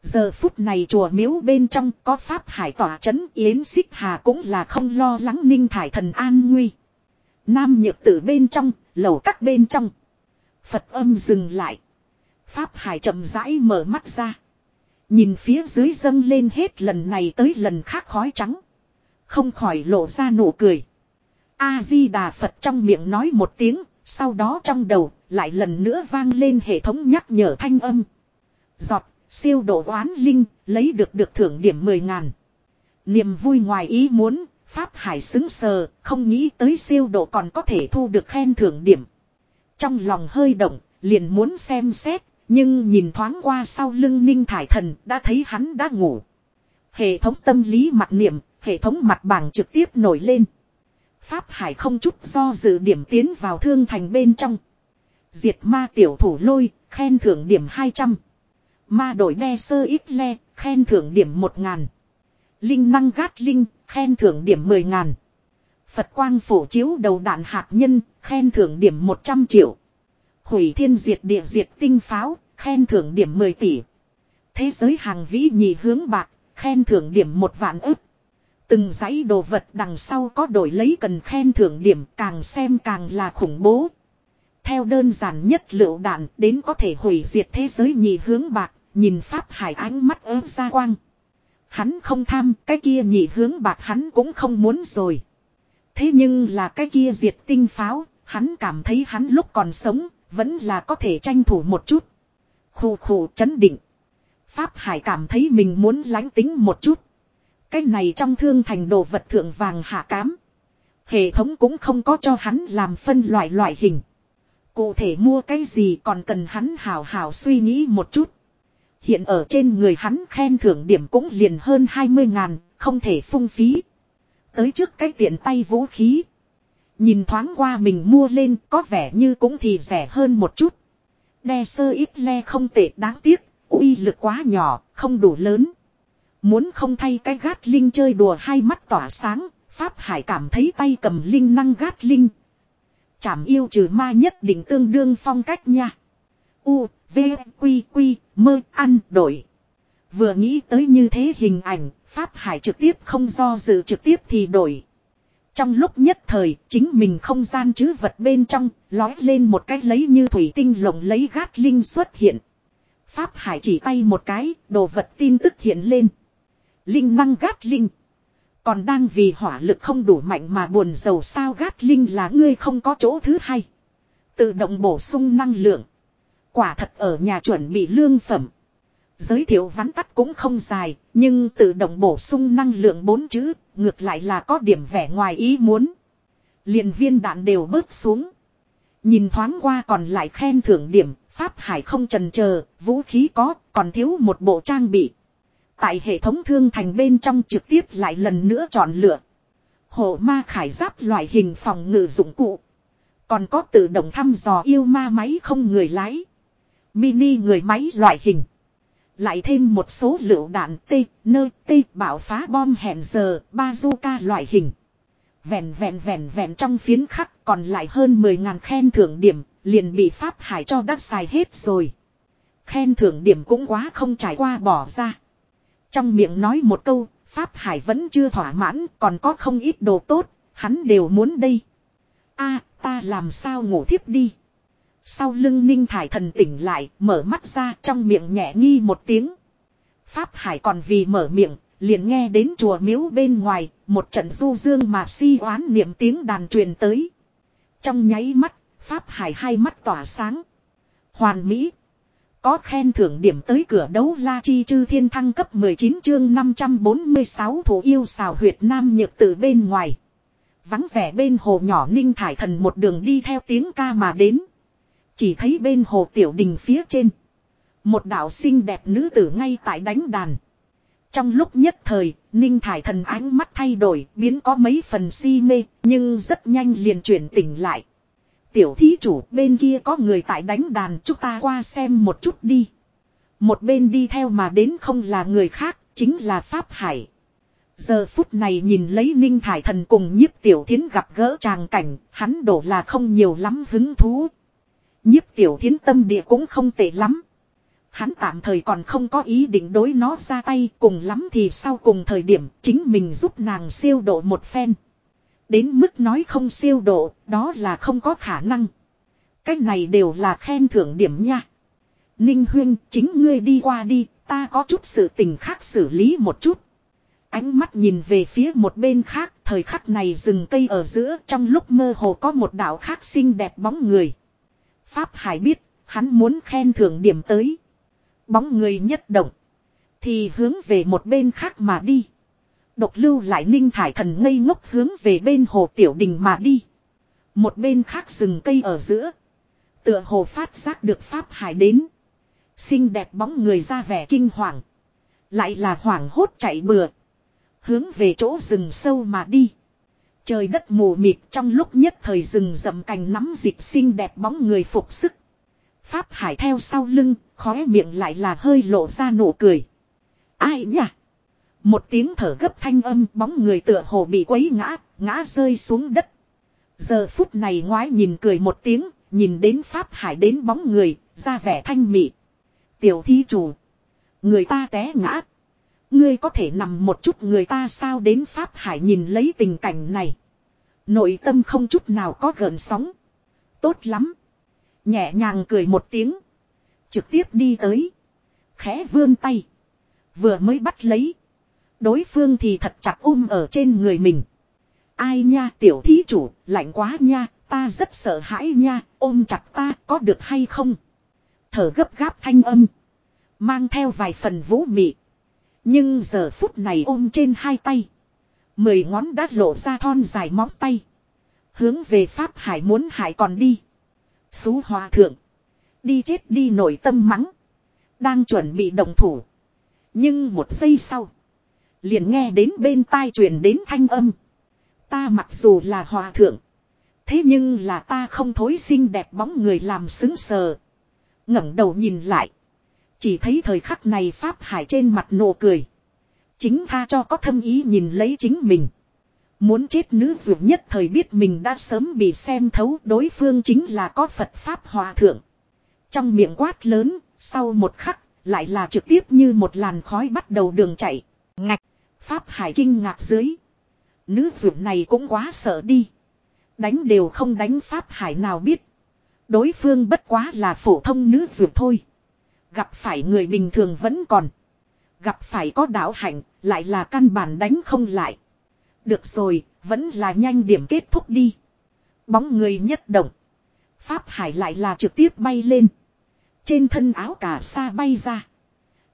Giờ phút này chùa miếu bên trong có pháp hải tỏa chấn yến xích hà cũng là không lo lắng ninh thải thần an nguy. Nam nhược tử bên trong, lầu các bên trong. Phật âm dừng lại. Pháp hải chậm rãi mở mắt ra. Nhìn phía dưới dâng lên hết lần này tới lần khác khói trắng. Không khỏi lộ ra nụ cười. A-di-đà Phật trong miệng nói một tiếng, sau đó trong đầu lại lần nữa vang lên hệ thống nhắc nhở thanh âm. Giọt, siêu độ oán linh, lấy được được thưởng điểm 10 ngàn. Niềm vui ngoài ý muốn, Pháp Hải xứng sờ, không nghĩ tới siêu độ còn có thể thu được khen thưởng điểm. Trong lòng hơi động, liền muốn xem xét, nhưng nhìn thoáng qua sau lưng ninh thải thần đã thấy hắn đã ngủ. Hệ thống tâm lý mặt niệm, hệ thống mặt bảng trực tiếp nổi lên. Pháp Hải không chút do dự điểm tiến vào thương thành bên trong. Diệt ma tiểu thủ lôi, khen thưởng điểm 200. Ma đổi đe sơ ít le, khen thưởng điểm 1000. Linh năng gát linh, khen thưởng điểm 10 ngàn. Phật quang phổ chiếu đầu đạn hạt nhân, khen thưởng điểm 100 triệu. Hủy thiên diệt địa diệt tinh pháo, khen thưởng điểm 10 tỷ. Thế giới hàng vĩ nhị hướng bạc, khen thưởng điểm một vạn ức. Từng dãy đồ vật đằng sau có đổi lấy cần khen thưởng điểm càng xem càng là khủng bố. Theo đơn giản nhất lựu đạn đến có thể hủy diệt thế giới nhị hướng bạc, nhìn Pháp Hải ánh mắt ớt ra quang. Hắn không tham, cái kia nhị hướng bạc hắn cũng không muốn rồi. Thế nhưng là cái kia diệt tinh pháo, hắn cảm thấy hắn lúc còn sống, vẫn là có thể tranh thủ một chút. Khủ khủ chấn định. Pháp Hải cảm thấy mình muốn lánh tính một chút. Cái này trong thương thành đồ vật thượng vàng hạ cám. Hệ thống cũng không có cho hắn làm phân loại loại hình. Cụ thể mua cái gì còn cần hắn hào hào suy nghĩ một chút. Hiện ở trên người hắn khen thưởng điểm cũng liền hơn 20 ngàn, không thể phung phí. Tới trước cái tiện tay vũ khí. Nhìn thoáng qua mình mua lên có vẻ như cũng thì rẻ hơn một chút. Đe sơ ít le không tệ đáng tiếc, uy lực quá nhỏ, không đủ lớn. Muốn không thay cái gát linh chơi đùa hai mắt tỏa sáng, Pháp Hải cảm thấy tay cầm linh năng gát linh. Chảm yêu trừ ma nhất định tương đương phong cách nha. U, V, Quy, Quy, mơ, ăn, đổi. Vừa nghĩ tới như thế hình ảnh, Pháp Hải trực tiếp không do dự trực tiếp thì đổi. Trong lúc nhất thời, chính mình không gian chứ vật bên trong, lói lên một cái lấy như thủy tinh lồng lấy gát linh xuất hiện. Pháp Hải chỉ tay một cái, đồ vật tin tức hiện lên. Linh năng gát linh. Còn đang vì hỏa lực không đủ mạnh mà buồn giàu sao gát linh là ngươi không có chỗ thứ hai. Tự động bổ sung năng lượng. Quả thật ở nhà chuẩn bị lương phẩm. Giới thiệu vắn tắt cũng không dài, nhưng tự động bổ sung năng lượng bốn chữ, ngược lại là có điểm vẻ ngoài ý muốn. liền viên đạn đều bớt xuống. Nhìn thoáng qua còn lại khen thưởng điểm, Pháp Hải không trần chờ vũ khí có, còn thiếu một bộ trang bị. Tại hệ thống thương thành bên trong trực tiếp lại lần nữa chọn lựa. Hộ ma khải giáp loại hình phòng ngự dụng cụ. Còn có tự động thăm dò yêu ma máy không người lái. Mini người máy loại hình. Lại thêm một số lựu đạn T, nơ T bảo phá bom hẹn giờ, bazooka loại hình. Vẹn vẹn vẹn vẹn trong phiến khắc còn lại hơn 10.000 khen thưởng điểm, liền bị Pháp Hải cho đắt xài hết rồi. Khen thưởng điểm cũng quá không trải qua bỏ ra. Trong miệng nói một câu, Pháp Hải vẫn chưa thỏa mãn, còn có không ít đồ tốt, hắn đều muốn đây. a ta làm sao ngủ thiếp đi. Sau lưng ninh thải thần tỉnh lại, mở mắt ra trong miệng nhẹ nghi một tiếng. Pháp Hải còn vì mở miệng, liền nghe đến chùa miếu bên ngoài, một trận du dương mà si oán niệm tiếng đàn truyền tới. Trong nháy mắt, Pháp Hải hai mắt tỏa sáng. Hoàn Mỹ. Có khen thưởng điểm tới cửa đấu la chi chư thiên thăng cấp 19 chương 546 thủ yêu xào huyệt nam nhược từ bên ngoài. Vắng vẻ bên hồ nhỏ ninh thải thần một đường đi theo tiếng ca mà đến. Chỉ thấy bên hồ tiểu đình phía trên. Một đạo xinh đẹp nữ tử ngay tại đánh đàn. Trong lúc nhất thời, Ninh Thải Thần ánh mắt thay đổi, biến có mấy phần si mê, nhưng rất nhanh liền chuyển tỉnh lại. Tiểu thí chủ bên kia có người tại đánh đàn, chúng ta qua xem một chút đi. Một bên đi theo mà đến không là người khác, chính là Pháp Hải. Giờ phút này nhìn lấy Ninh Thải Thần cùng nhiếp tiểu thiến gặp gỡ tràng cảnh, hắn đổ là không nhiều lắm hứng thú. Nhiếp tiểu thiến tâm địa cũng không tệ lắm. Hắn tạm thời còn không có ý định đối nó ra tay cùng lắm thì sau cùng thời điểm chính mình giúp nàng siêu độ một phen. Đến mức nói không siêu độ, đó là không có khả năng. Cái này đều là khen thưởng điểm nha. Ninh Huyên, chính ngươi đi qua đi, ta có chút sự tình khác xử lý một chút. Ánh mắt nhìn về phía một bên khác, thời khắc này rừng cây ở giữa, trong lúc mơ hồ có một đạo khác xinh đẹp bóng người. Pháp Hải biết, hắn muốn khen thưởng điểm tới. Bóng người nhất động, thì hướng về một bên khác mà đi. Độc lưu lại ninh thải thần ngây ngốc hướng về bên hồ tiểu đình mà đi. Một bên khác rừng cây ở giữa. Tựa hồ phát giác được Pháp Hải đến. Xinh đẹp bóng người ra vẻ kinh hoàng. Lại là hoảng hốt chạy bừa. Hướng về chỗ rừng sâu mà đi. Trời đất mù mịt trong lúc nhất thời rừng rậm cành nắm dịp xinh đẹp bóng người phục sức. Pháp Hải theo sau lưng, khóe miệng lại là hơi lộ ra nụ cười. Ai nhỉ? Một tiếng thở gấp thanh âm bóng người tựa hồ bị quấy ngã, ngã rơi xuống đất. Giờ phút này ngoái nhìn cười một tiếng, nhìn đến Pháp Hải đến bóng người, ra vẻ thanh mị. Tiểu thí chủ. Người ta té ngã. Ngươi có thể nằm một chút người ta sao đến Pháp Hải nhìn lấy tình cảnh này. Nội tâm không chút nào có gợn sóng. Tốt lắm. Nhẹ nhàng cười một tiếng. Trực tiếp đi tới. Khẽ vươn tay. Vừa mới bắt lấy. Đối phương thì thật chặt ôm ở trên người mình. Ai nha tiểu thí chủ, lạnh quá nha, ta rất sợ hãi nha, ôm chặt ta có được hay không? Thở gấp gáp thanh âm. Mang theo vài phần vũ mị. Nhưng giờ phút này ôm trên hai tay. Mười ngón đã lộ ra thon dài móng tay. Hướng về Pháp Hải muốn Hải còn đi. Xú hòa thượng. Đi chết đi nổi tâm mắng. Đang chuẩn bị đồng thủ. Nhưng một giây sau. Liền nghe đến bên tai truyền đến thanh âm. Ta mặc dù là hòa thượng. Thế nhưng là ta không thối xinh đẹp bóng người làm xứng sờ. ngẩng đầu nhìn lại. Chỉ thấy thời khắc này Pháp Hải trên mặt nụ cười. Chính tha cho có thâm ý nhìn lấy chính mình. Muốn chết nữ dụ nhất thời biết mình đã sớm bị xem thấu đối phương chính là có Phật Pháp Hòa Thượng. Trong miệng quát lớn, sau một khắc, lại là trực tiếp như một làn khói bắt đầu đường chạy. Ngạch, Pháp Hải kinh ngạc dưới. Nữ dưỡng này cũng quá sợ đi. Đánh đều không đánh Pháp Hải nào biết. Đối phương bất quá là phổ thông nữ dưỡng thôi. Gặp phải người bình thường vẫn còn. Gặp phải có đạo hạnh, lại là căn bản đánh không lại. Được rồi, vẫn là nhanh điểm kết thúc đi. Bóng người nhất động. Pháp Hải lại là trực tiếp bay lên. Trên thân áo cà sa bay ra.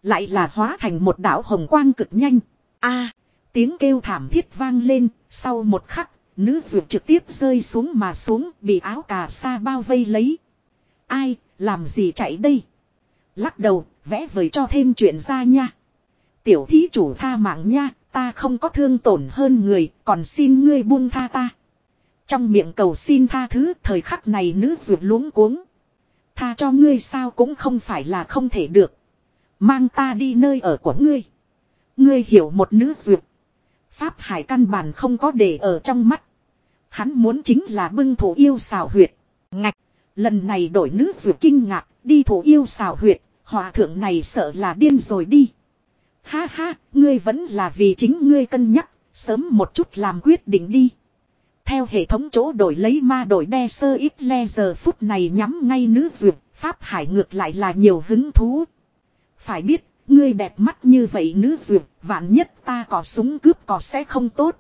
Lại là hóa thành một đảo hồng quang cực nhanh a tiếng kêu thảm thiết vang lên, sau một khắc, nữ dược trực tiếp rơi xuống mà xuống, bị áo cà sa bao vây lấy. Ai, làm gì chạy đây? Lắc đầu, vẽ vời cho thêm chuyện ra nha. Tiểu thí chủ tha mạng nha, ta không có thương tổn hơn người, còn xin ngươi buông tha ta. Trong miệng cầu xin tha thứ, thời khắc này nữ ruột luống cuống. Tha cho ngươi sao cũng không phải là không thể được. Mang ta đi nơi ở của ngươi. Ngươi hiểu một nữ duyệt Pháp hải căn bản không có để ở trong mắt. Hắn muốn chính là bưng thủ yêu xào huyệt. Ngạch, lần này đổi nữ duyệt kinh ngạc, đi thủ yêu xào huyệt, hòa thượng này sợ là điên rồi đi. Ha ha, ngươi vẫn là vì chính ngươi cân nhắc, sớm một chút làm quyết định đi. Theo hệ thống chỗ đổi lấy ma đổi đe sơ ít le giờ phút này nhắm ngay nữ duyệt, Pháp Hải ngược lại là nhiều hứng thú. Phải biết, ngươi đẹp mắt như vậy nữ duyệt, vạn nhất ta có súng cướp có sẽ không tốt.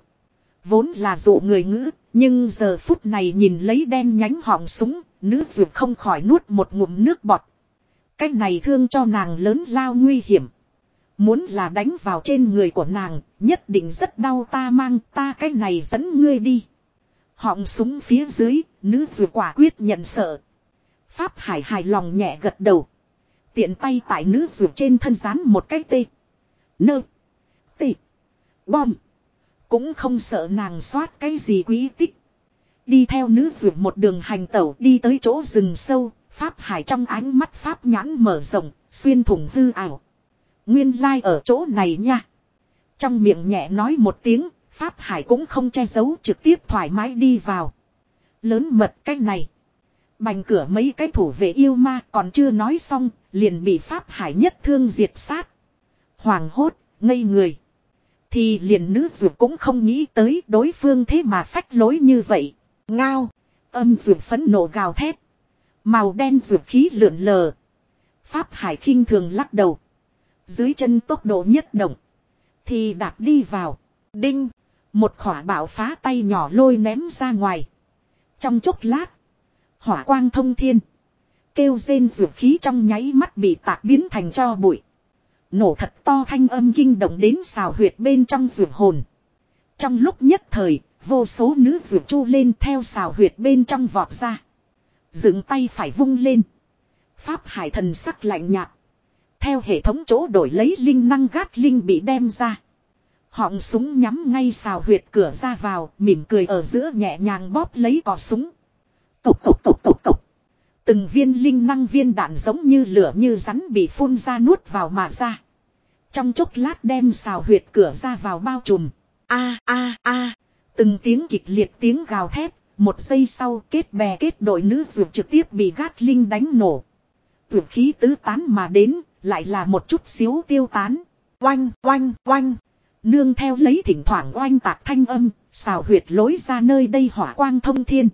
Vốn là dụ người ngữ, nhưng giờ phút này nhìn lấy đen nhánh họng súng, nữ duyệt không khỏi nuốt một ngụm nước bọt. Cách này thương cho nàng lớn lao nguy hiểm. Muốn là đánh vào trên người của nàng, nhất định rất đau ta mang ta cái này dẫn ngươi đi. Họng súng phía dưới, nữ dù quả quyết nhận sợ. Pháp hải hài lòng nhẹ gật đầu. Tiện tay tại nữ ruột trên thân rán một cái tê. Nơ. Tê. Bom. Cũng không sợ nàng soát cái gì quý tích. Đi theo nữ ruột một đường hành tẩu đi tới chỗ rừng sâu. Pháp hải trong ánh mắt pháp nhãn mở rộng, xuyên thủng hư ảo. Nguyên lai like ở chỗ này nha. Trong miệng nhẹ nói một tiếng, Pháp Hải cũng không che giấu trực tiếp thoải mái đi vào. Lớn mật cách này. Bành cửa mấy cái thủ vệ yêu ma còn chưa nói xong, liền bị Pháp Hải nhất thương diệt sát. Hoàng hốt, ngây người. Thì liền nữ dược cũng không nghĩ tới đối phương thế mà phách lối như vậy. Ngao, âm dược phấn nộ gào thét. Màu đen dược khí lượn lờ. Pháp Hải khinh thường lắc đầu. Dưới chân tốc độ nhất động. Thì đạp đi vào. Đinh. Một khỏa bạo phá tay nhỏ lôi ném ra ngoài. Trong chốc lát. Hỏa quang thông thiên. Kêu rên rượu khí trong nháy mắt bị tạc biến thành cho bụi. Nổ thật to thanh âm kinh động đến xào huyệt bên trong rượu hồn. Trong lúc nhất thời, vô số nữ rượu chu lên theo xào huyệt bên trong vọt ra. Dựng tay phải vung lên. Pháp hải thần sắc lạnh nhạt. Theo hệ thống chỗ đổi lấy linh năng gát linh bị đem ra. Họng súng nhắm ngay xào huyệt cửa ra vào, mỉm cười ở giữa nhẹ nhàng bóp lấy cò súng. Cộc cộc cộc cộc cộc. Từng viên linh năng viên đạn giống như lửa như rắn bị phun ra nuốt vào mà ra. Trong chốc lát đem xào huyệt cửa ra vào bao trùm. A a a. Từng tiếng kịch liệt tiếng gào thét. Một giây sau kết bè kết đội nữ dược trực tiếp bị gát linh đánh nổ. Tuyệt khí tứ tán mà đến, lại là một chút xíu tiêu tán. Oanh, oanh, oanh. Nương theo lấy thỉnh thoảng oanh tạc thanh âm, xào huyệt lối ra nơi đây hỏa quang thông thiên.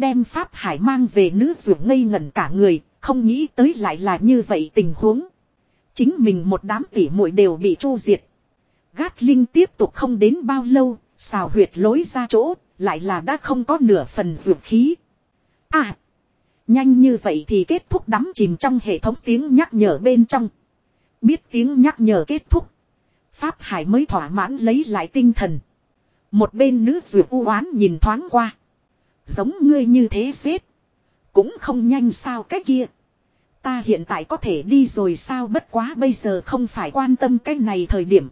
Đem Pháp Hải mang về nữ dược ngây ngẩn cả người, không nghĩ tới lại là như vậy tình huống. Chính mình một đám tỉ muội đều bị chu diệt. Gát Linh tiếp tục không đến bao lâu, xào huyệt lối ra chỗ, lại là đã không có nửa phần dược khí. À! Nhanh như vậy thì kết thúc đắm chìm trong hệ thống tiếng nhắc nhở bên trong. Biết tiếng nhắc nhở kết thúc. Pháp Hải mới thỏa mãn lấy lại tinh thần. Một bên nữ dược u oán nhìn thoáng qua. Giống ngươi như thế xếp. Cũng không nhanh sao cái kia. Ta hiện tại có thể đi rồi sao bất quá bây giờ không phải quan tâm cái này thời điểm.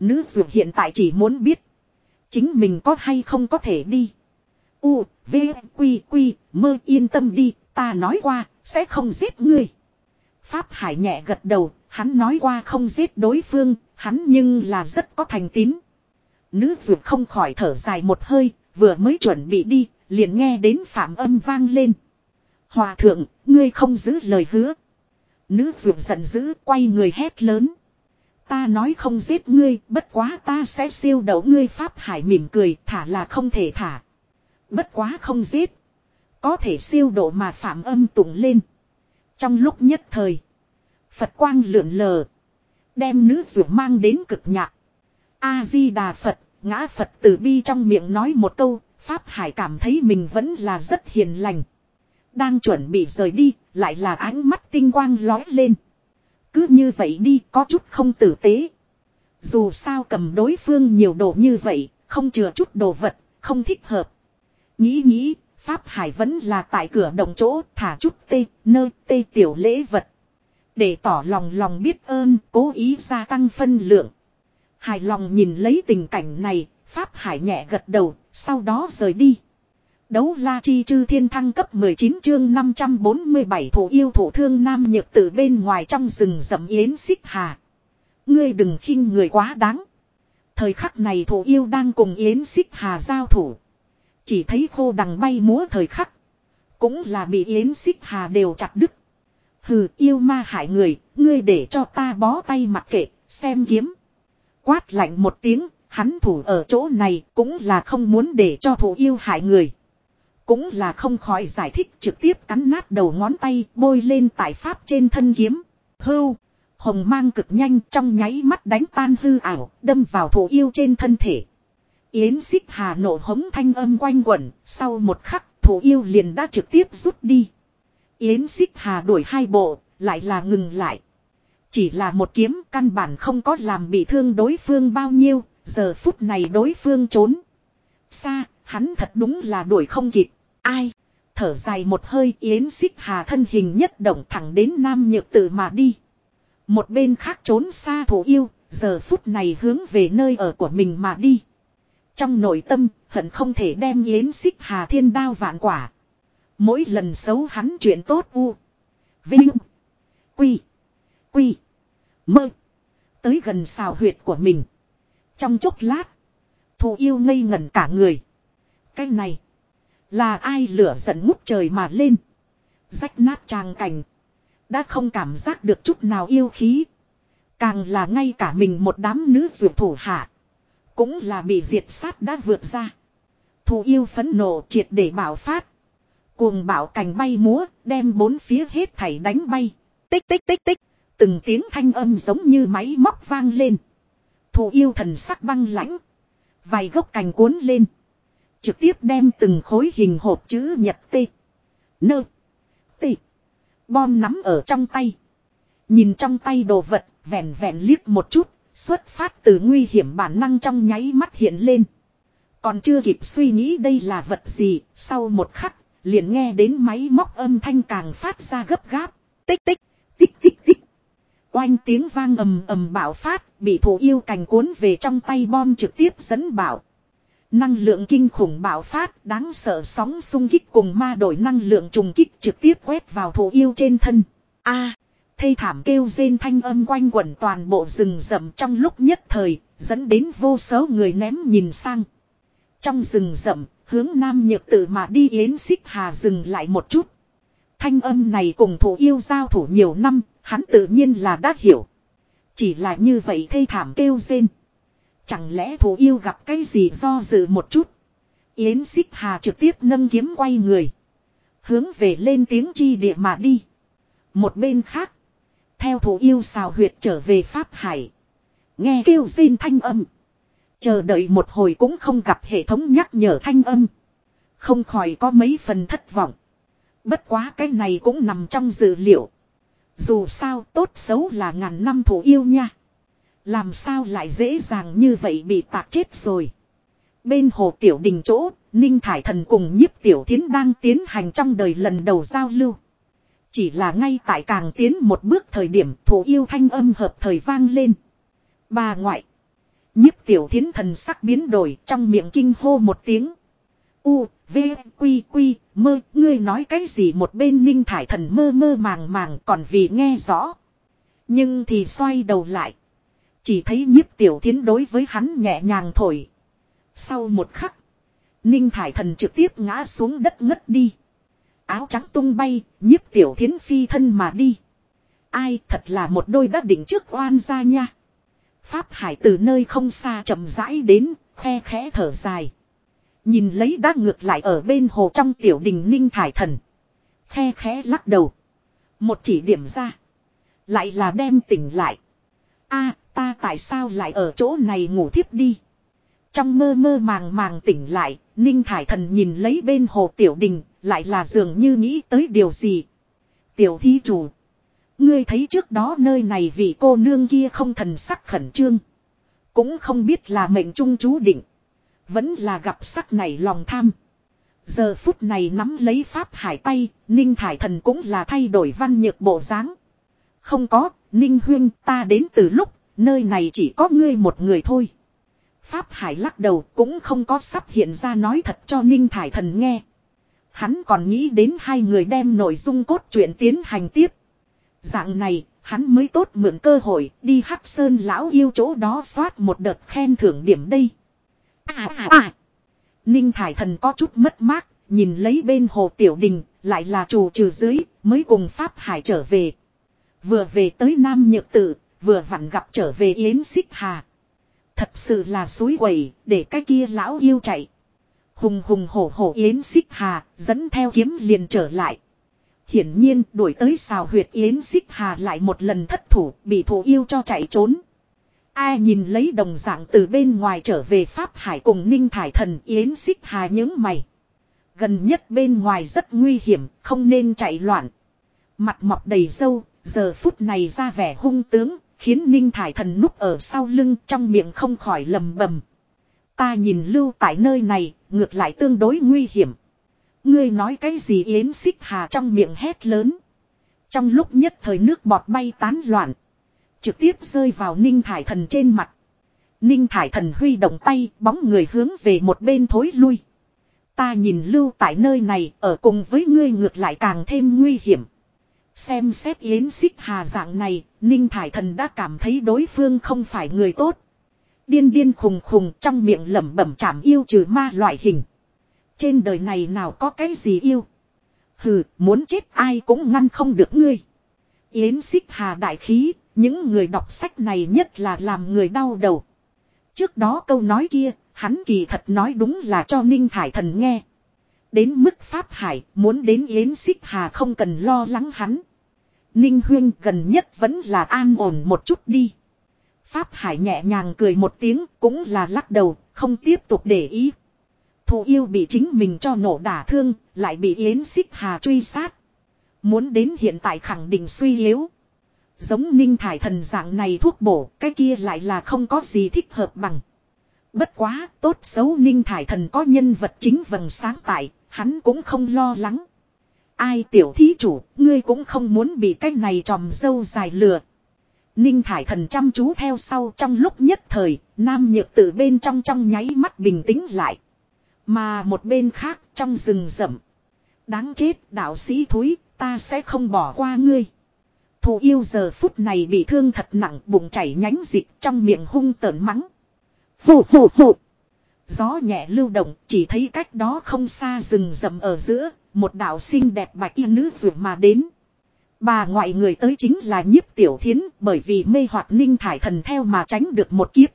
Nữ dược hiện tại chỉ muốn biết. Chính mình có hay không có thể đi. U, V, Quy, Quy, mơ yên tâm đi, ta nói qua, sẽ không giết ngươi. Pháp Hải nhẹ gật đầu, hắn nói qua không giết đối phương, hắn nhưng là rất có thành tín. Nữ dược không khỏi thở dài một hơi, vừa mới chuẩn bị đi, liền nghe đến phạm âm vang lên. Hòa thượng, ngươi không giữ lời hứa. Nữ ruột giận dữ, quay người hét lớn. Ta nói không giết ngươi, bất quá ta sẽ siêu đậu ngươi Pháp Hải mỉm cười, thả là không thể thả. Bất quá không giết. Có thể siêu độ mà phạm âm tụng lên. Trong lúc nhất thời. Phật quang lượn lờ. Đem nữ ruột mang đến cực nhạc. A-di-đà Phật, ngã Phật từ bi trong miệng nói một câu. Pháp Hải cảm thấy mình vẫn là rất hiền lành. Đang chuẩn bị rời đi, lại là ánh mắt tinh quang lói lên. Cứ như vậy đi có chút không tử tế. Dù sao cầm đối phương nhiều đồ như vậy, không chừa chút đồ vật, không thích hợp. Nghĩ nghĩ, Pháp Hải vẫn là tại cửa đồng chỗ thả chút tê, nơ tê tiểu lễ vật. Để tỏ lòng lòng biết ơn, cố ý gia tăng phân lượng. Hài lòng nhìn lấy tình cảnh này, Pháp Hải nhẹ gật đầu, sau đó rời đi. Đấu la chi chư thiên thăng cấp 19 chương 547 thủ yêu thủ thương nam nhược từ bên ngoài trong rừng rậm yến xích hà. Ngươi đừng khinh người quá đáng. Thời khắc này thủ yêu đang cùng yến xích hà giao thủ. Chỉ thấy khô đằng bay múa thời khắc. Cũng là bị yến xích hà đều chặt đứt. Hừ yêu ma hại người, ngươi để cho ta bó tay mặc kệ, xem kiếm. Quát lạnh một tiếng, hắn thủ ở chỗ này cũng là không muốn để cho thủ yêu hại người. Cũng là không khỏi giải thích trực tiếp cắn nát đầu ngón tay bôi lên tại pháp trên thân kiếm. Hưu, hồng mang cực nhanh trong nháy mắt đánh tan hư ảo, đâm vào thủ yêu trên thân thể. Yến xích hà nổ hống thanh âm quanh quẩn, sau một khắc thủ yêu liền đã trực tiếp rút đi. Yến xích hà đuổi hai bộ, lại là ngừng lại. Chỉ là một kiếm căn bản không có làm bị thương đối phương bao nhiêu, giờ phút này đối phương trốn. Xa, hắn thật đúng là đuổi không kịp. Ai? Thở dài một hơi yến xích hà thân hình nhất động thẳng đến nam nhược tử mà đi. Một bên khác trốn xa thủ yêu, giờ phút này hướng về nơi ở của mình mà đi. Trong nội tâm, hận không thể đem yến xích hà thiên đao vạn quả. Mỗi lần xấu hắn chuyện tốt u. Vinh. Quy. Quy. Mơ. Tới gần xào huyệt của mình. Trong chốc lát. Thù yêu ngây ngẩn cả người. Cái này. Là ai lửa giận ngút trời mà lên. Rách nát trang cảnh. Đã không cảm giác được chút nào yêu khí. Càng là ngay cả mình một đám nữ dược thủ hạ. Cũng là bị diệt sát đã vượt ra. Thù yêu phấn nộ triệt để bảo phát. Cuồng bạo cành bay múa, đem bốn phía hết thảy đánh bay. Tích tích tích tích, từng tiếng thanh âm giống như máy móc vang lên. Thù yêu thần sắc băng lãnh. Vài gốc cành cuốn lên. Trực tiếp đem từng khối hình hộp chữ nhật tê. Nơ. Tê. Bom nắm ở trong tay. Nhìn trong tay đồ vật, vẹn vẹn liếc một chút, xuất phát từ nguy hiểm bản năng trong nháy mắt hiện lên. Còn chưa kịp suy nghĩ đây là vật gì, sau một khắc, liền nghe đến máy móc âm thanh càng phát ra gấp gáp. Tích tích, tích tích tích. Oanh tiếng vang ầm ầm bạo phát, bị thủ yêu cành cuốn về trong tay bom trực tiếp dẫn bảo. Năng lượng kinh khủng bạo phát, đáng sợ sóng xung kích cùng ma đổi năng lượng trùng kích trực tiếp quét vào thủ yêu trên thân. A, à, thê thảm kêu rên thanh âm quanh quẩn toàn bộ rừng rậm trong lúc nhất thời, dẫn đến vô số người ném nhìn sang. Trong rừng rậm, hướng nam nhược tự mà đi yến xích hà dừng lại một chút. Thanh âm này cùng thủ yêu giao thủ nhiều năm, hắn tự nhiên là đã hiểu. Chỉ là như vậy thê thảm kêu rên. Chẳng lẽ thủ yêu gặp cái gì do dự một chút. Yến xích hà trực tiếp nâng kiếm quay người. Hướng về lên tiếng chi địa mà đi. Một bên khác. Theo thủ yêu xào huyệt trở về Pháp Hải. Nghe kêu rên thanh âm. Chờ đợi một hồi cũng không gặp hệ thống nhắc nhở thanh âm. Không khỏi có mấy phần thất vọng. Bất quá cái này cũng nằm trong dự liệu. Dù sao tốt xấu là ngàn năm thủ yêu nha. Làm sao lại dễ dàng như vậy bị tạc chết rồi. Bên hồ tiểu đình chỗ, Ninh Thải Thần cùng nhiếp tiểu thiến đang tiến hành trong đời lần đầu giao lưu. Chỉ là ngay tại càng tiến một bước thời điểm thủ yêu thanh âm hợp thời vang lên. Bà ngoại. Nhiếp tiểu thiến thần sắc biến đổi trong miệng kinh hô một tiếng. U, V, Quy, Quy, mơ, ngươi nói cái gì một bên ninh thải thần mơ mơ màng màng còn vì nghe rõ. Nhưng thì xoay đầu lại. Chỉ thấy nhiếp tiểu thiến đối với hắn nhẹ nhàng thổi. Sau một khắc. Ninh thải thần trực tiếp ngã xuống đất ngất đi. Áo trắng tung bay, nhiếp tiểu thiến phi thân mà đi. Ai thật là một đôi đã định trước oan ra nha. Pháp hải từ nơi không xa chậm rãi đến, khe khẽ thở dài. Nhìn lấy đã ngược lại ở bên hồ trong tiểu đình ninh thải thần. Khe khẽ lắc đầu. Một chỉ điểm ra. Lại là đem tỉnh lại. a ta tại sao lại ở chỗ này ngủ thiếp đi. Trong mơ mơ màng màng tỉnh lại, ninh thải thần nhìn lấy bên hồ tiểu đình, lại là dường như nghĩ tới điều gì. Tiểu thi chủ. Ngươi thấy trước đó nơi này vị cô nương kia không thần sắc khẩn trương. Cũng không biết là mệnh trung chú định. Vẫn là gặp sắc này lòng tham. Giờ phút này nắm lấy pháp hải tay, Ninh Thải Thần cũng là thay đổi văn nhược bộ dáng. Không có, Ninh Huyên ta đến từ lúc, nơi này chỉ có ngươi một người thôi. Pháp Hải lắc đầu cũng không có sắp hiện ra nói thật cho Ninh Thải Thần nghe. Hắn còn nghĩ đến hai người đem nội dung cốt truyện tiến hành tiếp. Dạng này, hắn mới tốt mượn cơ hội đi Hắc Sơn lão yêu chỗ đó soát một đợt khen thưởng điểm đây. À à à. Ninh Thải Thần có chút mất mát, nhìn lấy bên hồ Tiểu Đình, lại là chủ trừ dưới, mới cùng Pháp Hải trở về. Vừa về tới Nam Nhược Tự, vừa vặn gặp trở về Yến Xích Hà. Thật sự là suối quẩy, để cái kia lão yêu chạy. Hùng hùng hổ hổ Yến Xích Hà, dẫn theo kiếm liền trở lại. Hiển nhiên đuổi tới xào huyệt Yến Xích Hà lại một lần thất thủ, bị thủ yêu cho chạy trốn. Ai nhìn lấy đồng dạng từ bên ngoài trở về Pháp Hải cùng Ninh Thải Thần Yến Xích Hà những mày. Gần nhất bên ngoài rất nguy hiểm, không nên chạy loạn. Mặt mọc đầy dâu, giờ phút này ra vẻ hung tướng, khiến Ninh Thải Thần núp ở sau lưng trong miệng không khỏi lầm bầm. Ta nhìn lưu tại nơi này, ngược lại tương đối nguy hiểm. Ngươi nói cái gì Yến Xích Hà trong miệng hét lớn. Trong lúc nhất thời nước bọt bay tán loạn. Trực tiếp rơi vào Ninh Thải Thần trên mặt. Ninh Thải Thần huy động tay, bóng người hướng về một bên thối lui. Ta nhìn lưu tại nơi này, ở cùng với ngươi ngược lại càng thêm nguy hiểm. Xem xét Yến Xích Hà dạng này, Ninh Thải Thần đã cảm thấy đối phương không phải người tốt. Điên điên khùng khùng trong miệng lẩm bẩm chảm yêu trừ ma loại hình. Trên đời này nào có cái gì yêu. Hừ, muốn chết ai cũng ngăn không được ngươi. Yến xích hà đại khí, những người đọc sách này nhất là làm người đau đầu. Trước đó câu nói kia, hắn kỳ thật nói đúng là cho Ninh Thải Thần nghe. Đến mức Pháp Hải, muốn đến Yến xích hà không cần lo lắng hắn. Ninh Huyên gần nhất vẫn là an ổn một chút đi. Pháp Hải nhẹ nhàng cười một tiếng cũng là lắc đầu, không tiếp tục để ý. Thù yêu bị chính mình cho nổ đả thương, lại bị Yến Xích Hà truy sát. Muốn đến hiện tại khẳng định suy yếu. Giống ninh thải thần dạng này thuốc bổ, cái kia lại là không có gì thích hợp bằng. Bất quá, tốt xấu ninh thải thần có nhân vật chính vầng sáng tại, hắn cũng không lo lắng. Ai tiểu thí chủ, ngươi cũng không muốn bị cái này tròm dâu dài lừa. Ninh thải thần chăm chú theo sau trong lúc nhất thời, nam nhược tử bên trong trong nháy mắt bình tĩnh lại. Mà một bên khác trong rừng rậm. Đáng chết đạo sĩ thúi, ta sẽ không bỏ qua ngươi. Thù yêu giờ phút này bị thương thật nặng bụng chảy nhánh dịch trong miệng hung tợn mắng. Phụ phụ phụ. Gió nhẹ lưu động chỉ thấy cách đó không xa rừng rậm ở giữa, một đạo xinh đẹp bạch y nữ vượt mà đến. Bà ngoại người tới chính là nhiếp tiểu thiến bởi vì mê hoặc ninh thải thần theo mà tránh được một kiếp.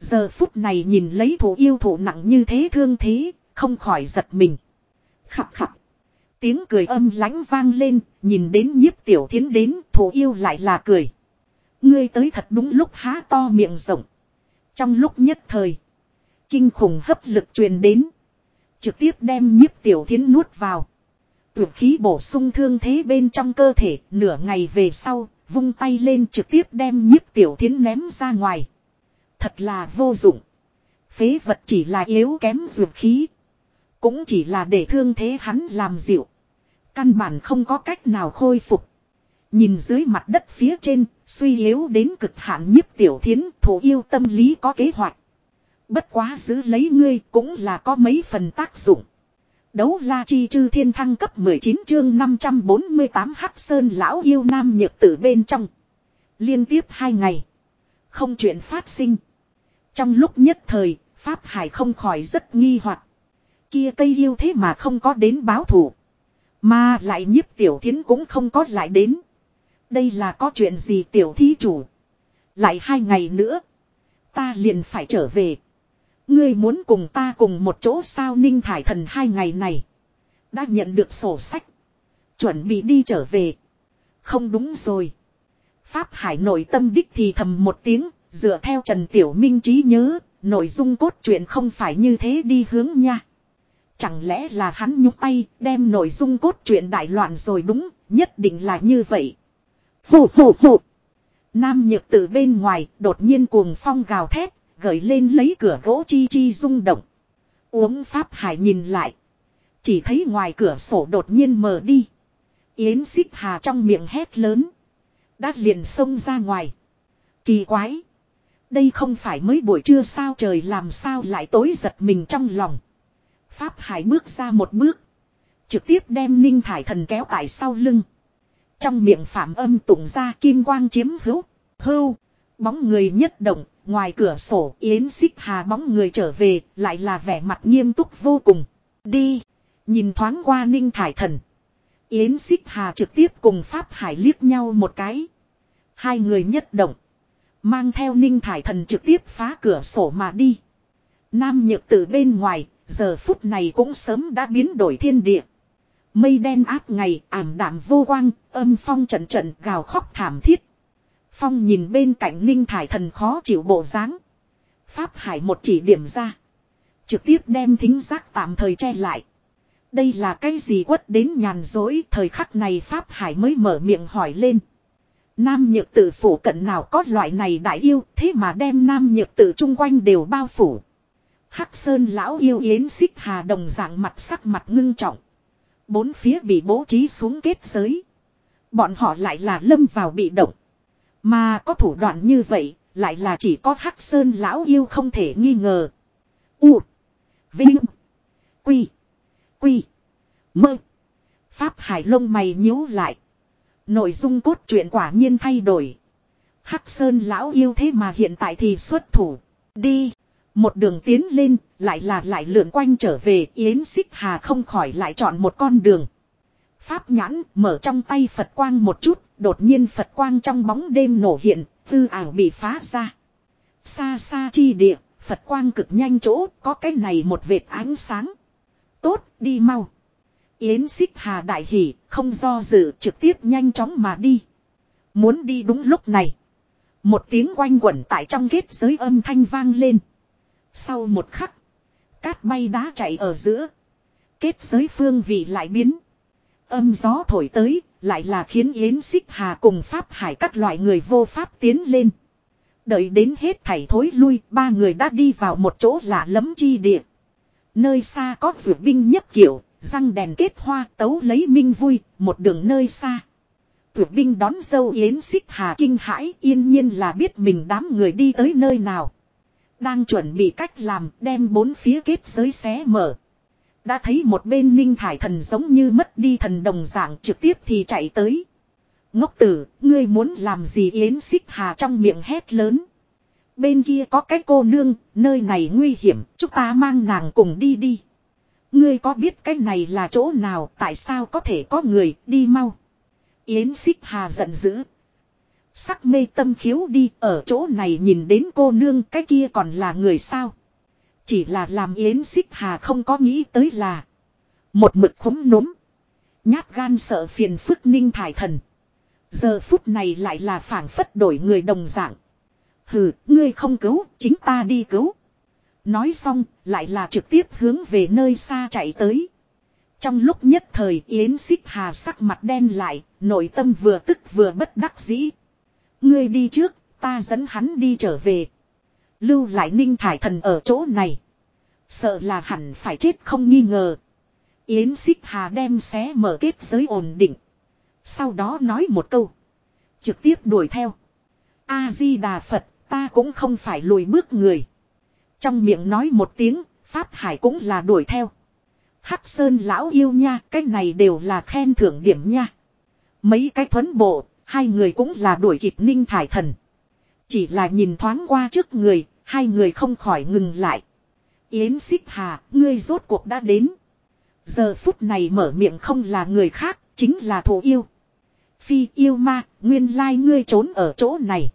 Giờ phút này nhìn lấy thủ yêu thủ nặng như thế thương thế, không khỏi giật mình. Khập khập. Tiếng cười âm lãnh vang lên, nhìn đến nhiếp tiểu thiến đến, thủ yêu lại là cười. Ngươi tới thật đúng lúc há to miệng rộng. Trong lúc nhất thời, kinh khủng hấp lực truyền đến. Trực tiếp đem nhiếp tiểu thiến nuốt vào. Tuyệt khí bổ sung thương thế bên trong cơ thể, nửa ngày về sau, vung tay lên trực tiếp đem nhiếp tiểu thiến ném ra ngoài. Thật là vô dụng. Phế vật chỉ là yếu kém dược khí. Cũng chỉ là để thương thế hắn làm dịu. Căn bản không có cách nào khôi phục. Nhìn dưới mặt đất phía trên, suy yếu đến cực hạn nhiếp tiểu thiến, thủ yêu tâm lý có kế hoạch. Bất quá giữ lấy ngươi cũng là có mấy phần tác dụng. Đấu la chi chư thiên thăng cấp 19 chương 548 Hắc Sơn lão yêu nam nhược tử bên trong. Liên tiếp hai ngày. Không chuyện phát sinh. Trong lúc nhất thời, Pháp Hải không khỏi rất nghi hoặc Kia cây yêu thế mà không có đến báo thủ. Mà lại nhiếp tiểu thiến cũng không có lại đến. Đây là có chuyện gì tiểu thí chủ. Lại hai ngày nữa. Ta liền phải trở về. Ngươi muốn cùng ta cùng một chỗ sao ninh thải thần hai ngày này. Đã nhận được sổ sách. Chuẩn bị đi trở về. Không đúng rồi. Pháp Hải nội tâm đích thì thầm một tiếng, dựa theo Trần Tiểu Minh trí nhớ, nội dung cốt truyện không phải như thế đi hướng nha. Chẳng lẽ là hắn nhúc tay đem nội dung cốt truyện đại loạn rồi đúng, nhất định là như vậy. Phụ phụ phụ. Nam nhược từ bên ngoài đột nhiên cuồng phong gào thét, gởi lên lấy cửa gỗ chi chi rung động. Uống Pháp Hải nhìn lại. Chỉ thấy ngoài cửa sổ đột nhiên mở đi. Yến xích hà trong miệng hét lớn. Đã liền xông ra ngoài. Kỳ quái. Đây không phải mới buổi trưa sao trời làm sao lại tối giật mình trong lòng. Pháp Hải bước ra một bước. Trực tiếp đem Ninh Thải Thần kéo tại sau lưng. Trong miệng phạm âm tụng ra kim quang chiếm hữu. Hưu. Bóng người nhất động. Ngoài cửa sổ Yến xích hà bóng người trở về. Lại là vẻ mặt nghiêm túc vô cùng. Đi. Nhìn thoáng qua Ninh Thải Thần. Yến xích hà trực tiếp cùng Pháp Hải liếc nhau một cái. Hai người nhất động. Mang theo Ninh Thải Thần trực tiếp phá cửa sổ mà đi. Nam nhược từ bên ngoài, Giờ phút này cũng sớm đã biến đổi thiên địa. Mây đen áp ngày ảm đạm vô quang, âm phong trận trận gào khóc thảm thiết. Phong nhìn bên cạnh ninh thải thần khó chịu bộ dáng. Pháp hải một chỉ điểm ra. Trực tiếp đem thính giác tạm thời che lại. Đây là cái gì quất đến nhàn dối thời khắc này Pháp hải mới mở miệng hỏi lên. Nam nhược tử phủ cận nào có loại này đại yêu thế mà đem nam nhược tử chung quanh đều bao phủ. Hắc Sơn lão yêu yến xích hà đồng dạng mặt sắc mặt ngưng trọng. Bốn phía bị bố trí xuống kết giới. Bọn họ lại là lâm vào bị động. Mà có thủ đoạn như vậy, lại là chỉ có Hắc Sơn lão yêu không thể nghi ngờ. U. Vinh. Quy. Quy. Mơ. Pháp Hải lông mày nhíu lại. Nội dung cốt truyện quả nhiên thay đổi. Hắc Sơn lão yêu thế mà hiện tại thì xuất thủ. Đi. Một đường tiến lên, lại là lại lượn quanh trở về, Yến Xích Hà không khỏi lại chọn một con đường. Pháp nhãn, mở trong tay Phật quang một chút, đột nhiên Phật quang trong bóng đêm nổ hiện, tư ảo bị phá ra. Xa xa chi địa, Phật quang cực nhanh chỗ, có cái này một vệt ánh sáng. Tốt, đi mau. Yến xích hà đại hỉ, không do dự, trực tiếp nhanh chóng mà đi. Muốn đi đúng lúc này. Một tiếng quanh quẩn tại trong kết giới âm thanh vang lên. Sau một khắc, cát bay đá chạy ở giữa. Kết giới phương vị lại biến. Âm gió thổi tới, lại là khiến Yến Xích Hà cùng Pháp Hải các loại người vô pháp tiến lên. Đợi đến hết thảy thối lui, ba người đã đi vào một chỗ lạ lẫm chi địa. Nơi xa có vượt binh nhất kiểu, răng đèn kết hoa tấu lấy minh vui, một đường nơi xa. Vượt binh đón dâu Yến Xích Hà kinh hãi yên nhiên là biết mình đám người đi tới nơi nào. Đang chuẩn bị cách làm đem bốn phía kết giới xé mở. Đã thấy một bên ninh thải thần giống như mất đi thần đồng dạng trực tiếp thì chạy tới. Ngốc tử, ngươi muốn làm gì yến xích hà trong miệng hét lớn. Bên kia có cái cô nương, nơi này nguy hiểm, chúng ta mang nàng cùng đi đi. Ngươi có biết cái này là chỗ nào, tại sao có thể có người, đi mau. Yến xích hà giận dữ. Sắc mê tâm khiếu đi, ở chỗ này nhìn đến cô nương cái kia còn là người sao. Chỉ là làm yến xích hà không có nghĩ tới là. Một mực khống núm. Nhát gan sợ phiền phức ninh thải thần. Giờ phút này lại là phảng phất đổi người đồng dạng. Hừ, ngươi không cứu, chính ta đi cứu. Nói xong, lại là trực tiếp hướng về nơi xa chạy tới. Trong lúc nhất thời Yến Xích Hà sắc mặt đen lại, nội tâm vừa tức vừa bất đắc dĩ. Ngươi đi trước, ta dẫn hắn đi trở về. Lưu lại ninh thải thần ở chỗ này. Sợ là hẳn phải chết không nghi ngờ. Yến xích hà đem xé mở kết giới ổn định. Sau đó nói một câu. Trực tiếp đuổi theo. A-di-đà Phật, ta cũng không phải lùi bước người. Trong miệng nói một tiếng, Pháp Hải cũng là đuổi theo. Hắc Sơn lão yêu nha, cái này đều là khen thưởng điểm nha. Mấy cái thuấn bộ, hai người cũng là đuổi kịp ninh thải thần. Chỉ là nhìn thoáng qua trước người, hai người không khỏi ngừng lại. Yến xích hà, ngươi rốt cuộc đã đến. Giờ phút này mở miệng không là người khác, chính là thổ yêu. Phi yêu ma, nguyên lai ngươi trốn ở chỗ này.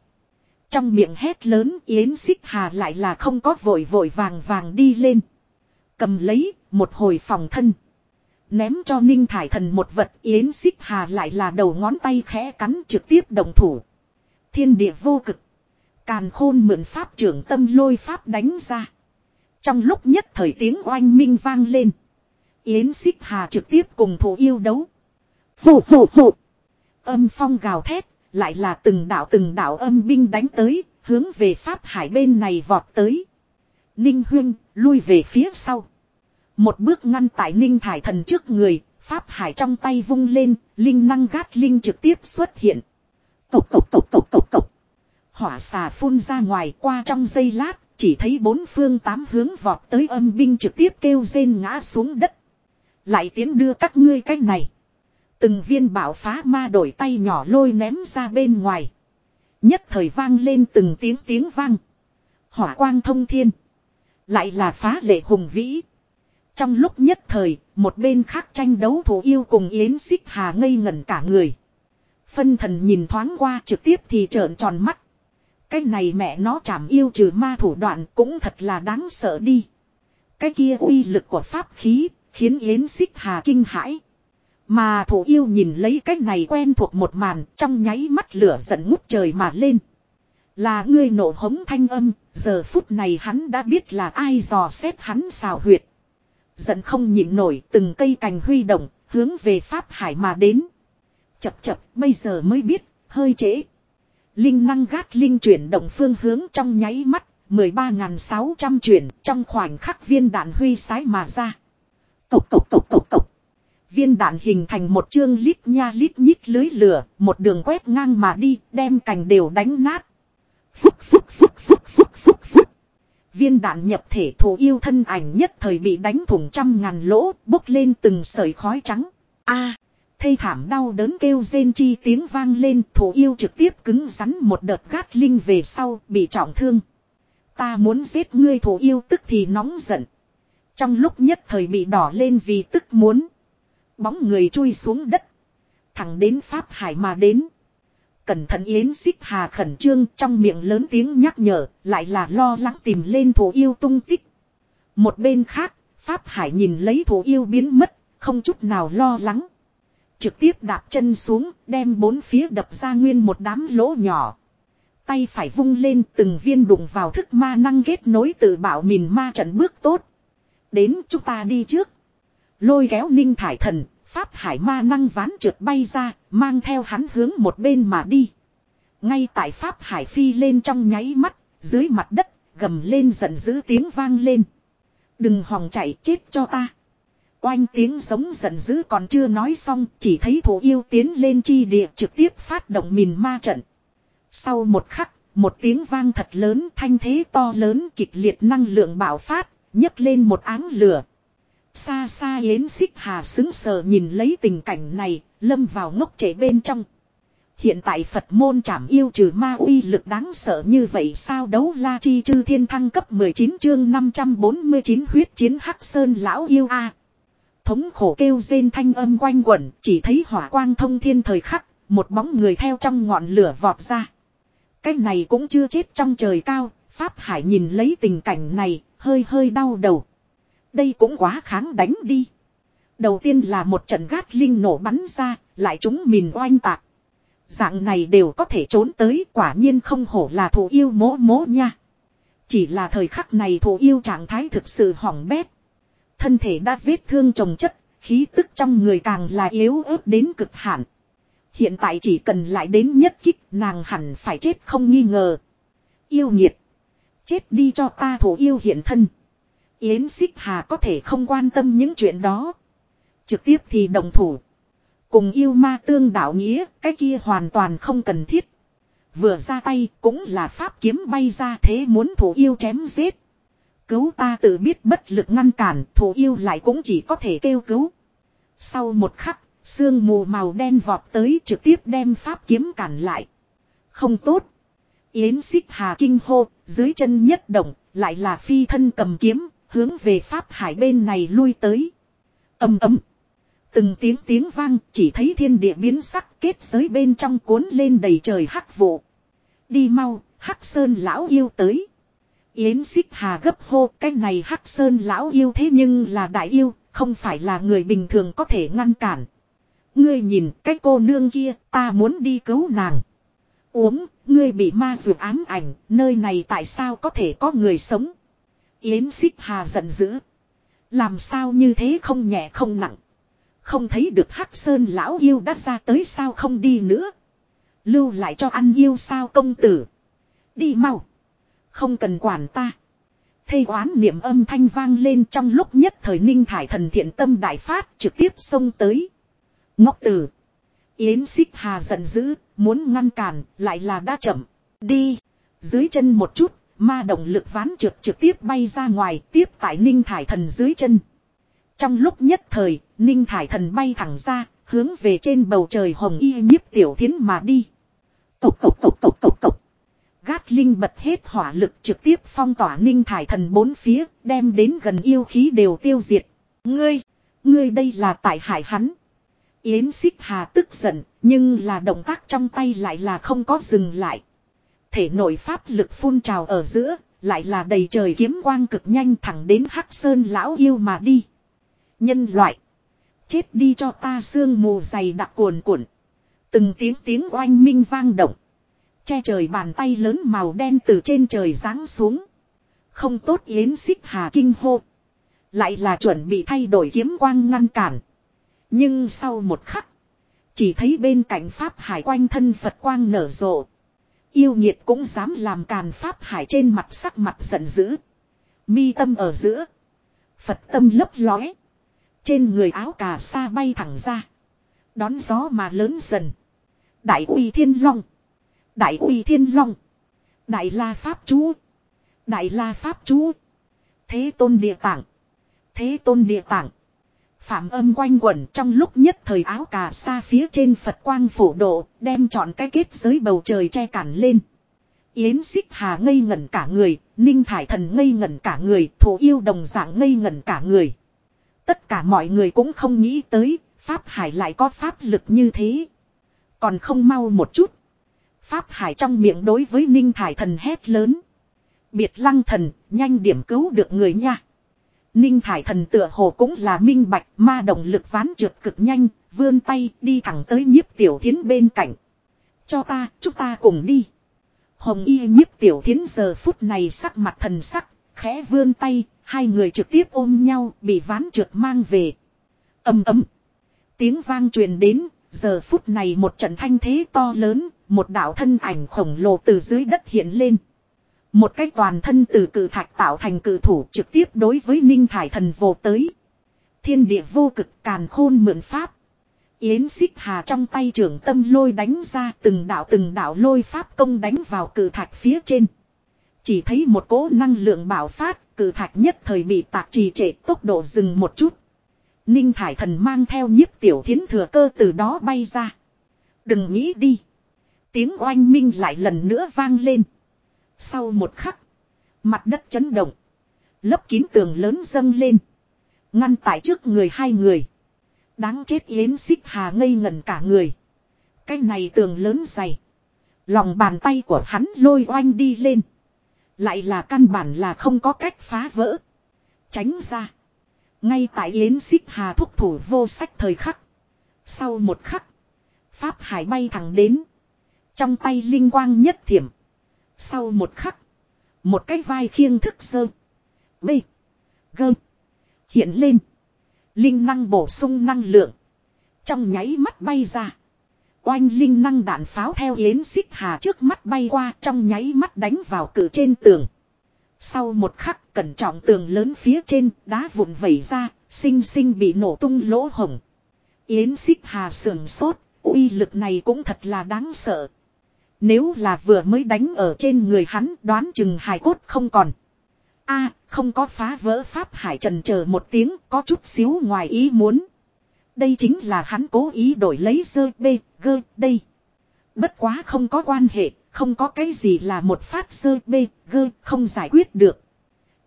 Trong miệng hét lớn Yến xích hà lại là không có vội vội vàng vàng đi lên. Cầm lấy, một hồi phòng thân. Ném cho Ninh Thải Thần một vật Yến xích hà lại là đầu ngón tay khẽ cắn trực tiếp đồng thủ. Thiên địa vô cực. Càn khôn mượn pháp trưởng tâm lôi pháp đánh ra. Trong lúc nhất thời tiếng oanh minh vang lên. Yến xích hà trực tiếp cùng thủ yêu đấu. Phụ phụ phụ. Âm phong gào thét, lại là từng đạo từng đạo âm binh đánh tới, hướng về Pháp Hải bên này vọt tới. Ninh Huyên, lui về phía sau. Một bước ngăn tại Ninh Thải Thần trước người, Pháp Hải trong tay vung lên, linh năng gát linh trực tiếp xuất hiện. Cộc cộc cộc cộc cộc cộc. Hỏa xà phun ra ngoài qua trong giây lát, chỉ thấy bốn phương tám hướng vọt tới âm binh trực tiếp kêu rên ngã xuống đất. Lại tiến đưa các ngươi cách này. Từng viên bảo phá ma đổi tay nhỏ lôi ném ra bên ngoài. Nhất thời vang lên từng tiếng tiếng vang. Hỏa quang thông thiên. Lại là phá lệ hùng vĩ. Trong lúc nhất thời, một bên khác tranh đấu thủ yêu cùng Yến Xích Hà ngây ngẩn cả người. Phân thần nhìn thoáng qua trực tiếp thì trợn tròn mắt. Cái này mẹ nó chảm yêu trừ ma thủ đoạn cũng thật là đáng sợ đi. Cái kia uy lực của pháp khí, khiến Yến Xích Hà kinh hãi. Mà thủ yêu nhìn lấy cái này quen thuộc một màn, trong nháy mắt lửa giận ngút trời mà lên. Là ngươi nổ hống thanh âm, giờ phút này hắn đã biết là ai dò xét hắn xào huyệt. Giận không nhịn nổi từng cây cành huy động, hướng về Pháp Hải mà đến. Chập chập, bây giờ mới biết, hơi trễ. Linh năng gát linh chuyển động phương hướng trong nháy mắt, 13.600 chuyển trong khoảnh khắc viên đạn huy sái mà ra. Cộc cộc cộc cộc cộc. Viên đạn hình thành một chương lít nha lít nhít lưới lửa, một đường quét ngang mà đi, đem cành đều đánh nát. Phúc phúc phúc. Viên đạn nhập thể thổ yêu thân ảnh nhất thời bị đánh thủng trăm ngàn lỗ, bốc lên từng sợi khói trắng. A, thây thảm đau đớn kêu rên chi tiếng vang lên, thổ yêu trực tiếp cứng rắn một đợt gát linh về sau, bị trọng thương. Ta muốn giết ngươi thủ yêu tức thì nóng giận. Trong lúc nhất thời bị đỏ lên vì tức muốn. Bóng người chui xuống đất. Thẳng đến Pháp Hải mà đến. Cẩn thận Yến xích hà khẩn trương trong miệng lớn tiếng nhắc nhở, lại là lo lắng tìm lên thủ yêu tung tích. Một bên khác, Pháp Hải nhìn lấy thủ yêu biến mất, không chút nào lo lắng. Trực tiếp đạp chân xuống, đem bốn phía đập ra nguyên một đám lỗ nhỏ. Tay phải vung lên từng viên đụng vào thức ma năng kết nối tự bảo mìn ma trận bước tốt. Đến chúng ta đi trước. Lôi kéo ninh thải thần, Pháp hải ma năng ván trượt bay ra, mang theo hắn hướng một bên mà đi. Ngay tại Pháp hải phi lên trong nháy mắt, dưới mặt đất, gầm lên giận dữ tiếng vang lên. Đừng hòng chạy chết cho ta. Oanh tiếng giống giận dữ còn chưa nói xong, chỉ thấy thủ yêu tiến lên chi địa trực tiếp phát động mìn ma trận. Sau một khắc, một tiếng vang thật lớn thanh thế to lớn kịch liệt năng lượng bạo phát, nhấc lên một áng lửa. Xa xa yến xích hà xứng sờ nhìn lấy tình cảnh này, lâm vào ngốc trễ bên trong. Hiện tại Phật môn trảm yêu trừ ma uy lực đáng sợ như vậy sao đấu la chi chư thiên thăng cấp 19 chương 549 huyết chiến hắc sơn lão yêu a Thống khổ kêu rên thanh âm quanh quẩn, chỉ thấy hỏa quang thông thiên thời khắc, một bóng người theo trong ngọn lửa vọt ra. Cái này cũng chưa chết trong trời cao, Pháp Hải nhìn lấy tình cảnh này, hơi hơi đau đầu. Đây cũng quá kháng đánh đi. Đầu tiên là một trận gát linh nổ bắn ra, lại chúng mìn oanh tạc. Dạng này đều có thể trốn tới quả nhiên không hổ là thủ yêu mố mố nha. Chỉ là thời khắc này thủ yêu trạng thái thực sự hỏng bét. Thân thể đã vết thương trồng chất, khí tức trong người càng là yếu ớt đến cực hạn. Hiện tại chỉ cần lại đến nhất kích nàng hẳn phải chết không nghi ngờ. Yêu nhiệt. Chết đi cho ta thủ yêu hiện thân. Yến Xích Hà có thể không quan tâm những chuyện đó. Trực tiếp thì đồng thủ. Cùng yêu ma tương đạo nghĩa, cái kia hoàn toàn không cần thiết. Vừa ra tay cũng là pháp kiếm bay ra thế muốn thủ yêu chém giết. Cứu ta tự biết bất lực ngăn cản, thủ yêu lại cũng chỉ có thể kêu cứu. Sau một khắc, sương mù màu đen vọt tới trực tiếp đem pháp kiếm cản lại. Không tốt. Yến xích hà kinh hô, dưới chân nhất động, lại là phi thân cầm kiếm, hướng về Pháp Hải bên này lui tới. ầm ầm Từng tiếng tiếng vang chỉ thấy thiên địa biến sắc kết giới bên trong cuốn lên đầy trời hắc vụ. Đi mau, hắc sơn lão yêu tới. Yến xích hà gấp hô cái này hắc sơn lão yêu thế nhưng là đại yêu, không phải là người bình thường có thể ngăn cản. Ngươi nhìn cái cô nương kia, ta muốn đi cứu nàng. Uống, ngươi bị ma dược ám ảnh, nơi này tại sao có thể có người sống. Yến xích hà giận dữ. Làm sao như thế không nhẹ không nặng. Không thấy được hắc sơn lão yêu đã ra tới sao không đi nữa. Lưu lại cho ăn yêu sao công tử. Đi mau. Không cần quản ta. Thây oán niệm âm thanh vang lên trong lúc nhất thời ninh thải thần thiện tâm đại phát trực tiếp xông tới. Ngốc tử. Yến xích hà giận dữ, muốn ngăn cản, lại là đã chậm. Đi. Dưới chân một chút, Ma động lực ván trượt trực tiếp bay ra ngoài tiếp tại Ninh Thải Thần dưới chân. Trong lúc nhất thời, Ninh Thải Thần bay thẳng ra, hướng về trên bầu trời hồng y nhiếp tiểu thiến mà đi. Cộc cộc cộc cộc cộc cộc. Gát Linh bật hết hỏa lực trực tiếp phong tỏa Ninh Thải Thần bốn phía, đem đến gần yêu khí đều tiêu diệt. Ngươi, ngươi đây là tại hải hắn. Yến xích hà tức giận, nhưng là động tác trong tay lại là không có dừng lại thể nội pháp lực phun trào ở giữa, lại là đầy trời kiếm quang cực nhanh thẳng đến Hắc Sơn lão yêu mà đi. Nhân loại, chết đi cho ta xương mù dày đặc cuồn cuộn. Từng tiếng tiếng oanh minh vang động. Che trời bàn tay lớn màu đen từ trên trời giáng xuống. Không tốt yến xích hà kinh hô. Lại là chuẩn bị thay đổi kiếm quang ngăn cản. Nhưng sau một khắc. Chỉ thấy bên cạnh Pháp hải quanh thân Phật quang nở rộ. Yêu nhiệt cũng dám làm càn pháp hải trên mặt sắc mặt giận dữ. Mi tâm ở giữa. Phật tâm lấp lóe. Trên người áo cà sa bay thẳng ra. Đón gió mà lớn dần. Đại uy thiên long. Đại uy thiên long. Đại la pháp chú. Đại la pháp chú. Thế tôn địa tạng. Thế tôn địa tạng. Phạm âm quanh quẩn trong lúc nhất thời áo cà sa phía trên Phật quang phổ độ, đem chọn cái kết giới bầu trời che cản lên. Yến xích hà ngây ngẩn cả người, ninh thải thần ngây ngẩn cả người, thủ yêu đồng dạng ngây ngẩn cả người. Tất cả mọi người cũng không nghĩ tới, Pháp Hải lại có pháp lực như thế. Còn không mau một chút. Pháp Hải trong miệng đối với ninh thải thần hét lớn. Biệt lăng thần, nhanh điểm cứu được người nha. Ninh thải thần tựa hồ cũng là minh bạch ma động lực ván trượt cực nhanh, vươn tay đi thẳng tới nhiếp tiểu thiến bên cạnh. Cho ta, chúng ta cùng đi. Hồng y nhiếp tiểu thiến giờ phút này sắc mặt thần sắc, khẽ vươn tay, hai người trực tiếp ôm nhau, bị ván trượt mang về. ầm ầm Tiếng vang truyền đến, giờ phút này một trận thanh thế to lớn, một đạo thân ảnh khổng lồ từ dưới đất hiện lên. Một cái toàn thân từ cử thạch tạo thành cử thủ trực tiếp đối với ninh thải thần vô tới. Thiên địa vô cực càn khôn mượn pháp. Yến xích hà trong tay trưởng tâm lôi đánh ra từng đạo từng đạo lôi pháp công đánh vào cử thạch phía trên. Chỉ thấy một cỗ năng lượng bảo phát, cử thạch nhất thời bị tạc trì trệ tốc độ dừng một chút. Ninh thải thần mang theo nhiếp tiểu thiến thừa cơ từ đó bay ra. Đừng nghĩ đi. Tiếng oanh minh lại lần nữa vang lên. Sau một khắc. Mặt đất chấn động. Lấp kín tường lớn dâng lên. Ngăn tại trước người hai người. Đáng chết yến xích hà ngây ngẩn cả người. Cái này tường lớn dày. Lòng bàn tay của hắn lôi oanh đi lên. Lại là căn bản là không có cách phá vỡ. Tránh ra. Ngay tại yến xích hà thúc thủ vô sách thời khắc. Sau một khắc. Pháp hải bay thẳng đến. Trong tay linh quang nhất thiểm. Sau một khắc. Một cái vai khiêng thức sơ. B. Gơ. Hiện lên. Linh năng bổ sung năng lượng. Trong nháy mắt bay ra. Oanh linh năng đạn pháo theo yến xích hà trước mắt bay qua trong nháy mắt đánh vào cử trên tường. Sau một khắc cẩn trọng tường lớn phía trên đá vụn vẩy ra, xinh xinh bị nổ tung lỗ hồng. Yến xích hà sườn sốt, uy lực này cũng thật là đáng sợ. Nếu là vừa mới đánh ở trên người hắn đoán chừng hài cốt không còn. a không có phá vỡ pháp hải trần chờ một tiếng có chút xíu ngoài ý muốn. Đây chính là hắn cố ý đổi lấy sơ bê, gơ, đây. Bất quá không có quan hệ, không có cái gì là một phát sơ bê, gơ, không giải quyết được.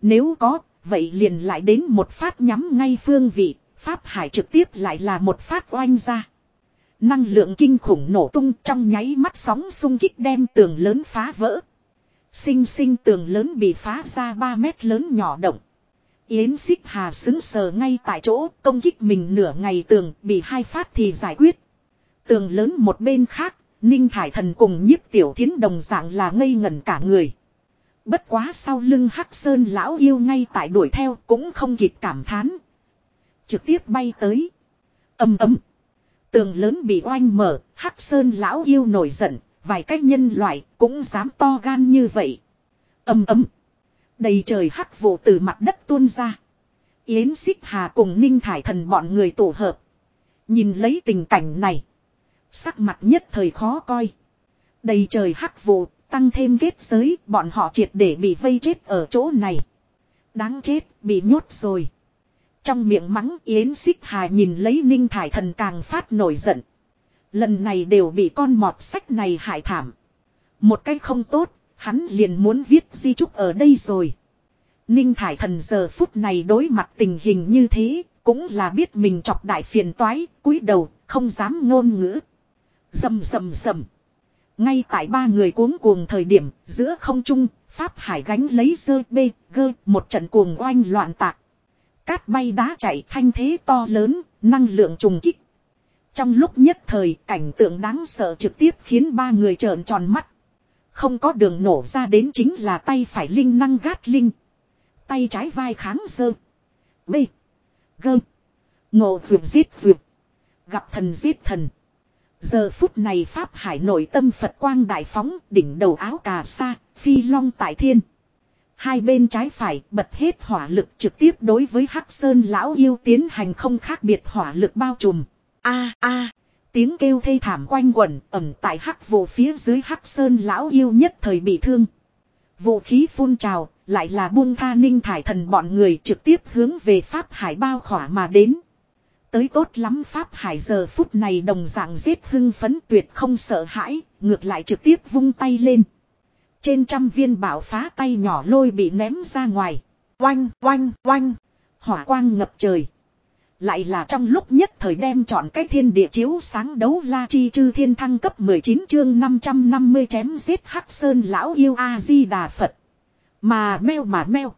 Nếu có, vậy liền lại đến một phát nhắm ngay phương vị, Pháp Hải trực tiếp lại là một phát oanh ra. Năng lượng kinh khủng nổ tung trong nháy mắt sóng xung kích đem tường lớn phá vỡ. Sinh sinh tường lớn bị phá ra 3 mét lớn nhỏ động. Yến xích hà xứng sờ ngay tại chỗ công kích mình nửa ngày tường bị hai phát thì giải quyết. Tường lớn một bên khác, Ninh Thải Thần cùng nhiếp tiểu thiến đồng dạng là ngây ngẩn cả người. Bất quá sau lưng Hắc Sơn lão yêu ngay tại đuổi theo cũng không kịp cảm thán. Trực tiếp bay tới. Âm ấm. Tường lớn bị oanh mở, Hắc Sơn lão yêu nổi giận, vài cách nhân loại cũng dám to gan như vậy. ầm ầm, Đầy trời hắc vụ từ mặt đất tuôn ra. Yến xích hà cùng ninh thải thần bọn người tổ hợp. Nhìn lấy tình cảnh này. Sắc mặt nhất thời khó coi. Đầy trời hắc vụ, tăng thêm kết giới, bọn họ triệt để bị vây chết ở chỗ này. Đáng chết, bị nhốt rồi. Trong miệng mắng Yến xích hà nhìn lấy ninh thải thần càng phát nổi giận. Lần này đều bị con mọt sách này hại thảm. Một cách không tốt, hắn liền muốn viết di trúc ở đây rồi. Ninh thải thần giờ phút này đối mặt tình hình như thế, cũng là biết mình chọc đại phiền toái, cúi đầu, không dám ngôn ngữ. Dầm dầm dầm. Ngay tại ba người cuống cuồng thời điểm, giữa không trung, Pháp Hải gánh lấy rơi bê, gơ, một trận cuồng oanh loạn tạc. Cát bay đá chạy thanh thế to lớn, năng lượng trùng kích. Trong lúc nhất thời, cảnh tượng đáng sợ trực tiếp khiến ba người trợn tròn mắt. Không có đường nổ ra đến chính là tay phải linh năng gát linh. Tay trái vai kháng sơ. B. Gơ. Ngộ vượt giết vượt. Gặp thần giết thần. Giờ phút này Pháp Hải nội tâm Phật quang đại phóng đỉnh đầu áo cà sa, phi long tại thiên. Hai bên trái phải bật hết hỏa lực trực tiếp đối với Hắc Sơn lão yêu tiến hành không khác biệt hỏa lực bao trùm. A a tiếng kêu thê thảm quanh quẩn ẩm tại hắc vụ phía dưới Hắc Sơn lão yêu nhất thời bị thương. Vũ khí phun trào, lại là buông tha ninh thải thần bọn người trực tiếp hướng về Pháp Hải bao khỏa mà đến. Tới tốt lắm Pháp Hải giờ phút này đồng dạng giết hưng phấn tuyệt không sợ hãi, ngược lại trực tiếp vung tay lên. Trên trăm viên bảo phá tay nhỏ lôi bị ném ra ngoài. Oanh, oanh, oanh. Hỏa quang ngập trời. Lại là trong lúc nhất thời đem chọn cái thiên địa chiếu sáng đấu la chi chư thiên thăng cấp 19 chương 550 chém giết hắc sơn lão yêu A-di-đà Phật. Mà meo mà meo.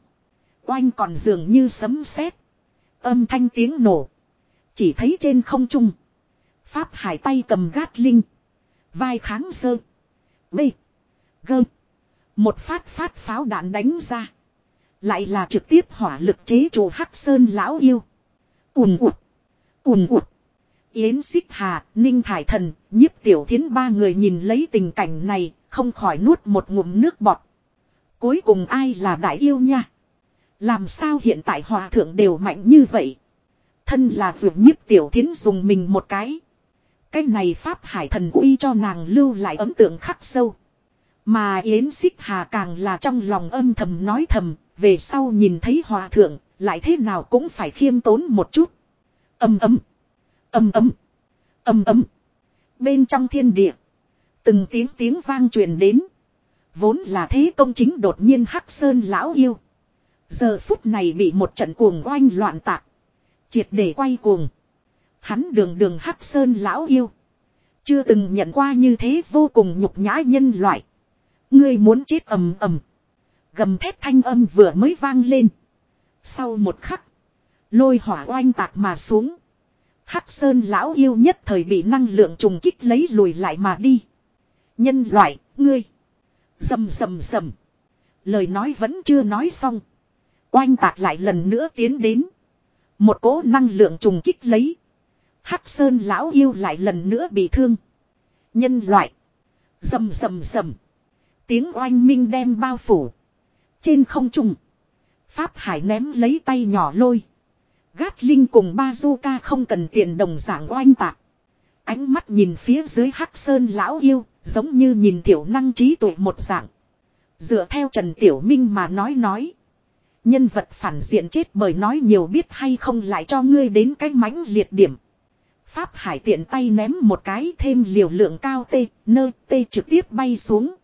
Oanh còn dường như sấm sét Âm thanh tiếng nổ. Chỉ thấy trên không trung. Pháp hải tay cầm gát linh. Vai kháng sơ. Bê. Gơm. Một phát phát pháo đạn đánh ra. Lại là trực tiếp hỏa lực chế chủ Hắc Sơn lão yêu. Ùm ụt. Ùm ụt. Yến xích hà, ninh thải thần, nhiếp tiểu thiến ba người nhìn lấy tình cảnh này, không khỏi nuốt một ngụm nước bọt. Cuối cùng ai là đại yêu nha? Làm sao hiện tại hòa thượng đều mạnh như vậy? Thân là vượt nhiếp tiểu thiến dùng mình một cái. Cái này pháp hải thần uy cho nàng lưu lại ấn tượng khắc sâu. Mà Yến Xích Hà càng là trong lòng âm thầm nói thầm, về sau nhìn thấy hòa thượng, lại thế nào cũng phải khiêm tốn một chút. Âm ấm, âm ấm, âm ấm. Bên trong thiên địa, từng tiếng tiếng vang truyền đến. Vốn là thế công chính đột nhiên hắc sơn lão yêu. Giờ phút này bị một trận cuồng oanh loạn tạc. Triệt để quay cuồng. Hắn đường đường hắc sơn lão yêu. Chưa từng nhận qua như thế vô cùng nhục nhã nhân loại. Ngươi muốn chết ầm ầm. Gầm thép thanh âm vừa mới vang lên. Sau một khắc. Lôi hỏa oanh tạc mà xuống. Hắc sơn lão yêu nhất thời bị năng lượng trùng kích lấy lùi lại mà đi. Nhân loại, ngươi. Dầm dầm dầm. Lời nói vẫn chưa nói xong. Oanh tạc lại lần nữa tiến đến. Một cỗ năng lượng trùng kích lấy. Hắc sơn lão yêu lại lần nữa bị thương. Nhân loại. Dầm dầm dầm. Tiếng oanh minh đem bao phủ. Trên không trung. Pháp Hải ném lấy tay nhỏ lôi. Gát Linh cùng Bazooka không cần tiền đồng giảng oanh tạc. Ánh mắt nhìn phía dưới Hắc Sơn lão yêu, giống như nhìn tiểu năng trí tuệ một dạng. Dựa theo Trần Tiểu Minh mà nói nói. Nhân vật phản diện chết bởi nói nhiều biết hay không lại cho ngươi đến cái mãnh liệt điểm. Pháp Hải tiện tay ném một cái thêm liều lượng cao tê, nơ tê trực tiếp bay xuống.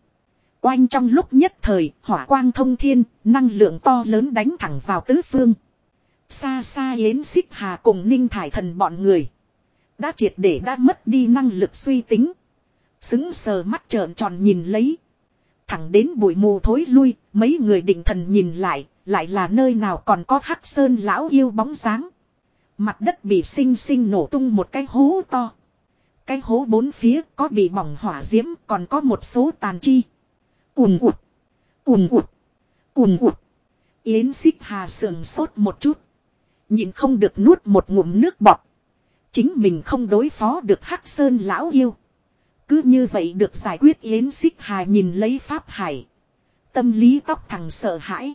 Oanh trong lúc nhất thời, hỏa quang thông thiên, năng lượng to lớn đánh thẳng vào tứ phương. Xa xa yến xích hà cùng ninh thải thần bọn người. Đã triệt để đã mất đi năng lực suy tính. Xứng sờ mắt trợn tròn nhìn lấy. Thẳng đến bụi mù thối lui, mấy người định thần nhìn lại, lại là nơi nào còn có hắc sơn lão yêu bóng dáng. Mặt đất bị sinh sinh nổ tung một cái hố to. Cái hố bốn phía có bị bỏng hỏa diễm còn có một số tàn chi. Ùm ụt. Ùm ụt. Ùm ụt. Yến xích hà sườn sốt một chút. Nhìn không được nuốt một ngụm nước bọt. Chính mình không đối phó được Hắc Sơn lão yêu. Cứ như vậy được giải quyết Yến xích hà nhìn lấy Pháp Hải. Tâm lý tóc thằng sợ hãi.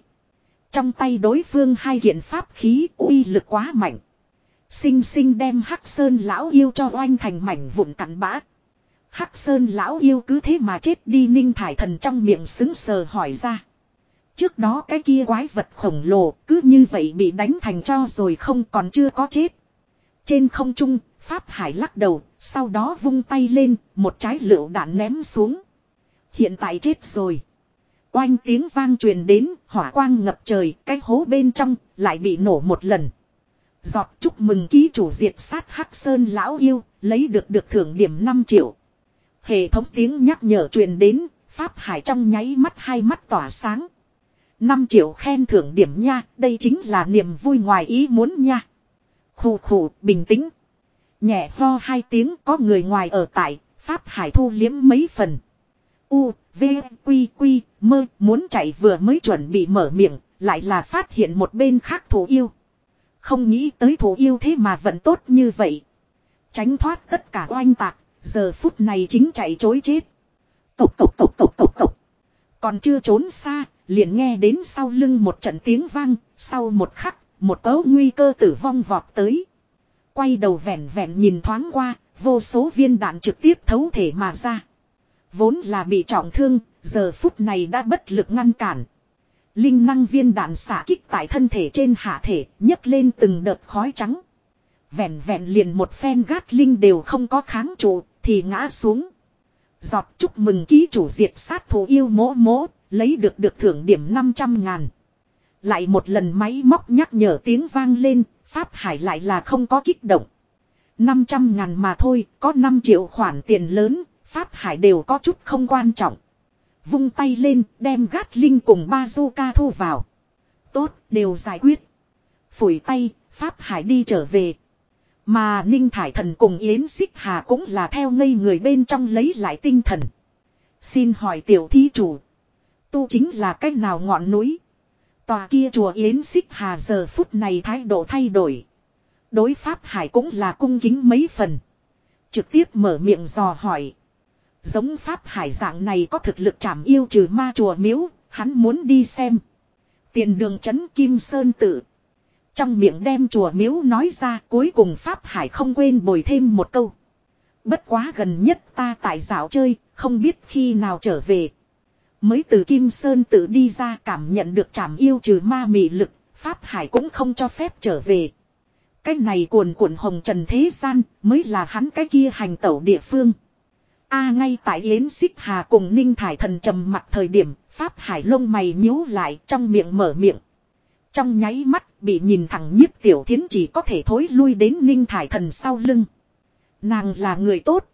Trong tay đối phương hai hiện pháp khí uy lực quá mạnh. Sinh sinh đem Hắc Sơn lão yêu cho oanh thành mảnh vụn cắn bã. Hắc Sơn lão yêu cứ thế mà chết đi ninh thải thần trong miệng xứng sờ hỏi ra. Trước đó cái kia quái vật khổng lồ cứ như vậy bị đánh thành cho rồi không còn chưa có chết. Trên không trung, Pháp Hải lắc đầu, sau đó vung tay lên, một trái lựu đạn ném xuống. Hiện tại chết rồi. Oanh tiếng vang truyền đến, hỏa quang ngập trời, cái hố bên trong, lại bị nổ một lần. Giọt chúc mừng ký chủ diệt sát Hắc Sơn lão yêu, lấy được được thưởng điểm 5 triệu. Hệ thống tiếng nhắc nhở truyền đến, Pháp Hải trong nháy mắt hai mắt tỏa sáng. 5 triệu khen thưởng điểm nha, đây chính là niềm vui ngoài ý muốn nha. Khủ khủ, bình tĩnh. Nhẹ ho hai tiếng có người ngoài ở tại, Pháp Hải thu liếm mấy phần. U, V, Quy, Quy, mơ, muốn chạy vừa mới chuẩn bị mở miệng, lại là phát hiện một bên khác thủ yêu. Không nghĩ tới thủ yêu thế mà vẫn tốt như vậy. Tránh thoát tất cả oanh tạc, Giờ phút này chính chạy chối chết. Cộc cộc cộc cộc cộc cộc. Còn chưa trốn xa, liền nghe đến sau lưng một trận tiếng vang, sau một khắc, một cấu nguy cơ tử vong vọt tới. Quay đầu vẹn vẹn nhìn thoáng qua, vô số viên đạn trực tiếp thấu thể mà ra. Vốn là bị trọng thương, giờ phút này đã bất lực ngăn cản. Linh năng viên đạn xả kích tại thân thể trên hạ thể, nhấc lên từng đợt khói trắng. Vẹn vẹn liền một phen gát linh đều không có kháng trụ, thì ngã xuống. Giọt chúc mừng ký chủ diệt sát thủ yêu mỗ mỗ, lấy được được thưởng điểm 500 ngàn. Lại một lần máy móc nhắc nhở tiếng vang lên, Pháp Hải lại là không có kích động. 500 ngàn mà thôi, có 5 triệu khoản tiền lớn, Pháp Hải đều có chút không quan trọng. Vung tay lên, đem gát linh cùng bazooka thu vào. Tốt, đều giải quyết. Phủi tay, Pháp Hải đi trở về. Mà Ninh Thải Thần cùng Yến Xích Hà cũng là theo ngây người bên trong lấy lại tinh thần. Xin hỏi tiểu thí chủ. Tu chính là cách nào ngọn núi. Tòa kia chùa Yến Xích Hà giờ phút này thái độ thay đổi. Đối Pháp Hải cũng là cung kính mấy phần. Trực tiếp mở miệng dò hỏi. Giống Pháp Hải dạng này có thực lực chảm yêu trừ ma chùa miếu, hắn muốn đi xem. Tiền đường trấn Kim Sơn tự. Trong miệng đem chùa miếu nói ra cuối cùng Pháp Hải không quên bồi thêm một câu. Bất quá gần nhất ta tại dạo chơi, không biết khi nào trở về. Mới từ Kim Sơn tự đi ra cảm nhận được trảm yêu trừ ma mị lực, Pháp Hải cũng không cho phép trở về. Cái này cuồn cuộn hồng trần thế gian mới là hắn cái kia hành tẩu địa phương. A ngay tại Yến Xích Hà cùng Ninh Thải Thần trầm mặt thời điểm, Pháp Hải lông mày nhíu lại trong miệng mở miệng. Trong nháy mắt bị nhìn thẳng nhiếp tiểu thiến chỉ có thể thối lui đến Ninh Thải Thần sau lưng. Nàng là người tốt.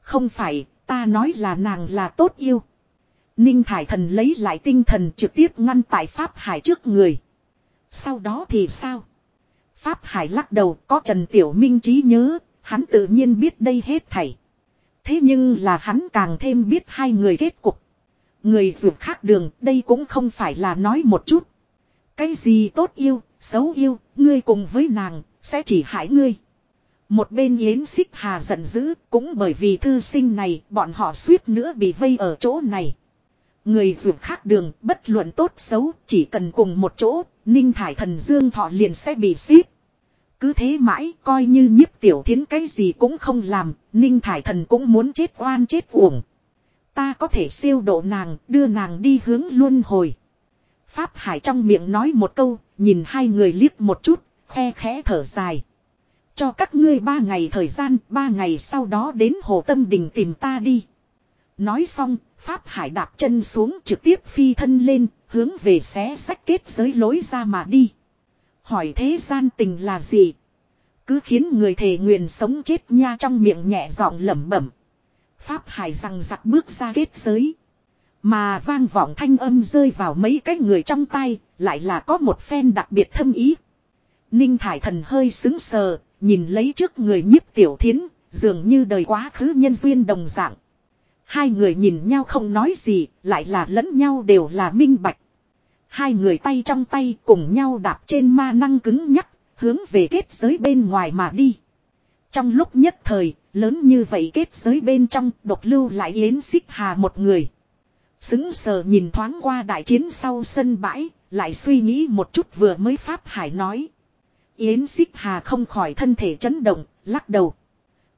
Không phải, ta nói là nàng là tốt yêu. Ninh Thải Thần lấy lại tinh thần trực tiếp ngăn tại Pháp Hải trước người. Sau đó thì sao? Pháp Hải lắc đầu có Trần Tiểu Minh trí nhớ, hắn tự nhiên biết đây hết thảy. Thế nhưng là hắn càng thêm biết hai người kết cục. Người dù khác đường, đây cũng không phải là nói một chút. Cái gì tốt yêu, xấu yêu, ngươi cùng với nàng, sẽ chỉ hại ngươi. Một bên Yến Xích Hà giận dữ, cũng bởi vì thư sinh này, bọn họ suýt nữa bị vây ở chỗ này. Người ruột khác đường, bất luận tốt xấu, chỉ cần cùng một chỗ, Ninh Thải Thần Dương Thọ liền sẽ bị xíp. Cứ thế mãi, coi như nhiếp tiểu thiến cái gì cũng không làm, Ninh Thải Thần cũng muốn chết oan chết uổng. Ta có thể siêu độ nàng, đưa nàng đi hướng luân hồi. Pháp Hải trong miệng nói một câu, nhìn hai người liếc một chút, khe khẽ thở dài. Cho các ngươi ba ngày thời gian, ba ngày sau đó đến Hồ Tâm Đình tìm ta đi. Nói xong, Pháp Hải đạp chân xuống trực tiếp phi thân lên, hướng về xé sách kết giới lối ra mà đi. Hỏi thế gian tình là gì? Cứ khiến người thề nguyện sống chết nha trong miệng nhẹ giọng lẩm bẩm. Pháp Hải rằng giặc bước ra kết giới. Mà vang vọng thanh âm rơi vào mấy cái người trong tay, lại là có một phen đặc biệt thâm ý. Ninh Thải Thần hơi xứng sờ, nhìn lấy trước người nhiếp tiểu thiến, dường như đời quá khứ nhân duyên đồng dạng. Hai người nhìn nhau không nói gì, lại là lẫn nhau đều là minh bạch. Hai người tay trong tay cùng nhau đạp trên ma năng cứng nhắc, hướng về kết giới bên ngoài mà đi. Trong lúc nhất thời, lớn như vậy kết giới bên trong độc lưu lại yến xích hà một người. Xứng sờ nhìn thoáng qua đại chiến sau sân bãi, lại suy nghĩ một chút vừa mới Pháp Hải nói. Yến xích hà không khỏi thân thể chấn động, lắc đầu.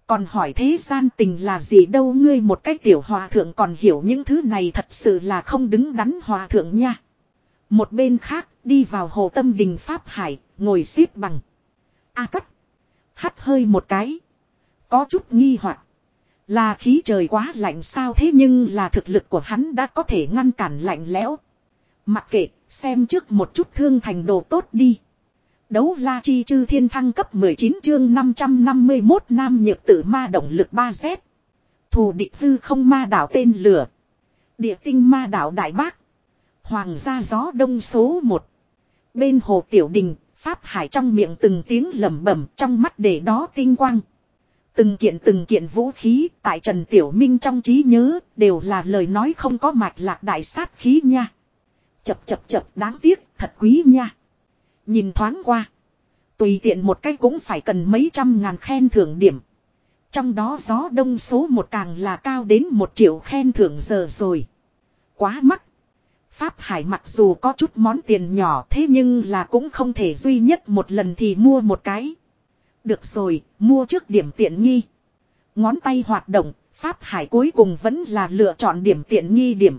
Còn hỏi thế gian tình là gì đâu ngươi một cách tiểu hòa thượng còn hiểu những thứ này thật sự là không đứng đắn hòa thượng nha. Một bên khác đi vào hồ tâm đình Pháp Hải, ngồi xếp bằng. A cắt. Hắt hơi một cái. Có chút nghi hoặc là khí trời quá lạnh sao thế nhưng là thực lực của hắn đã có thể ngăn cản lạnh lẽo. Mặc kệ, xem trước một chút thương thành đồ tốt đi. Đấu la chi chư thiên thăng cấp 19 chương 551 nam nhược tử ma động lực 3Z. Thù địch tư không ma đảo tên lửa. Địa tinh ma đảo Đại Bác. Hoàng gia gió đông số 1. Bên hồ Tiểu Đình, Pháp Hải trong miệng từng tiếng lẩm bẩm trong mắt để đó tinh quang. Từng kiện từng kiện vũ khí tại Trần Tiểu Minh trong trí nhớ đều là lời nói không có mạch lạc đại sát khí nha. Chập chập chập, đáng tiếc, thật quý nha. Nhìn thoáng qua. Tùy tiện một cái cũng phải cần mấy trăm ngàn khen thưởng điểm. Trong đó gió đông số một càng là cao đến một triệu khen thưởng giờ rồi. Quá mắc. Pháp Hải mặc dù có chút món tiền nhỏ thế nhưng là cũng không thể duy nhất một lần thì mua một cái. Được rồi, mua trước điểm tiện nghi. Ngón tay hoạt động, Pháp Hải cuối cùng vẫn là lựa chọn điểm tiện nghi điểm.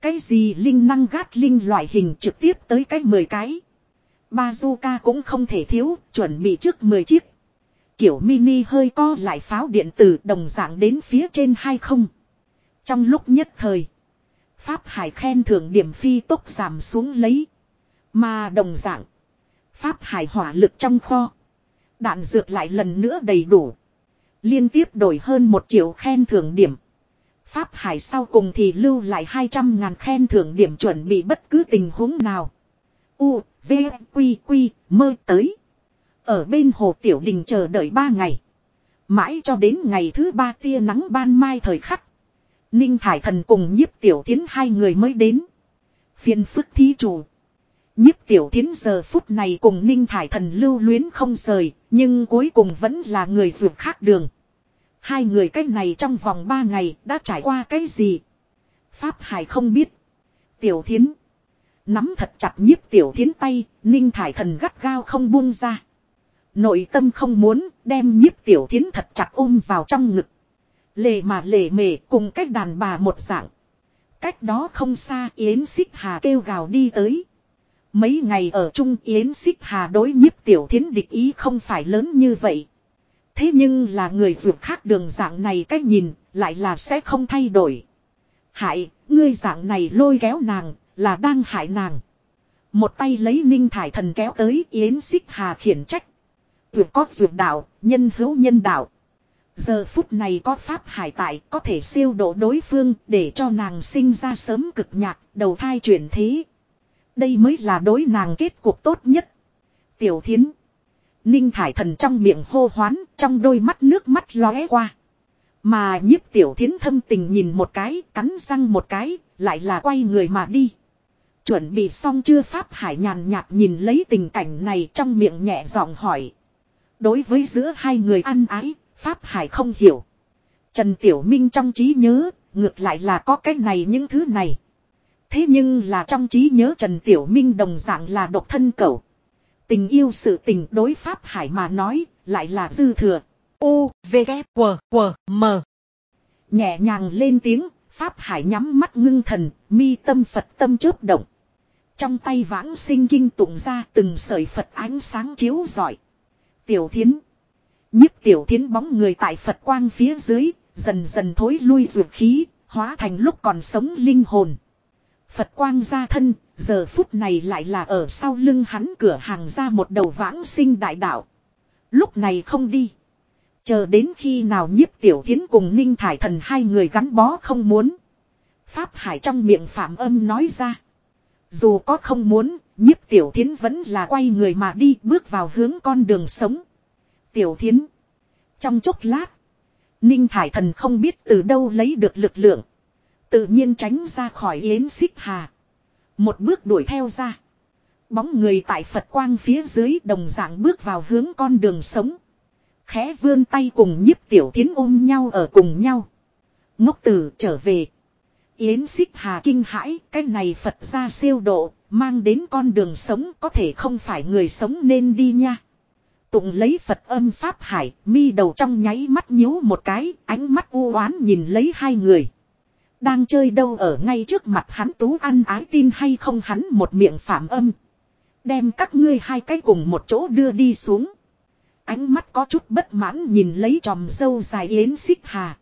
Cái gì linh năng gát linh loại hình trực tiếp tới cách 10 cái. Bazooka cũng không thể thiếu, chuẩn bị trước 10 chiếc. Kiểu mini hơi co lại pháo điện tử đồng dạng đến phía trên hay không. Trong lúc nhất thời. Pháp Hải khen thưởng điểm phi tốc giảm xuống lấy. Mà đồng dạng. Pháp Hải hỏa lực trong kho. Đạn dược lại lần nữa đầy đủ. Liên tiếp đổi hơn một triệu khen thưởng điểm. Pháp Hải sau cùng thì lưu lại 200 ngàn khen thưởng điểm chuẩn bị bất cứ tình huống nào. U, V, Quy, Quy, mơ tới. Ở bên hồ Tiểu Đình chờ đợi 3 ngày. Mãi cho đến ngày thứ ba tia nắng ban mai thời khắc. Ninh Thải Thần cùng nhiếp tiểu thiến hai người mới đến. Phiên phức thí chủ. Nhiếp tiểu thiến giờ phút này cùng Ninh Thải Thần lưu luyến không rời, nhưng cuối cùng vẫn là người ruột khác đường. Hai người cách này trong vòng ba ngày đã trải qua cái gì? Pháp Hải không biết. Tiểu thiến. Nắm thật chặt nhiếp tiểu thiến tay, Ninh Thải Thần gắt gao không buông ra. Nội tâm không muốn đem nhiếp tiểu thiến thật chặt ôm vào trong ngực. Lề mà lề mề cùng cách đàn bà một dạng. Cách đó không xa Yến Xích Hà kêu gào đi tới. Mấy ngày ở Trung Yến Xích Hà đối nhiếp tiểu thiến địch ý không phải lớn như vậy. Thế nhưng là người vượt khác đường dạng này cách nhìn lại là sẽ không thay đổi. Hại, ngươi dạng này lôi kéo nàng là đang hại nàng. Một tay lấy ninh thải thần kéo tới Yến Xích Hà khiển trách. Vượt có vượt đạo, nhân hữu nhân đạo. Giờ phút này có pháp hải tại có thể siêu độ đối phương để cho nàng sinh ra sớm cực nhạc, đầu thai chuyển thế. Đây mới là đối nàng kết cuộc tốt nhất. Tiểu thiến. Ninh thải thần trong miệng hô hoán, trong đôi mắt nước mắt lóe qua. Mà nhiếp tiểu thiến thâm tình nhìn một cái, cắn răng một cái, lại là quay người mà đi. Chuẩn bị xong chưa Pháp Hải nhàn nhạt nhìn lấy tình cảnh này trong miệng nhẹ giọng hỏi. Đối với giữa hai người ăn ái, Pháp Hải không hiểu. Trần Tiểu Minh trong trí nhớ, ngược lại là có cái này những thứ này. Thế nhưng là trong trí nhớ Trần Tiểu Minh đồng dạng là độc thân cẩu. Tình yêu sự tình đối Pháp Hải mà nói, lại là dư thừa. U, V, K, W, W, M. Nhẹ nhàng lên tiếng, Pháp Hải nhắm mắt ngưng thần, mi tâm Phật tâm chớp động. Trong tay vãng sinh kinh tụng ra từng sợi Phật ánh sáng chiếu rọi. Tiểu thiến. Nhức tiểu thiến bóng người tại Phật quang phía dưới, dần dần thối lui ruột khí, hóa thành lúc còn sống linh hồn. Phật quang ra thân, giờ phút này lại là ở sau lưng hắn cửa hàng ra một đầu vãng sinh đại đạo. Lúc này không đi. Chờ đến khi nào nhiếp tiểu thiến cùng ninh thải thần hai người gắn bó không muốn. Pháp hải trong miệng phạm âm nói ra. Dù có không muốn, nhiếp tiểu thiến vẫn là quay người mà đi bước vào hướng con đường sống. Tiểu thiến. Trong chốc lát. Ninh thải thần không biết từ đâu lấy được lực lượng. Tự nhiên tránh ra khỏi yến xích hà. Một bước đuổi theo ra. Bóng người tại Phật quang phía dưới đồng dạng bước vào hướng con đường sống. Khẽ vươn tay cùng nhiếp tiểu thiến ôm nhau ở cùng nhau. Ngốc tử trở về. Yến xích hà kinh hãi, cái này Phật ra siêu độ, mang đến con đường sống có thể không phải người sống nên đi nha. Tụng lấy Phật âm Pháp Hải, mi đầu trong nháy mắt nhíu một cái, ánh mắt u oán nhìn lấy hai người. Đang chơi đâu ở ngay trước mặt hắn tú ăn ái tin hay không hắn một miệng phạm âm. Đem các ngươi hai cái cùng một chỗ đưa đi xuống. Ánh mắt có chút bất mãn nhìn lấy tròm dâu dài yến xích hà.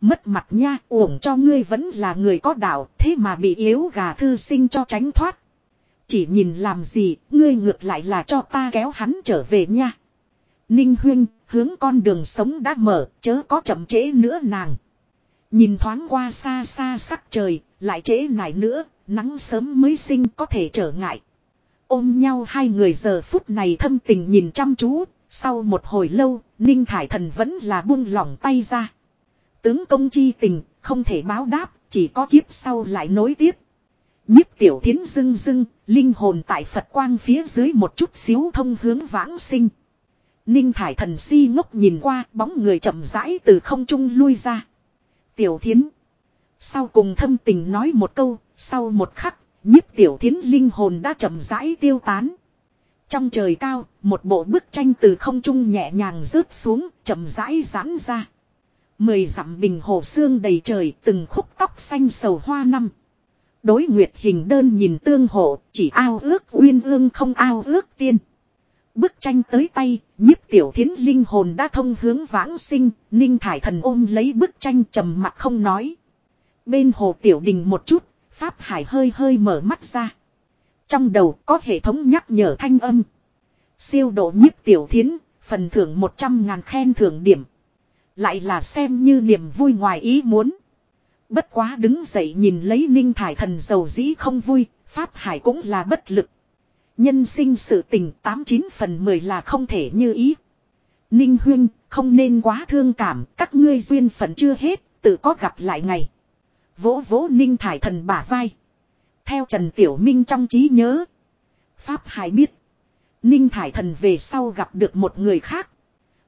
Mất mặt nha, uổng cho ngươi vẫn là người có đạo, thế mà bị yếu gà thư sinh cho tránh thoát. Chỉ nhìn làm gì, ngươi ngược lại là cho ta kéo hắn trở về nha. Ninh huyên, hướng con đường sống đã mở, chớ có chậm trễ nữa nàng. Nhìn thoáng qua xa xa sắc trời, lại trễ nải nữa, nắng sớm mới sinh có thể trở ngại. Ôm nhau hai người giờ phút này thâm tình nhìn chăm chú, sau một hồi lâu, Ninh Thải Thần vẫn là buông lỏng tay ra. Tướng công chi tình, không thể báo đáp, chỉ có kiếp sau lại nối tiếp. Nhiếp tiểu thiến dưng dưng, linh hồn tại Phật quang phía dưới một chút xíu thông hướng vãng sinh. Ninh thải thần si ngốc nhìn qua bóng người chậm rãi từ không trung lui ra. Tiểu thiến. Sau cùng thâm tình nói một câu, sau một khắc, nhiếp tiểu thiến linh hồn đã chậm rãi tiêu tán. Trong trời cao, một bộ bức tranh từ không trung nhẹ nhàng rớt xuống, chậm rãi giãn ra. Mười dặm bình hồ xương đầy trời, từng khúc tóc xanh sầu hoa năm. Đối nguyệt hình đơn nhìn tương hộ, chỉ ao ước uyên ương không ao ước tiên. Bức tranh tới tay, nhiếp tiểu thiến linh hồn đã thông hướng vãng sinh, ninh thải thần ôm lấy bức tranh trầm mặt không nói. Bên hồ tiểu đình một chút, Pháp Hải hơi hơi mở mắt ra. Trong đầu có hệ thống nhắc nhở thanh âm. Siêu độ nhiếp tiểu thiến, phần thưởng 100 ngàn khen thưởng điểm. Lại là xem như niềm vui ngoài ý muốn. Bất quá đứng dậy nhìn lấy ninh thải thần dầu dĩ không vui, Pháp Hải cũng là bất lực. Nhân sinh sự tình 89 phần 10 là không thể như ý. Ninh huyên, không nên quá thương cảm, các ngươi duyên phận chưa hết, tự có gặp lại ngày. Vỗ vỗ ninh thải thần bả vai. Theo Trần Tiểu Minh trong trí nhớ. Pháp Hải biết. Ninh thải thần về sau gặp được một người khác.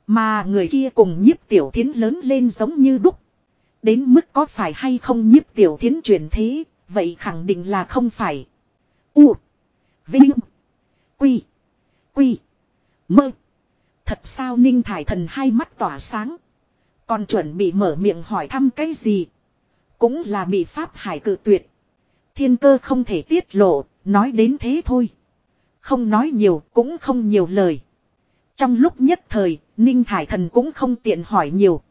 Mà người kia cùng nhiếp tiểu thiến lớn lên giống như đúc. Đến mức có phải hay không nhiếp tiểu thiến truyền thế, vậy khẳng định là không phải. U. Vinh. Quy. Quy. Mơ. Thật sao Ninh Thải Thần hai mắt tỏa sáng. Còn chuẩn bị mở miệng hỏi thăm cái gì. Cũng là bị Pháp Hải cự tuyệt. Thiên cơ không thể tiết lộ, nói đến thế thôi. Không nói nhiều, cũng không nhiều lời. Trong lúc nhất thời, Ninh Thải Thần cũng không tiện hỏi nhiều.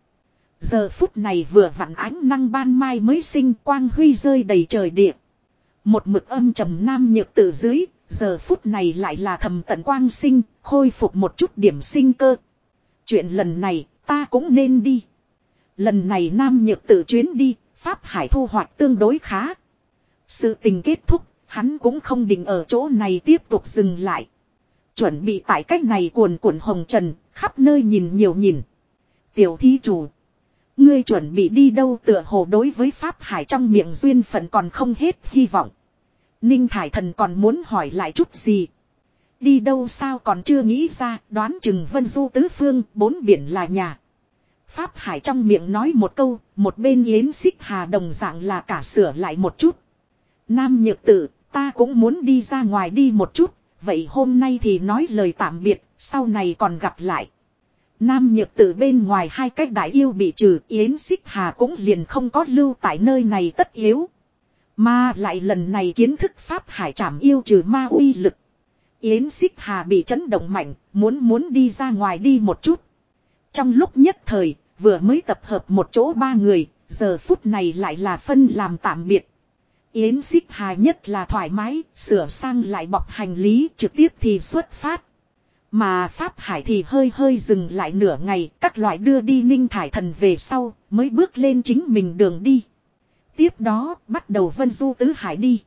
Giờ phút này vừa vặn ánh năng ban mai mới sinh quang huy rơi đầy trời địa. Một mực âm trầm nam nhược tử dưới, giờ phút này lại là thầm tận quang sinh, khôi phục một chút điểm sinh cơ. Chuyện lần này, ta cũng nên đi. Lần này nam nhược tự chuyến đi, Pháp Hải thu hoạch tương đối khá. Sự tình kết thúc, hắn cũng không định ở chỗ này tiếp tục dừng lại. Chuẩn bị tại cách này cuồn cuộn hồng trần, khắp nơi nhìn nhiều nhìn. Tiểu thí chủ. Ngươi chuẩn bị đi đâu tựa hồ đối với Pháp Hải trong miệng duyên phận còn không hết hy vọng. Ninh Thải Thần còn muốn hỏi lại chút gì. Đi đâu sao còn chưa nghĩ ra, đoán chừng vân du tứ phương, bốn biển là nhà. Pháp Hải trong miệng nói một câu, một bên yến xích hà đồng dạng là cả sửa lại một chút. Nam nhược tử, ta cũng muốn đi ra ngoài đi một chút, vậy hôm nay thì nói lời tạm biệt, sau này còn gặp lại. Nam nhược tử bên ngoài hai cách đại yêu bị trừ, yến xích hà cũng liền không có lưu tại nơi này tất yếu. Mà lại lần này kiến thức Pháp Hải trảm yêu trừ ma uy lực. Yến xích hà bị chấn động mạnh, muốn muốn đi ra ngoài đi một chút. Trong lúc nhất thời, vừa mới tập hợp một chỗ ba người, giờ phút này lại là phân làm tạm biệt. Yến xích hà nhất là thoải mái, sửa sang lại bọc hành lý trực tiếp thì xuất phát. Mà Pháp Hải thì hơi hơi dừng lại nửa ngày, các loại đưa đi ninh thải thần về sau, mới bước lên chính mình đường đi. Tiếp đó, bắt đầu vân du tứ hải đi.